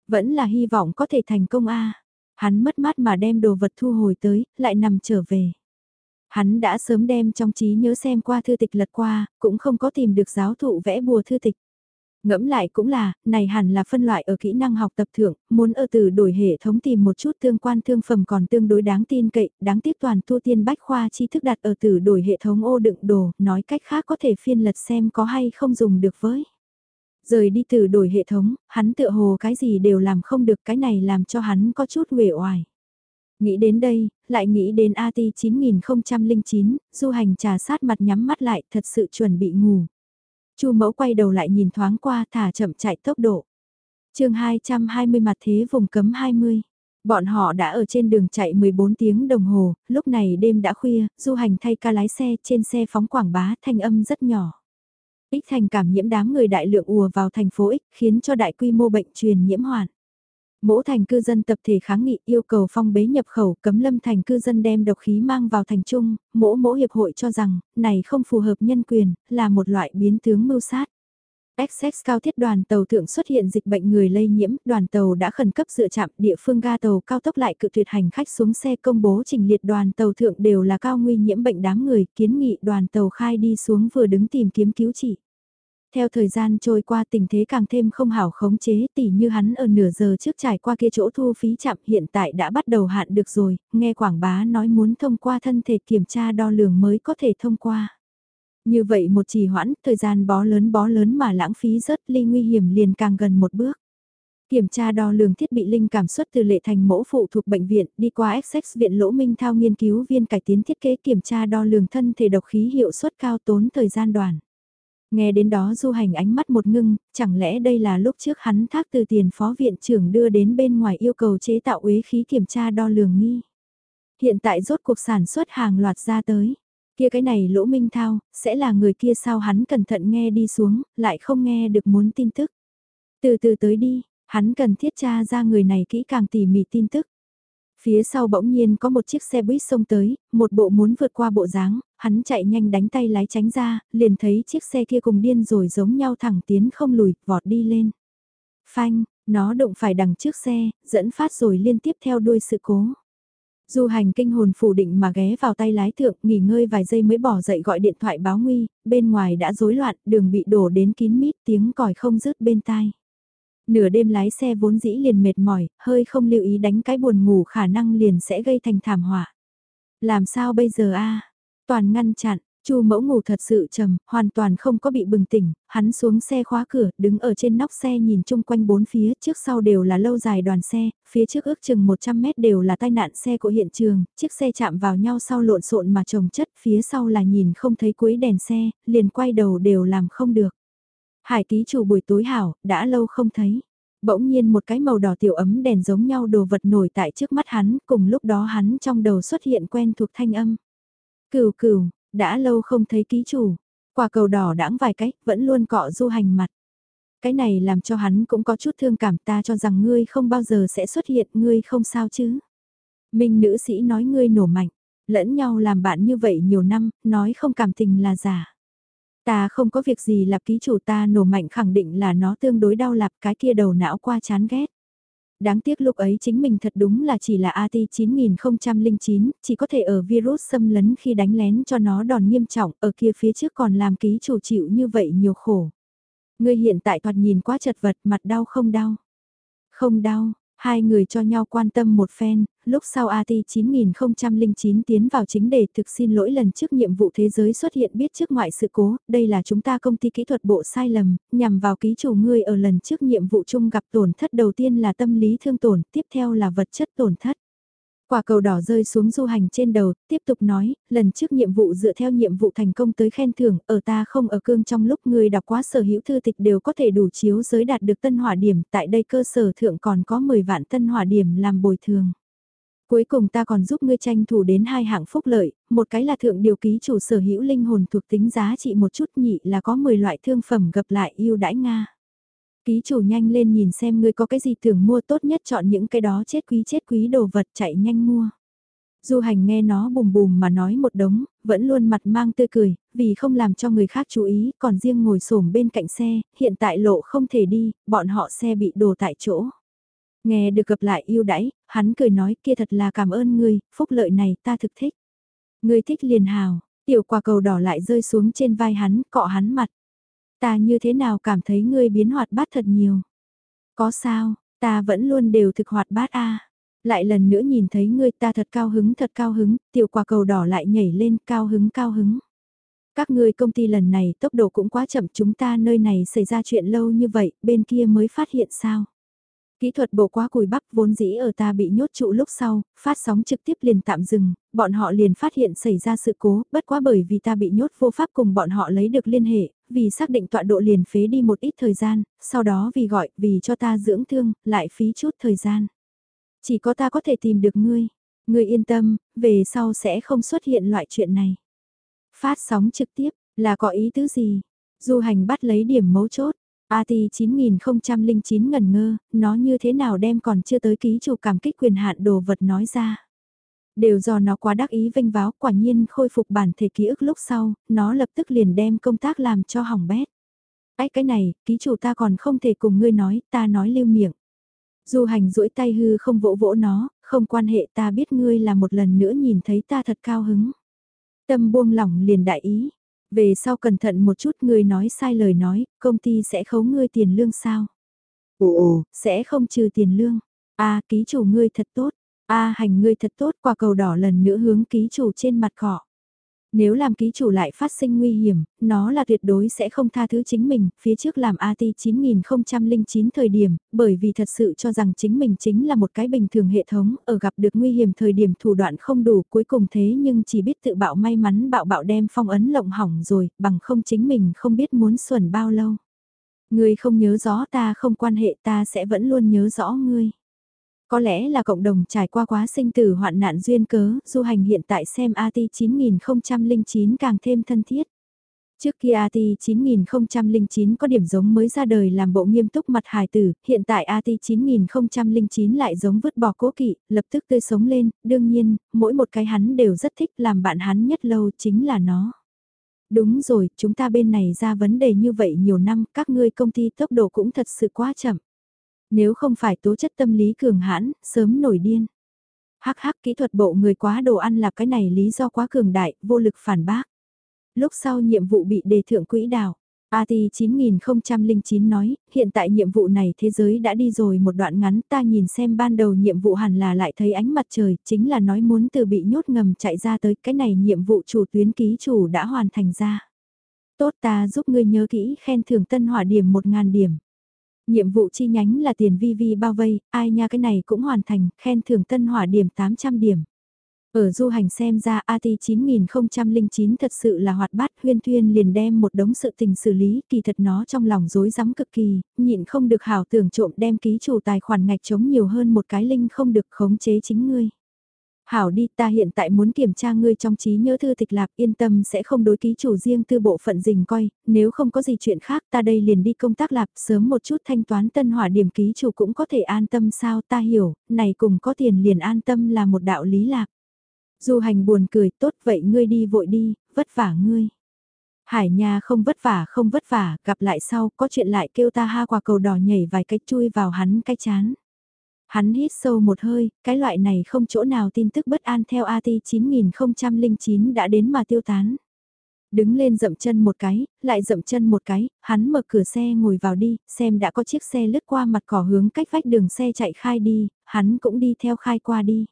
A: Vẫn là hy vọng có thể thành công a Hắn mất mát mà đem đồ vật thu hồi tới, lại nằm trở về. Hắn đã sớm đem trong trí nhớ xem qua thư tịch lật qua, cũng không có tìm được giáo thụ vẽ bùa thư tịch. Ngẫm lại cũng là, này hẳn là phân loại ở kỹ năng học tập thượng, muốn ở từ đổi hệ thống tìm một chút tương quan thương phẩm còn tương đối đáng tin cậy, đáng tiếc toàn tu tiên bách khoa tri thức đặt ở từ đổi hệ thống ô đựng đồ, nói cách khác có thể phiên lật xem có hay không dùng được với. Rời đi từ đổi hệ thống, hắn tựa hồ cái gì đều làm không được cái này làm cho hắn có chút uể oải. Nghĩ đến đây, lại nghĩ đến AT 9009, du hành trà sát mặt nhắm mắt lại thật sự chuẩn bị ngủ. Chu mẫu quay đầu lại nhìn thoáng qua thả chậm chạy tốc độ. chương 220 mặt thế vùng cấm 20. Bọn họ đã ở trên đường chạy 14 tiếng đồng hồ, lúc này đêm đã khuya, du hành thay ca lái xe, trên xe phóng quảng bá thanh âm rất nhỏ. Ích thành cảm nhiễm đám người đại lượng ùa vào thành phố Ích khiến cho đại quy mô bệnh truyền nhiễm hoạn. Mỗ thành cư dân tập thể kháng nghị yêu cầu phong bế nhập khẩu cấm lâm thành cư dân đem độc khí mang vào thành trung, mỗ mỗ hiệp hội cho rằng, này không phù hợp nhân quyền, là một loại biến tướng mưu sát. Essex cao thiết đoàn tàu thượng xuất hiện dịch bệnh người lây nhiễm, đoàn tàu đã khẩn cấp dựa chạm địa phương ga tàu cao tốc lại cự tuyệt hành khách xuống xe công bố trình liệt đoàn tàu thượng đều là cao nguy nhiễm bệnh đám người, kiến nghị đoàn tàu khai đi xuống vừa đứng tìm kiếm cứu trị. Theo thời gian trôi qua tình thế càng thêm không hảo khống chế tỉ như hắn ở nửa giờ trước trải qua kia chỗ thu phí chạm hiện tại đã bắt đầu hạn được rồi, nghe quảng bá nói muốn thông qua thân thể kiểm tra đo lường mới có thể thông qua. Như vậy một trì hoãn, thời gian bó lớn bó lớn mà lãng phí rớt ly nguy hiểm liền càng gần một bước. Kiểm tra đo lường thiết bị linh cảm xuất từ lệ thành mẫu phụ thuộc bệnh viện, đi qua Essex viện lỗ minh thao nghiên cứu viên cải tiến thiết kế kiểm tra đo lường thân thể độc khí hiệu suất cao tốn thời gian đoàn. Nghe đến đó du hành ánh mắt một ngưng, chẳng lẽ đây là lúc trước hắn thác từ tiền phó viện trưởng đưa đến bên ngoài yêu cầu chế tạo uế khí kiểm tra đo lường nghi. Hiện tại rốt cuộc sản xuất hàng loạt ra tới. Kia cái này lỗ minh thao, sẽ là người kia sao hắn cẩn thận nghe đi xuống, lại không nghe được muốn tin tức. Từ từ tới đi, hắn cần thiết tra ra người này kỹ càng tỉ mỉ tin tức. Phía sau bỗng nhiên có một chiếc xe buýt xông tới, một bộ muốn vượt qua bộ dáng, hắn chạy nhanh đánh tay lái tránh ra, liền thấy chiếc xe kia cùng điên rồi giống nhau thẳng tiến không lùi, vọt đi lên. Phanh, nó đụng phải đằng trước xe, dẫn phát rồi liên tiếp theo đuôi sự cố. Du hành kinh hồn phủ định mà ghé vào tay lái thượng, nghỉ ngơi vài giây mới bỏ dậy gọi điện thoại báo nguy, bên ngoài đã rối loạn, đường bị đổ đến kín mít tiếng còi không dứt bên tai. Nửa đêm lái xe vốn dĩ liền mệt mỏi, hơi không lưu ý đánh cái buồn ngủ khả năng liền sẽ gây thành thảm họa. Làm sao bây giờ a Toàn ngăn chặn, Chu mẫu ngủ thật sự trầm, hoàn toàn không có bị bừng tỉnh, hắn xuống xe khóa cửa, đứng ở trên nóc xe nhìn chung quanh bốn phía, trước sau đều là lâu dài đoàn xe, phía trước ước chừng 100 mét đều là tai nạn xe của hiện trường, chiếc xe chạm vào nhau sau lộn xộn mà trồng chất, phía sau là nhìn không thấy cuối đèn xe, liền quay đầu đều làm không được. Hải ký chủ buổi tối hảo, đã lâu không thấy. Bỗng nhiên một cái màu đỏ tiểu ấm đèn giống nhau đồ vật nổi tại trước mắt hắn, cùng lúc đó hắn trong đầu xuất hiện quen thuộc thanh âm. Cửu cửu, đã lâu không thấy ký chủ, quả cầu đỏ đãng vài cách, vẫn luôn cọ du hành mặt. Cái này làm cho hắn cũng có chút thương cảm ta cho rằng ngươi không bao giờ sẽ xuất hiện, ngươi không sao chứ. Minh nữ sĩ nói ngươi nổ mạnh, lẫn nhau làm bạn như vậy nhiều năm, nói không cảm tình là giả. Ta không có việc gì lạp ký chủ ta nổ mạnh khẳng định là nó tương đối đau lạp cái kia đầu não qua chán ghét. Đáng tiếc lúc ấy chính mình thật đúng là chỉ là AT 9009, chỉ có thể ở virus xâm lấn khi đánh lén cho nó đòn nghiêm trọng, ở kia phía trước còn làm ký chủ chịu như vậy nhiều khổ. Ngươi hiện tại thoạt nhìn quá chật vật mặt đau không đau. Không đau, Hai người cho nhau quan tâm một phen, lúc sau AT 9009 tiến vào chính đề thực xin lỗi lần trước nhiệm vụ thế giới xuất hiện biết trước ngoại sự cố, đây là chúng ta công ty kỹ thuật bộ sai lầm, nhằm vào ký chủ ngươi ở lần trước nhiệm vụ chung gặp tổn thất đầu tiên là tâm lý thương tổn, tiếp theo là vật chất tổn thất. Quả cầu đỏ rơi xuống du hành trên đầu, tiếp tục nói, lần trước nhiệm vụ dựa theo nhiệm vụ thành công tới khen thưởng, ở ta không ở cương trong lúc người đọc quá sở hữu thư tịch đều có thể đủ chiếu giới đạt được tân hỏa điểm, tại đây cơ sở thượng còn có 10 vạn tân hỏa điểm làm bồi thường. Cuối cùng ta còn giúp ngươi tranh thủ đến hai hạng phúc lợi, một cái là thượng điều ký chủ sở hữu linh hồn thuộc tính giá trị một chút nhị là có 10 loại thương phẩm gặp lại yêu đãi Nga. Ký chủ nhanh lên nhìn xem ngươi có cái gì tưởng mua tốt nhất chọn những cái đó chết quý chết quý đồ vật chạy nhanh mua. Du hành nghe nó bùm bùm mà nói một đống, vẫn luôn mặt mang tươi cười, vì không làm cho người khác chú ý, còn riêng ngồi xổm bên cạnh xe, hiện tại lộ không thể đi, bọn họ xe bị đổ tại chỗ. Nghe được gặp lại yêu đãi, hắn cười nói kia thật là cảm ơn ngươi, phúc lợi này ta thực thích. Ngươi thích liền hào, tiểu quả cầu đỏ lại rơi xuống trên vai hắn, cọ hắn mặt. Ta như thế nào cảm thấy ngươi biến hoạt bát thật nhiều. Có sao, ta vẫn luôn đều thực hoạt bát a. Lại lần nữa nhìn thấy ngươi ta thật cao hứng thật cao hứng, tiểu quả cầu đỏ lại nhảy lên cao hứng cao hứng. Các ngươi công ty lần này tốc độ cũng quá chậm chúng ta nơi này xảy ra chuyện lâu như vậy, bên kia mới phát hiện sao. Kỹ thuật bộ quá cùi bắp vốn dĩ ở ta bị nhốt trụ lúc sau, phát sóng trực tiếp liền tạm dừng, bọn họ liền phát hiện xảy ra sự cố, bất quá bởi vì ta bị nhốt vô pháp cùng bọn họ lấy được liên hệ, vì xác định tọa độ liền phế đi một ít thời gian, sau đó vì gọi, vì cho ta dưỡng thương, lại phí chút thời gian. Chỉ có ta có thể tìm được ngươi, ngươi yên tâm, về sau sẽ không xuất hiện loại chuyện này. Phát sóng trực tiếp, là có ý tứ gì? Du hành bắt lấy điểm mấu chốt, AT 9009 ngần ngơ, nó như thế nào đem còn chưa tới ký chủ cảm kích quyền hạn đồ vật nói ra. Đều do nó quá đắc ý vinh váo quả nhiên khôi phục bản thể ký ức lúc sau, nó lập tức liền đem công tác làm cho hỏng bét. Ách cái này, ký chủ ta còn không thể cùng ngươi nói, ta nói lưu miệng. Du hành duỗi tay hư không vỗ vỗ nó, không quan hệ ta biết ngươi là một lần nữa nhìn thấy ta thật cao hứng. Tâm buông lỏng liền đại ý, về sau cẩn thận một chút ngươi nói sai lời nói, công ty sẽ khấu ngươi tiền lương sao? Ồ ồ, sẽ không trừ tiền lương. a ký chủ ngươi thật tốt. a hành ngươi thật tốt quả cầu đỏ lần nữa hướng ký chủ trên mặt cọ. Nếu làm ký chủ lại phát sinh nguy hiểm, nó là tuyệt đối sẽ không tha thứ chính mình, phía trước làm AT 9009 thời điểm, bởi vì thật sự cho rằng chính mình chính là một cái bình thường hệ thống, ở gặp được nguy hiểm thời điểm thủ đoạn không đủ cuối cùng thế nhưng chỉ biết tự bạo may mắn bạo bạo đem phong ấn lộng hỏng rồi, bằng không chính mình không biết muốn xuẩn bao lâu. Người không nhớ rõ ta không quan hệ ta sẽ vẫn luôn nhớ rõ ngươi. Có lẽ là cộng đồng trải qua quá sinh tử hoạn nạn duyên cớ, du hành hiện tại xem AT 9009 càng thêm thân thiết. Trước kia AT 9009 có điểm giống mới ra đời làm bộ nghiêm túc mặt hài tử, hiện tại AT 9009 lại giống vứt bỏ cố kỵ, lập tức tươi sống lên, đương nhiên, mỗi một cái hắn đều rất thích làm bạn hắn nhất lâu chính là nó. Đúng rồi, chúng ta bên này ra vấn đề như vậy nhiều năm, các ngươi công ty tốc độ cũng thật sự quá chậm. Nếu không phải tố chất tâm lý cường hãn, sớm nổi điên. Hắc hắc kỹ thuật bộ người quá đồ ăn là cái này lý do quá cường đại, vô lực phản bác. Lúc sau nhiệm vụ bị đề thượng quỹ đảo, AT 9009 nói, hiện tại nhiệm vụ này thế giới đã đi rồi một đoạn ngắn ta nhìn xem ban đầu nhiệm vụ hẳn là lại thấy ánh mặt trời, chính là nói muốn từ bị nhốt ngầm chạy ra tới cái này nhiệm vụ chủ tuyến ký chủ đã hoàn thành ra. Tốt ta giúp ngươi nhớ kỹ khen thưởng tân hỏa điểm 1.000 điểm. Nhiệm vụ chi nhánh là tiền vi vi bao vây, ai nha cái này cũng hoàn thành, khen thưởng tân hỏa điểm 800 điểm. Ở du hành xem ra AT 9009 thật sự là hoạt bát huyên thuyên liền đem một đống sự tình xử lý kỳ thật nó trong lòng rối rắm cực kỳ, nhịn không được hảo tưởng trộm đem ký chủ tài khoản ngạch chống nhiều hơn một cái linh không được khống chế chính ngươi. Hảo đi ta hiện tại muốn kiểm tra ngươi trong trí nhớ thư tịch lạp yên tâm sẽ không đối ký chủ riêng tư bộ phận dình coi, nếu không có gì chuyện khác ta đây liền đi công tác lạp sớm một chút thanh toán tân hỏa điểm ký chủ cũng có thể an tâm sao ta hiểu, này cùng có tiền liền an tâm là một đạo lý lạp. Du hành buồn cười, tốt vậy ngươi đi vội đi, vất vả ngươi. Hải nhà không vất vả không vất vả, gặp lại sau, có chuyện lại kêu ta ha quả cầu đỏ nhảy vài cách chui vào hắn cái chán. Hắn hít sâu một hơi, cái loại này không chỗ nào tin tức bất an theo AT 9009 đã đến mà tiêu tán. Đứng lên dậm chân một cái, lại dậm chân một cái, hắn mở cửa xe ngồi vào đi, xem đã có chiếc xe lướt qua mặt cỏ hướng cách vách đường xe chạy khai đi, hắn cũng đi theo khai qua đi.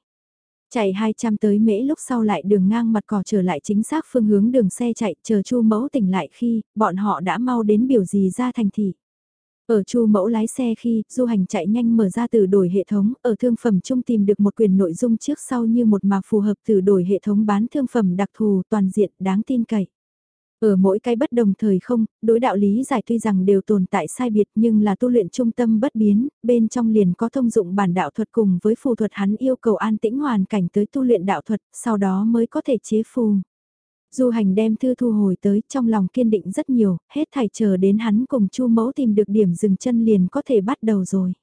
A: Chạy 200 tới mễ lúc sau lại đường ngang mặt cỏ trở lại chính xác phương hướng đường xe chạy chờ chu mẫu tỉnh lại khi bọn họ đã mau đến biểu gì ra thành thị. Ở chu mẫu lái xe khi du hành chạy nhanh mở ra từ đổi hệ thống ở thương phẩm chung tìm được một quyền nội dung trước sau như một mà phù hợp từ đổi hệ thống bán thương phẩm đặc thù toàn diện đáng tin cậy. Ở mỗi cái bất đồng thời không, đối đạo lý giải tuy rằng đều tồn tại sai biệt nhưng là tu luyện trung tâm bất biến, bên trong liền có thông dụng bản đạo thuật cùng với phù thuật hắn yêu cầu an tĩnh hoàn cảnh tới tu luyện đạo thuật, sau đó mới có thể chế phù. Du hành đem thư thu hồi tới trong lòng kiên định rất nhiều, hết thảy chờ đến hắn cùng chu mẫu tìm được điểm dừng chân liền có thể bắt đầu rồi.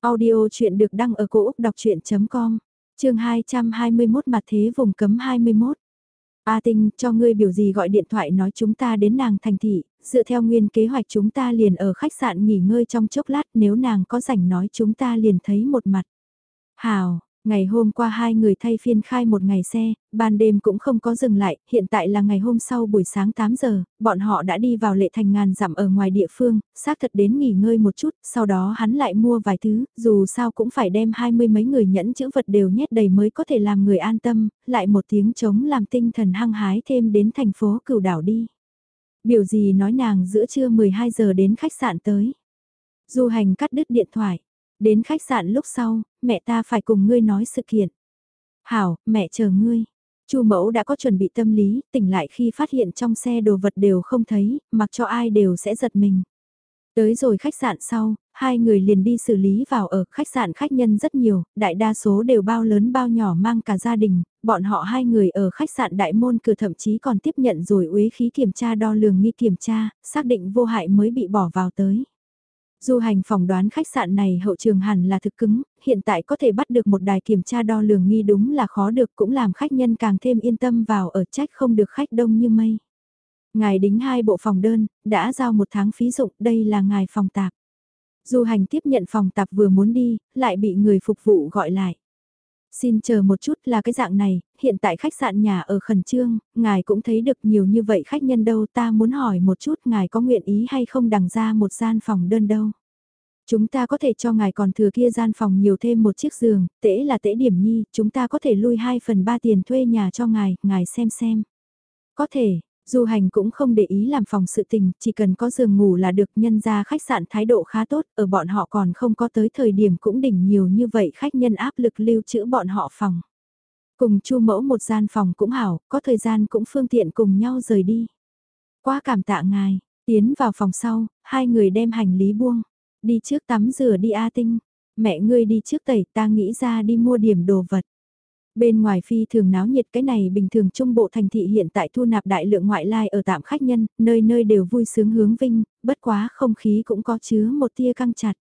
A: Audio chuyện được đăng ở cổ Úc đọc chuyện.com, trường 221 mặt thế vùng cấm 21. A Tinh, cho ngươi biểu gì gọi điện thoại nói chúng ta đến nàng thành thị, dựa theo nguyên kế hoạch chúng ta liền ở khách sạn nghỉ ngơi trong chốc lát nếu nàng có rảnh nói chúng ta liền thấy một mặt. Hào, Ngày hôm qua hai người thay phiên khai một ngày xe, ban đêm cũng không có dừng lại, hiện tại là ngày hôm sau buổi sáng 8 giờ, bọn họ đã đi vào lệ thành ngàn dặm ở ngoài địa phương, xác thật đến nghỉ ngơi một chút, sau đó hắn lại mua vài thứ, dù sao cũng phải đem hai mươi mấy người nhẫn chữ vật đều nhét đầy mới có thể làm người an tâm, lại một tiếng trống làm tinh thần hăng hái thêm đến thành phố cửu đảo đi. Biểu gì nói nàng giữa trưa 12 giờ đến khách sạn tới. Du hành cắt đứt điện thoại. Đến khách sạn lúc sau, mẹ ta phải cùng ngươi nói sự kiện. Hảo, mẹ chờ ngươi. Chu mẫu đã có chuẩn bị tâm lý, tỉnh lại khi phát hiện trong xe đồ vật đều không thấy, mặc cho ai đều sẽ giật mình. Tới rồi khách sạn sau, hai người liền đi xử lý vào ở khách sạn khách nhân rất nhiều, đại đa số đều bao lớn bao nhỏ mang cả gia đình, bọn họ hai người ở khách sạn đại môn cửa thậm chí còn tiếp nhận rồi uế khí kiểm tra đo lường nghi kiểm tra, xác định vô hại mới bị bỏ vào tới. Du hành phỏng đoán khách sạn này hậu trường hẳn là thực cứng, hiện tại có thể bắt được một đài kiểm tra đo lường nghi đúng là khó được cũng làm khách nhân càng thêm yên tâm vào ở trách không được khách đông như mây. Ngài đính hai bộ phòng đơn, đã giao một tháng phí dụng, đây là ngài phòng tạp. Du hành tiếp nhận phòng tạp vừa muốn đi, lại bị người phục vụ gọi lại. Xin chờ một chút là cái dạng này, hiện tại khách sạn nhà ở khẩn trương, ngài cũng thấy được nhiều như vậy khách nhân đâu ta muốn hỏi một chút ngài có nguyện ý hay không đằng ra một gian phòng đơn đâu. Chúng ta có thể cho ngài còn thừa kia gian phòng nhiều thêm một chiếc giường, tễ là tễ điểm nhi, chúng ta có thể lui 2 phần 3 tiền thuê nhà cho ngài, ngài xem xem. Có thể, Du hành cũng không để ý làm phòng sự tình, chỉ cần có giường ngủ là được nhân ra khách sạn thái độ khá tốt, ở bọn họ còn không có tới thời điểm cũng đỉnh nhiều như vậy khách nhân áp lực lưu trữ bọn họ phòng. Cùng chu mẫu một gian phòng cũng hảo, có thời gian cũng phương tiện cùng nhau rời đi. Quá cảm tạ ngài, tiến vào phòng sau, hai người đem hành lý buông, đi trước tắm rửa đi A Tinh, mẹ ngươi đi trước tẩy ta nghĩ ra đi mua điểm đồ vật. Bên ngoài phi thường náo nhiệt cái này bình thường trung bộ thành thị hiện tại thu nạp đại lượng ngoại lai ở tạm khách nhân, nơi nơi đều vui sướng hướng vinh, bất quá không khí cũng có chứa một tia căng chặt.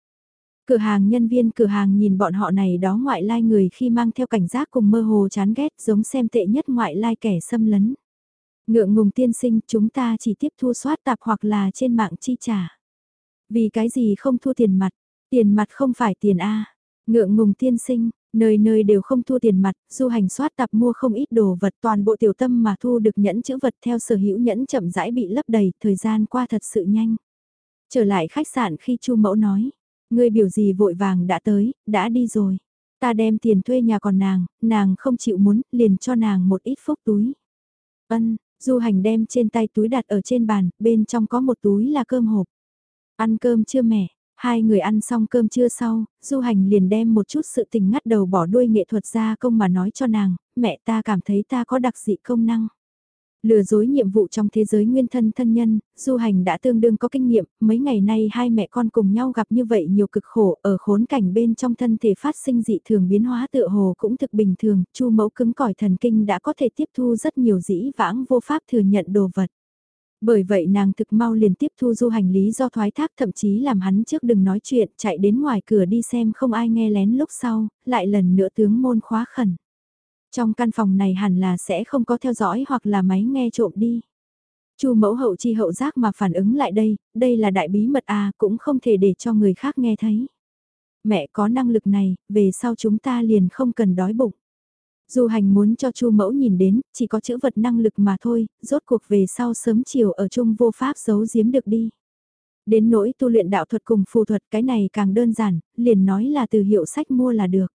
A: Cửa hàng nhân viên cửa hàng nhìn bọn họ này đó ngoại lai người khi mang theo cảnh giác cùng mơ hồ chán ghét giống xem tệ nhất ngoại lai kẻ xâm lấn. Ngượng ngùng tiên sinh chúng ta chỉ tiếp thu soát tạp hoặc là trên mạng chi trả. Vì cái gì không thu tiền mặt, tiền mặt không phải tiền A. Ngượng ngùng tiên sinh, Nơi nơi đều không thu tiền mặt, du hành soát tập mua không ít đồ vật toàn bộ tiểu tâm mà thu được nhẫn chữ vật theo sở hữu nhẫn chậm rãi bị lấp đầy, thời gian qua thật sự nhanh. Trở lại khách sạn khi chu mẫu nói, người biểu gì vội vàng đã tới, đã đi rồi. Ta đem tiền thuê nhà còn nàng, nàng không chịu muốn, liền cho nàng một ít phúc túi. Ân, du hành đem trên tay túi đặt ở trên bàn, bên trong có một túi là cơm hộp. Ăn cơm chưa mẹ, Hai người ăn xong cơm trưa sau, du hành liền đem một chút sự tình ngắt đầu bỏ đuôi nghệ thuật ra công mà nói cho nàng, mẹ ta cảm thấy ta có đặc dị công năng. Lừa dối nhiệm vụ trong thế giới nguyên thân thân nhân, du hành đã tương đương có kinh nghiệm, mấy ngày nay hai mẹ con cùng nhau gặp như vậy nhiều cực khổ ở khốn cảnh bên trong thân thể phát sinh dị thường biến hóa tựa hồ cũng thực bình thường, chu mẫu cứng cỏi thần kinh đã có thể tiếp thu rất nhiều dĩ vãng vô pháp thừa nhận đồ vật. Bởi vậy nàng thực mau liền tiếp thu du hành lý do thoái thác thậm chí làm hắn trước đừng nói chuyện chạy đến ngoài cửa đi xem không ai nghe lén lúc sau, lại lần nữa tướng môn khóa khẩn. Trong căn phòng này hẳn là sẽ không có theo dõi hoặc là máy nghe trộm đi. Chu mẫu hậu chi hậu giác mà phản ứng lại đây, đây là đại bí mật à cũng không thể để cho người khác nghe thấy. Mẹ có năng lực này, về sau chúng ta liền không cần đói bụng. Du hành muốn cho Chu mẫu nhìn đến, chỉ có chữ vật năng lực mà thôi, rốt cuộc về sau sớm chiều ở chung vô pháp giấu giếm được đi. Đến nỗi tu luyện đạo thuật cùng phù thuật cái này càng đơn giản, liền nói là từ hiệu sách mua là được.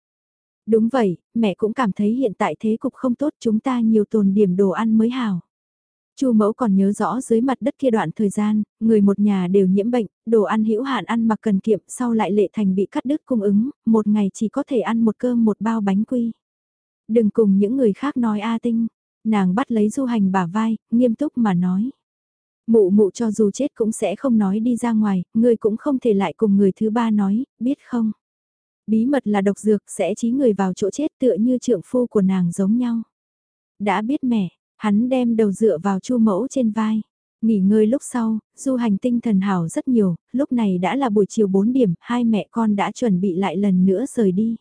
A: Đúng vậy, mẹ cũng cảm thấy hiện tại thế cục không tốt chúng ta nhiều tồn điểm đồ ăn mới hào. Chu mẫu còn nhớ rõ dưới mặt đất kia đoạn thời gian, người một nhà đều nhiễm bệnh, đồ ăn hữu hạn ăn mặc cần kiệm sau lại lệ thành bị cắt đứt cung ứng, một ngày chỉ có thể ăn một cơm một bao bánh quy. Đừng cùng những người khác nói A Tinh. Nàng bắt lấy du hành bả vai, nghiêm túc mà nói. Mụ mụ cho dù chết cũng sẽ không nói đi ra ngoài, người cũng không thể lại cùng người thứ ba nói, biết không? Bí mật là độc dược sẽ trí người vào chỗ chết tựa như trượng phu của nàng giống nhau. Đã biết mẹ, hắn đem đầu dựa vào chu mẫu trên vai. Nghỉ ngơi lúc sau, du hành tinh thần hảo rất nhiều, lúc này đã là buổi chiều 4 điểm, hai mẹ con đã chuẩn bị lại lần nữa rời đi.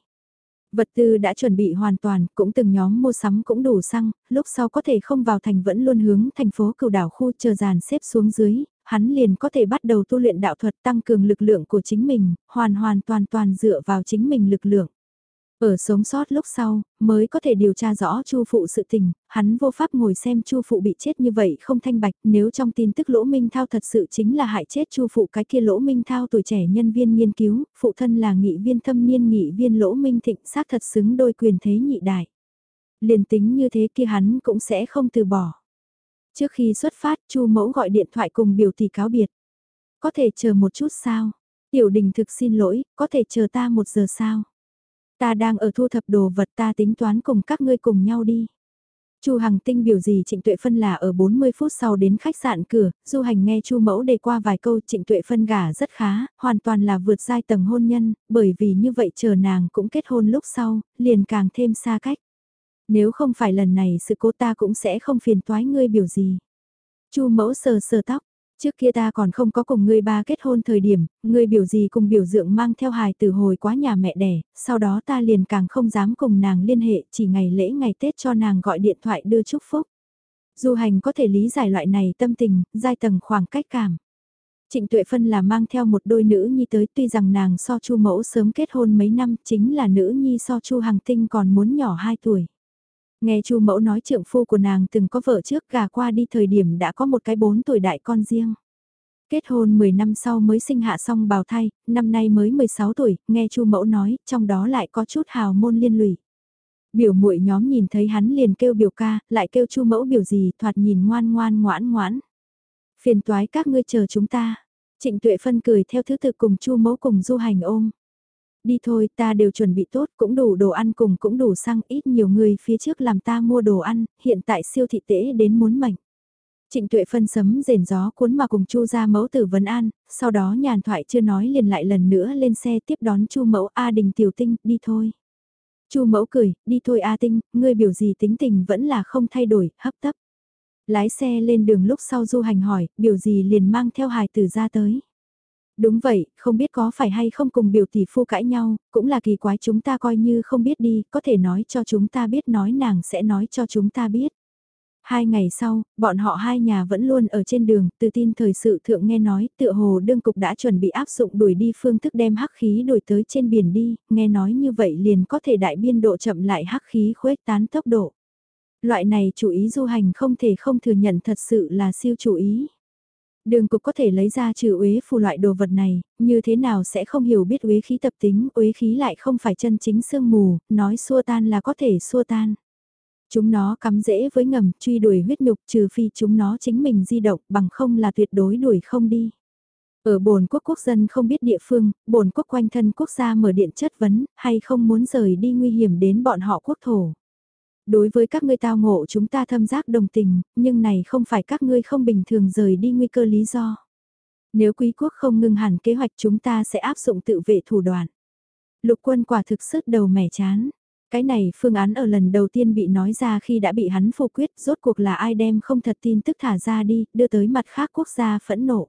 A: Vật tư đã chuẩn bị hoàn toàn, cũng từng nhóm mua sắm cũng đủ xăng, lúc sau có thể không vào thành vẫn luôn hướng thành phố cửu đảo khu chờ dàn xếp xuống dưới, hắn liền có thể bắt đầu tu luyện đạo thuật tăng cường lực lượng của chính mình, hoàn hoàn toàn toàn dựa vào chính mình lực lượng. Ở sống sót lúc sau, mới có thể điều tra rõ Chu phụ sự tình, hắn vô pháp ngồi xem Chu phụ bị chết như vậy không thanh bạch, nếu trong tin tức Lỗ Minh Thao thật sự chính là hại chết Chu phụ cái kia Lỗ Minh Thao tuổi trẻ nhân viên nghiên cứu, phụ thân là nghị viên thâm niên nghị viên Lỗ Minh Thịnh xác thật xứng đôi quyền thế nhị đại. Liền tính như thế kia hắn cũng sẽ không từ bỏ. Trước khi xuất phát, Chu mẫu gọi điện thoại cùng biểu tỷ cáo biệt. Có thể chờ một chút sao? Tiểu đình thực xin lỗi, có thể chờ ta một giờ sao? Ta đang ở thu thập đồ vật ta tính toán cùng các ngươi cùng nhau đi. Chu Hằng Tinh biểu gì Trịnh Tuệ Phân là ở 40 phút sau đến khách sạn cửa, Du Hành nghe Chu Mẫu đề qua vài câu Trịnh Tuệ Phân gả rất khá, hoàn toàn là vượt giai tầng hôn nhân, bởi vì như vậy chờ nàng cũng kết hôn lúc sau, liền càng thêm xa cách. Nếu không phải lần này sự cố ta cũng sẽ không phiền toái ngươi biểu gì. Chu Mẫu sờ sờ tóc, Trước kia ta còn không có cùng ngươi ba kết hôn thời điểm, ngươi biểu gì cùng biểu dượng mang theo hài từ hồi quá nhà mẹ đẻ, sau đó ta liền càng không dám cùng nàng liên hệ, chỉ ngày lễ ngày Tết cho nàng gọi điện thoại đưa chúc phúc. Du hành có thể lý giải loại này tâm tình, giai tầng khoảng cách cảm. Trịnh Tuệ Phân là mang theo một đôi nữ nhi tới tuy rằng nàng so chu mẫu sớm kết hôn mấy năm chính là nữ nhi so chu hàng tinh còn muốn nhỏ 2 tuổi. Nghe Chu Mẫu nói trượng phu của nàng từng có vợ trước gà qua đi thời điểm đã có một cái bốn tuổi đại con riêng. Kết hôn 10 năm sau mới sinh hạ xong bào thai, năm nay mới 16 tuổi, nghe Chu Mẫu nói, trong đó lại có chút hào môn liên lụy. Biểu muội nhóm nhìn thấy hắn liền kêu biểu ca, lại kêu Chu Mẫu biểu gì, thoạt nhìn ngoan ngoan ngoãn ngoãn. Phiền toái các ngươi chờ chúng ta. Trịnh Tuệ Phân cười theo thứ tự cùng Chu Mẫu cùng du hành ôm đi thôi ta đều chuẩn bị tốt cũng đủ đồ ăn cùng cũng đủ xăng ít nhiều người phía trước làm ta mua đồ ăn, hiện tại siêu thị tễ đến muốn mệnh. Trịnh tuệ phân sấm rền gió cuốn mà cùng chu ra mẫu tử vấn an, sau đó nhàn thoại chưa nói liền lại lần nữa lên xe tiếp đón chu mẫu A đình tiểu tinh, đi thôi. chu mẫu cười, đi thôi A tinh, ngươi biểu gì tính tình vẫn là không thay đổi, hấp tấp. Lái xe lên đường lúc sau du hành hỏi, biểu gì liền mang theo hài tử ra tới. Đúng vậy, không biết có phải hay không cùng biểu tỷ phu cãi nhau, cũng là kỳ quái chúng ta coi như không biết đi, có thể nói cho chúng ta biết nói nàng sẽ nói cho chúng ta biết. Hai ngày sau, bọn họ hai nhà vẫn luôn ở trên đường, từ tin thời sự thượng nghe nói, tựa hồ đương cục đã chuẩn bị áp dụng đuổi đi phương thức đem hắc khí đổi tới trên biển đi, nghe nói như vậy liền có thể đại biên độ chậm lại hắc khí khuếch tán tốc độ. Loại này chủ ý du hành không thể không thừa nhận thật sự là siêu chủ ý. Đường cục có thể lấy ra trừ uế phù loại đồ vật này, như thế nào sẽ không hiểu biết uế khí tập tính, uế khí lại không phải chân chính sương mù, nói xua tan là có thể xua tan. Chúng nó cắm dễ với ngầm, truy đuổi huyết nhục trừ phi chúng nó chính mình di động bằng không là tuyệt đối đuổi không đi. Ở bồn quốc quốc dân không biết địa phương, bồn quốc quanh thân quốc gia mở điện chất vấn, hay không muốn rời đi nguy hiểm đến bọn họ quốc thổ. Đối với các ngươi tao ngộ chúng ta thâm giác đồng tình, nhưng này không phải các ngươi không bình thường rời đi nguy cơ lý do. Nếu quý quốc không ngừng hẳn kế hoạch chúng ta sẽ áp dụng tự vệ thủ đoạn. Lục quân quả thực sức đầu mẻ chán. Cái này phương án ở lần đầu tiên bị nói ra khi đã bị hắn phủ quyết, rốt cuộc là ai đem không thật tin tức thả ra đi, đưa tới mặt khác quốc gia phẫn nộ.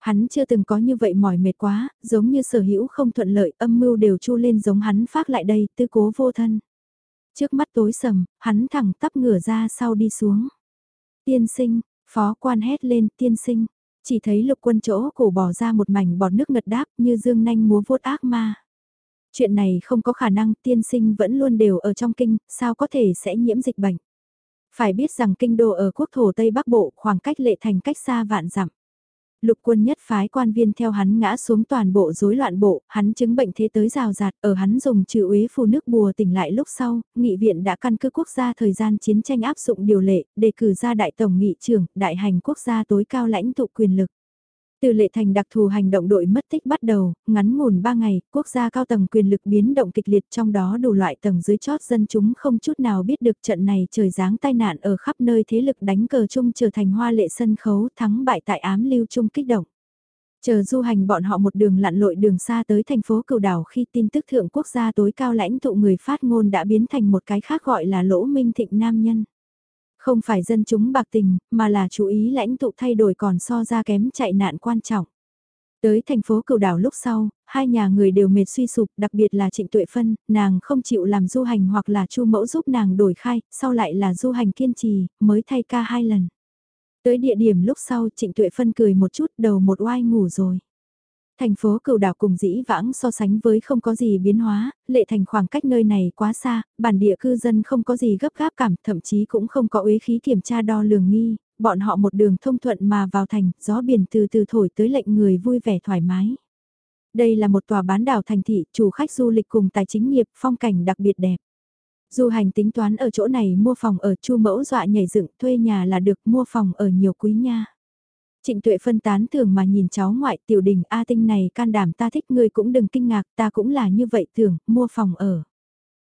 A: Hắn chưa từng có như vậy mỏi mệt quá, giống như sở hữu không thuận lợi, âm mưu đều chu lên giống hắn phát lại đây, tư cố vô thân. Trước mắt tối sầm, hắn thẳng tắp ngửa ra sau đi xuống. Tiên sinh, phó quan hét lên tiên sinh, chỉ thấy lục quân chỗ cổ bỏ ra một mảnh bọt nước ngật đáp như dương nanh múa vuốt ác ma. Chuyện này không có khả năng tiên sinh vẫn luôn đều ở trong kinh, sao có thể sẽ nhiễm dịch bệnh. Phải biết rằng kinh đô ở quốc thổ Tây Bắc Bộ khoảng cách lệ thành cách xa vạn dặm. Lục quân nhất phái quan viên theo hắn ngã xuống toàn bộ rối loạn bộ, hắn chứng bệnh thế tới rào rạt, ở hắn dùng trừ uế phù nước bùa tỉnh lại lúc sau, nghị viện đã căn cứ quốc gia thời gian chiến tranh áp dụng điều lệ, đề cử ra đại tổng nghị trưởng, đại hành quốc gia tối cao lãnh tụ quyền lực. Từ lệ thành đặc thù hành động đội mất tích bắt đầu, ngắn ngủn 3 ngày, quốc gia cao tầng quyền lực biến động kịch liệt trong đó đủ loại tầng dưới chót dân chúng không chút nào biết được trận này trời giáng tai nạn ở khắp nơi thế lực đánh cờ chung trở thành hoa lệ sân khấu thắng bại tại ám lưu chung kích động. Chờ du hành bọn họ một đường lặn lội đường xa tới thành phố cửu đảo khi tin tức thượng quốc gia tối cao lãnh tụ người phát ngôn đã biến thành một cái khác gọi là lỗ minh thịnh nam nhân. Không phải dân chúng bạc tình, mà là chú ý lãnh tụ thay đổi còn so ra kém chạy nạn quan trọng. Tới thành phố cửu đảo lúc sau, hai nhà người đều mệt suy sụp, đặc biệt là trịnh tuệ phân, nàng không chịu làm du hành hoặc là chu mẫu giúp nàng đổi khai, sau lại là du hành kiên trì, mới thay ca hai lần. Tới địa điểm lúc sau trịnh tuệ phân cười một chút đầu một oai ngủ rồi. Thành phố cựu đảo cùng dĩ vãng so sánh với không có gì biến hóa, lệ thành khoảng cách nơi này quá xa, bản địa cư dân không có gì gấp gáp cảm, thậm chí cũng không có uế khí kiểm tra đo lường nghi, bọn họ một đường thông thuận mà vào thành, gió biển từ từ thổi tới lệnh người vui vẻ thoải mái. Đây là một tòa bán đảo thành thị, chủ khách du lịch cùng tài chính nghiệp, phong cảnh đặc biệt đẹp. Du hành tính toán ở chỗ này mua phòng ở chu mẫu dọa nhảy dựng thuê nhà là được mua phòng ở nhiều quý nha. Trịnh tuệ phân tán thường mà nhìn cháu ngoại tiểu đình A tinh này can đảm ta thích ngươi cũng đừng kinh ngạc ta cũng là như vậy thường, mua phòng ở.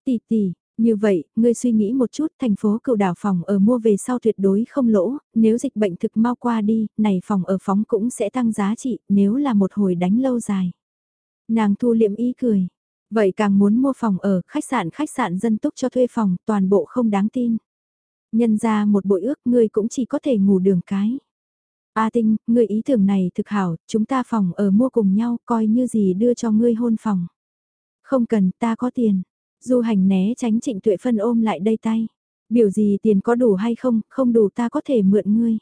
A: Tỷ tỷ, như vậy, ngươi suy nghĩ một chút thành phố cựu đảo phòng ở mua về sau tuyệt đối không lỗ, nếu dịch bệnh thực mau qua đi, này phòng ở phóng cũng sẽ tăng giá trị nếu là một hồi đánh lâu dài. Nàng thu liệm ý cười. Vậy càng muốn mua phòng ở, khách sạn khách sạn dân túc cho thuê phòng, toàn bộ không đáng tin. Nhân ra một bội ước ngươi cũng chỉ có thể ngủ đường cái. A Tinh, người ý tưởng này thực hảo, chúng ta phòng ở mua cùng nhau, coi như gì đưa cho ngươi hôn phòng. Không cần, ta có tiền. Du hành né tránh trịnh tuệ phân ôm lại đây tay. Biểu gì tiền có đủ hay không, không đủ ta có thể mượn ngươi.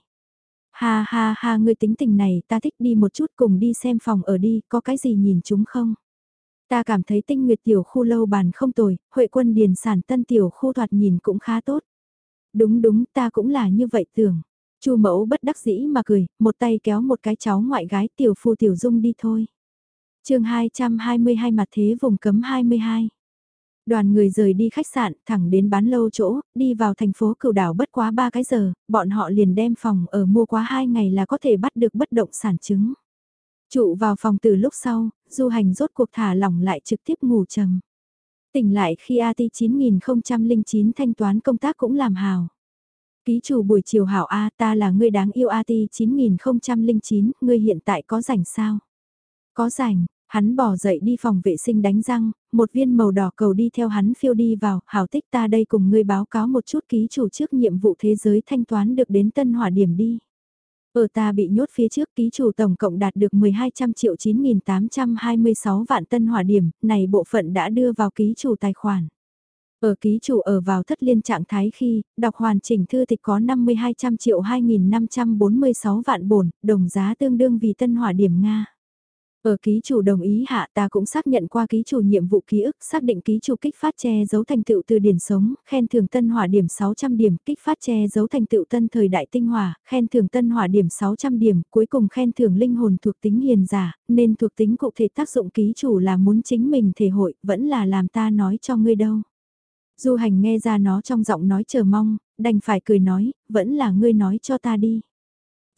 A: Ha ha ha ngươi tính tình này ta thích đi một chút cùng đi xem phòng ở đi, có cái gì nhìn chúng không? Ta cảm thấy tinh nguyệt tiểu khu lâu bàn không tồi, huệ quân điền sản tân tiểu khu thoạt nhìn cũng khá tốt. Đúng đúng ta cũng là như vậy tưởng. Chu mẫu bất đắc dĩ mà cười, một tay kéo một cái cháu ngoại gái tiểu phu tiểu dung đi thôi. chương 222 mặt thế vùng cấm 22. Đoàn người rời đi khách sạn, thẳng đến bán lâu chỗ, đi vào thành phố cửu đảo bất quá 3 cái giờ, bọn họ liền đem phòng ở mua quá 2 ngày là có thể bắt được bất động sản chứng. Trụ vào phòng từ lúc sau, du hành rốt cuộc thả lỏng lại trực tiếp ngủ trầm. Tỉnh lại khi AT 9009 thanh toán công tác cũng làm hào. Ký chủ buổi chiều hảo A ta là người đáng yêu AT 9009, ngươi hiện tại có rảnh sao? Có rảnh, hắn bỏ dậy đi phòng vệ sinh đánh răng, một viên màu đỏ cầu đi theo hắn phiêu đi vào, hảo tích ta đây cùng ngươi báo cáo một chút ký chủ trước nhiệm vụ thế giới thanh toán được đến tân hỏa điểm đi. Ở ta bị nhốt phía trước ký chủ tổng cộng đạt được 1200 triệu 9.826 vạn tân hỏa điểm, này bộ phận đã đưa vào ký chủ tài khoản. Ở ký chủ ở vào thất liên trạng thái khi, đọc hoàn chỉnh thư tịch có 5200 triệu 2546 vạn bổn, đồng giá tương đương vì tân hỏa điểm Nga. Ở ký chủ đồng ý hạ ta cũng xác nhận qua ký chủ nhiệm vụ ký ức, xác định ký chủ kích phát che giấu thành tựu từ điển sống, khen thưởng tân hỏa điểm 600 điểm, kích phát che giấu thành tựu tân thời đại tinh hỏa, khen thưởng tân hỏa điểm 600 điểm, cuối cùng khen thưởng linh hồn thuộc tính hiền giả, nên thuộc tính cụ thể tác dụng ký chủ là muốn chính mình thể hội, vẫn là làm ta nói cho ngươi đâu. Du hành nghe ra nó trong giọng nói chờ mong, đành phải cười nói, vẫn là ngươi nói cho ta đi.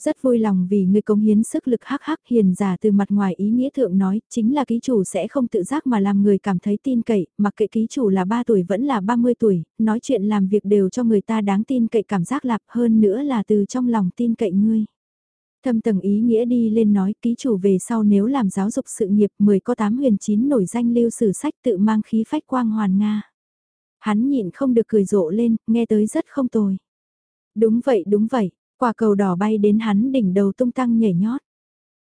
A: Rất vui lòng vì ngươi công hiến sức lực hắc hắc hiền giả từ mặt ngoài ý nghĩa thượng nói, chính là ký chủ sẽ không tự giác mà làm người cảm thấy tin cậy, mặc kệ ký chủ là 3 tuổi vẫn là 30 tuổi, nói chuyện làm việc đều cho người ta đáng tin cậy cảm giác lạp hơn nữa là từ trong lòng tin cậy ngươi. Thâm tầng ý nghĩa đi lên nói ký chủ về sau nếu làm giáo dục sự nghiệp 10 có 8 huyền 9 nổi danh lưu sử sách tự mang khí phách quang hoàn Nga. Hắn nhịn không được cười rộ lên, nghe tới rất không tồi. Đúng vậy đúng vậy, quả cầu đỏ bay đến hắn đỉnh đầu tung tăng nhảy nhót.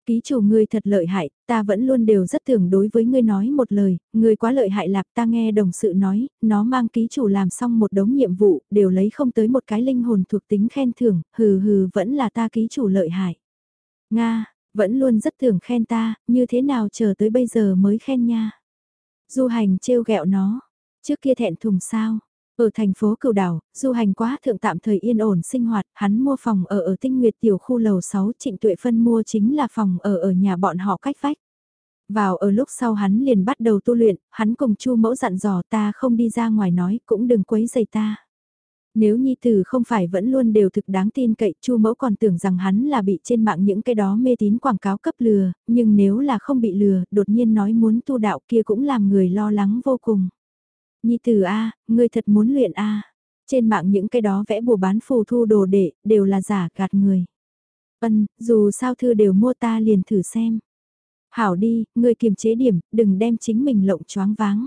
A: Ký chủ ngươi thật lợi hại, ta vẫn luôn đều rất tưởng đối với ngươi nói một lời, ngươi quá lợi hại lạc ta nghe đồng sự nói, nó mang ký chủ làm xong một đống nhiệm vụ, đều lấy không tới một cái linh hồn thuộc tính khen thưởng, hừ hừ vẫn là ta ký chủ lợi hại. Nga, vẫn luôn rất tưởng khen ta, như thế nào chờ tới bây giờ mới khen nha. Du hành trêu ghẹo nó, Trước kia thẹn thùng sao? Ở thành phố Cửu Đảo, du hành quá thượng tạm thời yên ổn sinh hoạt, hắn mua phòng ở ở tinh nguyệt tiểu khu lầu 6 trịnh tuệ phân mua chính là phòng ở ở nhà bọn họ cách vách. Vào ở lúc sau hắn liền bắt đầu tu luyện, hắn cùng chu mẫu dặn dò ta không đi ra ngoài nói cũng đừng quấy giày ta. Nếu nhi tử không phải vẫn luôn đều thực đáng tin cậy, Chu Mẫu còn tưởng rằng hắn là bị trên mạng những cái đó mê tín quảng cáo cấp lừa, nhưng nếu là không bị lừa, đột nhiên nói muốn tu đạo kia cũng làm người lo lắng vô cùng. Nhi tử A, ngươi thật muốn luyện A. Trên mạng những cái đó vẽ bùa bán phù thu đồ đệ, đều là giả gạt người. Ân, dù sao thư đều mua ta liền thử xem. Hảo đi, ngươi kiềm chế điểm, đừng đem chính mình lộng choáng váng.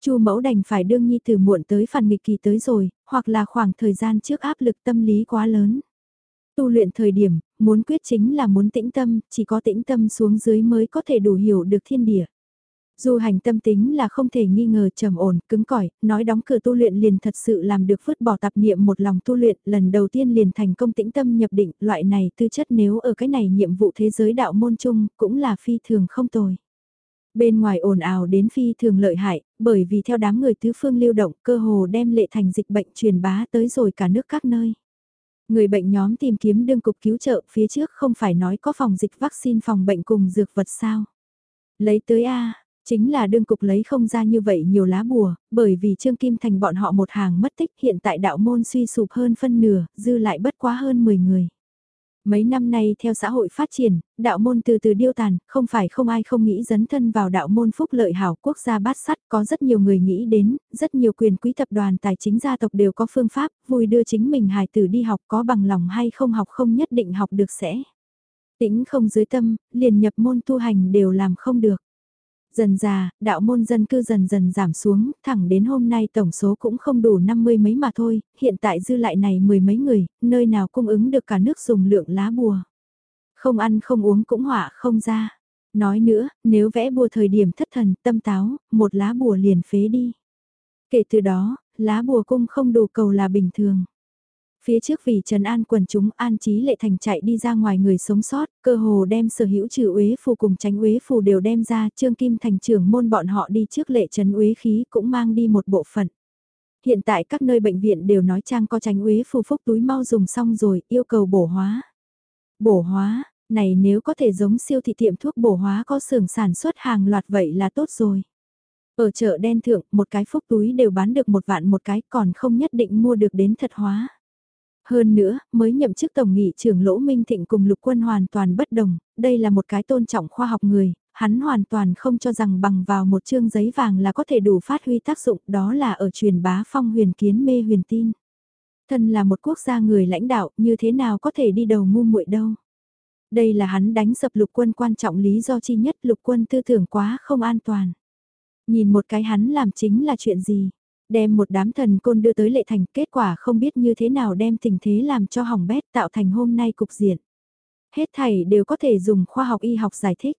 A: Chu mẫu đành phải đương nhi từ muộn tới phản nghịch kỳ tới rồi, hoặc là khoảng thời gian trước áp lực tâm lý quá lớn. Tu luyện thời điểm, muốn quyết chính là muốn tĩnh tâm, chỉ có tĩnh tâm xuống dưới mới có thể đủ hiểu được thiên địa. Du hành tâm tính là không thể nghi ngờ trầm ổn, cứng cỏi, nói đóng cửa tu luyện liền thật sự làm được vứt bỏ tạp niệm một lòng tu luyện, lần đầu tiên liền thành công tĩnh tâm nhập định, loại này tư chất nếu ở cái này nhiệm vụ thế giới đạo môn chung, cũng là phi thường không tồi. Bên ngoài ồn ào đến phi thường lợi hại, bởi vì theo đám người tứ phương lưu động cơ hồ đem lệ thành dịch bệnh truyền bá tới rồi cả nước các nơi. Người bệnh nhóm tìm kiếm đương cục cứu trợ phía trước không phải nói có phòng dịch vaccine phòng bệnh cùng dược vật sao. Lấy tới A, Chính là đương cục lấy không ra như vậy nhiều lá bùa, bởi vì Trương Kim Thành bọn họ một hàng mất tích hiện tại đạo môn suy sụp hơn phân nửa, dư lại bất quá hơn 10 người. Mấy năm nay theo xã hội phát triển, đạo môn từ từ điêu tàn, không phải không ai không nghĩ dấn thân vào đạo môn phúc lợi hảo quốc gia bát sắt, có rất nhiều người nghĩ đến, rất nhiều quyền quý tập đoàn tài chính gia tộc đều có phương pháp, vui đưa chính mình hài tử đi học có bằng lòng hay không học không nhất định học được sẽ. Tĩnh không dưới tâm, liền nhập môn tu hành đều làm không được. Dần già, đạo môn dân cư dần dần giảm xuống, thẳng đến hôm nay tổng số cũng không đủ 50 mấy mà thôi, hiện tại dư lại này mười mấy người, nơi nào cung ứng được cả nước dùng lượng lá bùa. Không ăn không uống cũng họa không ra. Nói nữa, nếu vẽ bùa thời điểm thất thần, tâm táo, một lá bùa liền phế đi. Kể từ đó, lá bùa cung không đủ cầu là bình thường. Phía trước vì Trần An quần chúng An Chí Lệ Thành chạy đi ra ngoài người sống sót, cơ hồ đem sở hữu trừ uế phù cùng tránh uế phù đều đem ra, Trương Kim Thành trưởng môn bọn họ đi trước lệ trấn uế khí cũng mang đi một bộ phận. Hiện tại các nơi bệnh viện đều nói trang có tránh uế phù phúc túi mau dùng xong rồi, yêu cầu bổ hóa. Bổ hóa, này nếu có thể giống siêu thị tiệm thuốc bổ hóa có xưởng sản xuất hàng loạt vậy là tốt rồi. Ở chợ đen thượng, một cái phúc túi đều bán được một vạn một cái còn không nhất định mua được đến thật hóa. Hơn nữa, mới nhậm chức tổng nghị trưởng Lỗ Minh Thịnh cùng lục quân hoàn toàn bất đồng, đây là một cái tôn trọng khoa học người, hắn hoàn toàn không cho rằng bằng vào một chương giấy vàng là có thể đủ phát huy tác dụng, đó là ở truyền bá phong huyền kiến mê huyền tin. Thân là một quốc gia người lãnh đạo, như thế nào có thể đi đầu ngu muội đâu. Đây là hắn đánh sập lục quân quan trọng lý do chi nhất lục quân tư tưởng quá không an toàn. Nhìn một cái hắn làm chính là chuyện gì, đem một đám thần côn đưa tới lệ thành kết quả không biết như thế nào đem tình thế làm cho hỏng bét tạo thành hôm nay cục diện. Hết thảy đều có thể dùng khoa học y học giải thích.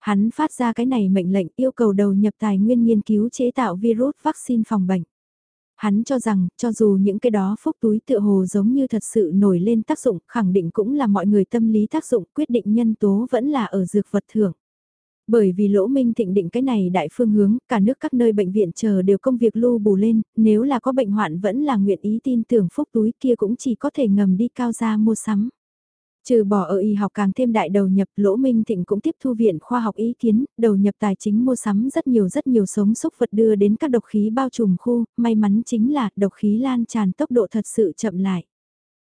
A: Hắn phát ra cái này mệnh lệnh yêu cầu đầu nhập tài nguyên nghiên cứu chế tạo virus vaccine phòng bệnh. Hắn cho rằng, cho dù những cái đó phúc túi tựa hồ giống như thật sự nổi lên tác dụng, khẳng định cũng là mọi người tâm lý tác dụng, quyết định nhân tố vẫn là ở dược vật thưởng. Bởi vì lỗ minh thịnh định cái này đại phương hướng, cả nước các nơi bệnh viện chờ đều công việc lưu bù lên, nếu là có bệnh hoạn vẫn là nguyện ý tin tưởng phúc túi kia cũng chỉ có thể ngầm đi cao ra mua sắm. Trừ bỏ ở y học càng thêm đại đầu nhập, Lỗ Minh Thịnh cũng tiếp thu viện khoa học ý kiến, đầu nhập tài chính mua sắm rất nhiều rất nhiều sống xúc vật đưa đến các độc khí bao trùm khu, may mắn chính là độc khí lan tràn tốc độ thật sự chậm lại.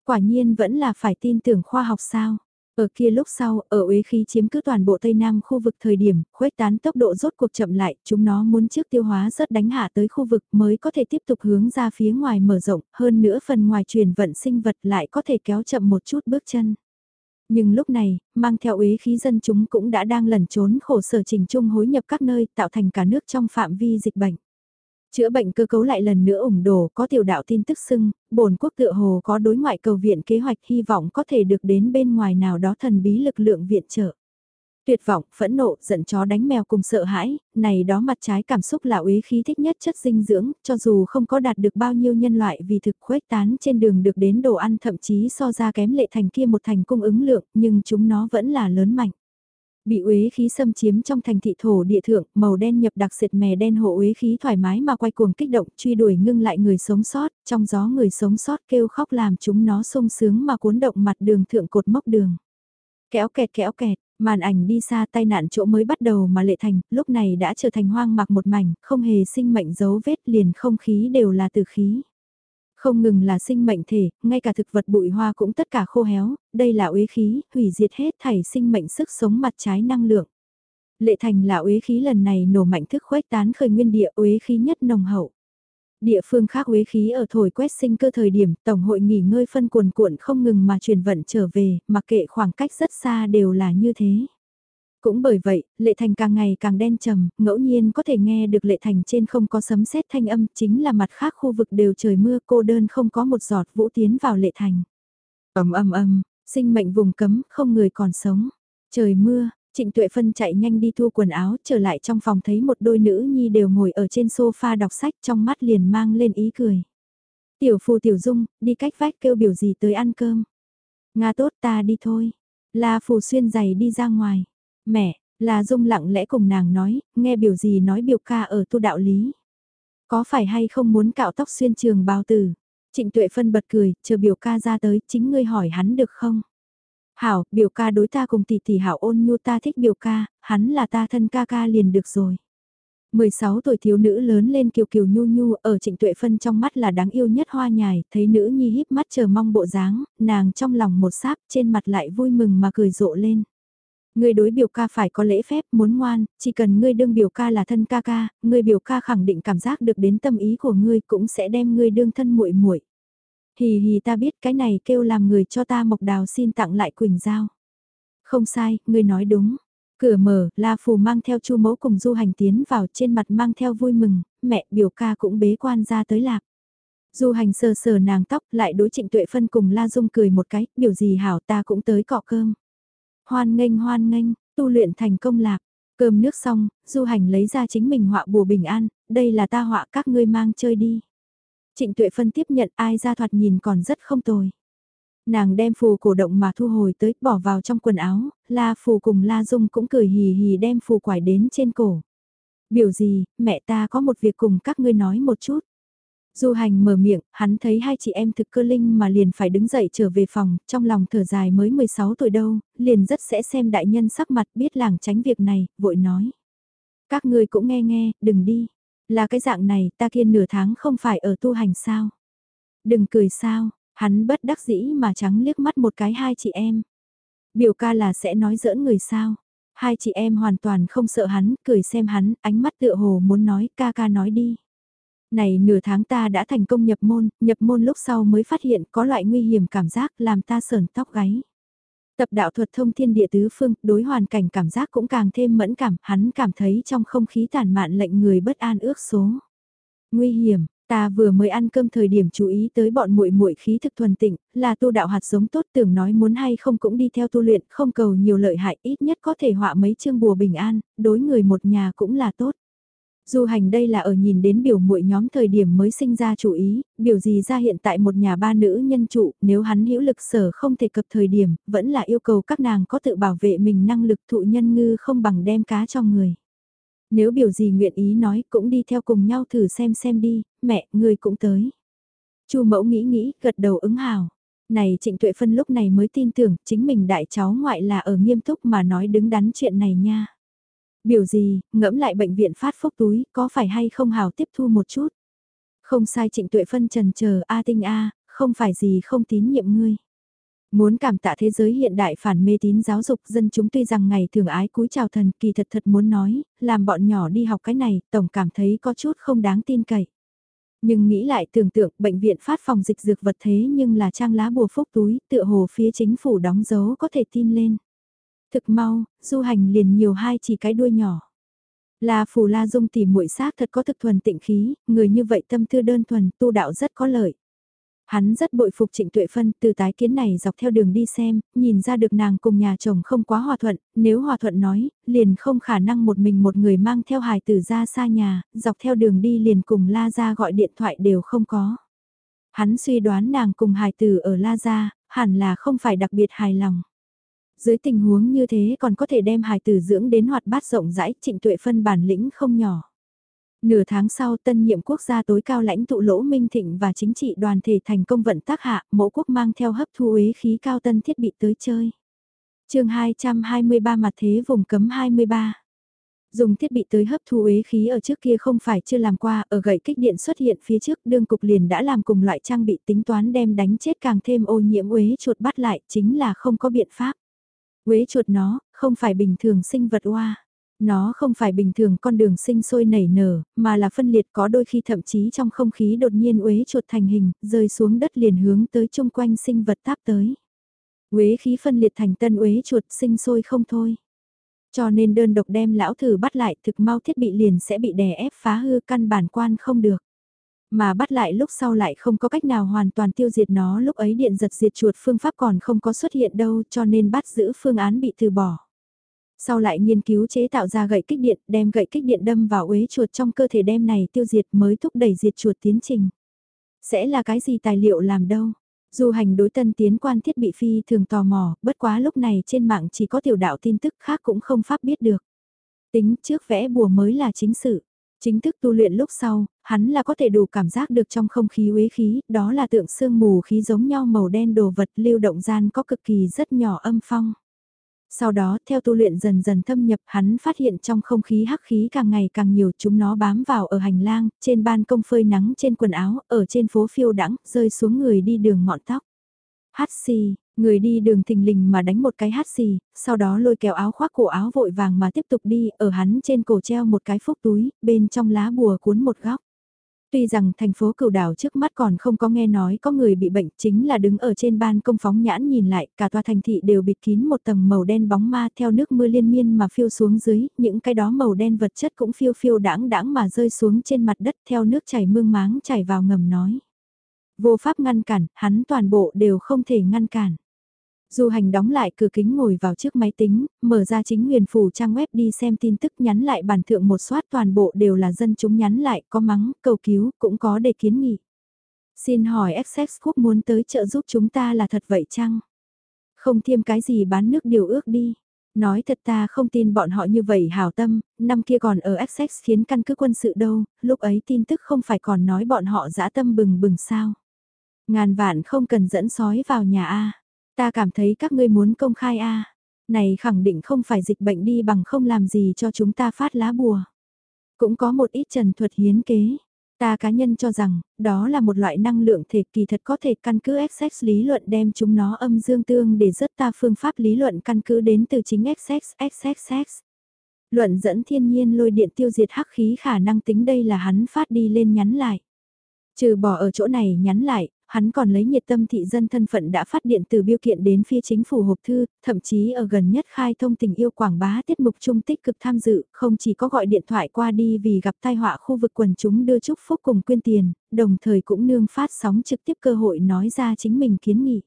A: Quả nhiên vẫn là phải tin tưởng khoa học sao. Ở kia lúc sau, ở uế khí chiếm cứ toàn bộ Tây Nam khu vực thời điểm, khuếch tán tốc độ rốt cuộc chậm lại, chúng nó muốn trước tiêu hóa rất đánh hạ tới khu vực mới có thể tiếp tục hướng ra phía ngoài mở rộng, hơn nữa phần ngoài truyền vận sinh vật lại có thể kéo chậm một chút bước chân. Nhưng lúc này, mang theo uế khí dân chúng cũng đã đang lẩn trốn khổ sở trình trung hối nhập các nơi tạo thành cả nước trong phạm vi dịch bệnh. Chữa bệnh cơ cấu lại lần nữa ủng đổ có tiểu đạo tin tức xưng, bổn quốc tựa hồ có đối ngoại cầu viện kế hoạch hy vọng có thể được đến bên ngoài nào đó thần bí lực lượng viện trợ. Tuyệt vọng, phẫn nộ, giận chó đánh mèo cùng sợ hãi, này đó mặt trái cảm xúc là uế khí thích nhất chất dinh dưỡng, cho dù không có đạt được bao nhiêu nhân loại vì thực khuếch tán trên đường được đến đồ ăn thậm chí so ra kém lệ thành kia một thành cung ứng lượng, nhưng chúng nó vẫn là lớn mạnh. Bị uế khí xâm chiếm trong thành thị thổ địa thượng, màu đen nhập đặc sệt mè đen hộ uế khí thoải mái mà quay cuồng kích động, truy đuổi ngưng lại người sống sót, trong gió người sống sót kêu khóc làm chúng nó sung sướng mà cuốn động mặt đường thượng cột mốc đường. Kéo kẹt kéo kẹt, Màn ảnh đi xa tai nạn chỗ mới bắt đầu mà lệ thành, lúc này đã trở thành hoang mạc một mảnh, không hề sinh mệnh dấu vết liền không khí đều là từ khí. Không ngừng là sinh mệnh thể, ngay cả thực vật bụi hoa cũng tất cả khô héo, đây là uế khí, hủy diệt hết thảy sinh mệnh sức sống mặt trái năng lượng. Lệ thành là uế khí lần này nổ mạnh thức khuếch tán khởi nguyên địa uế khí nhất nồng hậu. Địa phương khác uế khí ở thổi quét sinh cơ thời điểm Tổng hội nghỉ ngơi phân cuồn cuộn không ngừng mà truyền vận trở về, mặc kệ khoảng cách rất xa đều là như thế. Cũng bởi vậy, lệ thành càng ngày càng đen trầm, ngẫu nhiên có thể nghe được lệ thành trên không có sấm sét thanh âm, chính là mặt khác khu vực đều trời mưa cô đơn không có một giọt vũ tiến vào lệ thành. ầm ầm ầm, sinh mệnh vùng cấm, không người còn sống. Trời mưa, Trịnh Tuệ Phân chạy nhanh đi thu quần áo, trở lại trong phòng thấy một đôi nữ nhi đều ngồi ở trên sofa đọc sách trong mắt liền mang lên ý cười. Tiểu Phù Tiểu Dung, đi cách vách kêu biểu gì tới ăn cơm. Nga tốt ta đi thôi. La Phù xuyên giày đi ra ngoài. Mẹ, là Dung lặng lẽ cùng nàng nói, nghe biểu gì nói biểu ca ở tu đạo lý. Có phải hay không muốn cạo tóc xuyên trường bào tử? Trịnh Tuệ Phân bật cười, chờ biểu ca ra tới, chính ngươi hỏi hắn được không? Hảo, biểu ca đối ta cùng tỷ tỷ hảo ôn nhu ta thích biểu ca, hắn là ta thân ca ca liền được rồi. 16 tuổi thiếu nữ lớn lên kiều kiều nhu nhu ở trịnh tuệ phân trong mắt là đáng yêu nhất hoa nhài, thấy nữ nhi híp mắt chờ mong bộ dáng, nàng trong lòng một sáp trên mặt lại vui mừng mà cười rộ lên. Ngươi đối biểu ca phải có lễ phép, muốn ngoan, chỉ cần ngươi đương biểu ca là thân ca ca, ngươi biểu ca khẳng định cảm giác được đến tâm ý của ngươi cũng sẽ đem ngươi đương thân muội muội. Hì hì ta biết cái này kêu làm người cho ta mộc đào xin tặng lại Quỳnh Giao. Không sai, ngươi nói đúng. Cửa mở, La Phù mang theo chu mẫu cùng du hành tiến vào trên mặt mang theo vui mừng, mẹ biểu ca cũng bế quan ra tới lạc. Du hành sờ sờ nàng tóc lại đối trịnh tuệ phân cùng La Dung cười một cái, biểu gì hảo ta cũng tới cọ cơm. Hoan nghênh hoan nghênh, tu luyện thành công lạc. Cơm nước xong, du hành lấy ra chính mình họa bùa bình an, đây là ta họa các ngươi mang chơi đi. Trịnh Tuệ Phân tiếp nhận ai ra thoạt nhìn còn rất không tồi. Nàng đem phù cổ động mà thu hồi tới, bỏ vào trong quần áo, La Phù cùng La Dung cũng cười hì hì đem phù quải đến trên cổ. Biểu gì, mẹ ta có một việc cùng các ngươi nói một chút. Du hành mở miệng, hắn thấy hai chị em thực cơ linh mà liền phải đứng dậy trở về phòng, trong lòng thở dài mới 16 tuổi đâu, liền rất sẽ xem đại nhân sắc mặt biết làng tránh việc này, vội nói. Các ngươi cũng nghe nghe, đừng đi. Là cái dạng này, ta kia nửa tháng không phải ở tu hành sao? Đừng cười sao, hắn bất đắc dĩ mà trắng liếc mắt một cái hai chị em. Biểu ca là sẽ nói giỡn người sao? Hai chị em hoàn toàn không sợ hắn, cười xem hắn, ánh mắt tựa hồ muốn nói ca ca nói đi. Này nửa tháng ta đã thành công nhập môn, nhập môn lúc sau mới phát hiện có loại nguy hiểm cảm giác làm ta sờn tóc gáy. Tập đạo thuật thông thiên địa tứ phương, đối hoàn cảnh cảm giác cũng càng thêm mẫn cảm, hắn cảm thấy trong không khí tàn mạn lệnh người bất an ước số. Nguy hiểm, ta vừa mới ăn cơm thời điểm chú ý tới bọn muội muội khí thực thuần tịnh, là tu đạo hạt giống tốt tưởng nói muốn hay không cũng đi theo tu luyện, không cầu nhiều lợi hại ít nhất có thể họa mấy chương bùa bình an, đối người một nhà cũng là tốt. Du hành đây là ở nhìn đến biểu muội nhóm thời điểm mới sinh ra chủ ý, biểu gì ra hiện tại một nhà ba nữ nhân trụ, nếu hắn hữu lực sở không thể cập thời điểm, vẫn là yêu cầu các nàng có tự bảo vệ mình năng lực thụ nhân ngư không bằng đem cá cho người. Nếu biểu gì nguyện ý nói cũng đi theo cùng nhau thử xem xem đi, mẹ, người cũng tới. Chu mẫu nghĩ nghĩ, gật đầu ứng hào. Này trịnh tuệ phân lúc này mới tin tưởng chính mình đại cháu ngoại là ở nghiêm túc mà nói đứng đắn chuyện này nha. Biểu gì, ngẫm lại bệnh viện phát phúc túi, có phải hay không hào tiếp thu một chút. Không sai trịnh tuệ phân trần chờ A tinh A, không phải gì không tín nhiệm ngươi. Muốn cảm tạ thế giới hiện đại phản mê tín giáo dục dân chúng tuy rằng ngày thường ái cúi chào thần kỳ thật thật muốn nói, làm bọn nhỏ đi học cái này, tổng cảm thấy có chút không đáng tin cậy. Nhưng nghĩ lại tưởng tượng bệnh viện phát phòng dịch dược vật thế nhưng là trang lá bùa phúc túi, tựa hồ phía chính phủ đóng dấu có thể tin lên. Thực mau, du hành liền nhiều hai chỉ cái đuôi nhỏ. La Phù La Dung tìm muội xác thật có thực thuần tịnh khí, người như vậy tâm tư đơn thuần, tu đạo rất có lợi. Hắn rất bội phục trịnh tuệ phân từ tái kiến này dọc theo đường đi xem, nhìn ra được nàng cùng nhà chồng không quá hòa thuận, nếu hòa thuận nói, liền không khả năng một mình một người mang theo hài tử ra xa nhà, dọc theo đường đi liền cùng La Gia gọi điện thoại đều không có. Hắn suy đoán nàng cùng hài tử ở La Gia, hẳn là không phải đặc biệt hài lòng. Dưới tình huống như thế còn có thể đem hài tử dưỡng đến hoạt bát rộng rãi, trịnh tuệ phân bản lĩnh không nhỏ. Nửa tháng sau tân nhiệm quốc gia tối cao lãnh tụ lỗ minh thịnh và chính trị đoàn thể thành công vận tác hạ, mẫu quốc mang theo hấp thu uế khí cao tân thiết bị tới chơi. chương 223 mặt thế vùng cấm 23 dùng thiết bị tới hấp thu uế khí ở trước kia không phải chưa làm qua, ở gậy kích điện xuất hiện phía trước đương cục liền đã làm cùng loại trang bị tính toán đem đánh chết càng thêm ô nhiễm uế chuột bắt lại chính là không có biện pháp quế chuột nó, không phải bình thường sinh vật oa. Nó không phải bình thường con đường sinh sôi nảy nở, mà là phân liệt có đôi khi thậm chí trong không khí đột nhiên uế chuột thành hình, rơi xuống đất liền hướng tới chung quanh sinh vật táp tới. Uế khí phân liệt thành tân uế chuột sinh sôi không thôi. Cho nên đơn độc đem lão thử bắt lại thực mau thiết bị liền sẽ bị đè ép phá hư căn bản quan không được. Mà bắt lại lúc sau lại không có cách nào hoàn toàn tiêu diệt nó lúc ấy điện giật diệt chuột phương pháp còn không có xuất hiện đâu cho nên bắt giữ phương án bị từ bỏ. Sau lại nghiên cứu chế tạo ra gậy kích điện, đem gậy kích điện đâm vào uế chuột trong cơ thể đem này tiêu diệt mới thúc đẩy diệt chuột tiến trình. Sẽ là cái gì tài liệu làm đâu? Du hành đối tân tiến quan thiết bị phi thường tò mò, bất quá lúc này trên mạng chỉ có tiểu đạo tin tức khác cũng không pháp biết được. Tính trước vẽ bùa mới là chính sự. Chính thức tu luyện lúc sau, hắn là có thể đủ cảm giác được trong không khí uế khí, đó là tượng sương mù khí giống nhau màu đen đồ vật lưu động gian có cực kỳ rất nhỏ âm phong. Sau đó, theo tu luyện dần dần thâm nhập, hắn phát hiện trong không khí hắc khí càng ngày càng nhiều, chúng nó bám vào ở hành lang, trên ban công phơi nắng trên quần áo, ở trên phố phiêu đãng rơi xuống người đi đường ngọn tóc. Hát xì, người đi đường thình lình mà đánh một cái hát xì, sau đó lôi kéo áo khoác cổ áo vội vàng mà tiếp tục đi, ở hắn trên cổ treo một cái phúc túi, bên trong lá bùa cuốn một góc. Tuy rằng thành phố cửu đảo trước mắt còn không có nghe nói có người bị bệnh chính là đứng ở trên ban công phóng nhãn nhìn lại cả tòa thành thị đều bịt kín một tầng màu đen bóng ma theo nước mưa liên miên mà phiêu xuống dưới, những cái đó màu đen vật chất cũng phiêu phiêu đãng đãng mà rơi xuống trên mặt đất theo nước chảy mương máng chảy vào ngầm nói. Vô pháp ngăn cản, hắn toàn bộ đều không thể ngăn cản. Du hành đóng lại cửa kính ngồi vào trước máy tính, mở ra chính huyền phủ trang web đi xem tin tức nhắn lại bản thượng một soát toàn bộ đều là dân chúng nhắn lại, có mắng, cầu cứu, cũng có đề kiến nghị. Xin hỏi XX Quốc muốn tới trợ giúp chúng ta là thật vậy chăng? Không thêm cái gì bán nước điều ước đi. Nói thật ta không tin bọn họ như vậy hảo tâm, năm kia còn ở XX khiến căn cứ quân sự đâu, lúc ấy tin tức không phải còn nói bọn họ dã tâm bừng bừng sao. Ngàn vạn không cần dẫn sói vào nhà A. Ta cảm thấy các ngươi muốn công khai a Này khẳng định không phải dịch bệnh đi bằng không làm gì cho chúng ta phát lá bùa. Cũng có một ít trần thuật hiến kế. Ta cá nhân cho rằng, đó là một loại năng lượng thể kỳ thật có thể căn cứ XX lý luận đem chúng nó âm dương tương để rất ta phương pháp lý luận căn cứ đến từ chính XX, XXX. Luận dẫn thiên nhiên lôi điện tiêu diệt hắc khí khả năng tính đây là hắn phát đi lên nhắn lại. Trừ bỏ ở chỗ này nhắn lại, hắn còn lấy nhiệt tâm thị dân thân phận đã phát điện từ biêu kiện đến phía chính phủ hộp thư, thậm chí ở gần nhất khai thông tình yêu quảng bá tiết mục trung tích cực tham dự, không chỉ có gọi điện thoại qua đi vì gặp tai họa khu vực quần chúng đưa chúc phúc cùng quyên tiền, đồng thời cũng nương phát sóng trực tiếp cơ hội nói ra chính mình kiến nghị.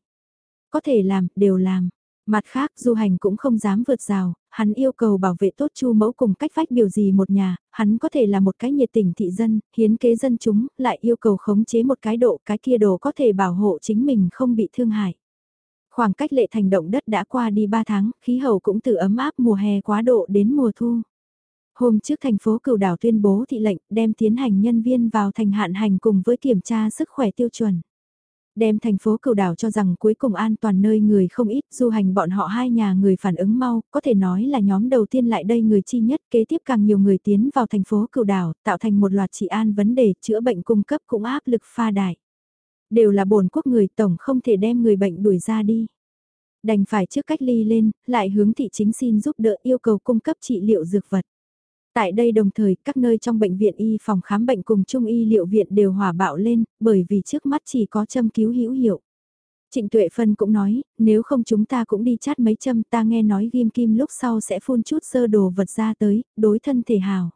A: Có thể làm, đều làm. Mặt khác du hành cũng không dám vượt rào, hắn yêu cầu bảo vệ tốt chu mẫu cùng cách phách biểu gì một nhà, hắn có thể là một cái nhiệt tình thị dân, hiến kế dân chúng, lại yêu cầu khống chế một cái độ, cái kia đồ có thể bảo hộ chính mình không bị thương hại. Khoảng cách lệ thành động đất đã qua đi 3 tháng, khí hậu cũng từ ấm áp mùa hè quá độ đến mùa thu. Hôm trước thành phố cửu đảo tuyên bố thị lệnh đem tiến hành nhân viên vào thành hạn hành cùng với kiểm tra sức khỏe tiêu chuẩn. Đem thành phố cầu đảo cho rằng cuối cùng an toàn nơi người không ít, du hành bọn họ hai nhà người phản ứng mau, có thể nói là nhóm đầu tiên lại đây người chi nhất, kế tiếp càng nhiều người tiến vào thành phố cựu đảo, tạo thành một loạt trị an vấn đề chữa bệnh cung cấp cũng áp lực pha đại. Đều là bổn quốc người tổng không thể đem người bệnh đuổi ra đi. Đành phải trước cách ly lên, lại hướng thị chính xin giúp đỡ yêu cầu cung cấp trị liệu dược vật. Tại đây đồng thời các nơi trong bệnh viện y phòng khám bệnh cùng trung y liệu viện đều hỏa bạo lên, bởi vì trước mắt chỉ có châm cứu hữu hiệu. Trịnh Tuệ Phân cũng nói, nếu không chúng ta cũng đi chát mấy châm ta nghe nói ghim kim lúc sau sẽ phun chút sơ đồ vật ra tới, đối thân thể hào.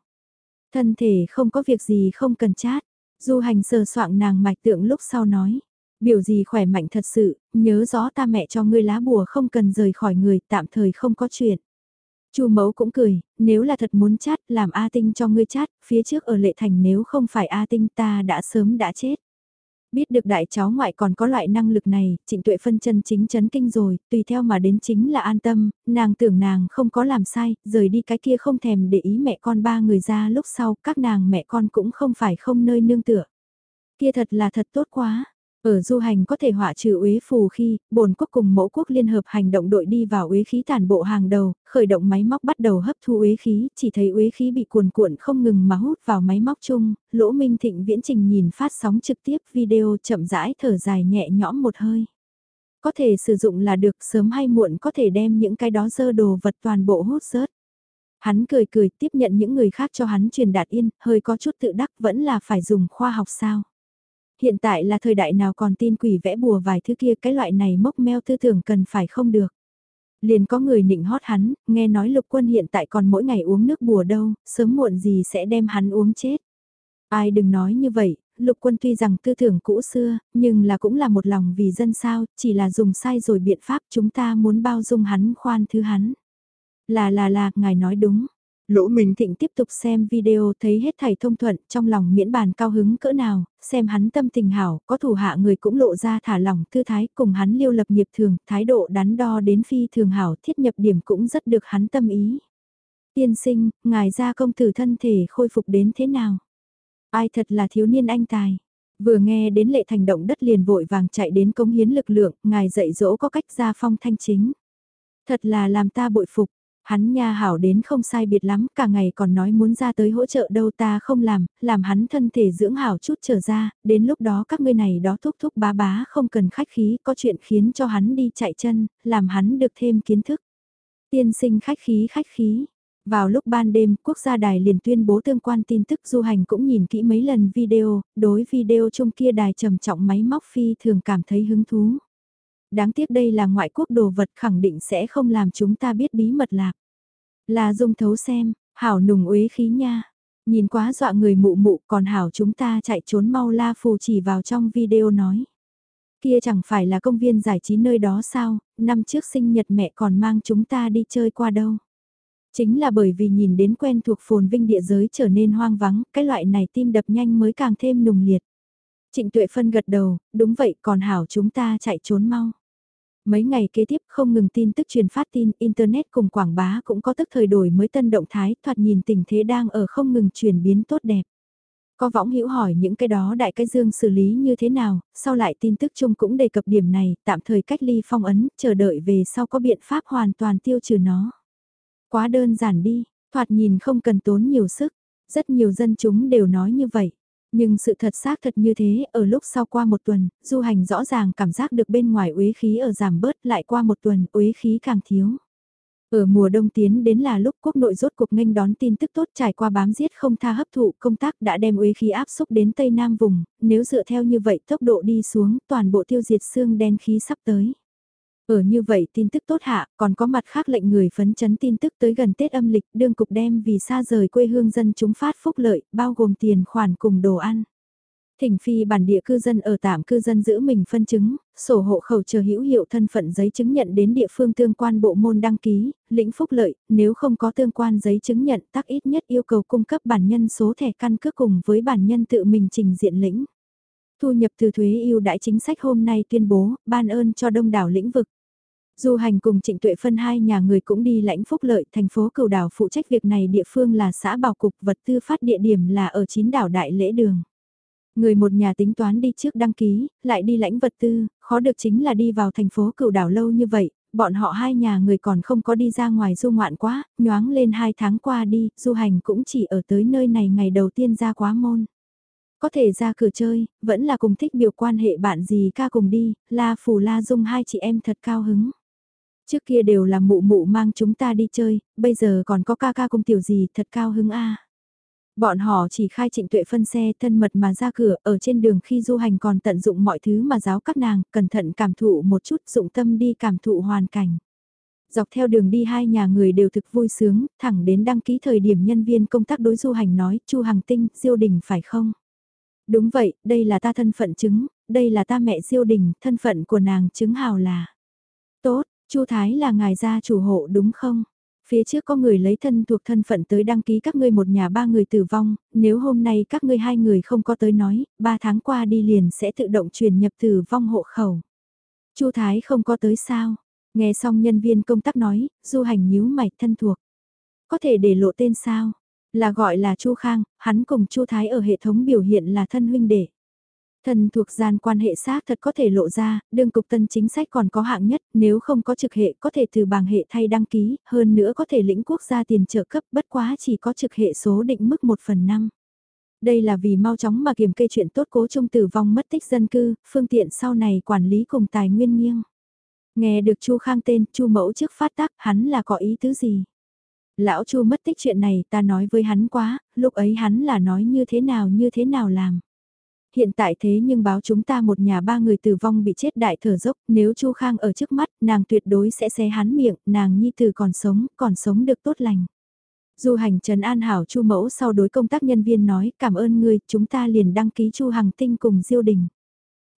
A: Thân thể không có việc gì không cần chát, du hành sờ soạng nàng mạch tượng lúc sau nói. Biểu gì khỏe mạnh thật sự, nhớ rõ ta mẹ cho ngươi lá bùa không cần rời khỏi người, tạm thời không có chuyện. Chu mẫu cũng cười, nếu là thật muốn chát, làm A Tinh cho ngươi chát, phía trước ở lệ thành nếu không phải A Tinh ta đã sớm đã chết. Biết được đại cháu ngoại còn có loại năng lực này, trịnh tuệ phân chân chính chấn kinh rồi, tùy theo mà đến chính là an tâm, nàng tưởng nàng không có làm sai, rời đi cái kia không thèm để ý mẹ con ba người ra lúc sau, các nàng mẹ con cũng không phải không nơi nương tựa. Kia thật là thật tốt quá, ở du hành có thể họa trừ uế phù khi, bồn quốc cùng mẫu quốc liên hợp hành động đội đi vào uế khí tàn bộ hàng đầu, khởi động máy móc bắt đầu hấp thu uế khí, chỉ thấy uế khí bị cuồn cuộn không ngừng mà hút vào máy móc chung, lỗ minh thịnh viễn trình nhìn phát sóng trực tiếp video chậm rãi thở dài nhẹ nhõm một hơi. Có thể sử dụng là được sớm hay muộn có thể đem những cái đó dơ đồ vật toàn bộ hút rớt. Hắn cười cười tiếp nhận những người khác cho hắn truyền đạt yên, hơi có chút tự đắc vẫn là phải dùng khoa học sao hiện tại là thời đại nào còn tin quỷ vẽ bùa vài thứ kia cái loại này mốc meo tư tưởng cần phải không được. Liền có người nịnh hót hắn, nghe nói lục quân hiện tại còn mỗi ngày uống nước bùa đâu, sớm muộn gì sẽ đem hắn uống chết. Ai đừng nói như vậy, lục quân tuy rằng tư tưởng cũ xưa, nhưng là cũng là một lòng vì dân sao, chỉ là dùng sai rồi biện pháp chúng ta muốn bao dung hắn khoan thứ hắn. Là là là, ngài nói đúng. Lỗ Minh Thịnh tiếp tục xem video thấy hết thầy thông thuận trong lòng miễn bàn cao hứng cỡ nào, xem hắn tâm tình hảo, có thủ hạ người cũng lộ ra thả lỏng thư thái cùng hắn liêu lập nghiệp thường, thái độ đắn đo đến phi thường hảo thiết nhập điểm cũng rất được hắn tâm ý. Tiên sinh, ngài ra công tử thân thể khôi phục đến thế nào? Ai thật là thiếu niên anh tài. Vừa nghe đến lệ thành động đất liền vội vàng chạy đến công hiến lực lượng, ngài dạy dỗ có cách ra phong thanh chính. Thật là làm ta bội phục, Hắn nha hảo đến không sai biệt lắm, cả ngày còn nói muốn ra tới hỗ trợ đâu ta không làm, làm hắn thân thể dưỡng hảo chút trở ra, đến lúc đó các ngươi này đó thúc thúc bá bá không cần khách khí, có chuyện khiến cho hắn đi chạy chân, làm hắn được thêm kiến thức. Tiên sinh khách khí khách khí. Vào lúc ban đêm, quốc gia đài liền tuyên bố tương quan tin tức du hành cũng nhìn kỹ mấy lần video, đối video chung kia đài trầm trọng máy móc phi thường cảm thấy hứng thú. Đáng tiếc đây là ngoại quốc đồ vật khẳng định sẽ không làm chúng ta biết bí mật lạc. Là dung thấu xem, hảo nùng uế khí nha. Nhìn quá dọa người mụ mụ còn hảo chúng ta chạy trốn mau la phù chỉ vào trong video nói. Kia chẳng phải là công viên giải trí nơi đó sao, năm trước sinh nhật mẹ còn mang chúng ta đi chơi qua đâu. Chính là bởi vì nhìn đến quen thuộc phồn vinh địa giới trở nên hoang vắng, cái loại này tim đập nhanh mới càng thêm nùng liệt. Trịnh Tuệ Phân gật đầu, đúng vậy còn hảo chúng ta chạy trốn mau. Mấy ngày kế tiếp không ngừng tin tức truyền phát tin, Internet cùng quảng bá cũng có tức thời đổi mới tân động thái, thoạt nhìn tình thế đang ở không ngừng chuyển biến tốt đẹp. Có võng hữu hỏi những cái đó đại cái dương xử lý như thế nào, sau lại tin tức chung cũng đề cập điểm này, tạm thời cách ly phong ấn, chờ đợi về sau có biện pháp hoàn toàn tiêu trừ nó. Quá đơn giản đi, thoạt nhìn không cần tốn nhiều sức, rất nhiều dân chúng đều nói như vậy. Nhưng sự thật xác thật như thế, ở lúc sau qua một tuần, du hành rõ ràng cảm giác được bên ngoài uế khí ở giảm bớt lại qua một tuần uế khí càng thiếu. Ở mùa đông tiến đến là lúc quốc nội rốt cuộc nghênh đón tin tức tốt trải qua bám giết không tha hấp thụ công tác đã đem uế khí áp xúc đến Tây Nam vùng, nếu dựa theo như vậy tốc độ đi xuống toàn bộ tiêu diệt xương đen khí sắp tới. Ở như vậy tin tức tốt hạ, còn có mặt khác lệnh người phấn chấn tin tức tới gần Tết âm lịch, đương cục đem vì xa rời quê hương dân chúng phát phúc lợi, bao gồm tiền khoản cùng đồ ăn. Thỉnh phi bản địa cư dân ở tạm cư dân giữ mình phân chứng, sổ hộ khẩu chờ hữu hiệu thân phận giấy chứng nhận đến địa phương tương quan bộ môn đăng ký, lĩnh phúc lợi, nếu không có tương quan giấy chứng nhận tắc ít nhất yêu cầu cung cấp bản nhân số thẻ căn cước cùng với bản nhân tự mình trình diện lĩnh. Thu nhập từ thuế ưu đãi chính sách hôm nay tuyên bố, ban ơn cho đông đảo lĩnh vực. Du hành cùng Trịnh Tuệ phân hai nhà người cũng đi lãnh phúc lợi, thành phố Cửu Đảo phụ trách việc này địa phương là xã Bảo Cục, vật tư phát địa điểm là ở chín đảo Đại Lễ Đường. Người một nhà tính toán đi trước đăng ký, lại đi lãnh vật tư, khó được chính là đi vào thành phố Cửu Đảo lâu như vậy, bọn họ hai nhà người còn không có đi ra ngoài du ngoạn quá, nhoáng lên hai tháng qua đi, du hành cũng chỉ ở tới nơi này ngày đầu tiên ra quá môn. Có thể ra cửa chơi, vẫn là cùng thích biểu quan hệ bạn gì ca cùng đi, la phù la dung hai chị em thật cao hứng. Trước kia đều là mụ mụ mang chúng ta đi chơi, bây giờ còn có ca ca cùng tiểu gì thật cao hứng a. Bọn họ chỉ khai trịnh tuệ phân xe thân mật mà ra cửa ở trên đường khi du hành còn tận dụng mọi thứ mà giáo các nàng, cẩn thận cảm thụ một chút dụng tâm đi cảm thụ hoàn cảnh. Dọc theo đường đi hai nhà người đều thực vui sướng, thẳng đến đăng ký thời điểm nhân viên công tác đối du hành nói, chu Hằng Tinh, Diêu Đình phải không? Đúng vậy, đây là ta thân phận chứng, đây là ta mẹ Diêu Đình, thân phận của nàng chứng hào là. Tốt, Chu Thái là ngài gia chủ hộ đúng không? Phía trước có người lấy thân thuộc thân phận tới đăng ký các ngươi một nhà ba người tử vong, nếu hôm nay các ngươi hai người không có tới nói, ba tháng qua đi liền sẽ tự động truyền nhập tử vong hộ khẩu. Chu Thái không có tới sao? Nghe xong nhân viên công tác nói, du hành nhíu mày thân thuộc. Có thể để lộ tên sao? Là gọi là Chu Khang, hắn cùng Chu Thái ở hệ thống biểu hiện là thân huynh đệ. Thần thuộc gian quan hệ xác thật có thể lộ ra, đương cục tân chính sách còn có hạng nhất, nếu không có trực hệ có thể từ bảng hệ thay đăng ký, hơn nữa có thể lĩnh quốc gia tiền trợ cấp bất quá chỉ có trực hệ số định mức 1 phần 5. Đây là vì mau chóng mà kiểm kê chuyện tốt cố trung tử vong mất tích dân cư, phương tiện sau này quản lý cùng tài nguyên nghiêng. Nghe được Chu Khang tên, Chu Mẫu trước phát tác, hắn là có ý tứ gì? Lão Chu mất tích chuyện này ta nói với hắn quá, lúc ấy hắn là nói như thế nào như thế nào làm. Hiện tại thế nhưng báo chúng ta một nhà ba người tử vong bị chết đại thở dốc, nếu Chu Khang ở trước mắt, nàng tuyệt đối sẽ xé hắn miệng, nàng nhi tử còn sống, còn sống được tốt lành. Du hành Trần An Hảo Chu Mẫu sau đối công tác nhân viên nói cảm ơn ngươi, chúng ta liền đăng ký Chu Hằng Tinh cùng Diêu Đình.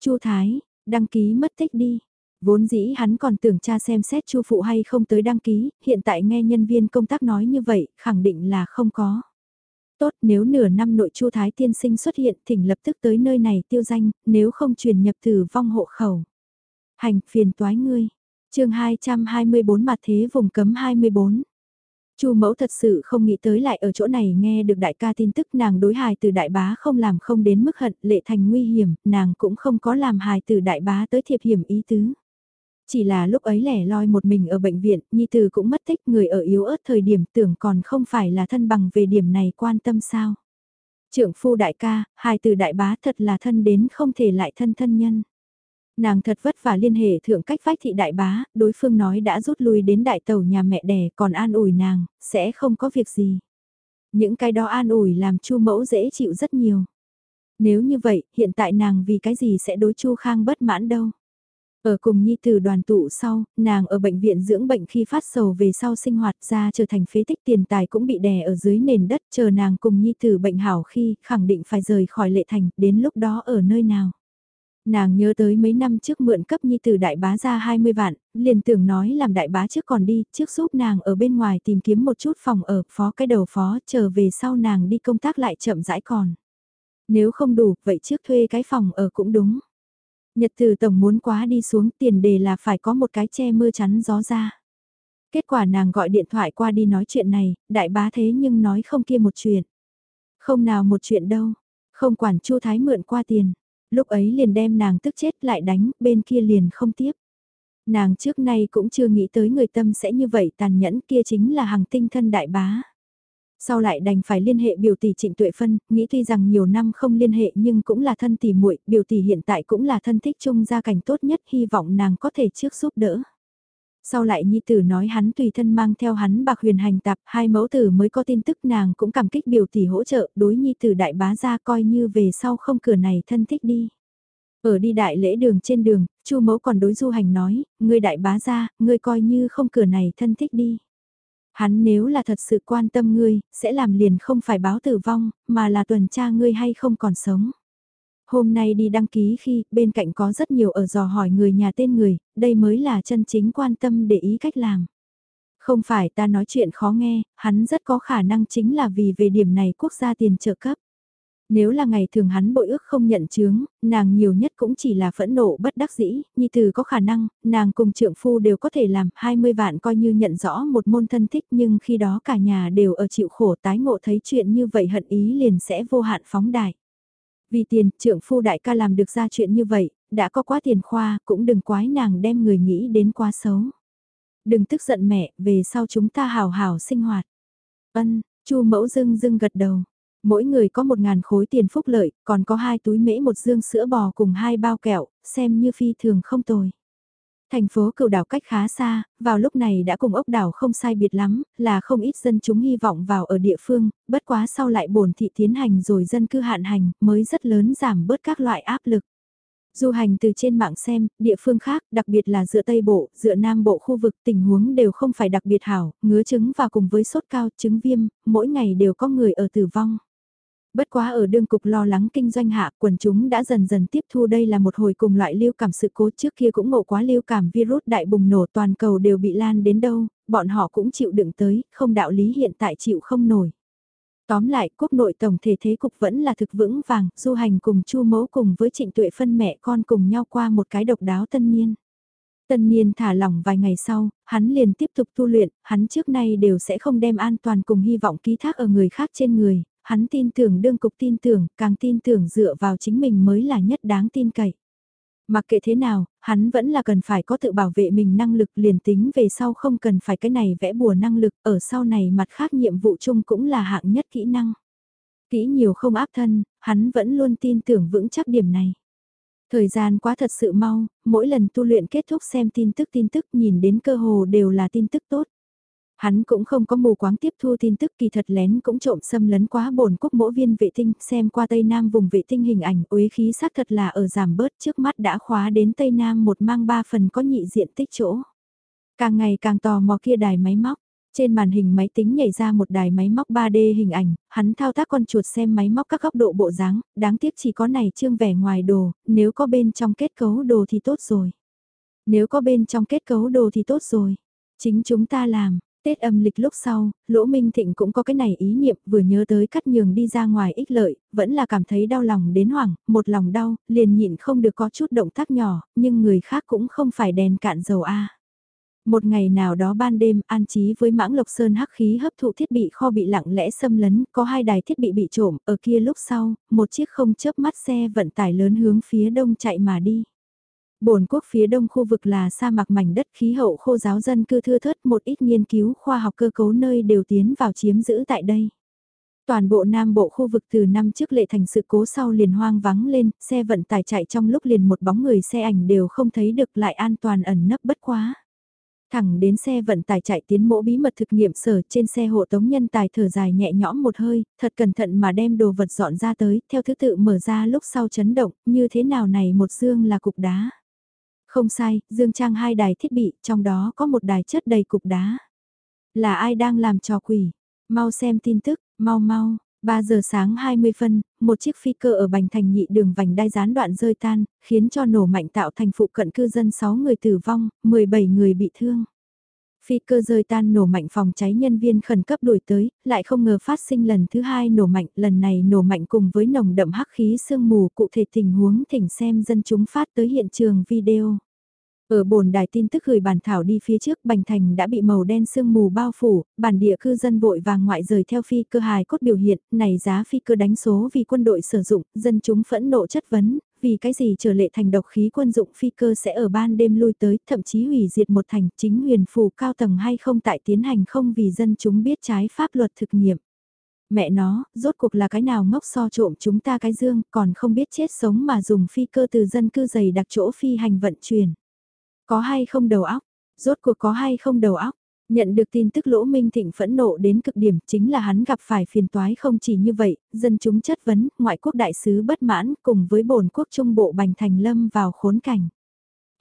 A: Chu Thái, đăng ký mất tích đi. Vốn dĩ hắn còn tưởng cha xem xét Chu phụ hay không tới đăng ký, hiện tại nghe nhân viên công tác nói như vậy, khẳng định là không có. Tốt nếu nửa năm nội Chu Thái tiên sinh xuất hiện thỉnh lập tức tới nơi này tiêu danh, nếu không truyền nhập tử vong hộ khẩu. Hành phiền toái ngươi. chương 224 mặt thế vùng cấm 24. Chu mẫu thật sự không nghĩ tới lại ở chỗ này nghe được đại ca tin tức nàng đối hài từ đại bá không làm không đến mức hận lệ thành nguy hiểm, nàng cũng không có làm hài từ đại bá tới thiệp hiểm ý tứ. Chỉ là lúc ấy lẻ loi một mình ở bệnh viện, Nhi Tử cũng mất tích người ở yếu ớt thời điểm tưởng còn không phải là thân bằng về điểm này quan tâm sao. Trưởng phu đại ca, hai từ đại bá thật là thân đến không thể lại thân thân nhân. Nàng thật vất vả liên hệ thượng cách phách thị đại bá, đối phương nói đã rút lui đến đại tàu nhà mẹ đẻ còn an ủi nàng, sẽ không có việc gì. Những cái đó an ủi làm chu mẫu dễ chịu rất nhiều. Nếu như vậy, hiện tại nàng vì cái gì sẽ đối chu khang bất mãn đâu. Ở cùng Nhi Tử đoàn tụ sau, nàng ở bệnh viện dưỡng bệnh khi phát sầu về sau sinh hoạt ra trở thành phế tích tiền tài cũng bị đè ở dưới nền đất chờ nàng cùng Nhi Tử bệnh hảo khi khẳng định phải rời khỏi lệ thành, đến lúc đó ở nơi nào. Nàng nhớ tới mấy năm trước mượn cấp Nhi Tử đại bá ra 20 vạn, liền tưởng nói làm đại bá trước còn đi, trước giúp nàng ở bên ngoài tìm kiếm một chút phòng ở, phó cái đầu phó, chờ về sau nàng đi công tác lại chậm rãi còn. Nếu không đủ, vậy trước thuê cái phòng ở cũng đúng. Nhật từ tổng muốn quá đi xuống tiền đề là phải có một cái che mưa chắn gió ra. Kết quả nàng gọi điện thoại qua đi nói chuyện này, đại bá thế nhưng nói không kia một chuyện. Không nào một chuyện đâu, không quản chu thái mượn qua tiền, lúc ấy liền đem nàng tức chết lại đánh, bên kia liền không tiếp. Nàng trước nay cũng chưa nghĩ tới người tâm sẽ như vậy tàn nhẫn kia chính là hàng tinh thân đại bá. Sau lại đành phải liên hệ biểu tỷ Trịnh Tuệ Phân, nghĩ tuy rằng nhiều năm không liên hệ nhưng cũng là thân tỷ muội, biểu tỷ hiện tại cũng là thân thích chung gia cảnh tốt nhất, hy vọng nàng có thể trước giúp đỡ. Sau lại Nhi Tử nói hắn tùy thân mang theo hắn bạc huyền hành tạp, hai mẫu tử mới có tin tức nàng cũng cảm kích biểu tỷ hỗ trợ, đối Nhi Tử đại bá ra coi như về sau không cửa này thân thích đi. Ở đi đại lễ đường trên đường, chu mẫu còn đối du hành nói, ngươi đại bá ra, ngươi coi như không cửa này thân thích đi. Hắn nếu là thật sự quan tâm ngươi, sẽ làm liền không phải báo tử vong, mà là tuần tra ngươi hay không còn sống. Hôm nay đi đăng ký khi bên cạnh có rất nhiều ở dò hỏi người nhà tên người, đây mới là chân chính quan tâm để ý cách làm. Không phải ta nói chuyện khó nghe, hắn rất có khả năng chính là vì về điểm này quốc gia tiền trợ cấp. Nếu là ngày thường hắn bội ước không nhận chướng, nàng nhiều nhất cũng chỉ là phẫn nộ bất đắc dĩ, nhi từ có khả năng, nàng cùng trượng phu đều có thể làm 20 vạn coi như nhận rõ một môn thân thích nhưng khi đó cả nhà đều ở chịu khổ tái ngộ thấy chuyện như vậy hận ý liền sẽ vô hạn phóng đại. Vì tiền, trượng phu đại ca làm được ra chuyện như vậy, đã có quá tiền khoa, cũng đừng quái nàng đem người nghĩ đến quá xấu. Đừng tức giận mẹ, về sau chúng ta hào hào sinh hoạt. Ân, chu mẫu dưng dưng gật đầu. Mỗi người có một ngàn khối tiền phúc lợi, còn có hai túi mễ một dương sữa bò cùng hai bao kẹo, xem như phi thường không tồi. Thành phố cựu đảo cách khá xa, vào lúc này đã cùng ốc đảo không sai biệt lắm, là không ít dân chúng hy vọng vào ở địa phương, bất quá sau lại bổn thị tiến hành rồi dân cư hạn hành, mới rất lớn giảm bớt các loại áp lực. Du hành từ trên mạng xem, địa phương khác, đặc biệt là dựa Tây Bộ, dựa Nam Bộ khu vực tình huống đều không phải đặc biệt hảo, ngứa trứng và cùng với sốt cao, trứng viêm, mỗi ngày đều có người ở tử vong. Bất quá ở đương cục lo lắng kinh doanh hạ, quần chúng đã dần dần tiếp thu đây là một hồi cùng loại lưu cảm sự cố trước kia cũng ngộ quá lưu cảm virus đại bùng nổ toàn cầu đều bị lan đến đâu, bọn họ cũng chịu đựng tới, không đạo lý hiện tại chịu không nổi. Tóm lại, quốc nội tổng thể thế cục vẫn là thực vững vàng, du hành cùng chu mẫu cùng với trịnh tuệ phân mẹ con cùng nhau qua một cái độc đáo tân niên. Tân niên thả lỏng vài ngày sau, hắn liền tiếp tục tu luyện, hắn trước nay đều sẽ không đem an toàn cùng hy vọng ký thác ở người khác trên người, hắn tin tưởng đương cục tin tưởng, càng tin tưởng dựa vào chính mình mới là nhất đáng tin cậy. Mặc kệ thế nào, hắn vẫn là cần phải có tự bảo vệ mình năng lực liền tính về sau không cần phải cái này vẽ bùa năng lực, ở sau này mặt khác nhiệm vụ chung cũng là hạng nhất kỹ năng. Kỹ nhiều không áp thân, hắn vẫn luôn tin tưởng vững chắc điểm này. Thời gian quá thật sự mau, mỗi lần tu luyện kết thúc xem tin tức tin tức nhìn đến cơ hồ đều là tin tức tốt. Hắn cũng không có mù quáng tiếp thu tin tức kỳ thật lén cũng trộm xâm lấn quá bổn quốc mỗ viên vệ tinh xem qua Tây Nam vùng vệ tinh hình ảnh uế khí xác thật là ở giảm bớt trước mắt đã khóa đến Tây Nam một mang ba phần có nhị diện tích chỗ. Càng ngày càng tò mò kia đài máy móc. Trên màn hình máy tính nhảy ra một đài máy móc 3D hình ảnh, hắn thao tác con chuột xem máy móc các góc độ bộ dáng, đáng tiếc chỉ có này trương vẻ ngoài đồ, nếu có bên trong kết cấu đồ thì tốt rồi. Nếu có bên trong kết cấu đồ thì tốt rồi. Chính chúng ta làm, Tết âm lịch lúc sau, Lỗ Minh Thịnh cũng có cái này ý niệm vừa nhớ tới cắt nhường đi ra ngoài ích lợi, vẫn là cảm thấy đau lòng đến hoảng, một lòng đau, liền nhịn không được có chút động tác nhỏ, nhưng người khác cũng không phải đèn cạn dầu A. Một ngày nào đó ban đêm, an trí với mãng lộc sơn hắc khí hấp thụ thiết bị kho bị lặng lẽ xâm lấn, có hai đài thiết bị bị trộm, ở kia lúc sau, một chiếc không chớp mắt xe vận tải lớn hướng phía đông chạy mà đi. Bồn quốc phía đông khu vực là sa mạc mảnh đất khí hậu khô giáo dân cư thưa thớt một ít nghiên cứu khoa học cơ cấu nơi đều tiến vào chiếm giữ tại đây. Toàn bộ Nam Bộ khu vực từ năm trước lệ thành sự cố sau liền hoang vắng lên, xe vận tải chạy trong lúc liền một bóng người xe ảnh đều không thấy được lại an toàn ẩn nấp bất quá. Thẳng đến xe vận tải chạy tiến mỗ bí mật thực nghiệm sở trên xe hộ tống nhân tài thở dài nhẹ nhõm một hơi, thật cẩn thận mà đem đồ vật dọn ra tới, theo thứ tự mở ra lúc sau chấn động, như thế nào này một dương là cục đá. Không sai, Dương Trang hai đài thiết bị, trong đó có một đài chất đầy cục đá. Là ai đang làm trò quỷ? Mau xem tin tức, mau mau. 3 giờ sáng 20 phân, một chiếc phi cơ ở Bành Thành nhị đường vành đai gián đoạn rơi tan, khiến cho nổ mạnh tạo thành phụ cận cư dân 6 người tử vong, 17 người bị thương. Phi cơ rơi tan nổ mạnh phòng cháy nhân viên khẩn cấp đuổi tới, lại không ngờ phát sinh lần thứ hai nổ mạnh, lần này nổ mạnh cùng với nồng đậm hắc khí sương mù cụ thể tình huống thỉnh xem dân chúng phát tới hiện trường video. Ở bồn đài tin tức gửi bản thảo đi phía trước Bành Thành đã bị màu đen sương mù bao phủ, bản địa cư dân vội vàng ngoại rời theo phi cơ hài cốt biểu hiện, này giá phi cơ đánh số vì quân đội sử dụng, dân chúng phẫn nộ chất vấn, vì cái gì trở lệ thành độc khí quân dụng phi cơ sẽ ở ban đêm lui tới, thậm chí hủy diệt một thành chính huyền phù cao tầng hay không tại tiến hành không vì dân chúng biết trái pháp luật thực nghiệm. Mẹ nó, rốt cuộc là cái nào ngốc so trộm chúng ta cái dương, còn không biết chết sống mà dùng phi cơ từ dân cư dày đặc chỗ phi hành vận chuyển. Có hay không đầu óc? Rốt cuộc có hay không đầu óc? Nhận được tin tức Lỗ Minh Thịnh phẫn nộ đến cực điểm chính là hắn gặp phải phiền toái không chỉ như vậy, dân chúng chất vấn, ngoại quốc đại sứ bất mãn cùng với bổn quốc trung bộ Bành Thành Lâm vào khốn cảnh.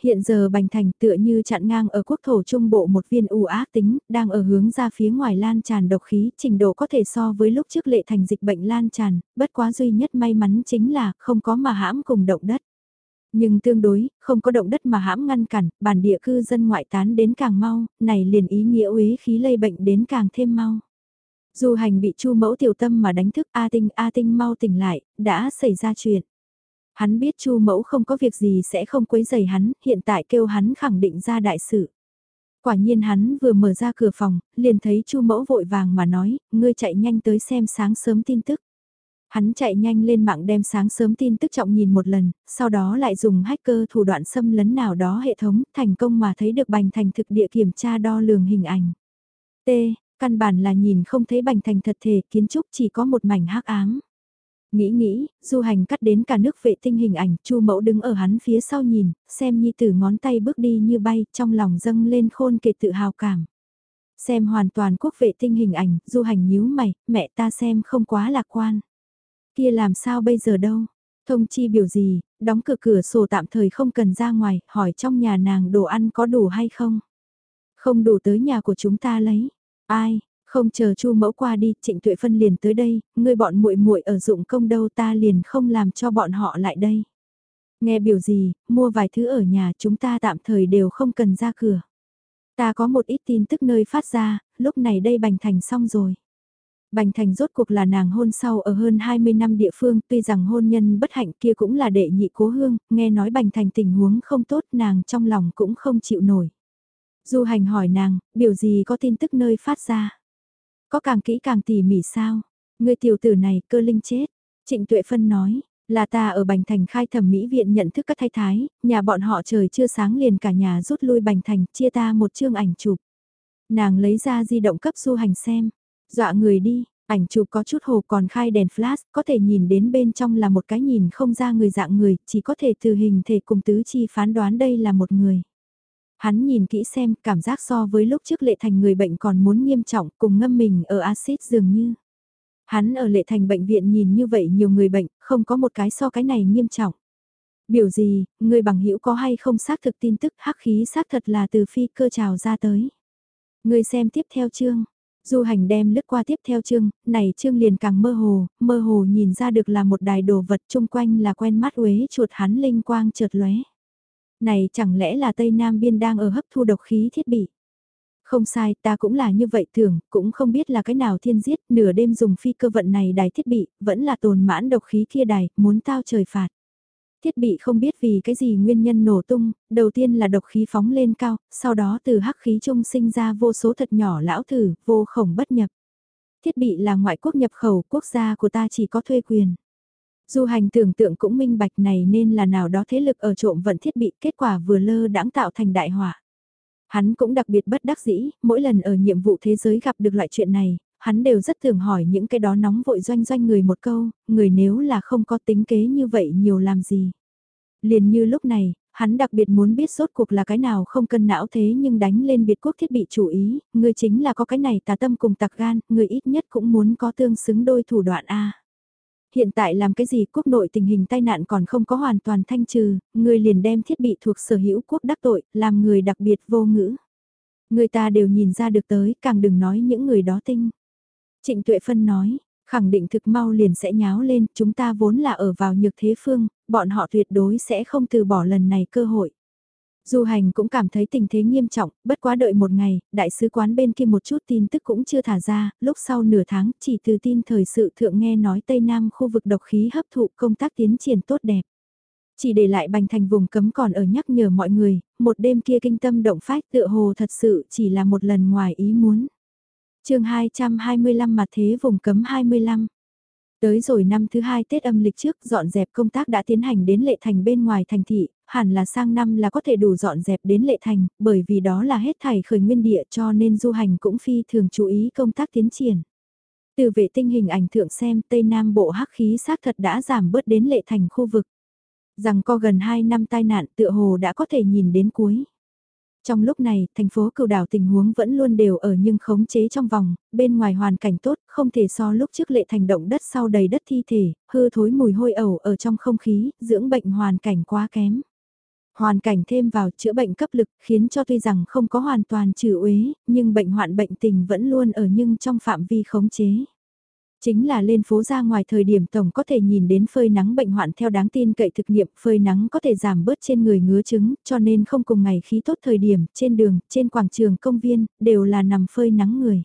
A: Hiện giờ Bành Thành tựa như chặn ngang ở quốc thổ trung bộ một viên u ác tính, đang ở hướng ra phía ngoài lan tràn độc khí, trình độ có thể so với lúc trước lệ thành dịch bệnh lan tràn, bất quá duy nhất may mắn chính là không có mà hãm cùng động đất. Nhưng tương đối, không có động đất mà hãm ngăn cản, bản địa cư dân ngoại tán đến càng mau, này liền ý nghĩa uế khí lây bệnh đến càng thêm mau. dù hành bị chu mẫu tiểu tâm mà đánh thức A Tinh A Tinh mau tỉnh lại, đã xảy ra chuyện. Hắn biết chu mẫu không có việc gì sẽ không quấy rầy hắn, hiện tại kêu hắn khẳng định ra đại sự. Quả nhiên hắn vừa mở ra cửa phòng, liền thấy chu mẫu vội vàng mà nói, ngươi chạy nhanh tới xem sáng sớm tin tức. Hắn chạy nhanh lên mạng đem sáng sớm tin tức trọng nhìn một lần, sau đó lại dùng hacker thủ đoạn xâm lấn nào đó hệ thống thành công mà thấy được bành thành thực địa kiểm tra đo lường hình ảnh. T. Căn bản là nhìn không thấy bành thành thật thể kiến trúc chỉ có một mảnh hắc ám. Nghĩ nghĩ, du hành cắt đến cả nước vệ tinh hình ảnh, chu mẫu đứng ở hắn phía sau nhìn, xem nhi tử ngón tay bước đi như bay, trong lòng dâng lên khôn kể tự hào cảm. Xem hoàn toàn quốc vệ tinh hình ảnh, du hành nhíu mày, mẹ ta xem không quá lạc quan. Kia làm sao bây giờ đâu? Thông chi biểu gì, đóng cửa cửa sổ tạm thời không cần ra ngoài, hỏi trong nhà nàng đồ ăn có đủ hay không? Không đủ tới nhà của chúng ta lấy. Ai, không chờ Chu mẫu qua đi, Trịnh Tuệ Phân liền tới đây, ngươi bọn muội muội ở dụng công đâu ta liền không làm cho bọn họ lại đây. Nghe biểu gì, mua vài thứ ở nhà chúng ta tạm thời đều không cần ra cửa. Ta có một ít tin tức nơi phát ra, lúc này đây bành thành xong rồi. Bành Thành rốt cuộc là nàng hôn sau ở hơn 20 năm địa phương, tuy rằng hôn nhân bất hạnh kia cũng là đệ nhị cố hương, nghe nói Bành Thành tình huống không tốt nàng trong lòng cũng không chịu nổi. Du hành hỏi nàng, biểu gì có tin tức nơi phát ra. Có càng kỹ càng tỉ mỉ sao? Người tiểu tử này cơ linh chết. Trịnh Tuệ Phân nói, là ta ở Bành Thành khai thẩm mỹ viện nhận thức các thái thái, nhà bọn họ trời chưa sáng liền cả nhà rút lui Bành Thành, chia ta một chương ảnh chụp. Nàng lấy ra di động cấp du hành xem, dọa người đi, ảnh chụp có chút hồ còn khai đèn flash, có thể nhìn đến bên trong là một cái nhìn không ra người dạng người, chỉ có thể từ hình thể cùng tứ chi phán đoán đây là một người. Hắn nhìn kỹ xem, cảm giác so với lúc trước lệ thành người bệnh còn muốn nghiêm trọng cùng ngâm mình ở axit dường như. Hắn ở lệ thành bệnh viện nhìn như vậy nhiều người bệnh, không có một cái so cái này nghiêm trọng. Biểu gì, người bằng hữu có hay không xác thực tin tức hắc khí xác thật là từ phi cơ trào ra tới. Người xem tiếp theo chương. Du hành đem lướt qua tiếp theo chương, này chương liền càng mơ hồ, mơ hồ nhìn ra được là một đài đồ vật chung quanh là quen mắt uế chuột hắn linh quang chợt lóe. Này chẳng lẽ là Tây Nam Biên đang ở hấp thu độc khí thiết bị? Không sai, ta cũng là như vậy thường, cũng không biết là cái nào thiên giết, nửa đêm dùng phi cơ vận này đài thiết bị, vẫn là tồn mãn độc khí kia đài, muốn tao trời phạt. Thiết bị không biết vì cái gì nguyên nhân nổ tung, đầu tiên là độc khí phóng lên cao, sau đó từ hắc khí trung sinh ra vô số thật nhỏ lão thử, vô khổng bất nhập. Thiết bị là ngoại quốc nhập khẩu, quốc gia của ta chỉ có thuê quyền. Du hành tưởng tượng cũng minh bạch này nên là nào đó thế lực ở trộm vận thiết bị kết quả vừa lơ đãng tạo thành đại họa. Hắn cũng đặc biệt bất đắc dĩ, mỗi lần ở nhiệm vụ thế giới gặp được loại chuyện này, hắn đều rất thường hỏi những cái đó nóng vội doanh doanh người một câu, người nếu là không có tính kế như vậy nhiều làm gì. Liền như lúc này, hắn đặc biệt muốn biết rốt cuộc là cái nào không cân não thế nhưng đánh lên biệt quốc thiết bị chủ ý, người chính là có cái này tà tâm cùng tạc gan, người ít nhất cũng muốn có tương xứng đôi thủ đoạn A. Hiện tại làm cái gì quốc nội tình hình tai nạn còn không có hoàn toàn thanh trừ, người liền đem thiết bị thuộc sở hữu quốc đắc tội, làm người đặc biệt vô ngữ. Người ta đều nhìn ra được tới, càng đừng nói những người đó tinh. Trịnh Tuệ Phân nói, khẳng định thực mau liền sẽ nháo lên, chúng ta vốn là ở vào nhược thế phương, bọn họ tuyệt đối sẽ không từ bỏ lần này cơ hội. Du hành cũng cảm thấy tình thế nghiêm trọng, bất quá đợi một ngày, đại sứ quán bên kia một chút tin tức cũng chưa thả ra, lúc sau nửa tháng chỉ từ tin thời sự thượng nghe nói Tây Nam khu vực độc khí hấp thụ công tác tiến triển tốt đẹp. Chỉ để lại bành thành vùng cấm còn ở nhắc nhở mọi người, một đêm kia kinh tâm động phách tựa hồ thật sự chỉ là một lần ngoài ý muốn chương 225 mặt thế vùng cấm 25 Tới rồi năm thứ hai Tết âm lịch trước dọn dẹp công tác đã tiến hành đến lệ thành bên ngoài thành thị, hẳn là sang năm là có thể đủ dọn dẹp đến lệ thành, bởi vì đó là hết thảy khởi nguyên địa cho nên du hành cũng phi thường chú ý công tác tiến triển. Từ vệ tinh hình ảnh thượng xem Tây Nam Bộ hắc khí xác thật đã giảm bớt đến lệ thành khu vực. Rằng có gần 2 năm tai nạn tựa hồ đã có thể nhìn đến cuối. Trong lúc này, thành phố cửu đảo tình huống vẫn luôn đều ở nhưng khống chế trong vòng, bên ngoài hoàn cảnh tốt, không thể so lúc trước lệ thành động đất sau đầy đất thi thể, hư thối mùi hôi ẩu ở trong không khí, dưỡng bệnh hoàn cảnh quá kém. Hoàn cảnh thêm vào chữa bệnh cấp lực khiến cho tuy rằng không có hoàn toàn trừ uế, nhưng bệnh hoạn bệnh tình vẫn luôn ở nhưng trong phạm vi khống chế. Chính là lên phố ra ngoài thời điểm tổng có thể nhìn đến phơi nắng bệnh hoạn theo đáng tin cậy thực nghiệm phơi nắng có thể giảm bớt trên người ngứa chứng cho nên không cùng ngày khí tốt thời điểm trên đường, trên quảng trường công viên đều là nằm phơi nắng người.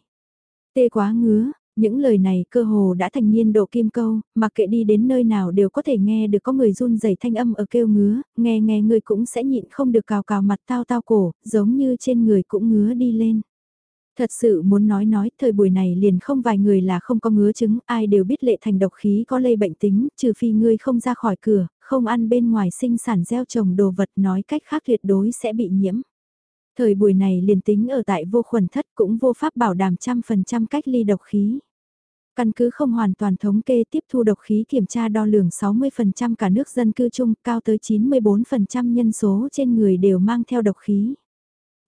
A: Tê quá ngứa, những lời này cơ hồ đã thành niên độ kim câu, mà kệ đi đến nơi nào đều có thể nghe được có người run rẩy thanh âm ở kêu ngứa, nghe nghe người cũng sẽ nhịn không được cào cào mặt tao tao cổ, giống như trên người cũng ngứa đi lên. Thật sự muốn nói nói, thời buổi này liền không vài người là không có ngứa chứng, ai đều biết lệ thành độc khí có lây bệnh tính, trừ phi ngươi không ra khỏi cửa, không ăn bên ngoài sinh sản gieo trồng đồ vật nói cách khác tuyệt đối sẽ bị nhiễm. Thời buổi này liền tính ở tại vô khuẩn thất cũng vô pháp bảo đảm trăm phần trăm cách ly độc khí. Căn cứ không hoàn toàn thống kê tiếp thu độc khí kiểm tra đo lường 60% cả nước dân cư chung cao tới 94% nhân số trên người đều mang theo độc khí.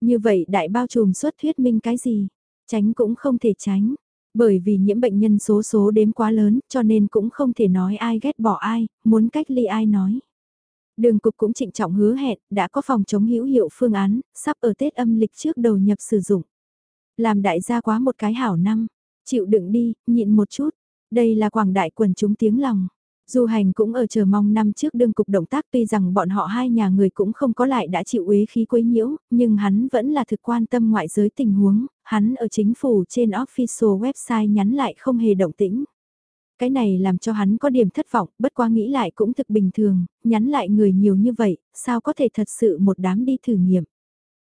A: Như vậy đại bao trùm suất thuyết minh cái gì? Tránh cũng không thể tránh. Bởi vì nhiễm bệnh nhân số số đếm quá lớn cho nên cũng không thể nói ai ghét bỏ ai, muốn cách ly ai nói. Đường cục cũng trịnh trọng hứa hẹn, đã có phòng chống hữu hiệu phương án, sắp ở Tết âm lịch trước đầu nhập sử dụng. Làm đại gia quá một cái hảo năm, chịu đựng đi, nhịn một chút. Đây là quảng đại quần chúng tiếng lòng. Du hành cũng ở chờ mong năm trước đương cục động tác tuy rằng bọn họ hai nhà người cũng không có lại đã chịu uế khí quấy nhiễu, nhưng hắn vẫn là thực quan tâm ngoại giới tình huống, hắn ở chính phủ trên official website nhắn lại không hề động tĩnh. Cái này làm cho hắn có điểm thất vọng, bất quá nghĩ lại cũng thực bình thường, nhắn lại người nhiều như vậy, sao có thể thật sự một đám đi thử nghiệm.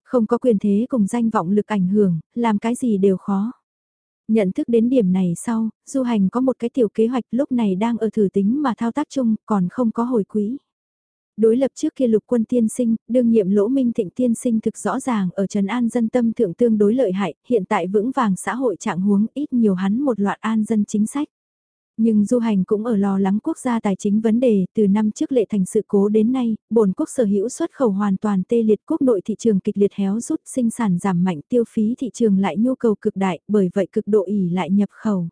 A: Không có quyền thế cùng danh vọng lực ảnh hưởng, làm cái gì đều khó. Nhận thức đến điểm này sau, du hành có một cái tiểu kế hoạch lúc này đang ở thử tính mà thao tác chung còn không có hồi quỹ. Đối lập trước kia lục quân tiên sinh, đương nhiệm lỗ minh thịnh tiên sinh thực rõ ràng ở Trần An dân tâm thượng tương đối lợi hại, hiện tại vững vàng xã hội trạng huống ít nhiều hắn một loạt an dân chính sách. Nhưng du hành cũng ở lo lắng quốc gia tài chính vấn đề, từ năm trước lệ thành sự cố đến nay, bổn quốc sở hữu xuất khẩu hoàn toàn tê liệt quốc nội thị trường kịch liệt héo rút sinh sản giảm mạnh tiêu phí thị trường lại nhu cầu cực đại, bởi vậy cực độ ỉ lại nhập khẩu.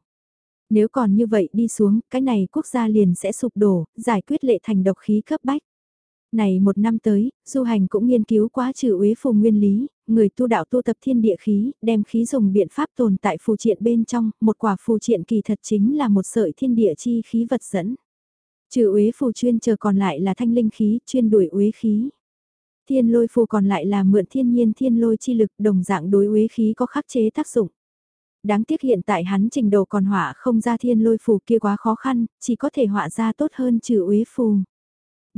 A: Nếu còn như vậy đi xuống, cái này quốc gia liền sẽ sụp đổ, giải quyết lệ thành độc khí cấp bách. Này một năm tới, du hành cũng nghiên cứu quá trừ uế phù nguyên lý, người tu đạo tu tập thiên địa khí, đem khí dùng biện pháp tồn tại phù triện bên trong, một quả phù triện kỳ thật chính là một sợi thiên địa chi khí vật dẫn. Trừ uế phù chuyên chờ còn lại là thanh linh khí, chuyên đuổi uế khí. Thiên lôi phù còn lại là mượn thiên nhiên thiên lôi chi lực đồng dạng đối uế khí có khắc chế tác dụng. Đáng tiếc hiện tại hắn trình độ còn họa không ra thiên lôi phù kia quá khó khăn, chỉ có thể họa ra tốt hơn trừ uế phù.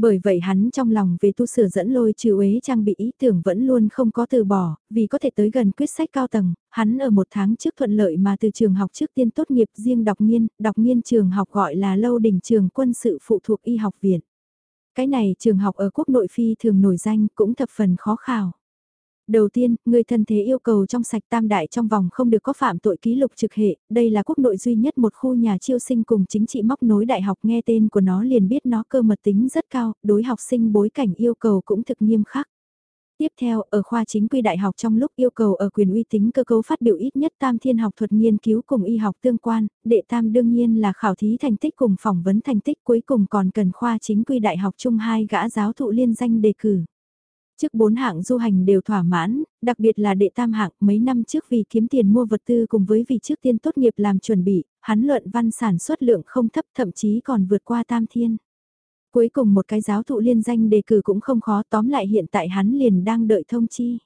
A: Bởi vậy hắn trong lòng về tu sửa dẫn lôi trừ uế trang bị ý tưởng vẫn luôn không có từ bỏ, vì có thể tới gần quyết sách cao tầng, hắn ở một tháng trước thuận lợi mà từ trường học trước tiên tốt nghiệp riêng đọc nghiên, đọc nghiên trường học gọi là lâu đỉnh trường quân sự phụ thuộc y học viện. Cái này trường học ở quốc nội phi thường nổi danh cũng thập phần khó khảo. Đầu tiên, người thân thế yêu cầu trong sạch tam đại trong vòng không được có phạm tội ký lục trực hệ, đây là quốc nội duy nhất một khu nhà chiêu sinh cùng chính trị móc nối đại học nghe tên của nó liền biết nó cơ mật tính rất cao, đối học sinh bối cảnh yêu cầu cũng thực nghiêm khắc. Tiếp theo, ở khoa chính quy đại học trong lúc yêu cầu ở quyền uy tín cơ cấu phát biểu ít nhất tam thiên học thuật nghiên cứu cùng y học tương quan, đệ tam đương nhiên là khảo thí thành tích cùng phỏng vấn thành tích cuối cùng còn cần khoa chính quy đại học chung hai gã giáo thụ liên danh đề cử. Trước bốn hạng du hành đều thỏa mãn, đặc biệt là đệ tam hạng mấy năm trước vì kiếm tiền mua vật tư cùng với vì trước tiên tốt nghiệp làm chuẩn bị, hắn luận văn sản xuất lượng không thấp thậm chí còn vượt qua tam thiên. Cuối cùng một cái giáo thụ liên danh đề cử cũng không khó tóm lại hiện tại hắn liền đang đợi thông chi.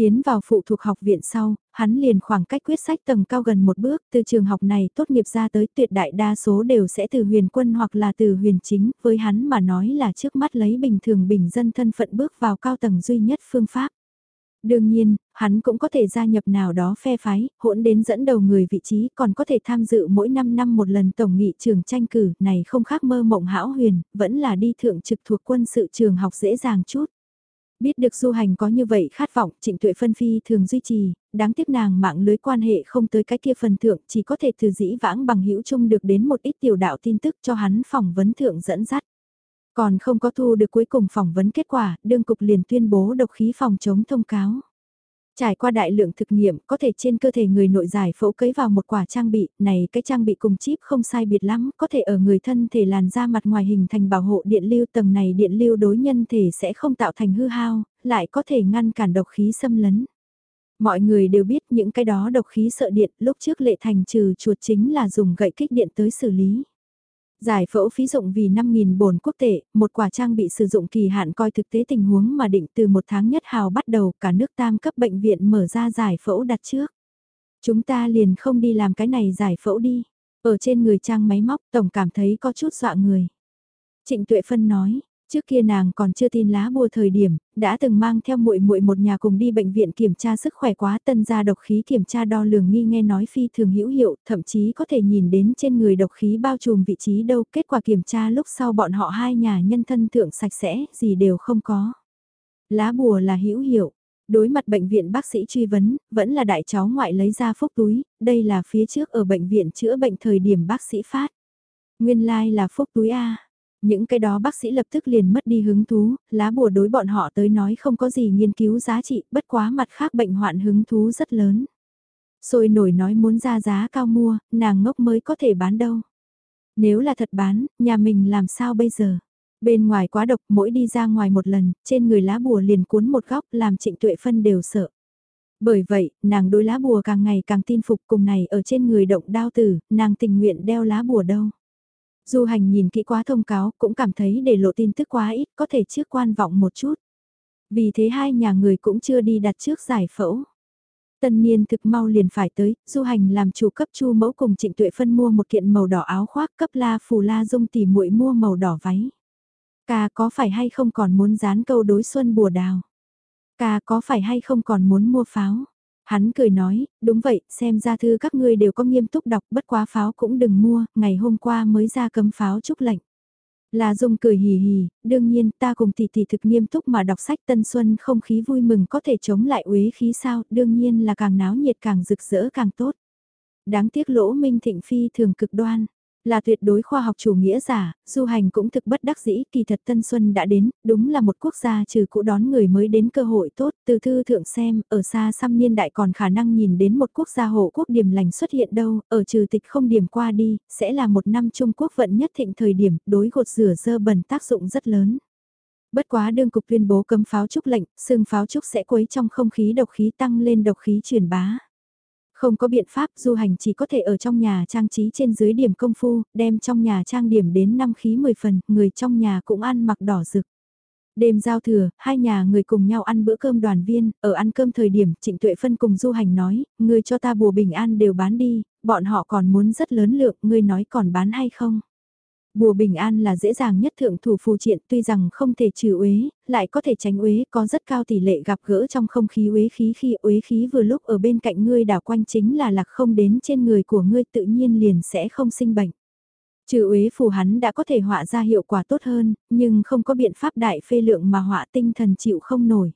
A: Tiến vào phụ thuộc học viện sau, hắn liền khoảng cách quyết sách tầng cao gần một bước, từ trường học này tốt nghiệp ra tới tuyệt đại đa số đều sẽ từ huyền quân hoặc là từ huyền chính, với hắn mà nói là trước mắt lấy bình thường bình dân thân phận bước vào cao tầng duy nhất phương pháp. Đương nhiên, hắn cũng có thể gia nhập nào đó phe phái, hỗn đến dẫn đầu người vị trí còn có thể tham dự mỗi 5 năm một lần tổng nghị trường tranh cử, này không khác mơ mộng hão huyền, vẫn là đi thượng trực thuộc quân sự trường học dễ dàng chút. Biết được du hành có như vậy khát vọng, trịnh tuệ phân phi thường duy trì, đáng tiếc nàng mạng lưới quan hệ không tới cái kia phần thượng, chỉ có thể từ dĩ vãng bằng hữu chung được đến một ít tiểu đạo tin tức cho hắn phỏng vấn thượng dẫn dắt. Còn không có thu được cuối cùng phỏng vấn kết quả, đương cục liền tuyên bố độc khí phòng chống thông cáo. Trải qua đại lượng thực nghiệm, có thể trên cơ thể người nội giải phẫu cấy vào một quả trang bị, này cái trang bị cùng chip không sai biệt lắm, có thể ở người thân thể làn da mặt ngoài hình thành bảo hộ điện lưu tầng này điện lưu đối nhân thể sẽ không tạo thành hư hao, lại có thể ngăn cản độc khí xâm lấn. Mọi người đều biết những cái đó độc khí sợ điện lúc trước lệ thành trừ chuột chính là dùng gậy kích điện tới xử lý. Giải phẫu phí dụng vì 5.000 bồn quốc tệ, một quả trang bị sử dụng kỳ hạn coi thực tế tình huống mà định từ một tháng nhất hào bắt đầu cả nước tam cấp bệnh viện mở ra giải phẫu đặt trước. Chúng ta liền không đi làm cái này giải phẫu đi. Ở trên người trang máy móc tổng cảm thấy có chút dọa người. Trịnh Tuệ Phân nói, Trước kia nàng còn chưa tin lá bùa thời điểm, đã từng mang theo muội muội một nhà cùng đi bệnh viện kiểm tra sức khỏe quá tân gia độc khí kiểm tra đo lường nghi nghe nói phi thường hữu hiệu, thậm chí có thể nhìn đến trên người độc khí bao trùm vị trí đâu, kết quả kiểm tra lúc sau bọn họ hai nhà nhân thân thượng sạch sẽ, gì đều không có. Lá bùa là hữu hiệu. Đối mặt bệnh viện bác sĩ truy vấn, vẫn là đại cháu ngoại lấy ra phúc túi, đây là phía trước ở bệnh viện chữa bệnh thời điểm bác sĩ phát. Nguyên lai like là phúc túi A những cái đó bác sĩ lập tức liền mất đi hứng thú, lá bùa đối bọn họ tới nói không có gì nghiên cứu giá trị, bất quá mặt khác bệnh hoạn hứng thú rất lớn. Rồi nổi nói muốn ra giá cao mua, nàng ngốc mới có thể bán đâu. Nếu là thật bán, nhà mình làm sao bây giờ? Bên ngoài quá độc mỗi đi ra ngoài một lần, trên người lá bùa liền cuốn một góc làm trịnh tuệ phân đều sợ. Bởi vậy, nàng đối lá bùa càng ngày càng tin phục cùng này ở trên người động đao tử, nàng tình nguyện đeo lá bùa đâu. Du hành nhìn kỹ quá thông cáo cũng cảm thấy để lộ tin tức quá ít có thể trước quan vọng một chút. Vì thế hai nhà người cũng chưa đi đặt trước giải phẫu. Tân niên thực mau liền phải tới, du hành làm chủ cấp chu mẫu cùng trịnh tuệ phân mua một kiện màu đỏ áo khoác cấp la phù la dung tỉ muội mua màu đỏ váy. Ca có phải hay không còn muốn dán câu đối xuân bùa đào? Ca có phải hay không còn muốn mua pháo? Hắn cười nói, đúng vậy, xem ra thư các ngươi đều có nghiêm túc đọc bất quá pháo cũng đừng mua, ngày hôm qua mới ra cấm pháo chúc lệnh. Là Dung cười hì hì, đương nhiên ta cùng tỷ tỷ thực nghiêm túc mà đọc sách tân xuân không khí vui mừng có thể chống lại uế khí sao, đương nhiên là càng náo nhiệt càng rực rỡ càng tốt. Đáng tiếc lỗ minh thịnh phi thường cực đoan, là tuyệt đối khoa học chủ nghĩa giả, du hành cũng thực bất đắc dĩ, kỳ thật Tân Xuân đã đến, đúng là một quốc gia trừ cũ đón người mới đến cơ hội tốt, từ thư thượng xem, ở xa xăm niên đại còn khả năng nhìn đến một quốc gia hộ quốc điểm lành xuất hiện đâu, ở trừ tịch không điểm qua đi, sẽ là một năm Trung Quốc vận nhất thịnh thời điểm, đối gột rửa dơ bẩn tác dụng rất lớn. Bất quá đương cục tuyên bố cấm pháo trúc lệnh, xương pháo trúc sẽ quấy trong không khí độc khí tăng lên độc khí truyền bá. Không có biện pháp du hành chỉ có thể ở trong nhà trang trí trên dưới điểm công phu, đem trong nhà trang điểm đến năm khí 10 phần, người trong nhà cũng ăn mặc đỏ rực. Đêm giao thừa, hai nhà người cùng nhau ăn bữa cơm đoàn viên, ở ăn cơm thời điểm Trịnh Tuệ Phân cùng Du Hành nói, người cho ta bùa bình an đều bán đi, bọn họ còn muốn rất lớn lượng, người nói còn bán hay không? Bùa bình an là dễ dàng nhất thượng thủ phù triện tuy rằng không thể trừ uế, lại có thể tránh uế, có rất cao tỷ lệ gặp gỡ trong không khí uế khí khi uế khí vừa lúc ở bên cạnh ngươi đảo quanh chính là lạc không đến trên người của ngươi tự nhiên liền sẽ không sinh bệnh. Trừ uế phù hắn đã có thể họa ra hiệu quả tốt hơn, nhưng không có biện pháp đại phê lượng mà họa tinh thần chịu không nổi.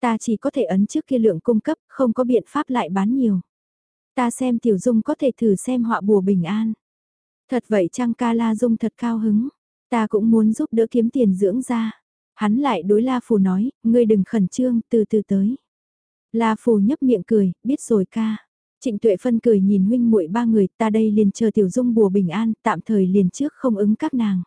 A: Ta chỉ có thể ấn trước kia lượng cung cấp, không có biện pháp lại bán nhiều. Ta xem tiểu dung có thể thử xem họa bùa bình an. Thật vậy Trang ca La Dung thật cao hứng, ta cũng muốn giúp đỡ kiếm tiền dưỡng ra. Hắn lại đối La Phù nói, ngươi đừng khẩn trương, từ từ tới. La Phù nhấp miệng cười, biết rồi ca. Trịnh Tuệ Phân cười nhìn huynh muội ba người, ta đây liền chờ Tiểu Dung bùa bình an, tạm thời liền trước không ứng các nàng.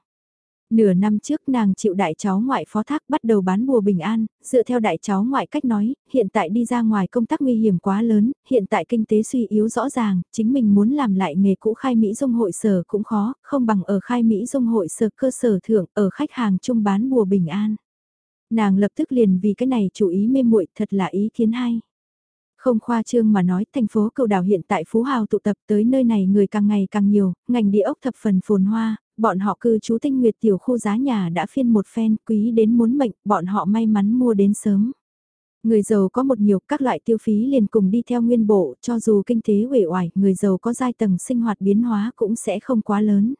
A: Nửa năm trước nàng chịu đại cháu ngoại phó thác bắt đầu bán bùa bình an, dựa theo đại cháu ngoại cách nói, hiện tại đi ra ngoài công tác nguy hiểm quá lớn, hiện tại kinh tế suy yếu rõ ràng, chính mình muốn làm lại nghề cũ khai Mỹ dung hội sở cũng khó, không bằng ở khai Mỹ dung hội sở cơ sở thưởng ở khách hàng chung bán bùa bình an. Nàng lập tức liền vì cái này chủ ý mê muội thật là ý kiến hay. Không khoa trương mà nói, thành phố cầu đảo hiện tại Phú Hào tụ tập tới nơi này người càng ngày càng nhiều, ngành địa ốc thập phần phồn hoa, bọn họ cư trú tinh nguyệt tiểu khu giá nhà đã phiên một phen quý đến muốn mệnh, bọn họ may mắn mua đến sớm. Người giàu có một nhiều các loại tiêu phí liền cùng đi theo nguyên bộ, cho dù kinh tế uể oải, người giàu có giai tầng sinh hoạt biến hóa cũng sẽ không quá lớn.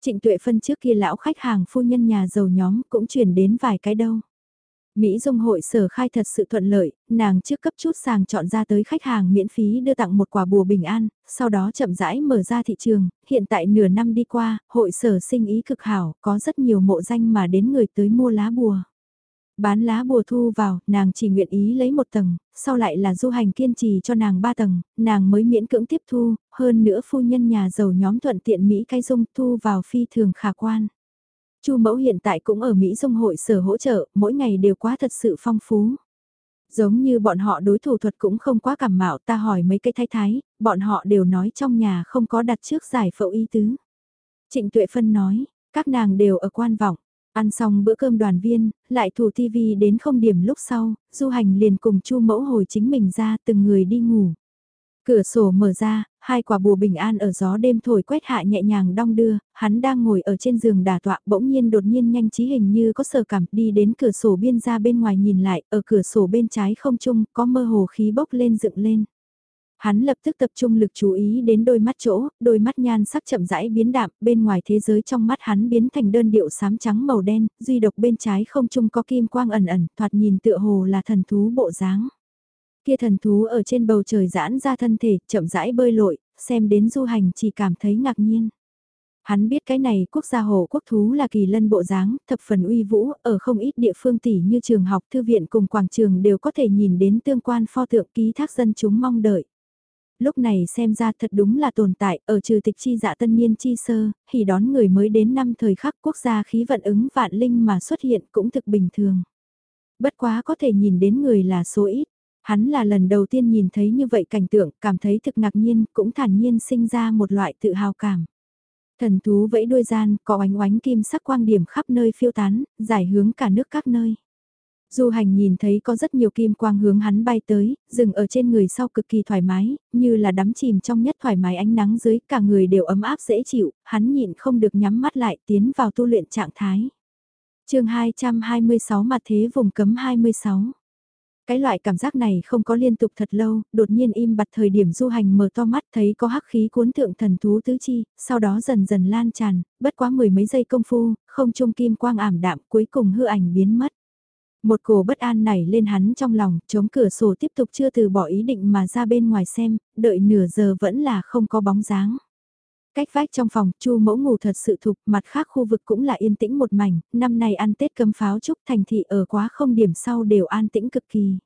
A: Trịnh tuệ phân trước kia lão khách hàng phu nhân nhà giàu nhóm cũng chuyển đến vài cái đâu. Mỹ Dung hội sở khai thật sự thuận lợi, nàng trước cấp chút sàng chọn ra tới khách hàng miễn phí đưa tặng một quả bùa bình an, sau đó chậm rãi mở ra thị trường, hiện tại nửa năm đi qua, hội sở sinh ý cực hảo, có rất nhiều mộ danh mà đến người tới mua lá bùa. Bán lá bùa thu vào, nàng chỉ nguyện ý lấy một tầng, sau lại là du hành kiên trì cho nàng ba tầng, nàng mới miễn cưỡng tiếp thu, hơn nữa phu nhân nhà giàu nhóm thuận tiện Mỹ cái dung thu vào phi thường khả quan. Chu mẫu hiện tại cũng ở Mỹ dung hội sở hỗ trợ, mỗi ngày đều quá thật sự phong phú. Giống như bọn họ đối thủ thuật cũng không quá cảm mạo ta hỏi mấy cái thái thái, bọn họ đều nói trong nhà không có đặt trước giải phẫu y tứ. Trịnh Tuệ Phân nói, các nàng đều ở quan vọng. Ăn xong bữa cơm đoàn viên, lại thủ TV đến không điểm lúc sau, du hành liền cùng chu mẫu hồi chính mình ra từng người đi ngủ. Cửa sổ mở ra, hai quả bùa bình an ở gió đêm thổi quét hạ nhẹ nhàng đong đưa, hắn đang ngồi ở trên giường đà tọa bỗng nhiên đột nhiên nhanh trí hình như có sờ cảm đi đến cửa sổ biên ra bên ngoài nhìn lại, ở cửa sổ bên trái không trung có mơ hồ khí bốc lên dựng lên. Hắn lập tức tập trung lực chú ý đến đôi mắt chỗ, đôi mắt nhan sắc chậm rãi biến đạm, bên ngoài thế giới trong mắt hắn biến thành đơn điệu xám trắng màu đen, duy độc bên trái không trung có kim quang ẩn ẩn, thoạt nhìn tựa hồ là thần thú bộ dáng. Kia thần thú ở trên bầu trời giãn ra thân thể, chậm rãi bơi lội, xem đến du hành chỉ cảm thấy ngạc nhiên. Hắn biết cái này quốc gia hồ quốc thú là kỳ lân bộ dáng, thập phần uy vũ, ở không ít địa phương tỷ như trường học, thư viện cùng quảng trường đều có thể nhìn đến tương quan pho tượng ký thác dân chúng mong đợi lúc này xem ra thật đúng là tồn tại, ở trừ tịch chi dạ tân niên chi sơ, thì đón người mới đến năm thời khắc quốc gia khí vận ứng vạn linh mà xuất hiện cũng thực bình thường. Bất quá có thể nhìn đến người là số ít, hắn là lần đầu tiên nhìn thấy như vậy cảnh tượng, cảm thấy thực ngạc nhiên, cũng thản nhiên sinh ra một loại tự hào cảm. Thần thú vẫy đuôi gian, có ánh oánh kim sắc quang điểm khắp nơi phiêu tán, giải hướng cả nước các nơi. Du hành nhìn thấy có rất nhiều kim quang hướng hắn bay tới, dừng ở trên người sau cực kỳ thoải mái, như là đắm chìm trong nhất thoải mái ánh nắng dưới, cả người đều ấm áp dễ chịu, hắn nhịn không được nhắm mắt lại tiến vào tu luyện trạng thái. chương 226 mặt thế vùng cấm 26 cái loại cảm giác này không có liên tục thật lâu, đột nhiên im bặt thời điểm du hành mở to mắt thấy có hắc khí cuốn thượng thần thú tứ chi, sau đó dần dần lan tràn, bất quá mười mấy giây công phu, không trung kim quang ảm đạm cuối cùng hư ảnh biến mất. Một cổ bất an nảy lên hắn trong lòng, chống cửa sổ tiếp tục chưa từ bỏ ý định mà ra bên ngoài xem, đợi nửa giờ vẫn là không có bóng dáng. Cách vách trong phòng, Chu mẫu ngủ thật sự thục, mặt khác khu vực cũng là yên tĩnh một mảnh, năm nay ăn Tết cấm pháo chúc thành thị ở quá không điểm sau đều an tĩnh cực kỳ.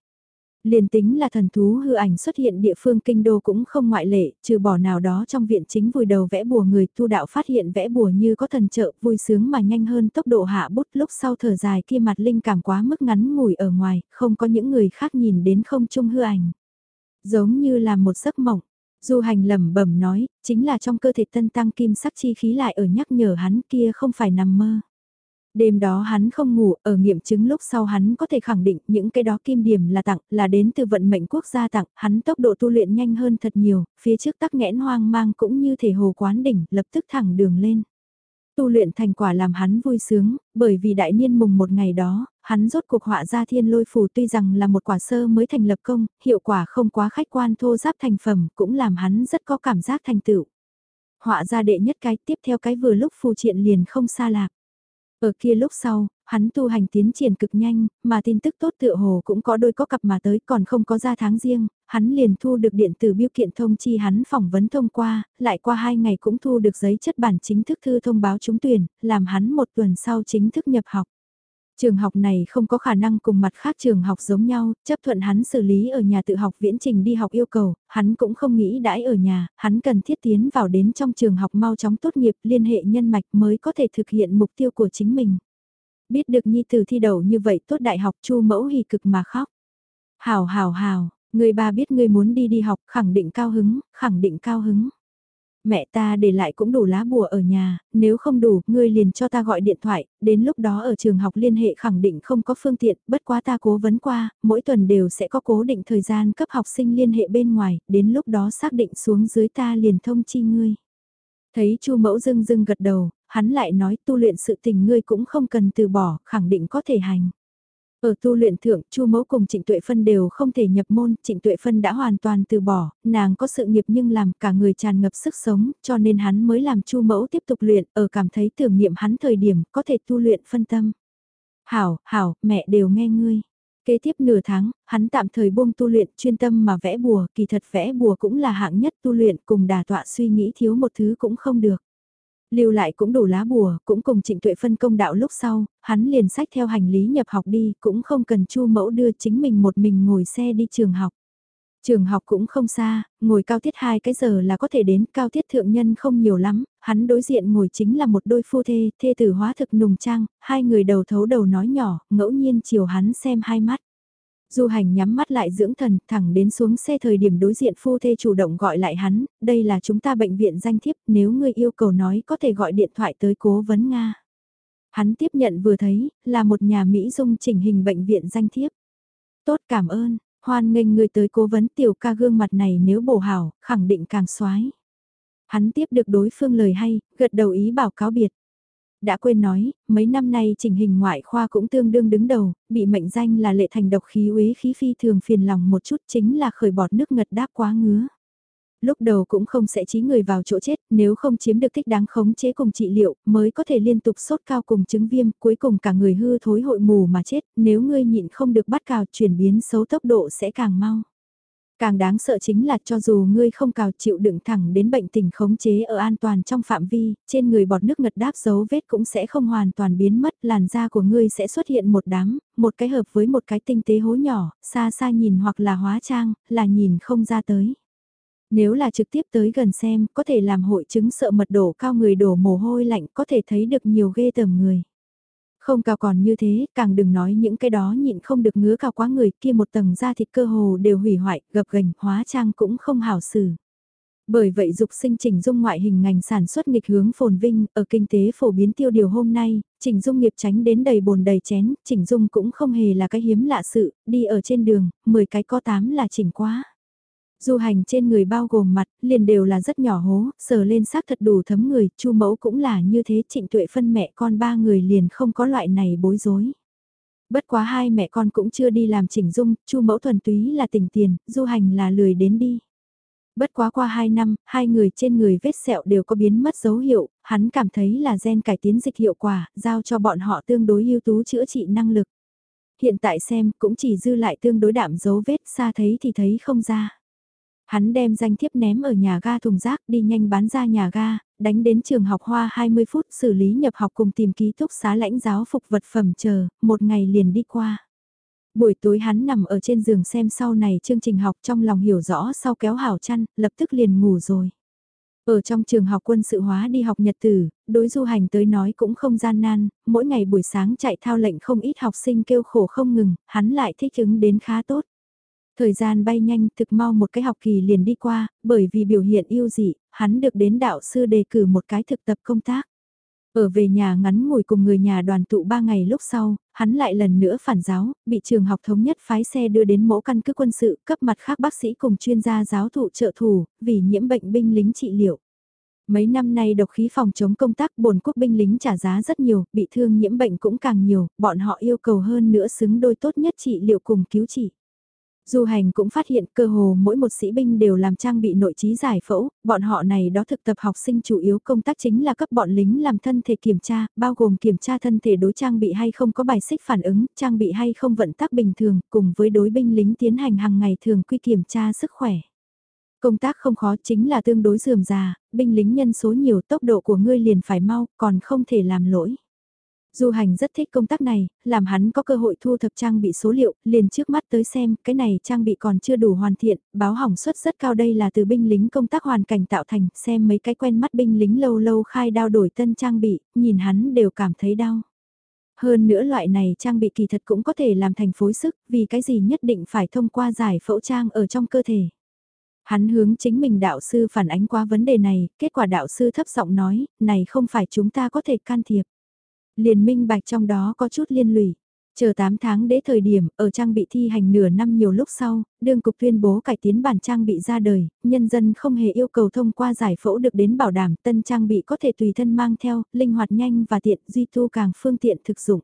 A: Liền tính là thần thú hư ảnh xuất hiện địa phương kinh đô cũng không ngoại lệ, trừ bỏ nào đó trong viện chính vùi đầu vẽ bùa người tu đạo phát hiện vẽ bùa như có thần trợ vui sướng mà nhanh hơn tốc độ hạ bút lúc sau thở dài kia mặt linh cảm quá mức ngắn ngủi ở ngoài, không có những người khác nhìn đến không chung hư ảnh. Giống như là một giấc mộng, Du hành lẩm bẩm nói, chính là trong cơ thể tân tăng kim sắc chi khí lại ở nhắc nhở hắn kia không phải nằm mơ. Đêm đó hắn không ngủ, ở nghiệm chứng lúc sau hắn có thể khẳng định những cái đó kim điểm là tặng, là đến từ vận mệnh quốc gia tặng, hắn tốc độ tu luyện nhanh hơn thật nhiều, phía trước tắc nghẽn hoang mang cũng như thể hồ quán đỉnh, lập tức thẳng đường lên. Tu luyện thành quả làm hắn vui sướng, bởi vì đại niên mùng một ngày đó, hắn rốt cuộc họa ra thiên lôi phù tuy rằng là một quả sơ mới thành lập công, hiệu quả không quá khách quan thô giáp thành phẩm cũng làm hắn rất có cảm giác thành tựu. Họa ra đệ nhất cái tiếp theo cái vừa lúc phù triện liền không xa lạc. Ở kia lúc sau, hắn tu hành tiến triển cực nhanh, mà tin tức tốt tựa hồ cũng có đôi có cặp mà tới còn không có ra tháng riêng, hắn liền thu được điện tử biêu kiện thông chi hắn phỏng vấn thông qua, lại qua hai ngày cũng thu được giấy chất bản chính thức thư thông báo trúng tuyển, làm hắn một tuần sau chính thức nhập học. Trường học này không có khả năng cùng mặt khác trường học giống nhau, chấp thuận hắn xử lý ở nhà tự học viễn trình đi học yêu cầu, hắn cũng không nghĩ đãi ở nhà, hắn cần thiết tiến vào đến trong trường học mau chóng tốt nghiệp liên hệ nhân mạch mới có thể thực hiện mục tiêu của chính mình. Biết được nhi tử thi đầu như vậy tốt đại học chu mẫu hì cực mà khóc. Hào hào hào, người ba biết người muốn đi đi học khẳng định cao hứng, khẳng định cao hứng. Mẹ ta để lại cũng đủ lá bùa ở nhà, nếu không đủ, ngươi liền cho ta gọi điện thoại, đến lúc đó ở trường học liên hệ khẳng định không có phương tiện, bất quá ta cố vấn qua, mỗi tuần đều sẽ có cố định thời gian cấp học sinh liên hệ bên ngoài, đến lúc đó xác định xuống dưới ta liền thông chi ngươi. Thấy chu mẫu dưng dưng gật đầu, hắn lại nói tu luyện sự tình ngươi cũng không cần từ bỏ, khẳng định có thể hành. Ở tu luyện thượng, Chu Mẫu cùng Trịnh Tuệ Phân đều không thể nhập môn, Trịnh Tuệ Phân đã hoàn toàn từ bỏ, nàng có sự nghiệp nhưng làm cả người tràn ngập sức sống, cho nên hắn mới làm Chu Mẫu tiếp tục luyện, ở cảm thấy tưởng niệm hắn thời điểm có thể tu luyện phân tâm. Hảo, hảo, mẹ đều nghe ngươi. Kế tiếp nửa tháng, hắn tạm thời buông tu luyện chuyên tâm mà vẽ bùa, kỳ thật vẽ bùa cũng là hạng nhất tu luyện cùng đà tọa suy nghĩ thiếu một thứ cũng không được. Lưu lại cũng đủ lá bùa, cũng cùng trịnh tuệ phân công đạo lúc sau, hắn liền sách theo hành lý nhập học đi, cũng không cần chu mẫu đưa chính mình một mình ngồi xe đi trường học. Trường học cũng không xa, ngồi cao tiết hai cái giờ là có thể đến, cao tiết thượng nhân không nhiều lắm, hắn đối diện ngồi chính là một đôi phu thê, thê tử hóa thực nùng trang, hai người đầu thấu đầu nói nhỏ, ngẫu nhiên chiều hắn xem hai mắt. Du hành nhắm mắt lại dưỡng thần, thẳng đến xuống xe thời điểm đối diện phu thê chủ động gọi lại hắn, đây là chúng ta bệnh viện danh thiếp, nếu ngươi yêu cầu nói có thể gọi điện thoại tới cố vấn Nga. Hắn tiếp nhận vừa thấy, là một nhà Mỹ dung chỉnh hình bệnh viện danh thiếp. Tốt cảm ơn, hoan nghênh người tới cố vấn tiểu ca gương mặt này nếu bổ hảo, khẳng định càng xoái. Hắn tiếp được đối phương lời hay, gật đầu ý bảo cáo biệt. Đã quên nói, mấy năm nay chỉnh hình ngoại khoa cũng tương đương đứng đầu, bị mệnh danh là lệ thành độc khí uế khí phi thường phiền lòng một chút chính là khởi bọt nước ngật đáp quá ngứa. Lúc đầu cũng không sẽ trí người vào chỗ chết, nếu không chiếm được thích đáng khống chế cùng trị liệu, mới có thể liên tục sốt cao cùng chứng viêm, cuối cùng cả người hư thối hội mù mà chết, nếu ngươi nhịn không được bắt cào chuyển biến xấu tốc độ sẽ càng mau. Càng đáng sợ chính là cho dù ngươi không cào chịu đựng thẳng đến bệnh tình khống chế ở an toàn trong phạm vi, trên người bọt nước ngật đáp dấu vết cũng sẽ không hoàn toàn biến mất, làn da của ngươi sẽ xuất hiện một đám, một cái hợp với một cái tinh tế hố nhỏ, xa xa nhìn hoặc là hóa trang, là nhìn không ra tới. Nếu là trực tiếp tới gần xem, có thể làm hội chứng sợ mật đổ cao người đổ mồ hôi lạnh, có thể thấy được nhiều ghê tởm người. Không cao còn như thế, càng đừng nói những cái đó nhịn không được ngứa cao quá người kia một tầng da thịt cơ hồ đều hủy hoại, gập gành, hóa trang cũng không hảo xử. Bởi vậy dục sinh chỉnh dung ngoại hình ngành sản xuất nghịch hướng phồn vinh, ở kinh tế phổ biến tiêu điều hôm nay, chỉnh dung nghiệp tránh đến đầy bồn đầy chén, chỉnh dung cũng không hề là cái hiếm lạ sự, đi ở trên đường, 10 cái có 8 là chỉnh quá. Du hành trên người bao gồm mặt, liền đều là rất nhỏ hố, sờ lên xác thật đủ thấm người, chu mẫu cũng là như thế trịnh tuệ phân mẹ con ba người liền không có loại này bối rối. Bất quá hai mẹ con cũng chưa đi làm chỉnh dung, chu mẫu thuần túy là tỉnh tiền, du hành là lười đến đi. Bất quá qua hai năm, hai người trên người vết sẹo đều có biến mất dấu hiệu, hắn cảm thấy là gen cải tiến dịch hiệu quả, giao cho bọn họ tương đối ưu tú chữa trị năng lực. Hiện tại xem cũng chỉ dư lại tương đối đạm dấu vết xa thấy thì thấy không ra. Hắn đem danh thiếp ném ở nhà ga thùng rác đi nhanh bán ra nhà ga, đánh đến trường học hoa 20 phút xử lý nhập học cùng tìm ký túc xá lãnh giáo phục vật phẩm chờ, một ngày liền đi qua. Buổi tối hắn nằm ở trên giường xem sau này chương trình học trong lòng hiểu rõ sau kéo hảo chăn, lập tức liền ngủ rồi. Ở trong trường học quân sự hóa đi học nhật tử, đối du hành tới nói cũng không gian nan, mỗi ngày buổi sáng chạy thao lệnh không ít học sinh kêu khổ không ngừng, hắn lại thích ứng đến khá tốt. Thời gian bay nhanh thực mau một cái học kỳ liền đi qua, bởi vì biểu hiện yêu dị, hắn được đến đạo sư đề cử một cái thực tập công tác. Ở về nhà ngắn ngồi cùng người nhà đoàn tụ ba ngày lúc sau, hắn lại lần nữa phản giáo, bị trường học thống nhất phái xe đưa đến mẫu căn cứ quân sự cấp mặt khác bác sĩ cùng chuyên gia giáo thụ trợ thủ, vì nhiễm bệnh binh lính trị liệu. Mấy năm nay độc khí phòng chống công tác bổn quốc binh lính trả giá rất nhiều, bị thương nhiễm bệnh cũng càng nhiều, bọn họ yêu cầu hơn nữa xứng đôi tốt nhất trị liệu cùng cứu trị. Du hành cũng phát hiện cơ hồ mỗi một sĩ binh đều làm trang bị nội trí giải phẫu, bọn họ này đó thực tập học sinh chủ yếu công tác chính là cấp bọn lính làm thân thể kiểm tra, bao gồm kiểm tra thân thể đối trang bị hay không có bài xích phản ứng, trang bị hay không vận tác bình thường, cùng với đối binh lính tiến hành hàng ngày thường quy kiểm tra sức khỏe. Công tác không khó chính là tương đối dườm già, binh lính nhân số nhiều tốc độ của ngươi liền phải mau, còn không thể làm lỗi. Du hành rất thích công tác này, làm hắn có cơ hội thu thập trang bị số liệu, liền trước mắt tới xem, cái này trang bị còn chưa đủ hoàn thiện, báo hỏng suất rất cao đây là từ binh lính công tác hoàn cảnh tạo thành, xem mấy cái quen mắt binh lính lâu lâu khai đao đổi tân trang bị, nhìn hắn đều cảm thấy đau. Hơn nữa loại này trang bị kỳ thật cũng có thể làm thành phối sức, vì cái gì nhất định phải thông qua giải phẫu trang ở trong cơ thể. Hắn hướng chính mình đạo sư phản ánh qua vấn đề này, kết quả đạo sư thấp giọng nói, này không phải chúng ta có thể can thiệp. Liền minh bạch trong đó có chút liên lụy. Chờ 8 tháng đế thời điểm, ở trang bị thi hành nửa năm nhiều lúc sau, đương cục tuyên bố cải tiến bản trang bị ra đời, nhân dân không hề yêu cầu thông qua giải phẫu được đến bảo đảm tân trang bị có thể tùy thân mang theo, linh hoạt nhanh và tiện, duy tu càng phương tiện thực dụng.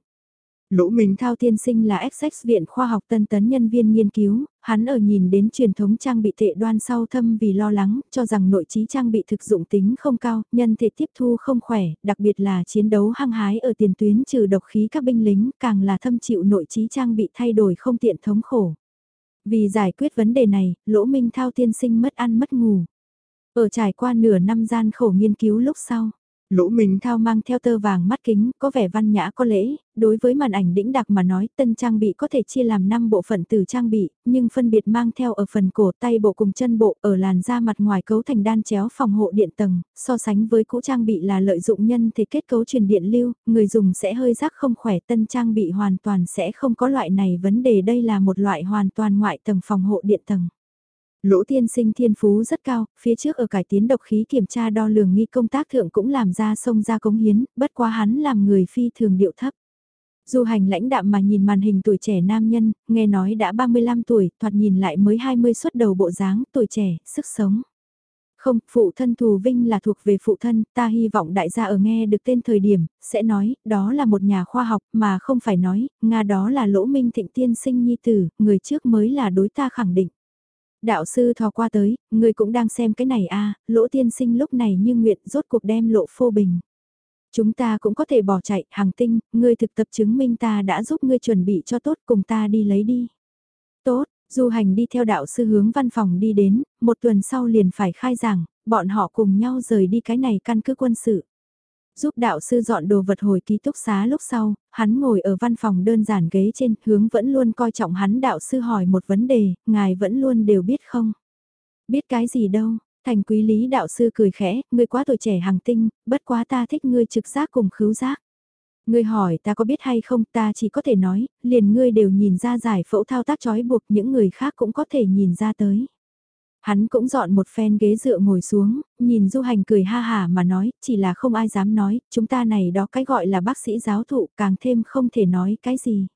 A: Lỗ Minh Thao tiên sinh là Essex Viện Khoa học Tân Tấn nhân viên nghiên cứu, hắn ở nhìn đến truyền thống trang bị tệ đoan sau thâm vì lo lắng, cho rằng nội trí trang bị thực dụng tính không cao, nhân thể tiếp thu không khỏe, đặc biệt là chiến đấu hăng hái ở tiền tuyến trừ độc khí các binh lính, càng là thâm chịu nội trí trang bị thay đổi không tiện thống khổ. Vì giải quyết vấn đề này, Lỗ Minh Thao tiên sinh mất ăn mất ngủ. Ở trải qua nửa năm gian khổ nghiên cứu lúc sau, Lỗ Minh Thao mang theo tơ vàng mắt kính, có vẻ văn nhã có lễ, đối với màn ảnh đĩnh đặc mà nói tân trang bị có thể chia làm 5 bộ phận từ trang bị, nhưng phân biệt mang theo ở phần cổ tay bộ cùng chân bộ ở làn da mặt ngoài cấu thành đan chéo phòng hộ điện tầng, so sánh với cũ trang bị là lợi dụng nhân thể kết cấu truyền điện lưu, người dùng sẽ hơi rắc không khỏe tân trang bị hoàn toàn sẽ không có loại này vấn đề đây là một loại hoàn toàn ngoại tầng phòng hộ điện tầng. Lỗ tiên sinh thiên phú rất cao, phía trước ở cải tiến độc khí kiểm tra đo lường nghi công tác thượng cũng làm ra sông ra cống hiến, bất quá hắn làm người phi thường điệu thấp. Du hành lãnh đạm mà nhìn màn hình tuổi trẻ nam nhân, nghe nói đã 35 tuổi, thoạt nhìn lại mới 20 xuất đầu bộ dáng, tuổi trẻ, sức sống. Không, phụ thân thù vinh là thuộc về phụ thân, ta hy vọng đại gia ở nghe được tên thời điểm, sẽ nói, đó là một nhà khoa học, mà không phải nói, Nga đó là lỗ minh thịnh tiên sinh nhi tử, người trước mới là đối ta khẳng định. Đạo sư thò qua tới, người cũng đang xem cái này a lỗ tiên sinh lúc này như nguyện rốt cuộc đem lộ phô bình. Chúng ta cũng có thể bỏ chạy, hàng tinh, ngươi thực tập chứng minh ta đã giúp ngươi chuẩn bị cho tốt cùng ta đi lấy đi. Tốt, du hành đi theo đạo sư hướng văn phòng đi đến, một tuần sau liền phải khai giảng, bọn họ cùng nhau rời đi cái này căn cứ quân sự. Giúp đạo sư dọn đồ vật hồi ký túc xá lúc sau, hắn ngồi ở văn phòng đơn giản ghế trên, hướng vẫn luôn coi trọng hắn đạo sư hỏi một vấn đề, ngài vẫn luôn đều biết không? Biết cái gì đâu, thành quý lý đạo sư cười khẽ, ngươi quá tuổi trẻ hàng tinh, bất quá ta thích ngươi trực giác cùng khứu giác. Ngươi hỏi ta có biết hay không ta chỉ có thể nói, liền ngươi đều nhìn ra giải phẫu thao tác trói buộc những người khác cũng có thể nhìn ra tới. Hắn cũng dọn một phen ghế dựa ngồi xuống, nhìn du hành cười ha hà mà nói, chỉ là không ai dám nói, chúng ta này đó cái gọi là bác sĩ giáo thụ càng thêm không thể nói cái gì.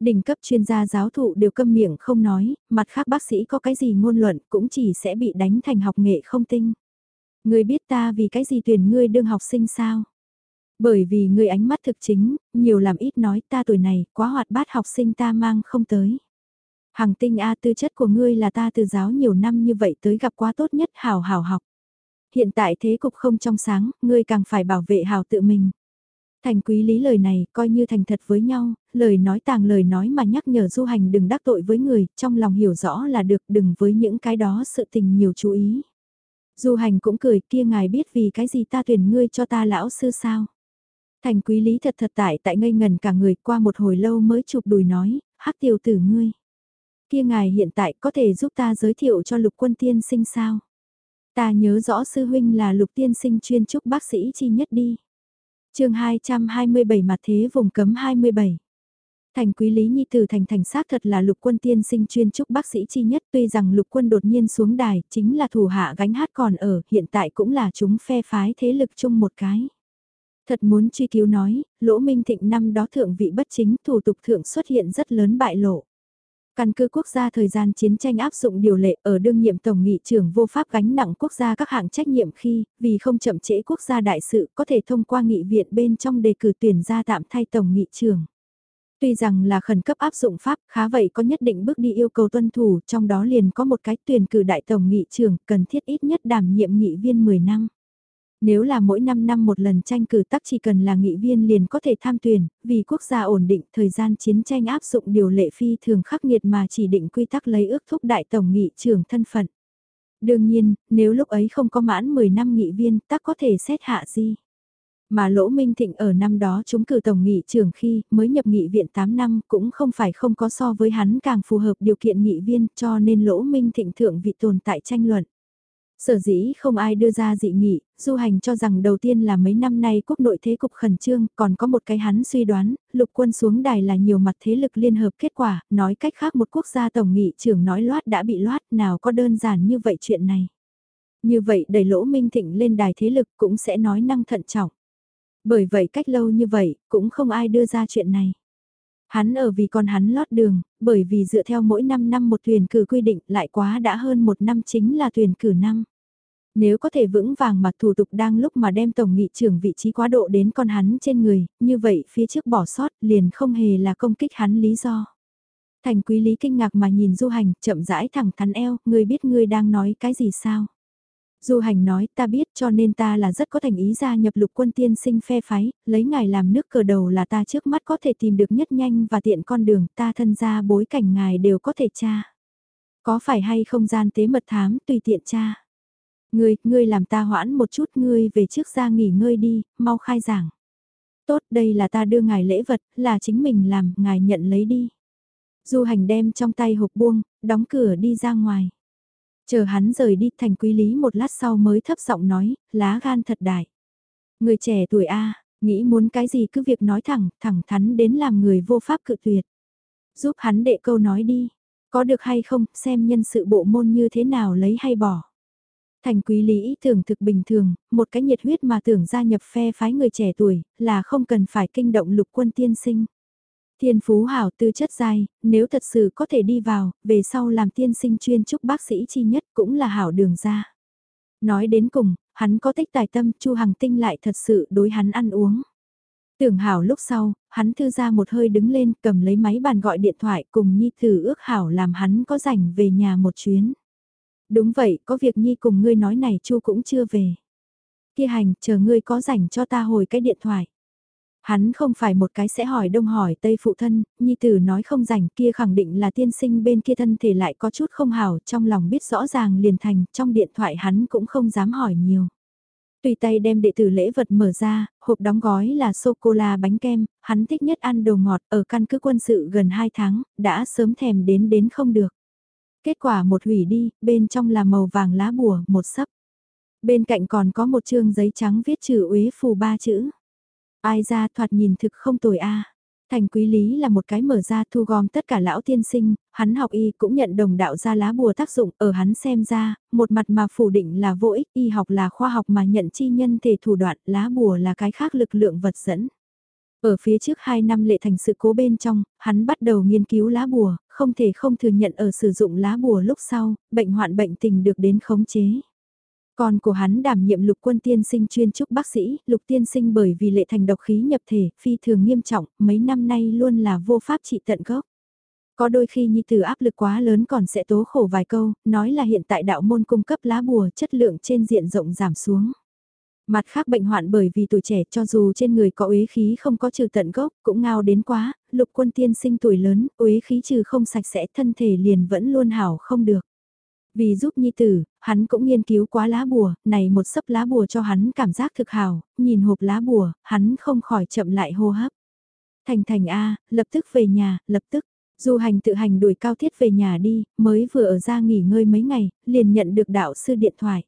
A: Đỉnh cấp chuyên gia giáo thụ đều câm miệng không nói, mặt khác bác sĩ có cái gì ngôn luận cũng chỉ sẽ bị đánh thành học nghệ không tinh. Ngươi biết ta vì cái gì tuyển ngươi đương học sinh sao? Bởi vì ngươi ánh mắt thực chính, nhiều làm ít nói ta tuổi này, quá hoạt bát học sinh ta mang không tới. Hằng tinh A tư chất của ngươi là ta từ giáo nhiều năm như vậy tới gặp quá tốt nhất hào hào học. Hiện tại thế cục không trong sáng, ngươi càng phải bảo vệ hào tự mình. Thành quý lý lời này coi như thành thật với nhau, lời nói tàng lời nói mà nhắc nhở du hành đừng đắc tội với người, trong lòng hiểu rõ là được đừng với những cái đó sự tình nhiều chú ý. Du hành cũng cười kia ngài biết vì cái gì ta tuyển ngươi cho ta lão sư sao. Thành quý lý thật thật tại tại ngây ngần cả người qua một hồi lâu mới chụp đùi nói, hắc tiểu tử ngươi. Kia ngài hiện tại có thể giúp ta giới thiệu cho lục quân tiên sinh sao? Ta nhớ rõ sư huynh là lục tiên sinh chuyên trúc bác sĩ chi nhất đi. chương 227 mặt thế vùng cấm 27. Thành quý lý nhi từ thành thành xác thật là lục quân tiên sinh chuyên trúc bác sĩ chi nhất tuy rằng lục quân đột nhiên xuống đài chính là thủ hạ gánh hát còn ở hiện tại cũng là chúng phe phái thế lực chung một cái. Thật muốn truy cứu nói, lỗ minh thịnh năm đó thượng vị bất chính thủ tục thượng xuất hiện rất lớn bại lộ. Căn cứ quốc gia thời gian chiến tranh áp dụng điều lệ ở đương nhiệm tổng nghị trưởng vô pháp gánh nặng quốc gia các hạng trách nhiệm khi, vì không chậm trễ quốc gia đại sự có thể thông qua nghị viện bên trong đề cử tuyển ra tạm thay tổng nghị trưởng. Tuy rằng là khẩn cấp áp dụng pháp, khá vậy có nhất định bước đi yêu cầu tuân thủ, trong đó liền có một cái tuyển cử đại tổng nghị trưởng cần thiết ít nhất đảm nhiệm nghị viên 10 năm. Nếu là mỗi 5 năm một lần tranh cử tắc chỉ cần là nghị viên liền có thể tham tuyển, vì quốc gia ổn định thời gian chiến tranh áp dụng điều lệ phi thường khắc nghiệt mà chỉ định quy tắc lấy ước thúc đại tổng nghị trưởng thân phận. Đương nhiên, nếu lúc ấy không có mãn 10 năm nghị viên tắc có thể xét hạ gì. Mà Lỗ Minh Thịnh ở năm đó chúng cử tổng nghị trưởng khi mới nhập nghị viện 8 năm cũng không phải không có so với hắn càng phù hợp điều kiện nghị viên cho nên Lỗ Minh Thịnh thượng vị tồn tại tranh luận. Sở dĩ không ai đưa ra dị nghị, du hành cho rằng đầu tiên là mấy năm nay quốc nội thế cục khẩn trương, còn có một cái hắn suy đoán, lục quân xuống đài là nhiều mặt thế lực liên hợp kết quả, nói cách khác một quốc gia tổng nghị trưởng nói loát đã bị loát, nào có đơn giản như vậy chuyện này. Như vậy đẩy lỗ minh thịnh lên đài thế lực cũng sẽ nói năng thận trọng. Bởi vậy cách lâu như vậy, cũng không ai đưa ra chuyện này. Hắn ở vì con hắn lót đường, bởi vì dựa theo mỗi 5 năm một tuyển cử quy định lại quá đã hơn một năm chính là tuyển cử năm. Nếu có thể vững vàng mà thủ tục đang lúc mà đem tổng nghị trưởng vị trí quá độ đến con hắn trên người, như vậy phía trước bỏ sót liền không hề là công kích hắn lý do. Thành quý lý kinh ngạc mà nhìn du hành, chậm rãi thẳng thắn eo, ngươi biết ngươi đang nói cái gì sao? Du hành nói ta biết cho nên ta là rất có thành ý gia nhập lục quân tiên sinh phe phái, lấy ngài làm nước cờ đầu là ta trước mắt có thể tìm được nhất nhanh và tiện con đường ta thân ra bối cảnh ngài đều có thể tra. Có phải hay không gian tế mật thám tùy tiện tra. Ngươi, ngươi làm ta hoãn một chút ngươi về trước ra nghỉ ngơi đi, mau khai giảng. Tốt đây là ta đưa ngài lễ vật, là chính mình làm, ngài nhận lấy đi. Du hành đem trong tay hộp buông, đóng cửa đi ra ngoài. Chờ hắn rời đi thành quý lý một lát sau mới thấp giọng nói, lá gan thật đại. Người trẻ tuổi A, nghĩ muốn cái gì cứ việc nói thẳng, thẳng thắn đến làm người vô pháp cự tuyệt. Giúp hắn đệ câu nói đi, có được hay không, xem nhân sự bộ môn như thế nào lấy hay bỏ. Thành quý lý ý tưởng thực bình thường, một cái nhiệt huyết mà tưởng gia nhập phe phái người trẻ tuổi, là không cần phải kinh động lục quân tiên sinh. Thiên phú hảo tư chất dai, nếu thật sự có thể đi vào, về sau làm tiên sinh chuyên trúc bác sĩ chi nhất cũng là hảo đường ra. Nói đến cùng, hắn có tích tài tâm, Chu Hằng Tinh lại thật sự đối hắn ăn uống. Tưởng hảo lúc sau, hắn thư ra một hơi đứng lên cầm lấy máy bàn gọi điện thoại cùng Nhi thử ước hảo làm hắn có rảnh về nhà một chuyến. Đúng vậy, có việc Nhi cùng ngươi nói này Chu cũng chưa về. Kia hành, chờ ngươi có rảnh cho ta hồi cái điện thoại. Hắn không phải một cái sẽ hỏi đông hỏi tây phụ thân, nhi tử nói không rảnh kia khẳng định là tiên sinh bên kia thân thể lại có chút không hảo, trong lòng biết rõ ràng liền thành, trong điện thoại hắn cũng không dám hỏi nhiều. Tùy tay đem đệ tử lễ vật mở ra, hộp đóng gói là sô-cô-la bánh kem, hắn thích nhất ăn đồ ngọt ở căn cứ quân sự gần 2 tháng, đã sớm thèm đến đến không được. Kết quả một hủy đi, bên trong là màu vàng lá bùa, một sấp. Bên cạnh còn có một chương giấy trắng viết chữ uế phù ba chữ. Ai ra thoạt nhìn thực không tồi a. Thành quý lý là một cái mở ra thu gom tất cả lão tiên sinh, hắn học y cũng nhận đồng đạo ra lá bùa tác dụng ở hắn xem ra, một mặt mà phủ định là vô ích, y học là khoa học mà nhận chi nhân thể thủ đoạn, lá bùa là cái khác lực lượng vật dẫn. Ở phía trước 2 năm lệ thành sự cố bên trong, hắn bắt đầu nghiên cứu lá bùa, không thể không thừa nhận ở sử dụng lá bùa lúc sau, bệnh hoạn bệnh tình được đến khống chế. Con của hắn đảm nhiệm lục quân tiên sinh chuyên trúc bác sĩ, lục tiên sinh bởi vì lệ thành độc khí nhập thể, phi thường nghiêm trọng, mấy năm nay luôn là vô pháp trị tận gốc. Có đôi khi nhi tử áp lực quá lớn còn sẽ tố khổ vài câu, nói là hiện tại đạo môn cung cấp lá bùa chất lượng trên diện rộng giảm xuống. Mặt khác bệnh hoạn bởi vì tuổi trẻ cho dù trên người có uế khí không có trừ tận gốc cũng ngao đến quá, lục quân tiên sinh tuổi lớn, uế khí trừ không sạch sẽ thân thể liền vẫn luôn hảo không được. Vì giúp nhi tử, hắn cũng nghiên cứu quá lá bùa, này một sấp lá bùa cho hắn cảm giác thực hào, nhìn hộp lá bùa, hắn không khỏi chậm lại hô hấp. Thành thành A, lập tức về nhà, lập tức. Du hành tự hành đuổi cao thiết về nhà đi, mới vừa ở ra nghỉ ngơi mấy ngày, liền nhận được đạo sư điện thoại.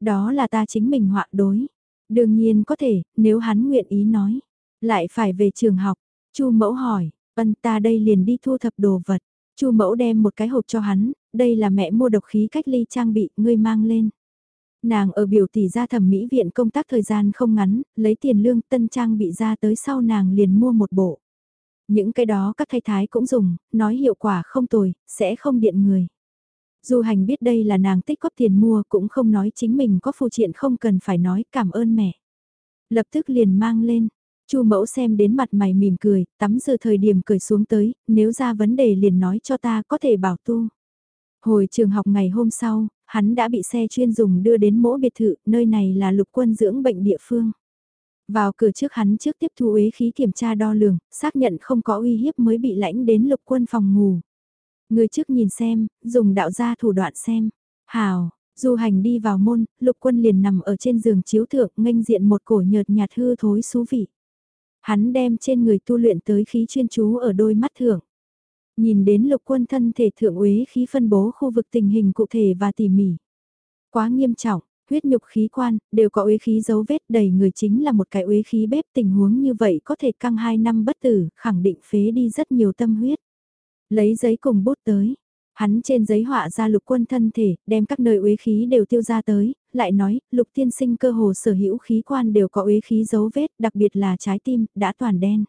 A: Đó là ta chính mình họa đối. Đương nhiên có thể, nếu hắn nguyện ý nói. Lại phải về trường học. Chu mẫu hỏi, ân ta đây liền đi thu thập đồ vật. Chu mẫu đem một cái hộp cho hắn, đây là mẹ mua độc khí cách ly trang bị, ngươi mang lên. Nàng ở biểu tỷ gia thẩm mỹ viện công tác thời gian không ngắn, lấy tiền lương tân trang bị ra tới sau nàng liền mua một bộ. Những cái đó các thay thái cũng dùng, nói hiệu quả không tồi, sẽ không điện người. Dù hành biết đây là nàng tích góp tiền mua cũng không nói chính mình có phù triện không cần phải nói cảm ơn mẹ. Lập tức liền mang lên, Chu mẫu xem đến mặt mày mỉm cười, tắm giờ thời điểm cười xuống tới, nếu ra vấn đề liền nói cho ta có thể bảo tu. Hồi trường học ngày hôm sau, hắn đã bị xe chuyên dùng đưa đến mỗ biệt thự, nơi này là lục quân dưỡng bệnh địa phương. Vào cửa trước hắn trước tiếp thu ế khí kiểm tra đo lường, xác nhận không có uy hiếp mới bị lãnh đến lục quân phòng ngủ. Người trước nhìn xem, dùng đạo gia thủ đoạn xem. Hào, du hành đi vào môn, lục quân liền nằm ở trên giường chiếu thượng nghênh diện một cổ nhợt nhạt hư thối xú vị. Hắn đem trên người tu luyện tới khí chuyên chú ở đôi mắt thượng. Nhìn đến lục quân thân thể thượng uế khí phân bố khu vực tình hình cụ thể và tỉ mỉ. Quá nghiêm trọng, huyết nhục khí quan, đều có uế khí dấu vết đầy người chính là một cái uế khí bếp tình huống như vậy có thể căng 2 năm bất tử, khẳng định phế đi rất nhiều tâm huyết. Lấy giấy cùng bút tới, hắn trên giấy họa ra lục quân thân thể, đem các nơi uế khí đều tiêu ra tới, lại nói, lục tiên sinh cơ hồ sở hữu khí quan đều có uế khí dấu vết, đặc biệt là trái tim, đã toàn đen.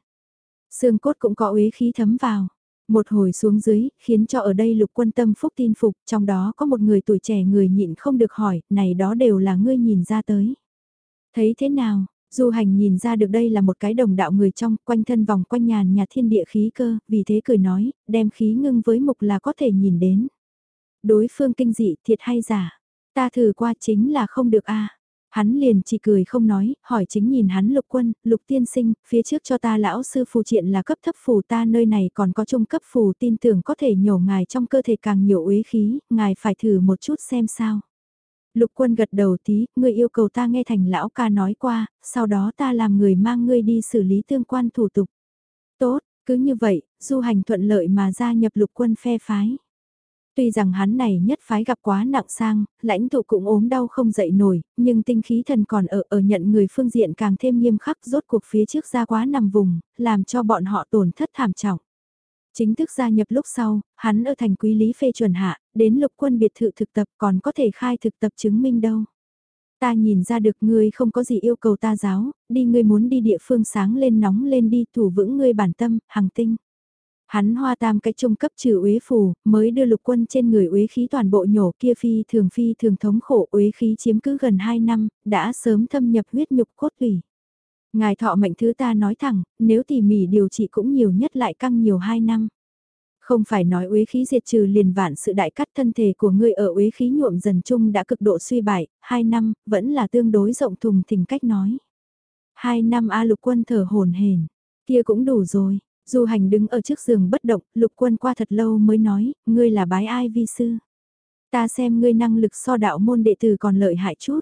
A: Xương cốt cũng có uế khí thấm vào. Một hồi xuống dưới, khiến cho ở đây lục quân tâm phúc tin phục, trong đó có một người tuổi trẻ người nhịn không được hỏi, này đó đều là ngươi nhìn ra tới. Thấy thế nào, Du hành nhìn ra được đây là một cái đồng đạo người trong, quanh thân vòng quanh nhàn nhà thiên địa khí cơ, vì thế cười nói, đem khí ngưng với mục là có thể nhìn đến. Đối phương kinh dị thiệt hay giả, ta thử qua chính là không được a Hắn liền chỉ cười không nói, hỏi chính nhìn hắn lục quân, lục tiên sinh, phía trước cho ta lão sư phù triện là cấp thấp phù ta nơi này còn có trung cấp phù tin tưởng có thể nhổ ngài trong cơ thể càng nhiều uế khí, ngài phải thử một chút xem sao. Lục quân gật đầu tí, ngươi yêu cầu ta nghe thành lão ca nói qua, sau đó ta làm người mang ngươi đi xử lý tương quan thủ tục. Tốt, cứ như vậy, du hành thuận lợi mà gia nhập lục quân phe phái. Tuy rằng hắn này nhất phái gặp quá nặng sang, lãnh tụ cũng ốm đau không dậy nổi, nhưng tinh khí thần còn ở ở nhận người phương diện càng thêm nghiêm khắc rốt cuộc phía trước ra quá nằm vùng, làm cho bọn họ tổn thất thảm trọng. Chính thức gia nhập lúc sau, hắn ở thành quý lý phê chuẩn hạ, đến lục quân biệt thự thực tập còn có thể khai thực tập chứng minh đâu. Ta nhìn ra được ngươi không có gì yêu cầu ta giáo, đi ngươi muốn đi địa phương sáng lên nóng lên đi thủ vững ngươi bản tâm, hàng tinh. Hắn hoa tam cái trung cấp trừ uế phù, mới đưa lục quân trên người uế khí toàn bộ nhổ kia phi thường phi thường thống khổ uế khí chiếm cứ gần 2 năm, đã sớm thâm nhập huyết nhục cốt tủy. Ngài thọ mệnh thứ ta nói thẳng, nếu tỉ mỉ điều trị cũng nhiều nhất lại căng nhiều 2 năm. Không phải nói uế khí diệt trừ liền vạn sự đại cắt thân thể của ngươi ở uế khí nhuộm dần chung đã cực độ suy bại, 2 năm, vẫn là tương đối rộng thùng thình cách nói. 2 năm A lục quân thở hồn hển kia cũng đủ rồi, Du hành đứng ở trước giường bất động, lục quân qua thật lâu mới nói, ngươi là bái ai vi sư. Ta xem ngươi năng lực so đạo môn đệ tử còn lợi hại chút.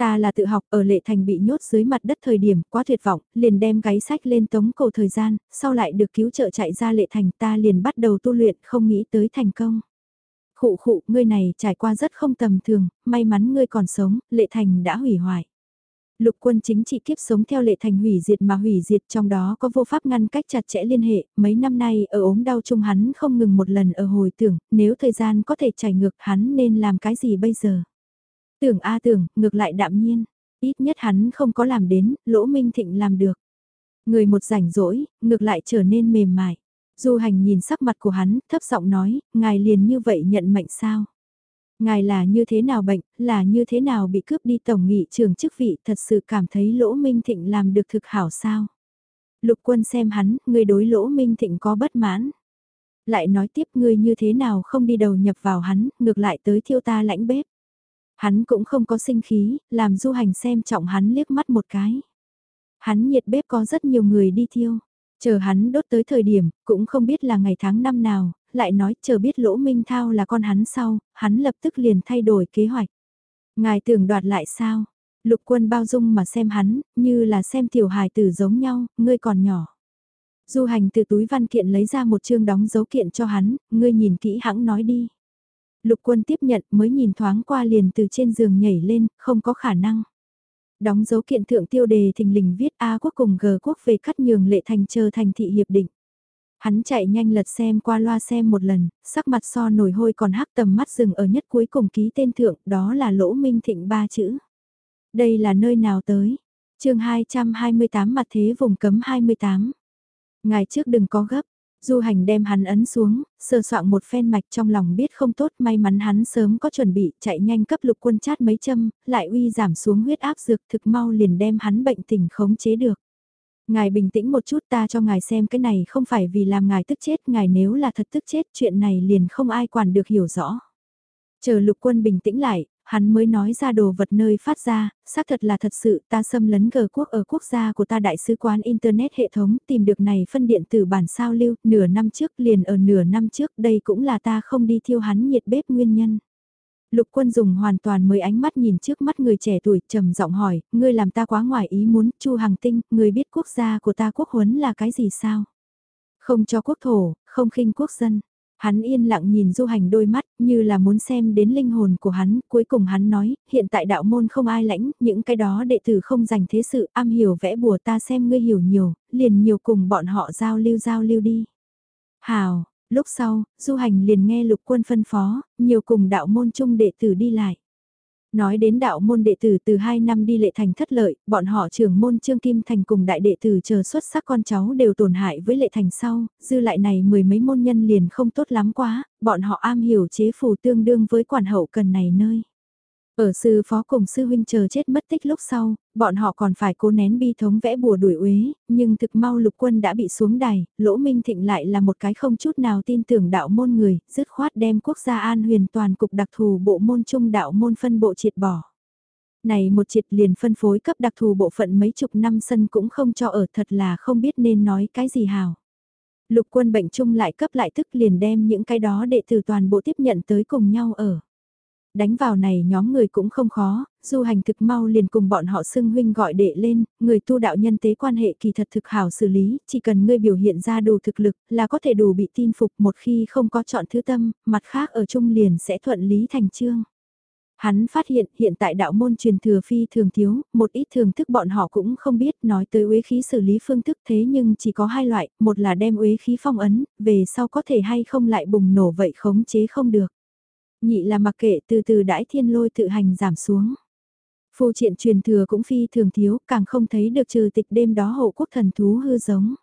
A: Ta là tự học ở lệ thành bị nhốt dưới mặt đất thời điểm quá tuyệt vọng, liền đem gáy sách lên tống cổ thời gian, sau lại được cứu trợ chạy ra lệ thành ta liền bắt đầu tu luyện không nghĩ tới thành công. Khụ khụ, ngươi này trải qua rất không tầm thường, may mắn ngươi còn sống, lệ thành đã hủy hoại. Lục quân chính trị kiếp sống theo lệ thành hủy diệt mà hủy diệt trong đó có vô pháp ngăn cách chặt chẽ liên hệ, mấy năm nay ở ốm đau chung hắn không ngừng một lần ở hồi tưởng, nếu thời gian có thể chảy ngược hắn nên làm cái gì bây giờ. Tưởng a tưởng, ngược lại đạm nhiên, ít nhất hắn không có làm đến, lỗ minh thịnh làm được. Người một rảnh rỗi, ngược lại trở nên mềm mại. Du hành nhìn sắc mặt của hắn, thấp giọng nói, ngài liền như vậy nhận mệnh sao? Ngài là như thế nào bệnh, là như thế nào bị cướp đi tổng nghị trường chức vị thật sự cảm thấy lỗ minh thịnh làm được thực hảo sao. Lục quân xem hắn, người đối lỗ minh thịnh có bất mãn. Lại nói tiếp ngươi như thế nào không đi đầu nhập vào hắn, ngược lại tới thiêu ta lãnh bếp. Hắn cũng không có sinh khí, làm du hành xem trọng hắn liếc mắt một cái. Hắn nhiệt bếp có rất nhiều người đi thiêu. Chờ hắn đốt tới thời điểm, cũng không biết là ngày tháng năm nào, lại nói chờ biết Lỗ Minh Thao là con hắn sau, hắn lập tức liền thay đổi kế hoạch. Ngài tưởng đoạt lại sao? Lục quân bao dung mà xem hắn, như là xem tiểu hài tử giống nhau, ngươi còn nhỏ. Du hành từ túi văn kiện lấy ra một chương đóng dấu kiện cho hắn, ngươi nhìn kỹ hãng nói đi. Lục quân tiếp nhận mới nhìn thoáng qua liền từ trên giường nhảy lên, không có khả năng. Đóng dấu kiện thượng tiêu đề thình lình viết A quốc cùng G quốc về cắt nhường lệ thành chờ thành thị hiệp định. Hắn chạy nhanh lật xem qua loa xem một lần, sắc mặt so nổi hôi còn hắc tầm mắt dừng ở nhất cuối cùng ký tên thượng, đó là lỗ minh thịnh ba chữ. Đây là nơi nào tới? chương 228 mặt thế vùng cấm 28. Ngày trước đừng có gấp, Du hành đem hắn ấn xuống, sơ soạn một phen mạch trong lòng biết không tốt may mắn hắn sớm có chuẩn bị chạy nhanh cấp lục quân chát mấy châm, lại uy giảm xuống huyết áp dược thực mau liền đem hắn bệnh tình khống chế được. Ngài bình tĩnh một chút ta cho ngài xem cái này không phải vì làm ngài tức chết, ngài nếu là thật tức chết chuyện này liền không ai quản được hiểu rõ. Chờ lục quân bình tĩnh lại, hắn mới nói ra đồ vật nơi phát ra, xác thật là thật sự ta xâm lấn gờ quốc ở quốc gia của ta đại sứ quán Internet hệ thống tìm được này phân điện tử bản sao lưu, nửa năm trước liền ở nửa năm trước đây cũng là ta không đi thiêu hắn nhiệt bếp nguyên nhân. Lục quân dùng hoàn toàn mới ánh mắt nhìn trước mắt người trẻ tuổi trầm giọng hỏi, ngươi làm ta quá ngoài ý muốn, chu hàng tinh, ngươi biết quốc gia của ta quốc huấn là cái gì sao? Không cho quốc thổ, không khinh quốc dân. Hắn yên lặng nhìn du hành đôi mắt như là muốn xem đến linh hồn của hắn, cuối cùng hắn nói, hiện tại đạo môn không ai lãnh, những cái đó đệ tử không dành thế sự, am hiểu vẽ bùa ta xem ngươi hiểu nhiều, liền nhiều cùng bọn họ giao lưu giao lưu đi. Hào, lúc sau, du hành liền nghe lục quân phân phó, nhiều cùng đạo môn chung đệ tử đi lại. Nói đến đạo môn đệ tử từ 2 năm đi lệ thành thất lợi, bọn họ trưởng môn Trương Kim Thành cùng đại đệ tử chờ xuất sắc con cháu đều tổn hại với lệ thành sau, dư lại này mười mấy môn nhân liền không tốt lắm quá, bọn họ am hiểu chế phù tương đương với quản hậu cần này nơi. Ở sư phó cùng sư huynh chờ chết mất tích lúc sau, bọn họ còn phải cố nén bi thống vẽ bùa đuổi uế, nhưng thực mau lục quân đã bị xuống đài, lỗ minh thịnh lại là một cái không chút nào tin tưởng đạo môn người, dứt khoát đem quốc gia an huyền toàn cục đặc thù bộ môn trung đạo môn phân bộ triệt bỏ. Này một triệt liền phân phối cấp đặc thù bộ phận mấy chục năm sân cũng không cho ở thật là không biết nên nói cái gì hào. Lục quân bệnh chung lại cấp lại tức liền đem những cái đó đệ tử toàn bộ tiếp nhận tới cùng nhau ở. Đánh vào này nhóm người cũng không khó, du hành thực mau liền cùng bọn họ xưng huynh gọi đệ lên, người tu đạo nhân tế quan hệ kỳ thật thực hảo xử lý, chỉ cần ngươi biểu hiện ra đủ thực lực là có thể đủ bị tin phục một khi không có chọn thứ tâm, mặt khác ở chung liền sẽ thuận lý thành chương. Hắn phát hiện hiện tại đạo môn truyền thừa phi thường thiếu, một ít thường thức bọn họ cũng không biết nói tới uế khí xử lý phương thức thế nhưng chỉ có hai loại, một là đem uế khí phong ấn, về sau có thể hay không lại bùng nổ vậy khống chế không được. Nhị là mặc kệ từ từ đãi thiên lôi tự hành giảm xuống. Phù triện truyền thừa cũng phi thường thiếu, càng không thấy được trừ tịch đêm đó hộ quốc thần thú hư giống.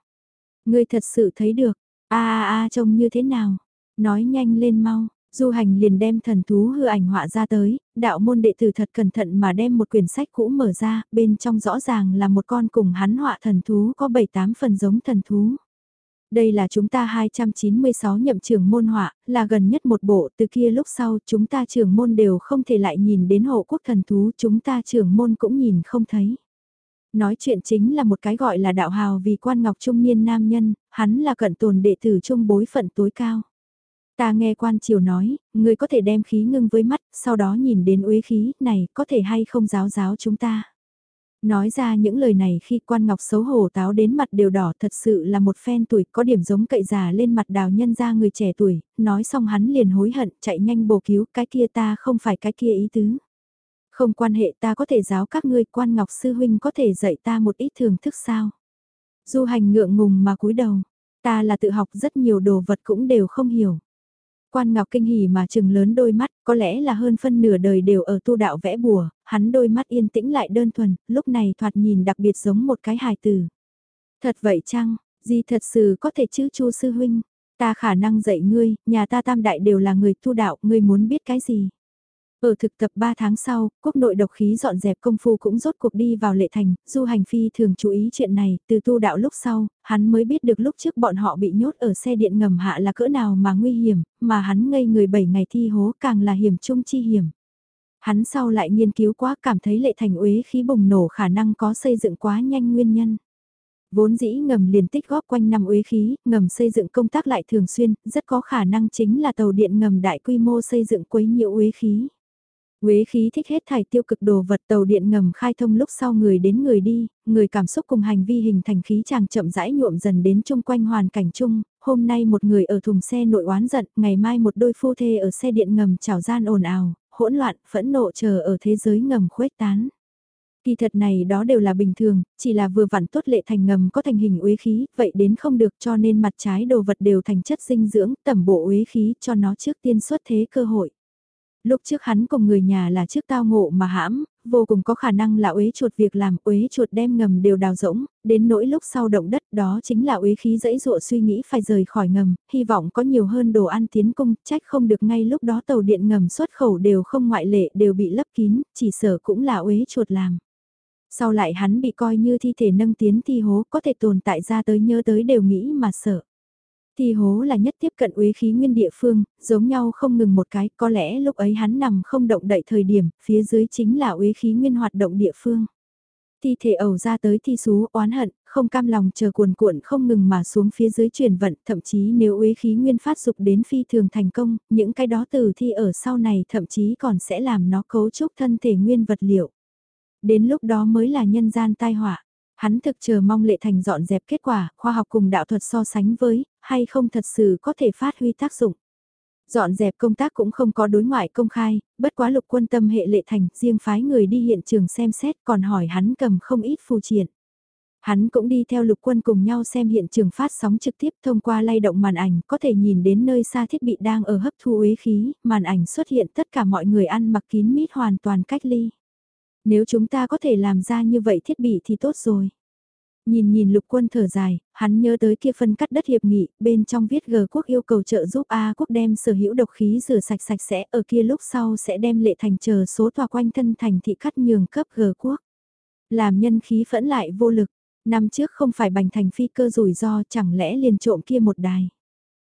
A: ngươi thật sự thấy được, a a a trông như thế nào, nói nhanh lên mau, Du hành liền đem thần thú hư ảnh họa ra tới, đạo môn đệ tử thật cẩn thận mà đem một quyển sách cũ mở ra, bên trong rõ ràng là một con cùng hắn họa thần thú có 7-8 phần giống thần thú. Đây là chúng ta 296 nhậm trưởng môn họa, là gần nhất một bộ, từ kia lúc sau chúng ta trưởng môn đều không thể lại nhìn đến hộ quốc thần thú, chúng ta trưởng môn cũng nhìn không thấy. Nói chuyện chính là một cái gọi là đạo hào vì quan ngọc trung niên nam nhân, hắn là cận tồn đệ tử trung bối phận tối cao. Ta nghe quan triều nói, người có thể đem khí ngưng với mắt, sau đó nhìn đến uế khí, này, có thể hay không giáo giáo chúng ta. Nói ra những lời này khi quan ngọc xấu hổ táo đến mặt đều đỏ thật sự là một phen tuổi có điểm giống cậy già lên mặt đào nhân ra người trẻ tuổi, nói xong hắn liền hối hận chạy nhanh bổ cứu cái kia ta không phải cái kia ý tứ. Không quan hệ ta có thể giáo các ngươi quan ngọc sư huynh có thể dạy ta một ít thường thức sao. Du hành ngượng ngùng mà cúi đầu, ta là tự học rất nhiều đồ vật cũng đều không hiểu. Quan Ngọc kinh hỉ mà trừng lớn đôi mắt, có lẽ là hơn phân nửa đời đều ở tu đạo vẽ bùa, hắn đôi mắt yên tĩnh lại đơn thuần, lúc này thoạt nhìn đặc biệt giống một cái hài tử. Thật vậy chăng, gì thật sự có thể chứ chu sư huynh, ta khả năng dạy ngươi, nhà ta tam đại đều là người tu đạo, ngươi muốn biết cái gì. Ở thực tập 3 tháng sau, quốc nội độc khí dọn dẹp công phu cũng rốt cuộc đi vào lệ thành, du hành phi thường chú ý chuyện này, từ tu đạo lúc sau, hắn mới biết được lúc trước bọn họ bị nhốt ở xe điện ngầm hạ là cỡ nào mà nguy hiểm, mà hắn ngây người 7 ngày thi hố càng là hiểm trung chi hiểm. Hắn sau lại nghiên cứu quá cảm thấy lệ thành uế khí bùng nổ khả năng có xây dựng quá nhanh nguyên nhân. Vốn dĩ ngầm liền tích góp quanh năm uế khí, ngầm xây dựng công tác lại thường xuyên, rất có khả năng chính là tàu điện ngầm đại quy mô xây dựng quấy nhiễu uế khí. Quế khí thích hết thải tiêu cực đồ vật tàu điện ngầm khai thông lúc sau người đến người đi, người cảm xúc cùng hành vi hình thành khí chàng chậm rãi nhuộm dần đến chung quanh hoàn cảnh chung, hôm nay một người ở thùng xe nội oán giận, ngày mai một đôi phu thê ở xe điện ngầm chảo gian ồn ào, hỗn loạn, phẫn nộ chờ ở thế giới ngầm khuếch tán. Kỳ thật này đó đều là bình thường, chỉ là vừa vặn tốt lệ thành ngầm có thành hình uế khí, vậy đến không được cho nên mặt trái đồ vật đều thành chất dinh dưỡng, tẩm bộ uế khí cho nó trước tiên xuất thế cơ hội. Lúc trước hắn cùng người nhà là trước tao ngộ mà hãm, vô cùng có khả năng là uế chuột việc làm, uế chuột đem ngầm đều đào rỗng, đến nỗi lúc sau động đất đó chính là uế khí dẫy dụa suy nghĩ phải rời khỏi ngầm, hy vọng có nhiều hơn đồ ăn tiến cung, trách không được ngay lúc đó tàu điện ngầm xuất khẩu đều không ngoại lệ đều bị lấp kín, chỉ sở cũng là uế chuột làm. Sau lại hắn bị coi như thi thể nâng tiến thi hố có thể tồn tại ra tới nhớ tới đều nghĩ mà sợ. Thi hố là nhất tiếp cận uế khí nguyên địa phương, giống nhau không ngừng một cái, có lẽ lúc ấy hắn nằm không động đậy thời điểm, phía dưới chính là uế khí nguyên hoạt động địa phương. Thi thể ẩu ra tới thi xú oán hận, không cam lòng chờ cuồn cuộn không ngừng mà xuống phía dưới chuyển vận, thậm chí nếu uế khí nguyên phát dục đến phi thường thành công, những cái đó từ thi ở sau này thậm chí còn sẽ làm nó cấu trúc thân thể nguyên vật liệu. Đến lúc đó mới là nhân gian tai họa. Hắn thực chờ mong lệ thành dọn dẹp kết quả, khoa học cùng đạo thuật so sánh với, hay không thật sự có thể phát huy tác dụng. Dọn dẹp công tác cũng không có đối ngoại công khai, bất quá lục quân tâm hệ lệ thành, riêng phái người đi hiện trường xem xét còn hỏi hắn cầm không ít phù triển. Hắn cũng đi theo lục quân cùng nhau xem hiện trường phát sóng trực tiếp thông qua lay động màn ảnh, có thể nhìn đến nơi xa thiết bị đang ở hấp thu uế khí, màn ảnh xuất hiện tất cả mọi người ăn mặc kín mít hoàn toàn cách ly. Nếu chúng ta có thể làm ra như vậy thiết bị thì tốt rồi. Nhìn nhìn lục quân thở dài, hắn nhớ tới kia phân cắt đất hiệp nghị, bên trong viết G quốc yêu cầu trợ giúp A quốc đem sở hữu độc khí rửa sạch sạch sẽ, ở kia lúc sau sẽ đem lệ thành chờ số tòa quanh thân thành thị cắt nhường cấp G quốc. Làm nhân khí phẫn lại vô lực, năm trước không phải bành thành phi cơ rủi ro chẳng lẽ liền trộm kia một đài.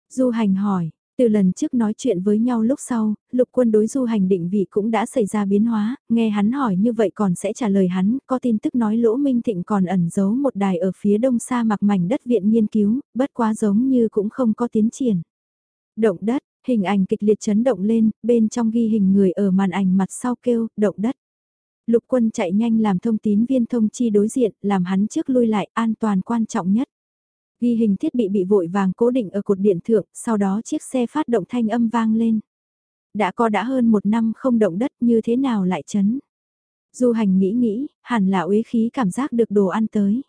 A: Du hành hỏi, từ lần trước nói chuyện với nhau lúc sau, lục quân đối du hành định vị cũng đã xảy ra biến hóa, nghe hắn hỏi như vậy còn sẽ trả lời hắn, có tin tức nói lỗ minh thịnh còn ẩn giấu một đài ở phía đông xa mặc mảnh đất viện nghiên cứu, bất quá giống như cũng không có tiến triển. Động đất, Hình ảnh kịch liệt chấn động lên, bên trong ghi hình người ở màn ảnh mặt sau kêu, động đất. Lục quân chạy nhanh làm thông tín viên thông chi đối diện, làm hắn trước lui lại, an toàn quan trọng nhất. Ghi hình thiết bị bị vội vàng cố định ở cột điện thượng, sau đó chiếc xe phát động thanh âm vang lên. Đã có đã hơn một năm không động đất như thế nào lại chấn. Du hành nghĩ nghĩ, hẳn là uế khí cảm giác được đồ ăn tới.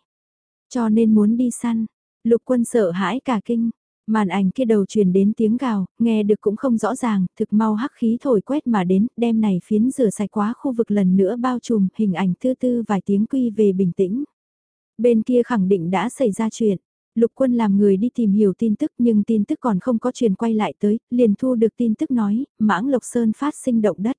A: Cho nên muốn đi săn, lục quân sợ hãi cả kinh, Màn ảnh kia đầu truyền đến tiếng gào, nghe được cũng không rõ ràng, thực mau hắc khí thổi quét mà đến, đêm này phiến rửa sạch quá khu vực lần nữa bao trùm, hình ảnh tư tư vài tiếng quy về bình tĩnh. Bên kia khẳng định đã xảy ra chuyện, lục quân làm người đi tìm hiểu tin tức nhưng tin tức còn không có truyền quay lại tới, liền thu được tin tức nói, mãng Lộc Sơn phát sinh động đất.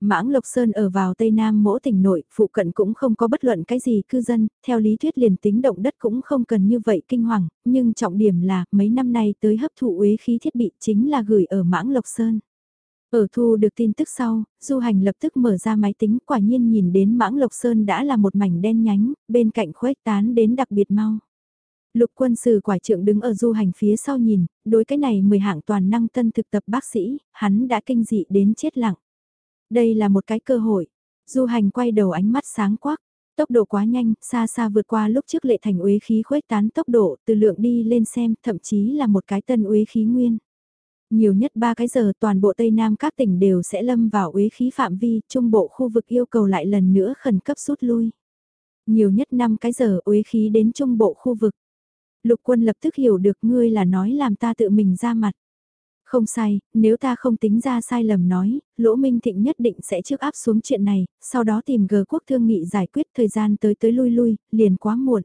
A: Mãng Lộc Sơn ở vào Tây Nam mỗi tỉnh nội, phụ cận cũng không có bất luận cái gì cư dân, theo lý thuyết liền tính động đất cũng không cần như vậy kinh hoàng, nhưng trọng điểm là mấy năm nay tới hấp thụ uế khí thiết bị chính là gửi ở Mãng Lộc Sơn. Ở thu được tin tức sau, du hành lập tức mở ra máy tính quả nhiên nhìn đến Mãng Lộc Sơn đã là một mảnh đen nhánh, bên cạnh khuếch tán đến đặc biệt mau. Lục quân sử quải trượng đứng ở du hành phía sau nhìn, đối cái này 10 hạng toàn năng tân thực tập bác sĩ, hắn đã kinh dị đến chết lặng. Đây là một cái cơ hội. Du hành quay đầu ánh mắt sáng quắc. Tốc độ quá nhanh, xa xa vượt qua lúc trước lệ thành uế khí khuếch tán tốc độ từ lượng đi lên xem, thậm chí là một cái tân uế khí nguyên. Nhiều nhất 3 cái giờ toàn bộ Tây Nam các tỉnh đều sẽ lâm vào uế khí phạm vi, trung bộ khu vực yêu cầu lại lần nữa khẩn cấp rút lui. Nhiều nhất 5 cái giờ uế khí đến trung bộ khu vực. Lục quân lập tức hiểu được ngươi là nói làm ta tự mình ra mặt. Không sai, nếu ta không tính ra sai lầm nói, Lỗ Minh Thịnh nhất định sẽ trước áp xuống chuyện này, sau đó tìm gờ quốc thương nghị giải quyết thời gian tới tới lui lui, liền quá muộn.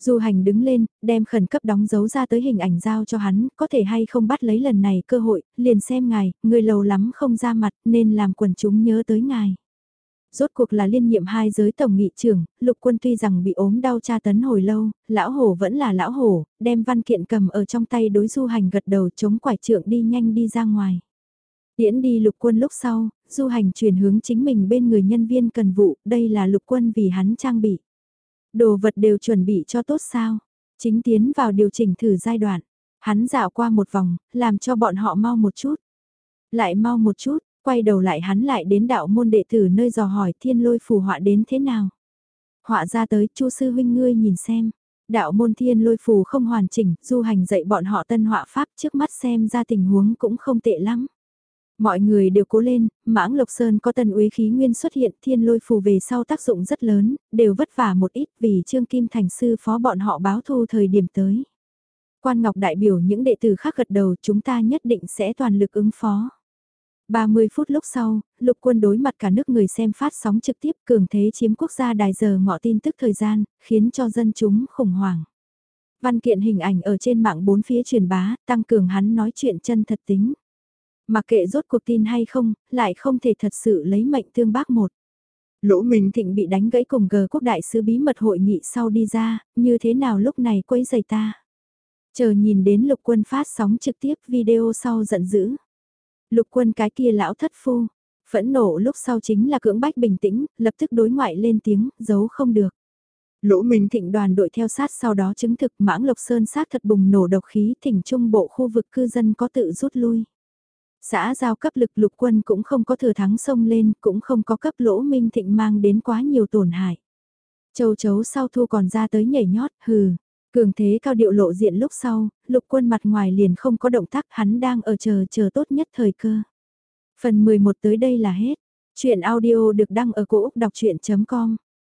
A: Du hành đứng lên, đem khẩn cấp đóng dấu ra tới hình ảnh giao cho hắn, có thể hay không bắt lấy lần này cơ hội, liền xem ngài, người lầu lắm không ra mặt, nên làm quần chúng nhớ tới ngài. Rốt cuộc là liên nhiệm hai giới tổng nghị trưởng, lục quân tuy rằng bị ốm đau tra tấn hồi lâu, lão hổ vẫn là lão hổ, đem văn kiện cầm ở trong tay đối du hành gật đầu chống quải trượng đi nhanh đi ra ngoài. Tiễn đi lục quân lúc sau, du hành chuyển hướng chính mình bên người nhân viên cần vụ, đây là lục quân vì hắn trang bị. Đồ vật đều chuẩn bị cho tốt sao, chính tiến vào điều chỉnh thử giai đoạn, hắn dạo qua một vòng, làm cho bọn họ mau một chút. Lại mau một chút, Quay đầu lại hắn lại đến đạo môn đệ tử nơi dò hỏi thiên lôi phù họa đến thế nào. Họa ra tới chu sư huynh ngươi nhìn xem. Đạo môn thiên lôi phù không hoàn chỉnh, du hành dạy bọn họ tân họa pháp trước mắt xem ra tình huống cũng không tệ lắm. Mọi người đều cố lên, mãng Lộc Sơn có tân uế khí nguyên xuất hiện thiên lôi phù về sau tác dụng rất lớn, đều vất vả một ít vì Trương Kim Thành sư phó bọn họ báo thù thời điểm tới. Quan Ngọc đại biểu những đệ tử khác gật đầu chúng ta nhất định sẽ toàn lực ứng phó. 30 phút lúc sau, lục quân đối mặt cả nước người xem phát sóng trực tiếp cường thế chiếm quốc gia đài giờ ngọ tin tức thời gian, khiến cho dân chúng khủng hoảng. Văn kiện hình ảnh ở trên mạng bốn phía truyền bá, tăng cường hắn nói chuyện chân thật tính. Mặc kệ rốt cuộc tin hay không, lại không thể thật sự lấy mệnh tương bác một. Lỗ Minh Thịnh bị đánh gãy cùng gờ quốc đại sứ bí mật hội nghị sau đi ra, như thế nào lúc này quấy giày ta. Chờ nhìn đến lục quân phát sóng trực tiếp video sau giận dữ. Lục quân cái kia lão thất phu, phẫn nộ lúc sau chính là cưỡng bách bình tĩnh, lập tức đối ngoại lên tiếng, giấu không được. Lỗ Minh Thịnh đoàn đội theo sát sau đó chứng thực mãng Lộc Sơn sát thật bùng nổ độc khí thỉnh trung bộ khu vực cư dân có tự rút lui. Xã giao cấp lực lục quân cũng không có thừa thắng sông lên, cũng không có cấp lỗ Minh Thịnh mang đến quá nhiều tổn hại. Châu chấu sau thu còn ra tới nhảy nhót, hừ, Cường thế cao điệu lộ diện lúc sau, lục quân mặt ngoài liền không có động tác hắn đang ở chờ chờ tốt nhất thời cơ. Phần 11 tới đây là hết. Chuyện audio được đăng ở cổ Úc đọc chuyện.com